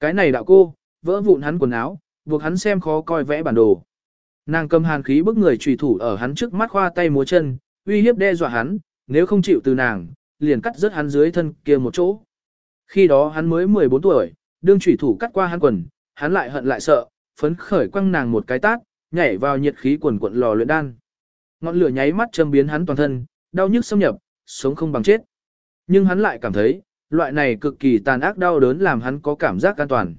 Cái này đạo cô, vỡ vụn hắn quần áo, buộc hắn xem khó coi vẽ bản đồ. Nàng cầm hàn khí bức người trùy thủ ở hắn trước mắt khoa tay múa chân, uy hiếp đe dọa hắn, nếu không chịu từ nàng, liền cắt rớt hắn dưới thân kia một chỗ. Khi đó hắn mới 14 tuổi, đương trùy thủ cắt qua hắn quần, hắn lại hận lại sợ, phấn khởi quăng nàng một cái tát, nhảy vào nhiệt khí quần quận lò luyện đan. Ngọn lửa nháy mắt châm biến hắn toàn thân, đau nhức xâm nhập, sống không bằng chết. Nhưng hắn lại cảm thấy, loại này cực kỳ tàn ác đau đớn làm hắn có cảm giác an toàn.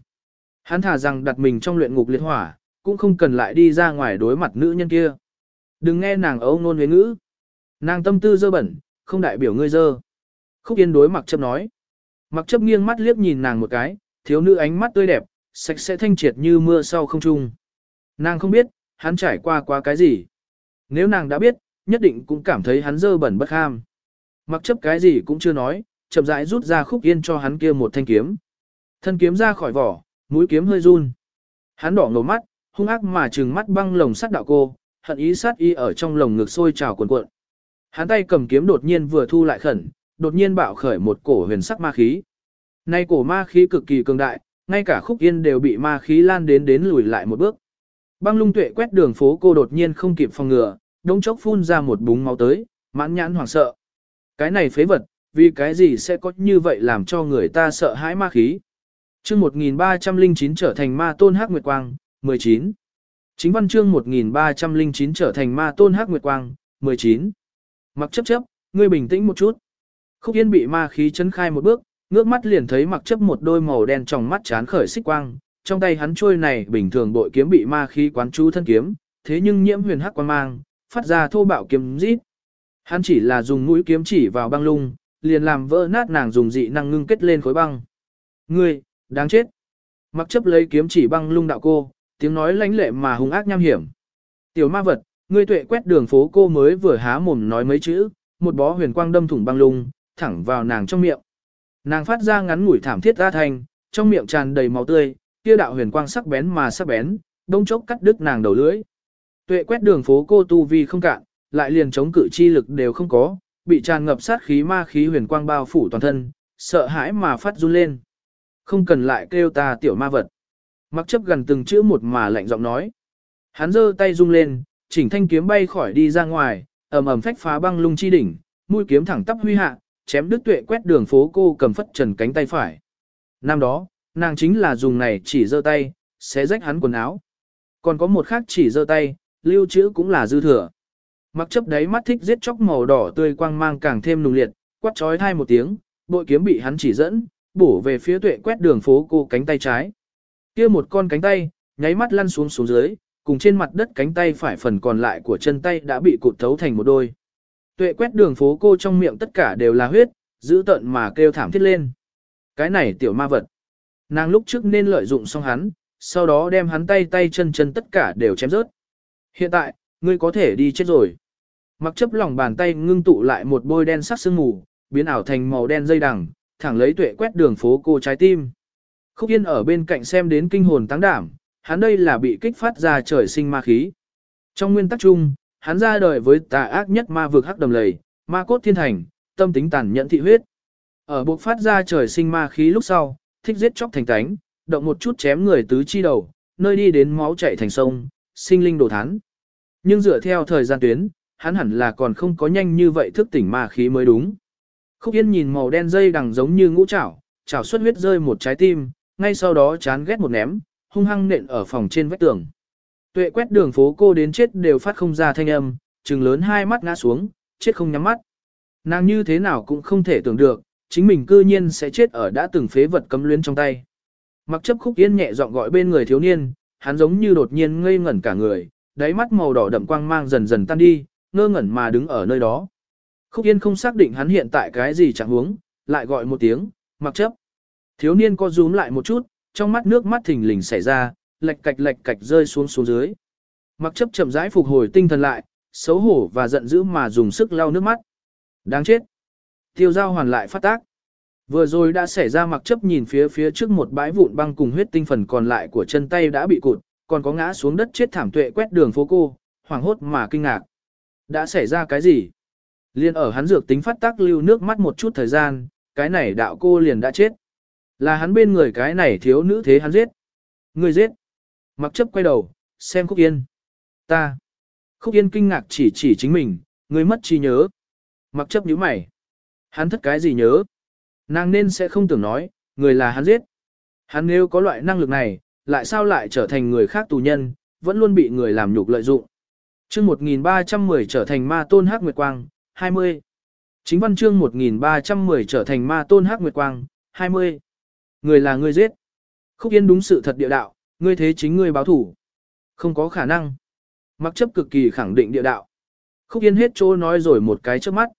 Hắn thả rằng đặt mình trong luyện ngục liệt hỏa, cũng không cần lại đi ra ngoài đối mặt nữ nhân kia. Đừng nghe nàng ấu ngôn huyến ngữ. Nàng tâm tư dơ bẩn, không đại biểu ngươi dơ. Khúc Yên đối mặc chấp nói. Mặc chấp nghiêng mắt liếc nhìn nàng một cái, thiếu nữ ánh mắt tươi đẹp, sạch sẽ thanh triệt như mưa sau không trung. Nàng không biết, hắn trải qua qua cái gì. Nếu nàng đã biết, nhất định cũng cảm thấy hắn dơ bẩn bất ham. Mặc chấp cái gì cũng chưa nói, chậm rãi rút ra khúc yên cho hắn kia một thanh kiếm. Thân kiếm ra khỏi vỏ, mũi kiếm hơi run. Hắn đỏ ngầu mắt, hung ác mà trừng mắt băng lồng sắt đạo cô, hận ý sát y ở trong lồng ngực sôi trào cuộn cuộn. Hắn tay cầm kiếm đột nhiên vừa thu lại khẩn, đột nhiên bạo khởi một cổ huyền sắc ma khí. Nay cổ ma khí cực kỳ cường đại, ngay cả khúc yên đều bị ma khí lan đến đến lùi lại một bước. Băng lung tuệ quét đường phố cô đột nhiên không kịp phòng ngừa, đống chốc phun ra một búng máu tới, mãn nhãn hoảng sợ. Cái này phế vật, vì cái gì sẽ có như vậy làm cho người ta sợ hãi ma khí. chương 1309 trở thành ma tôn hắc nguyệt quang, 19. Chính văn chương 1309 trở thành ma tôn hắc nguyệt quang, 19. Mặc chấp chấp, ngươi bình tĩnh một chút. Khúc Yên bị ma khí chấn khai một bước, ngước mắt liền thấy mặc chấp một đôi màu đen trong mắt chán khởi xích quang, trong tay hắn trôi này bình thường bội kiếm bị ma khí quán chú thân kiếm, thế nhưng nhiễm huyền hắc quang mang, phát ra thô bạo kiếm rít. Hắn chỉ là dùng mũi kiếm chỉ vào băng lung, liền làm vỡ nát nàng dùng dị năng ngưng kết lên khối băng. Ngươi, đáng chết. Mặc chấp lấy kiếm chỉ băng lung đạo cô, tiếng nói lãnh lệ mà hung ác nham hiểm. Tiểu ma vật, ngươi tuệ quét đường phố cô mới vừa há mồm nói mấy chữ, một bó huyền quang đâm thủng băng lung, thẳng vào nàng trong miệng. Nàng phát ra ngắn ngủi thảm thiết ra thành, trong miệng tràn đầy máu tươi, kia đạo huyền quang sắc bén mà sắc bén, đông chốc cắt đứt nàng đầu lưỡi. Tuệ quét đường phố cô tu vi không cạn, lại liền chống cự chi lực đều không có, bị tràn ngập sát khí ma khí huyền quang bao phủ toàn thân, sợ hãi mà phát run lên. Không cần lại kêu ta tiểu ma vật. Mặc chấp gần từng chữ một mà lạnh giọng nói. Hắn giơ tay rung lên, chỉnh thanh kiếm bay khỏi đi ra ngoài, ầm ầm phách phá băng lung chi đỉnh, mũi kiếm thẳng tắp huy hạ, chém đứt tuệ quét đường phố cô cầm phất trần cánh tay phải. Năm đó, nàng chính là dùng này chỉ giơ tay, xé rách hắn quần áo. Còn có một khác chỉ giơ tay, lưu trữ cũng là dư thừa. Mặc chấp đấy mắt thích giết chóc màu đỏ tươi quang mang càng thêm nùng liệt, quát trói thai một tiếng, bội kiếm bị hắn chỉ dẫn, bổ về phía tuệ quét đường phố cô cánh tay trái. kia một con cánh tay, nháy mắt lăn xuống xuống dưới, cùng trên mặt đất cánh tay phải phần còn lại của chân tay đã bị cụt thấu thành một đôi. Tuệ quét đường phố cô trong miệng tất cả đều là huyết, giữ tận mà kêu thảm thiết lên. Cái này tiểu ma vật. Nàng lúc trước nên lợi dụng xong hắn, sau đó đem hắn tay tay chân chân tất cả đều chém rớt. Hiện tại, ngươi có thể đi chết rồi. Mặc chấp lòng bàn tay ngưng tụ lại một bôi đen sắc sương mù, biến ảo thành màu đen dây đằng, thẳng lấy tuệ quét đường phố cô trái tim. Khúc Yên ở bên cạnh xem đến kinh hồn tăng đảm, hắn đây là bị kích phát ra trời sinh ma khí. Trong nguyên tắc chung, hắn ra đời với tà ác nhất ma vực hắc đầm lầy, ma cốt thiên thành, tâm tính tàn nhẫn thị huyết. Ở buộc phát ra trời sinh ma khí lúc sau, thích giết chóc thành tánh, động một chút chém người tứ chi đầu, nơi đi đến máu chảy thành sông, sinh linh đổ thán. Nhưng dựa theo thời gian tuyến, hắn hẳn là còn không có nhanh như vậy thức tỉnh ma khí mới đúng. Khúc Yên nhìn màu đen dây đằng giống như ngũ chảo, chảo xuất huyết rơi một trái tim, ngay sau đó chán ghét một ném, hung hăng nện ở phòng trên vách tường. Tuệ quét đường phố cô đến chết đều phát không ra thanh âm, trừng lớn hai mắt ngã xuống, chết không nhắm mắt. Nàng như thế nào cũng không thể tưởng được, chính mình cư nhiên sẽ chết ở đã từng phế vật cấm luyến trong tay. Mặc chấp khúc yên nhẹ giọng gọi bên người thiếu niên, hắn giống như đột nhiên ngây ngẩn cả người, đáy mắt màu đỏ đậm quang mang dần dần tan đi, ngơ ngẩn mà đứng ở nơi đó. Khúc yên không xác định hắn hiện tại cái gì chẳng huống lại gọi một tiếng, mặc chấp. Thiếu niên co rúm lại một chút, trong mắt nước mắt thình lình xảy ra, lệch cạch lệch cạch rơi xuống xuống dưới. Mặc chấp chậm rãi phục hồi tinh thần lại, xấu hổ và giận dữ mà dùng sức lau nước mắt. Đáng chết. Tiêu giao hoàn lại phát tác. Vừa rồi đã xảy ra mặc chấp nhìn phía phía trước một bãi vụn băng cùng huyết tinh phần còn lại của chân tay đã bị cụt, còn có ngã xuống đất chết thảm tuệ quét đường phố cô, hoảng hốt mà kinh ngạc. Đã xảy ra cái gì? Liên ở hắn dược tính phát tác lưu nước mắt một chút thời gian, cái này đạo cô liền đã chết. Là hắn bên người cái này thiếu nữ thế hắn giết. Người giết. Mặc chấp quay đầu, xem Khúc Yên. Ta. Khúc Yên kinh ngạc chỉ chỉ chính mình, người mất trí nhớ. Mặc chấp nhíu mày. Hắn thất cái gì nhớ? Nàng nên sẽ không tưởng nói, người là hắn giết. Hắn nếu có loại năng lực này, lại sao lại trở thành người khác tù nhân, vẫn luôn bị người làm nhục lợi dụng. chương 1310 trở thành ma tôn hắc nguyệt quang, 20. Chính văn chương 1310 trở thành ma tôn hắc nguyệt quang, 20. Người là người giết. Khúc Yên đúng sự thật địa đạo, ngươi thế chính ngươi báo thủ. Không có khả năng. Mặc chấp cực kỳ khẳng định địa đạo. Khúc Yên hết chỗ nói rồi một cái trước mắt.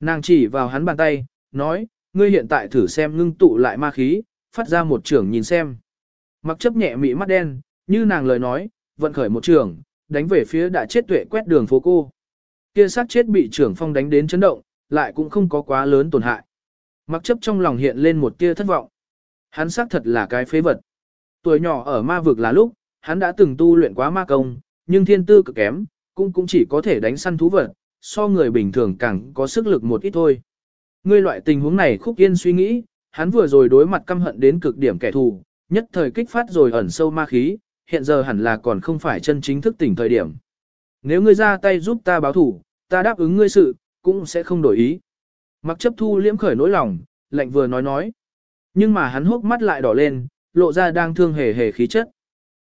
Nàng chỉ vào hắn bàn tay, nói, ngươi hiện tại thử xem ngưng tụ lại ma khí, phát ra một trưởng nhìn xem. Mặc chấp nhẹ mị mắt đen, như nàng lời nói, vận khởi một trường, đánh về phía đã chết tuệ quét đường phố cô. Kia sát chết bị trưởng phong đánh đến chấn động, lại cũng không có quá lớn tổn hại. Mặc chấp trong lòng hiện lên một tia thất vọng. Hắn xác thật là cái phế vật. Tuổi nhỏ ở ma vực là lúc, hắn đã từng tu luyện quá ma công, nhưng thiên tư cực kém, cũng cũng chỉ có thể đánh săn thú vật, so người bình thường càng có sức lực một ít thôi. Ngươi loại tình huống này khúc yên suy nghĩ, hắn vừa rồi đối mặt căm hận đến cực điểm kẻ thù, nhất thời kích phát rồi ẩn sâu ma khí, hiện giờ hẳn là còn không phải chân chính thức tỉnh thời điểm. Nếu ngươi ra tay giúp ta báo thủ, ta đáp ứng ngươi sự, cũng sẽ không đổi ý. Mặc chấp thu liễm khởi nỗi lòng, lạnh vừa nói nói. Nhưng mà hắn hốc mắt lại đỏ lên, lộ ra đang thương hề hề khí chất.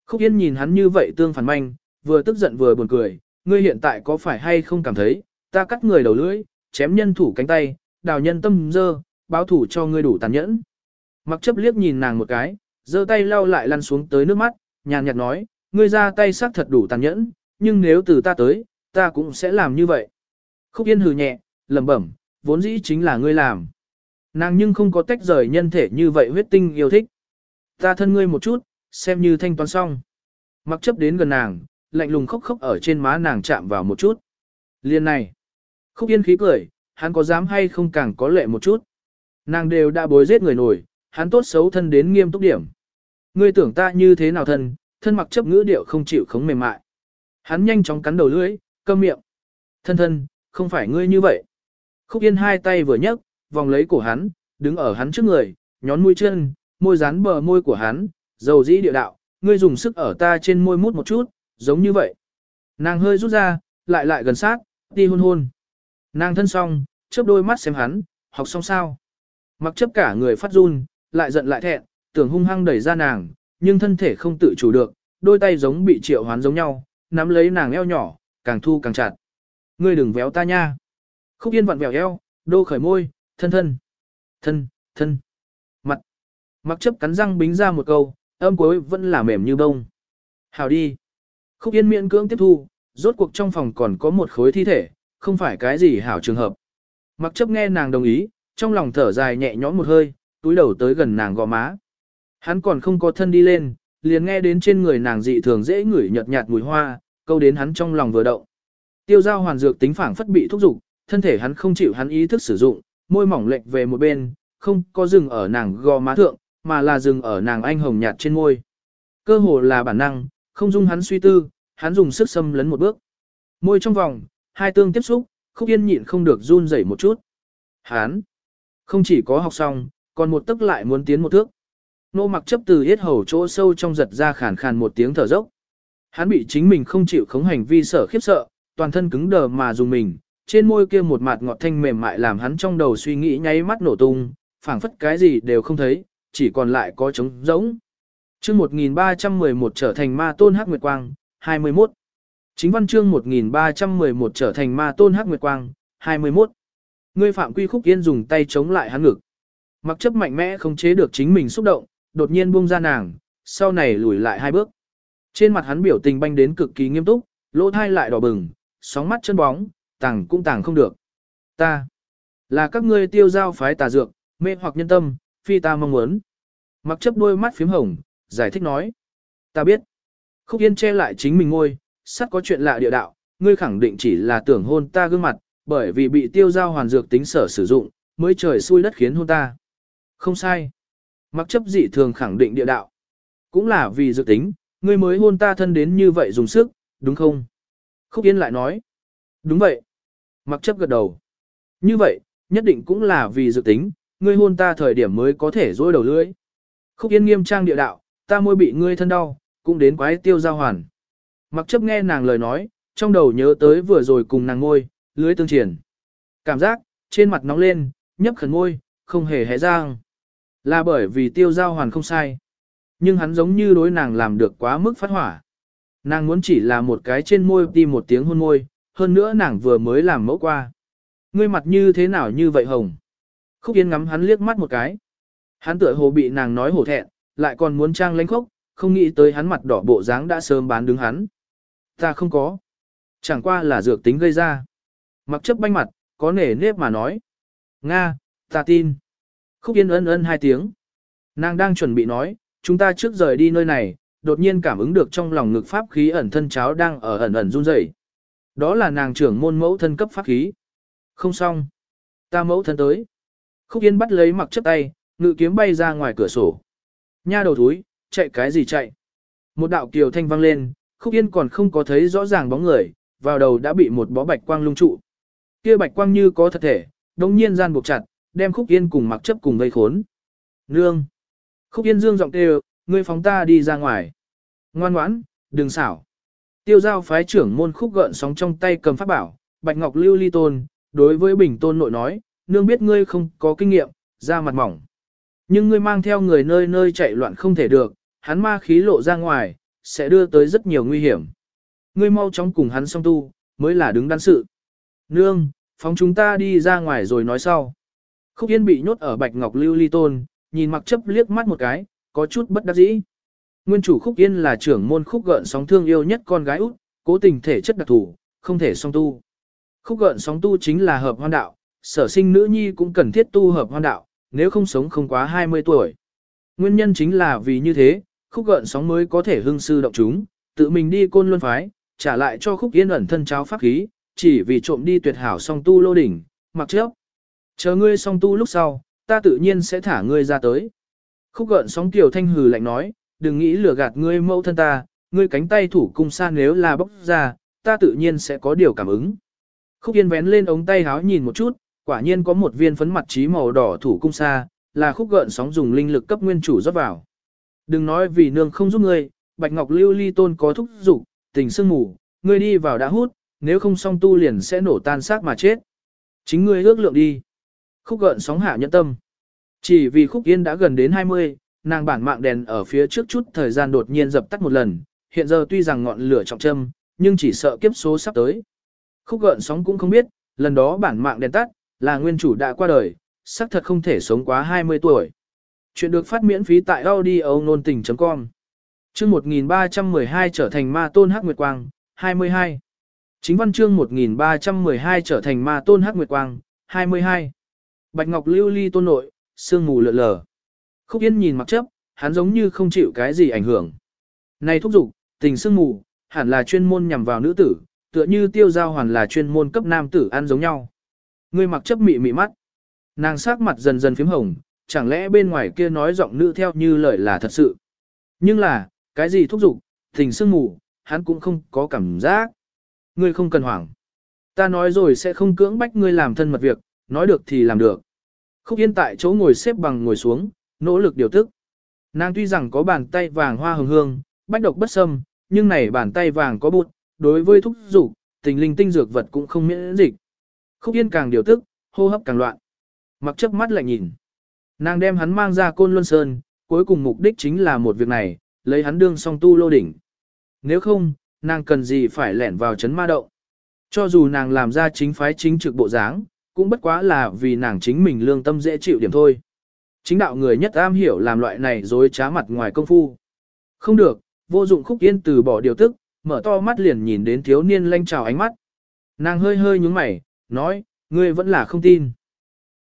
Khúc Yên nhìn hắn như vậy tương phản manh, vừa tức giận vừa buồn cười, ngươi hiện tại có phải hay không cảm thấy, ta cắt người đầu lưỡi, chém nhân thủ cánh tay, đào nhân tâm dơ, báo thủ cho ngươi đủ tàn nhẫn. Mặc chấp liếc nhìn nàng một cái, giơ tay lau lại lăn xuống tới nước mắt, nhàn nhạt nói, ngươi ra tay sắc thật đủ tàn nhẫn, nhưng nếu từ ta tới, ta cũng sẽ làm như vậy. Khúc Yên hừ nhẹ, lẩm bẩm, vốn dĩ chính là ngươi làm. Nàng nhưng không có tách rời nhân thể như vậy huyết tinh yêu thích. Ta thân ngươi một chút, xem như thanh toán xong. Mặc chấp đến gần nàng, lạnh lùng khóc khóc ở trên má nàng chạm vào một chút. Liên này. Khúc yên khí cười, hắn có dám hay không càng có lệ một chút. Nàng đều đã bối giết người nổi, hắn tốt xấu thân đến nghiêm túc điểm. Ngươi tưởng ta như thế nào thân, thân mặc chấp ngữ điệu không chịu khống mềm mại. Hắn nhanh chóng cắn đầu lưỡi, câm miệng. Thân thân, không phải ngươi như vậy. Khúc Yên hai tay vừa nhấc, vòng lấy cổ hắn, đứng ở hắn trước người, nhón mũi chân, môi dán bờ môi của hắn, dầu dĩ địa đạo, ngươi dùng sức ở ta trên môi mút một chút, giống như vậy. Nàng hơi rút ra, lại lại gần sát, đi hôn hôn. Nàng thân xong, chớp đôi mắt xem hắn, học xong sao. Mặc chấp cả người phát run, lại giận lại thẹn, tưởng hung hăng đẩy ra nàng, nhưng thân thể không tự chủ được, đôi tay giống bị triệu hoán giống nhau, nắm lấy nàng eo nhỏ, càng thu càng chặt. Ngươi đừng véo ta nha. Khúc yên vặn vẹo eo, đô khởi môi, thân thân, thân, thân, mặt. Mặc chấp cắn răng bính ra một câu, âm cuối vẫn là mềm như bông. Hào đi. Khúc yên miễn cưỡng tiếp thu, rốt cuộc trong phòng còn có một khối thi thể, không phải cái gì hảo trường hợp. Mặc chấp nghe nàng đồng ý, trong lòng thở dài nhẹ nhõm một hơi, túi đầu tới gần nàng gò má. Hắn còn không có thân đi lên, liền nghe đến trên người nàng dị thường dễ ngửi nhợt nhạt mùi hoa, câu đến hắn trong lòng vừa động. Tiêu giao hoàn dược tính phản phất bị thúc dục, thân thể hắn không chịu hắn ý thức sử dụng, môi mỏng lệch về một bên, không có dừng ở nàng gò má thượng, mà là dừng ở nàng anh hồng nhạt trên môi. Cơ hồ là bản năng, không dung hắn suy tư, hắn dùng sức xâm lấn một bước. Môi trong vòng, hai tương tiếp xúc, khúc yên nhịn không được run rẩy một chút. Hắn không chỉ có học xong, còn một tức lại muốn tiến một thước. Nô mặc chấp từ hết hầu chỗ sâu trong giật ra khàn khàn một tiếng thở dốc. Hắn bị chính mình không chịu khống hành vi sở khiếp sợ, toàn thân cứng đờ mà dùng mình, trên môi kia một mạt ngọt thanh mềm mại làm hắn trong đầu suy nghĩ nháy mắt nổ tung, phảng phất cái gì đều không thấy, chỉ còn lại có trống rỗng. Chương 1311 trở thành ma tôn hắc nguyệt quang, 21. Chính văn chương 1311 trở thành ma tôn hắc nguyệt quang, 21. Ngươi phạm quy khúc yên dùng tay chống lại hắn ngực. Mặc chấp mạnh mẽ không chế được chính mình xúc động, đột nhiên buông ra nàng, sau này lùi lại hai bước. Trên mặt hắn biểu tình banh đến cực kỳ nghiêm túc, lỗ thai lại đỏ bừng, sóng mắt chân bóng, tàng cũng tàng không được. Ta, là các ngươi tiêu giao phái tà dược, mê hoặc nhân tâm, phi ta mong muốn. Mặc chấp đôi mắt phím hồng, giải thích nói. Ta biết. Khúc Yên che lại chính mình ngôi, sắt có chuyện lạ địa đạo, ngươi khẳng định chỉ là tưởng hôn ta gương mặt, bởi vì bị tiêu giao hoàn dược tính sở sử dụng, mới trời xui đất khiến hôn ta. Không sai. Mặc chấp dị thường khẳng định địa đạo. Cũng là vì dự tính, ngươi mới hôn ta thân đến như vậy dùng sức, đúng không? Khúc Yên lại nói. Đúng vậy. Mặc chấp gật đầu. Như vậy, nhất định cũng là vì dự tính, ngươi hôn ta thời điểm mới có thể dối đầu lưỡi. Khúc Yên nghiêm trang địa đạo, ta môi bị ngươi thân đau, cũng đến quái tiêu giao hoàn. Mặc chấp nghe nàng lời nói, trong đầu nhớ tới vừa rồi cùng nàng ngôi, lưới tương triển. Cảm giác, trên mặt nóng lên, nhấp khẩn môi, không hề hé răng. Là bởi vì tiêu giao hoàn không sai. Nhưng hắn giống như đối nàng làm được quá mức phát hỏa. Nàng muốn chỉ là một cái trên môi đi một tiếng hôn môi, hơn nữa nàng vừa mới làm mẫu qua. Ngươi mặt như thế nào như vậy hồng? Khúc Yên ngắm hắn liếc mắt một cái. Hắn tựa hồ bị nàng nói hổ thẹn, lại còn muốn trang lánh khốc, không nghĩ tới hắn mặt đỏ bộ dáng đã sớm bán đứng hắn. Ta không có. Chẳng qua là dược tính gây ra. Mặc chấp banh mặt, có nể nếp mà nói. Nga, ta tin. Khúc Yên ân ân hai tiếng. Nàng đang chuẩn bị nói, chúng ta trước rời đi nơi này, đột nhiên cảm ứng được trong lòng ngực pháp khí ẩn thân cháo đang ở ẩn ẩn run rẩy. Đó là nàng trưởng môn mẫu thân cấp pháp khí. Không xong. Ta mẫu thân tới. Khúc Yên bắt lấy mặc chấp tay, ngự kiếm bay ra ngoài cửa sổ. Nha đầu thúi, chạy cái gì chạy? Một đạo kiều thanh vang lên, Khúc Yên còn không có thấy rõ ràng bóng người, vào đầu đã bị một bó bạch quang lung trụ. Kia bạch quang như có thật thể, đồng nhiên gian buộc chặt, đem Khúc Yên cùng mặc chấp cùng vây khốn. Nương! Khúc Yên dương giọng kêu, ngươi phóng ta đi ra ngoài. Ngoan ngoãn, đừng xảo. Tiêu giao phái trưởng môn khúc gợn sóng trong tay cầm pháp bảo, bạch ngọc lưu ly tôn, đối với bình tôn nội nói, nương biết ngươi không có kinh nghiệm, ra mặt mỏng. Nhưng ngươi mang theo người nơi nơi chạy loạn không thể được, hắn ma khí lộ ra ngoài, sẽ đưa tới rất nhiều nguy hiểm. Ngươi mau chóng cùng hắn song tu, mới là đứng đắn sự. Nương, phóng chúng ta đi ra ngoài rồi nói sau. Khúc Yên bị nhốt ở bạch ngọc lưu ly tôn, nhìn mặc chấp liếc mắt một cái, có chút bất đắc dĩ. Nguyên chủ Khúc Yên là trưởng môn khúc gợn sóng thương yêu nhất con gái út, cố tình thể chất đặc thủ, không thể song tu. Khúc gợn sóng tu chính là hợp hoan đạo, sở sinh nữ nhi cũng cần thiết tu hợp hoan đạo, nếu không sống không quá 20 tuổi. Nguyên nhân chính là vì như thế, khúc gợn sóng mới có thể hưng sư động chúng, tự mình đi côn luân phái, trả lại cho khúc yên ẩn thân cháo pháp khí, chỉ vì trộm đi tuyệt hảo song tu lô đỉnh, mặc trước. Chờ ngươi song tu lúc sau, ta tự nhiên sẽ thả ngươi ra tới. Khúc gợn sóng tiểu thanh hừ lạnh nói, đừng nghĩ lừa gạt ngươi mẫu thân ta, ngươi cánh tay thủ cung sa nếu là bốc ra, ta tự nhiên sẽ có điều cảm ứng. Khúc yên vén lên ống tay háo nhìn một chút, Quả nhiên có một viên phấn mặt trí màu đỏ thủ cung xa, là khúc gợn sóng dùng linh lực cấp nguyên chủ rót vào. Đừng nói vì nương không giúp ngươi, Bạch Ngọc Lưu Ly Tôn có thúc dục, tình sương ngủ, ngươi đi vào đã hút, nếu không xong tu liền sẽ nổ tan xác mà chết. Chính ngươi ước lượng đi. Khúc gợn sóng hạ nhẫn tâm. Chỉ vì khúc yên đã gần đến 20, nàng bản mạng đèn ở phía trước chút thời gian đột nhiên dập tắt một lần, hiện giờ tuy rằng ngọn lửa trọng châm, nhưng chỉ sợ kiếp số sắp tới. Khúc gợn sóng cũng không biết, lần đó bản mạng đèn tắt, là nguyên chủ đã qua đời, xác thật không thể sống quá 20 tuổi. Chuyện được phát miễn phí tại audio nôn tình.com Chương 1312 trở thành ma tôn hắc nguyệt quang, 22. Chính văn chương 1312 trở thành ma tôn hắc nguyệt quang, 22. Bạch Ngọc lưu ly tôn nội, sương mù lượn lờ. Khúc Yên nhìn mặc chấp, hắn giống như không chịu cái gì ảnh hưởng. Này thúc dục tình sương mù, hẳn là chuyên môn nhằm vào nữ tử, tựa như tiêu giao hoàn là chuyên môn cấp nam tử ăn giống nhau. Ngươi mặc chấp mị mị mắt. Nàng sắc mặt dần dần phím hồng, chẳng lẽ bên ngoài kia nói giọng nữ theo như lời là thật sự. Nhưng là, cái gì thúc dục tình sương mù, hắn cũng không có cảm giác. Ngươi không cần hoảng. Ta nói rồi sẽ không cưỡng bách ngươi làm thân mật việc, nói được thì làm được. Khúc Yên tại chỗ ngồi xếp bằng ngồi xuống, nỗ lực điều tức. Nàng tuy rằng có bàn tay vàng hoa hồng hương, bách độc bất xâm, nhưng này bàn tay vàng có bụt, đối với thúc dục tình linh tinh dược vật cũng không miễn dịch. Khúc Yên càng điều tức, hô hấp càng loạn. Mặc chấp mắt lại nhìn. Nàng đem hắn mang ra côn luân sơn, cuối cùng mục đích chính là một việc này, lấy hắn đương song tu lô đỉnh. Nếu không, nàng cần gì phải lẻn vào chấn ma động. Cho dù nàng làm ra chính phái chính trực bộ dáng, cũng bất quá là vì nàng chính mình lương tâm dễ chịu điểm thôi. Chính đạo người nhất am hiểu làm loại này dối trá mặt ngoài công phu. Không được, vô dụng khúc yên từ bỏ điều tức, mở to mắt liền nhìn đến thiếu niên lanh trào ánh mắt. Nàng hơi hơi nhúng mày, nói, ngươi vẫn là không tin.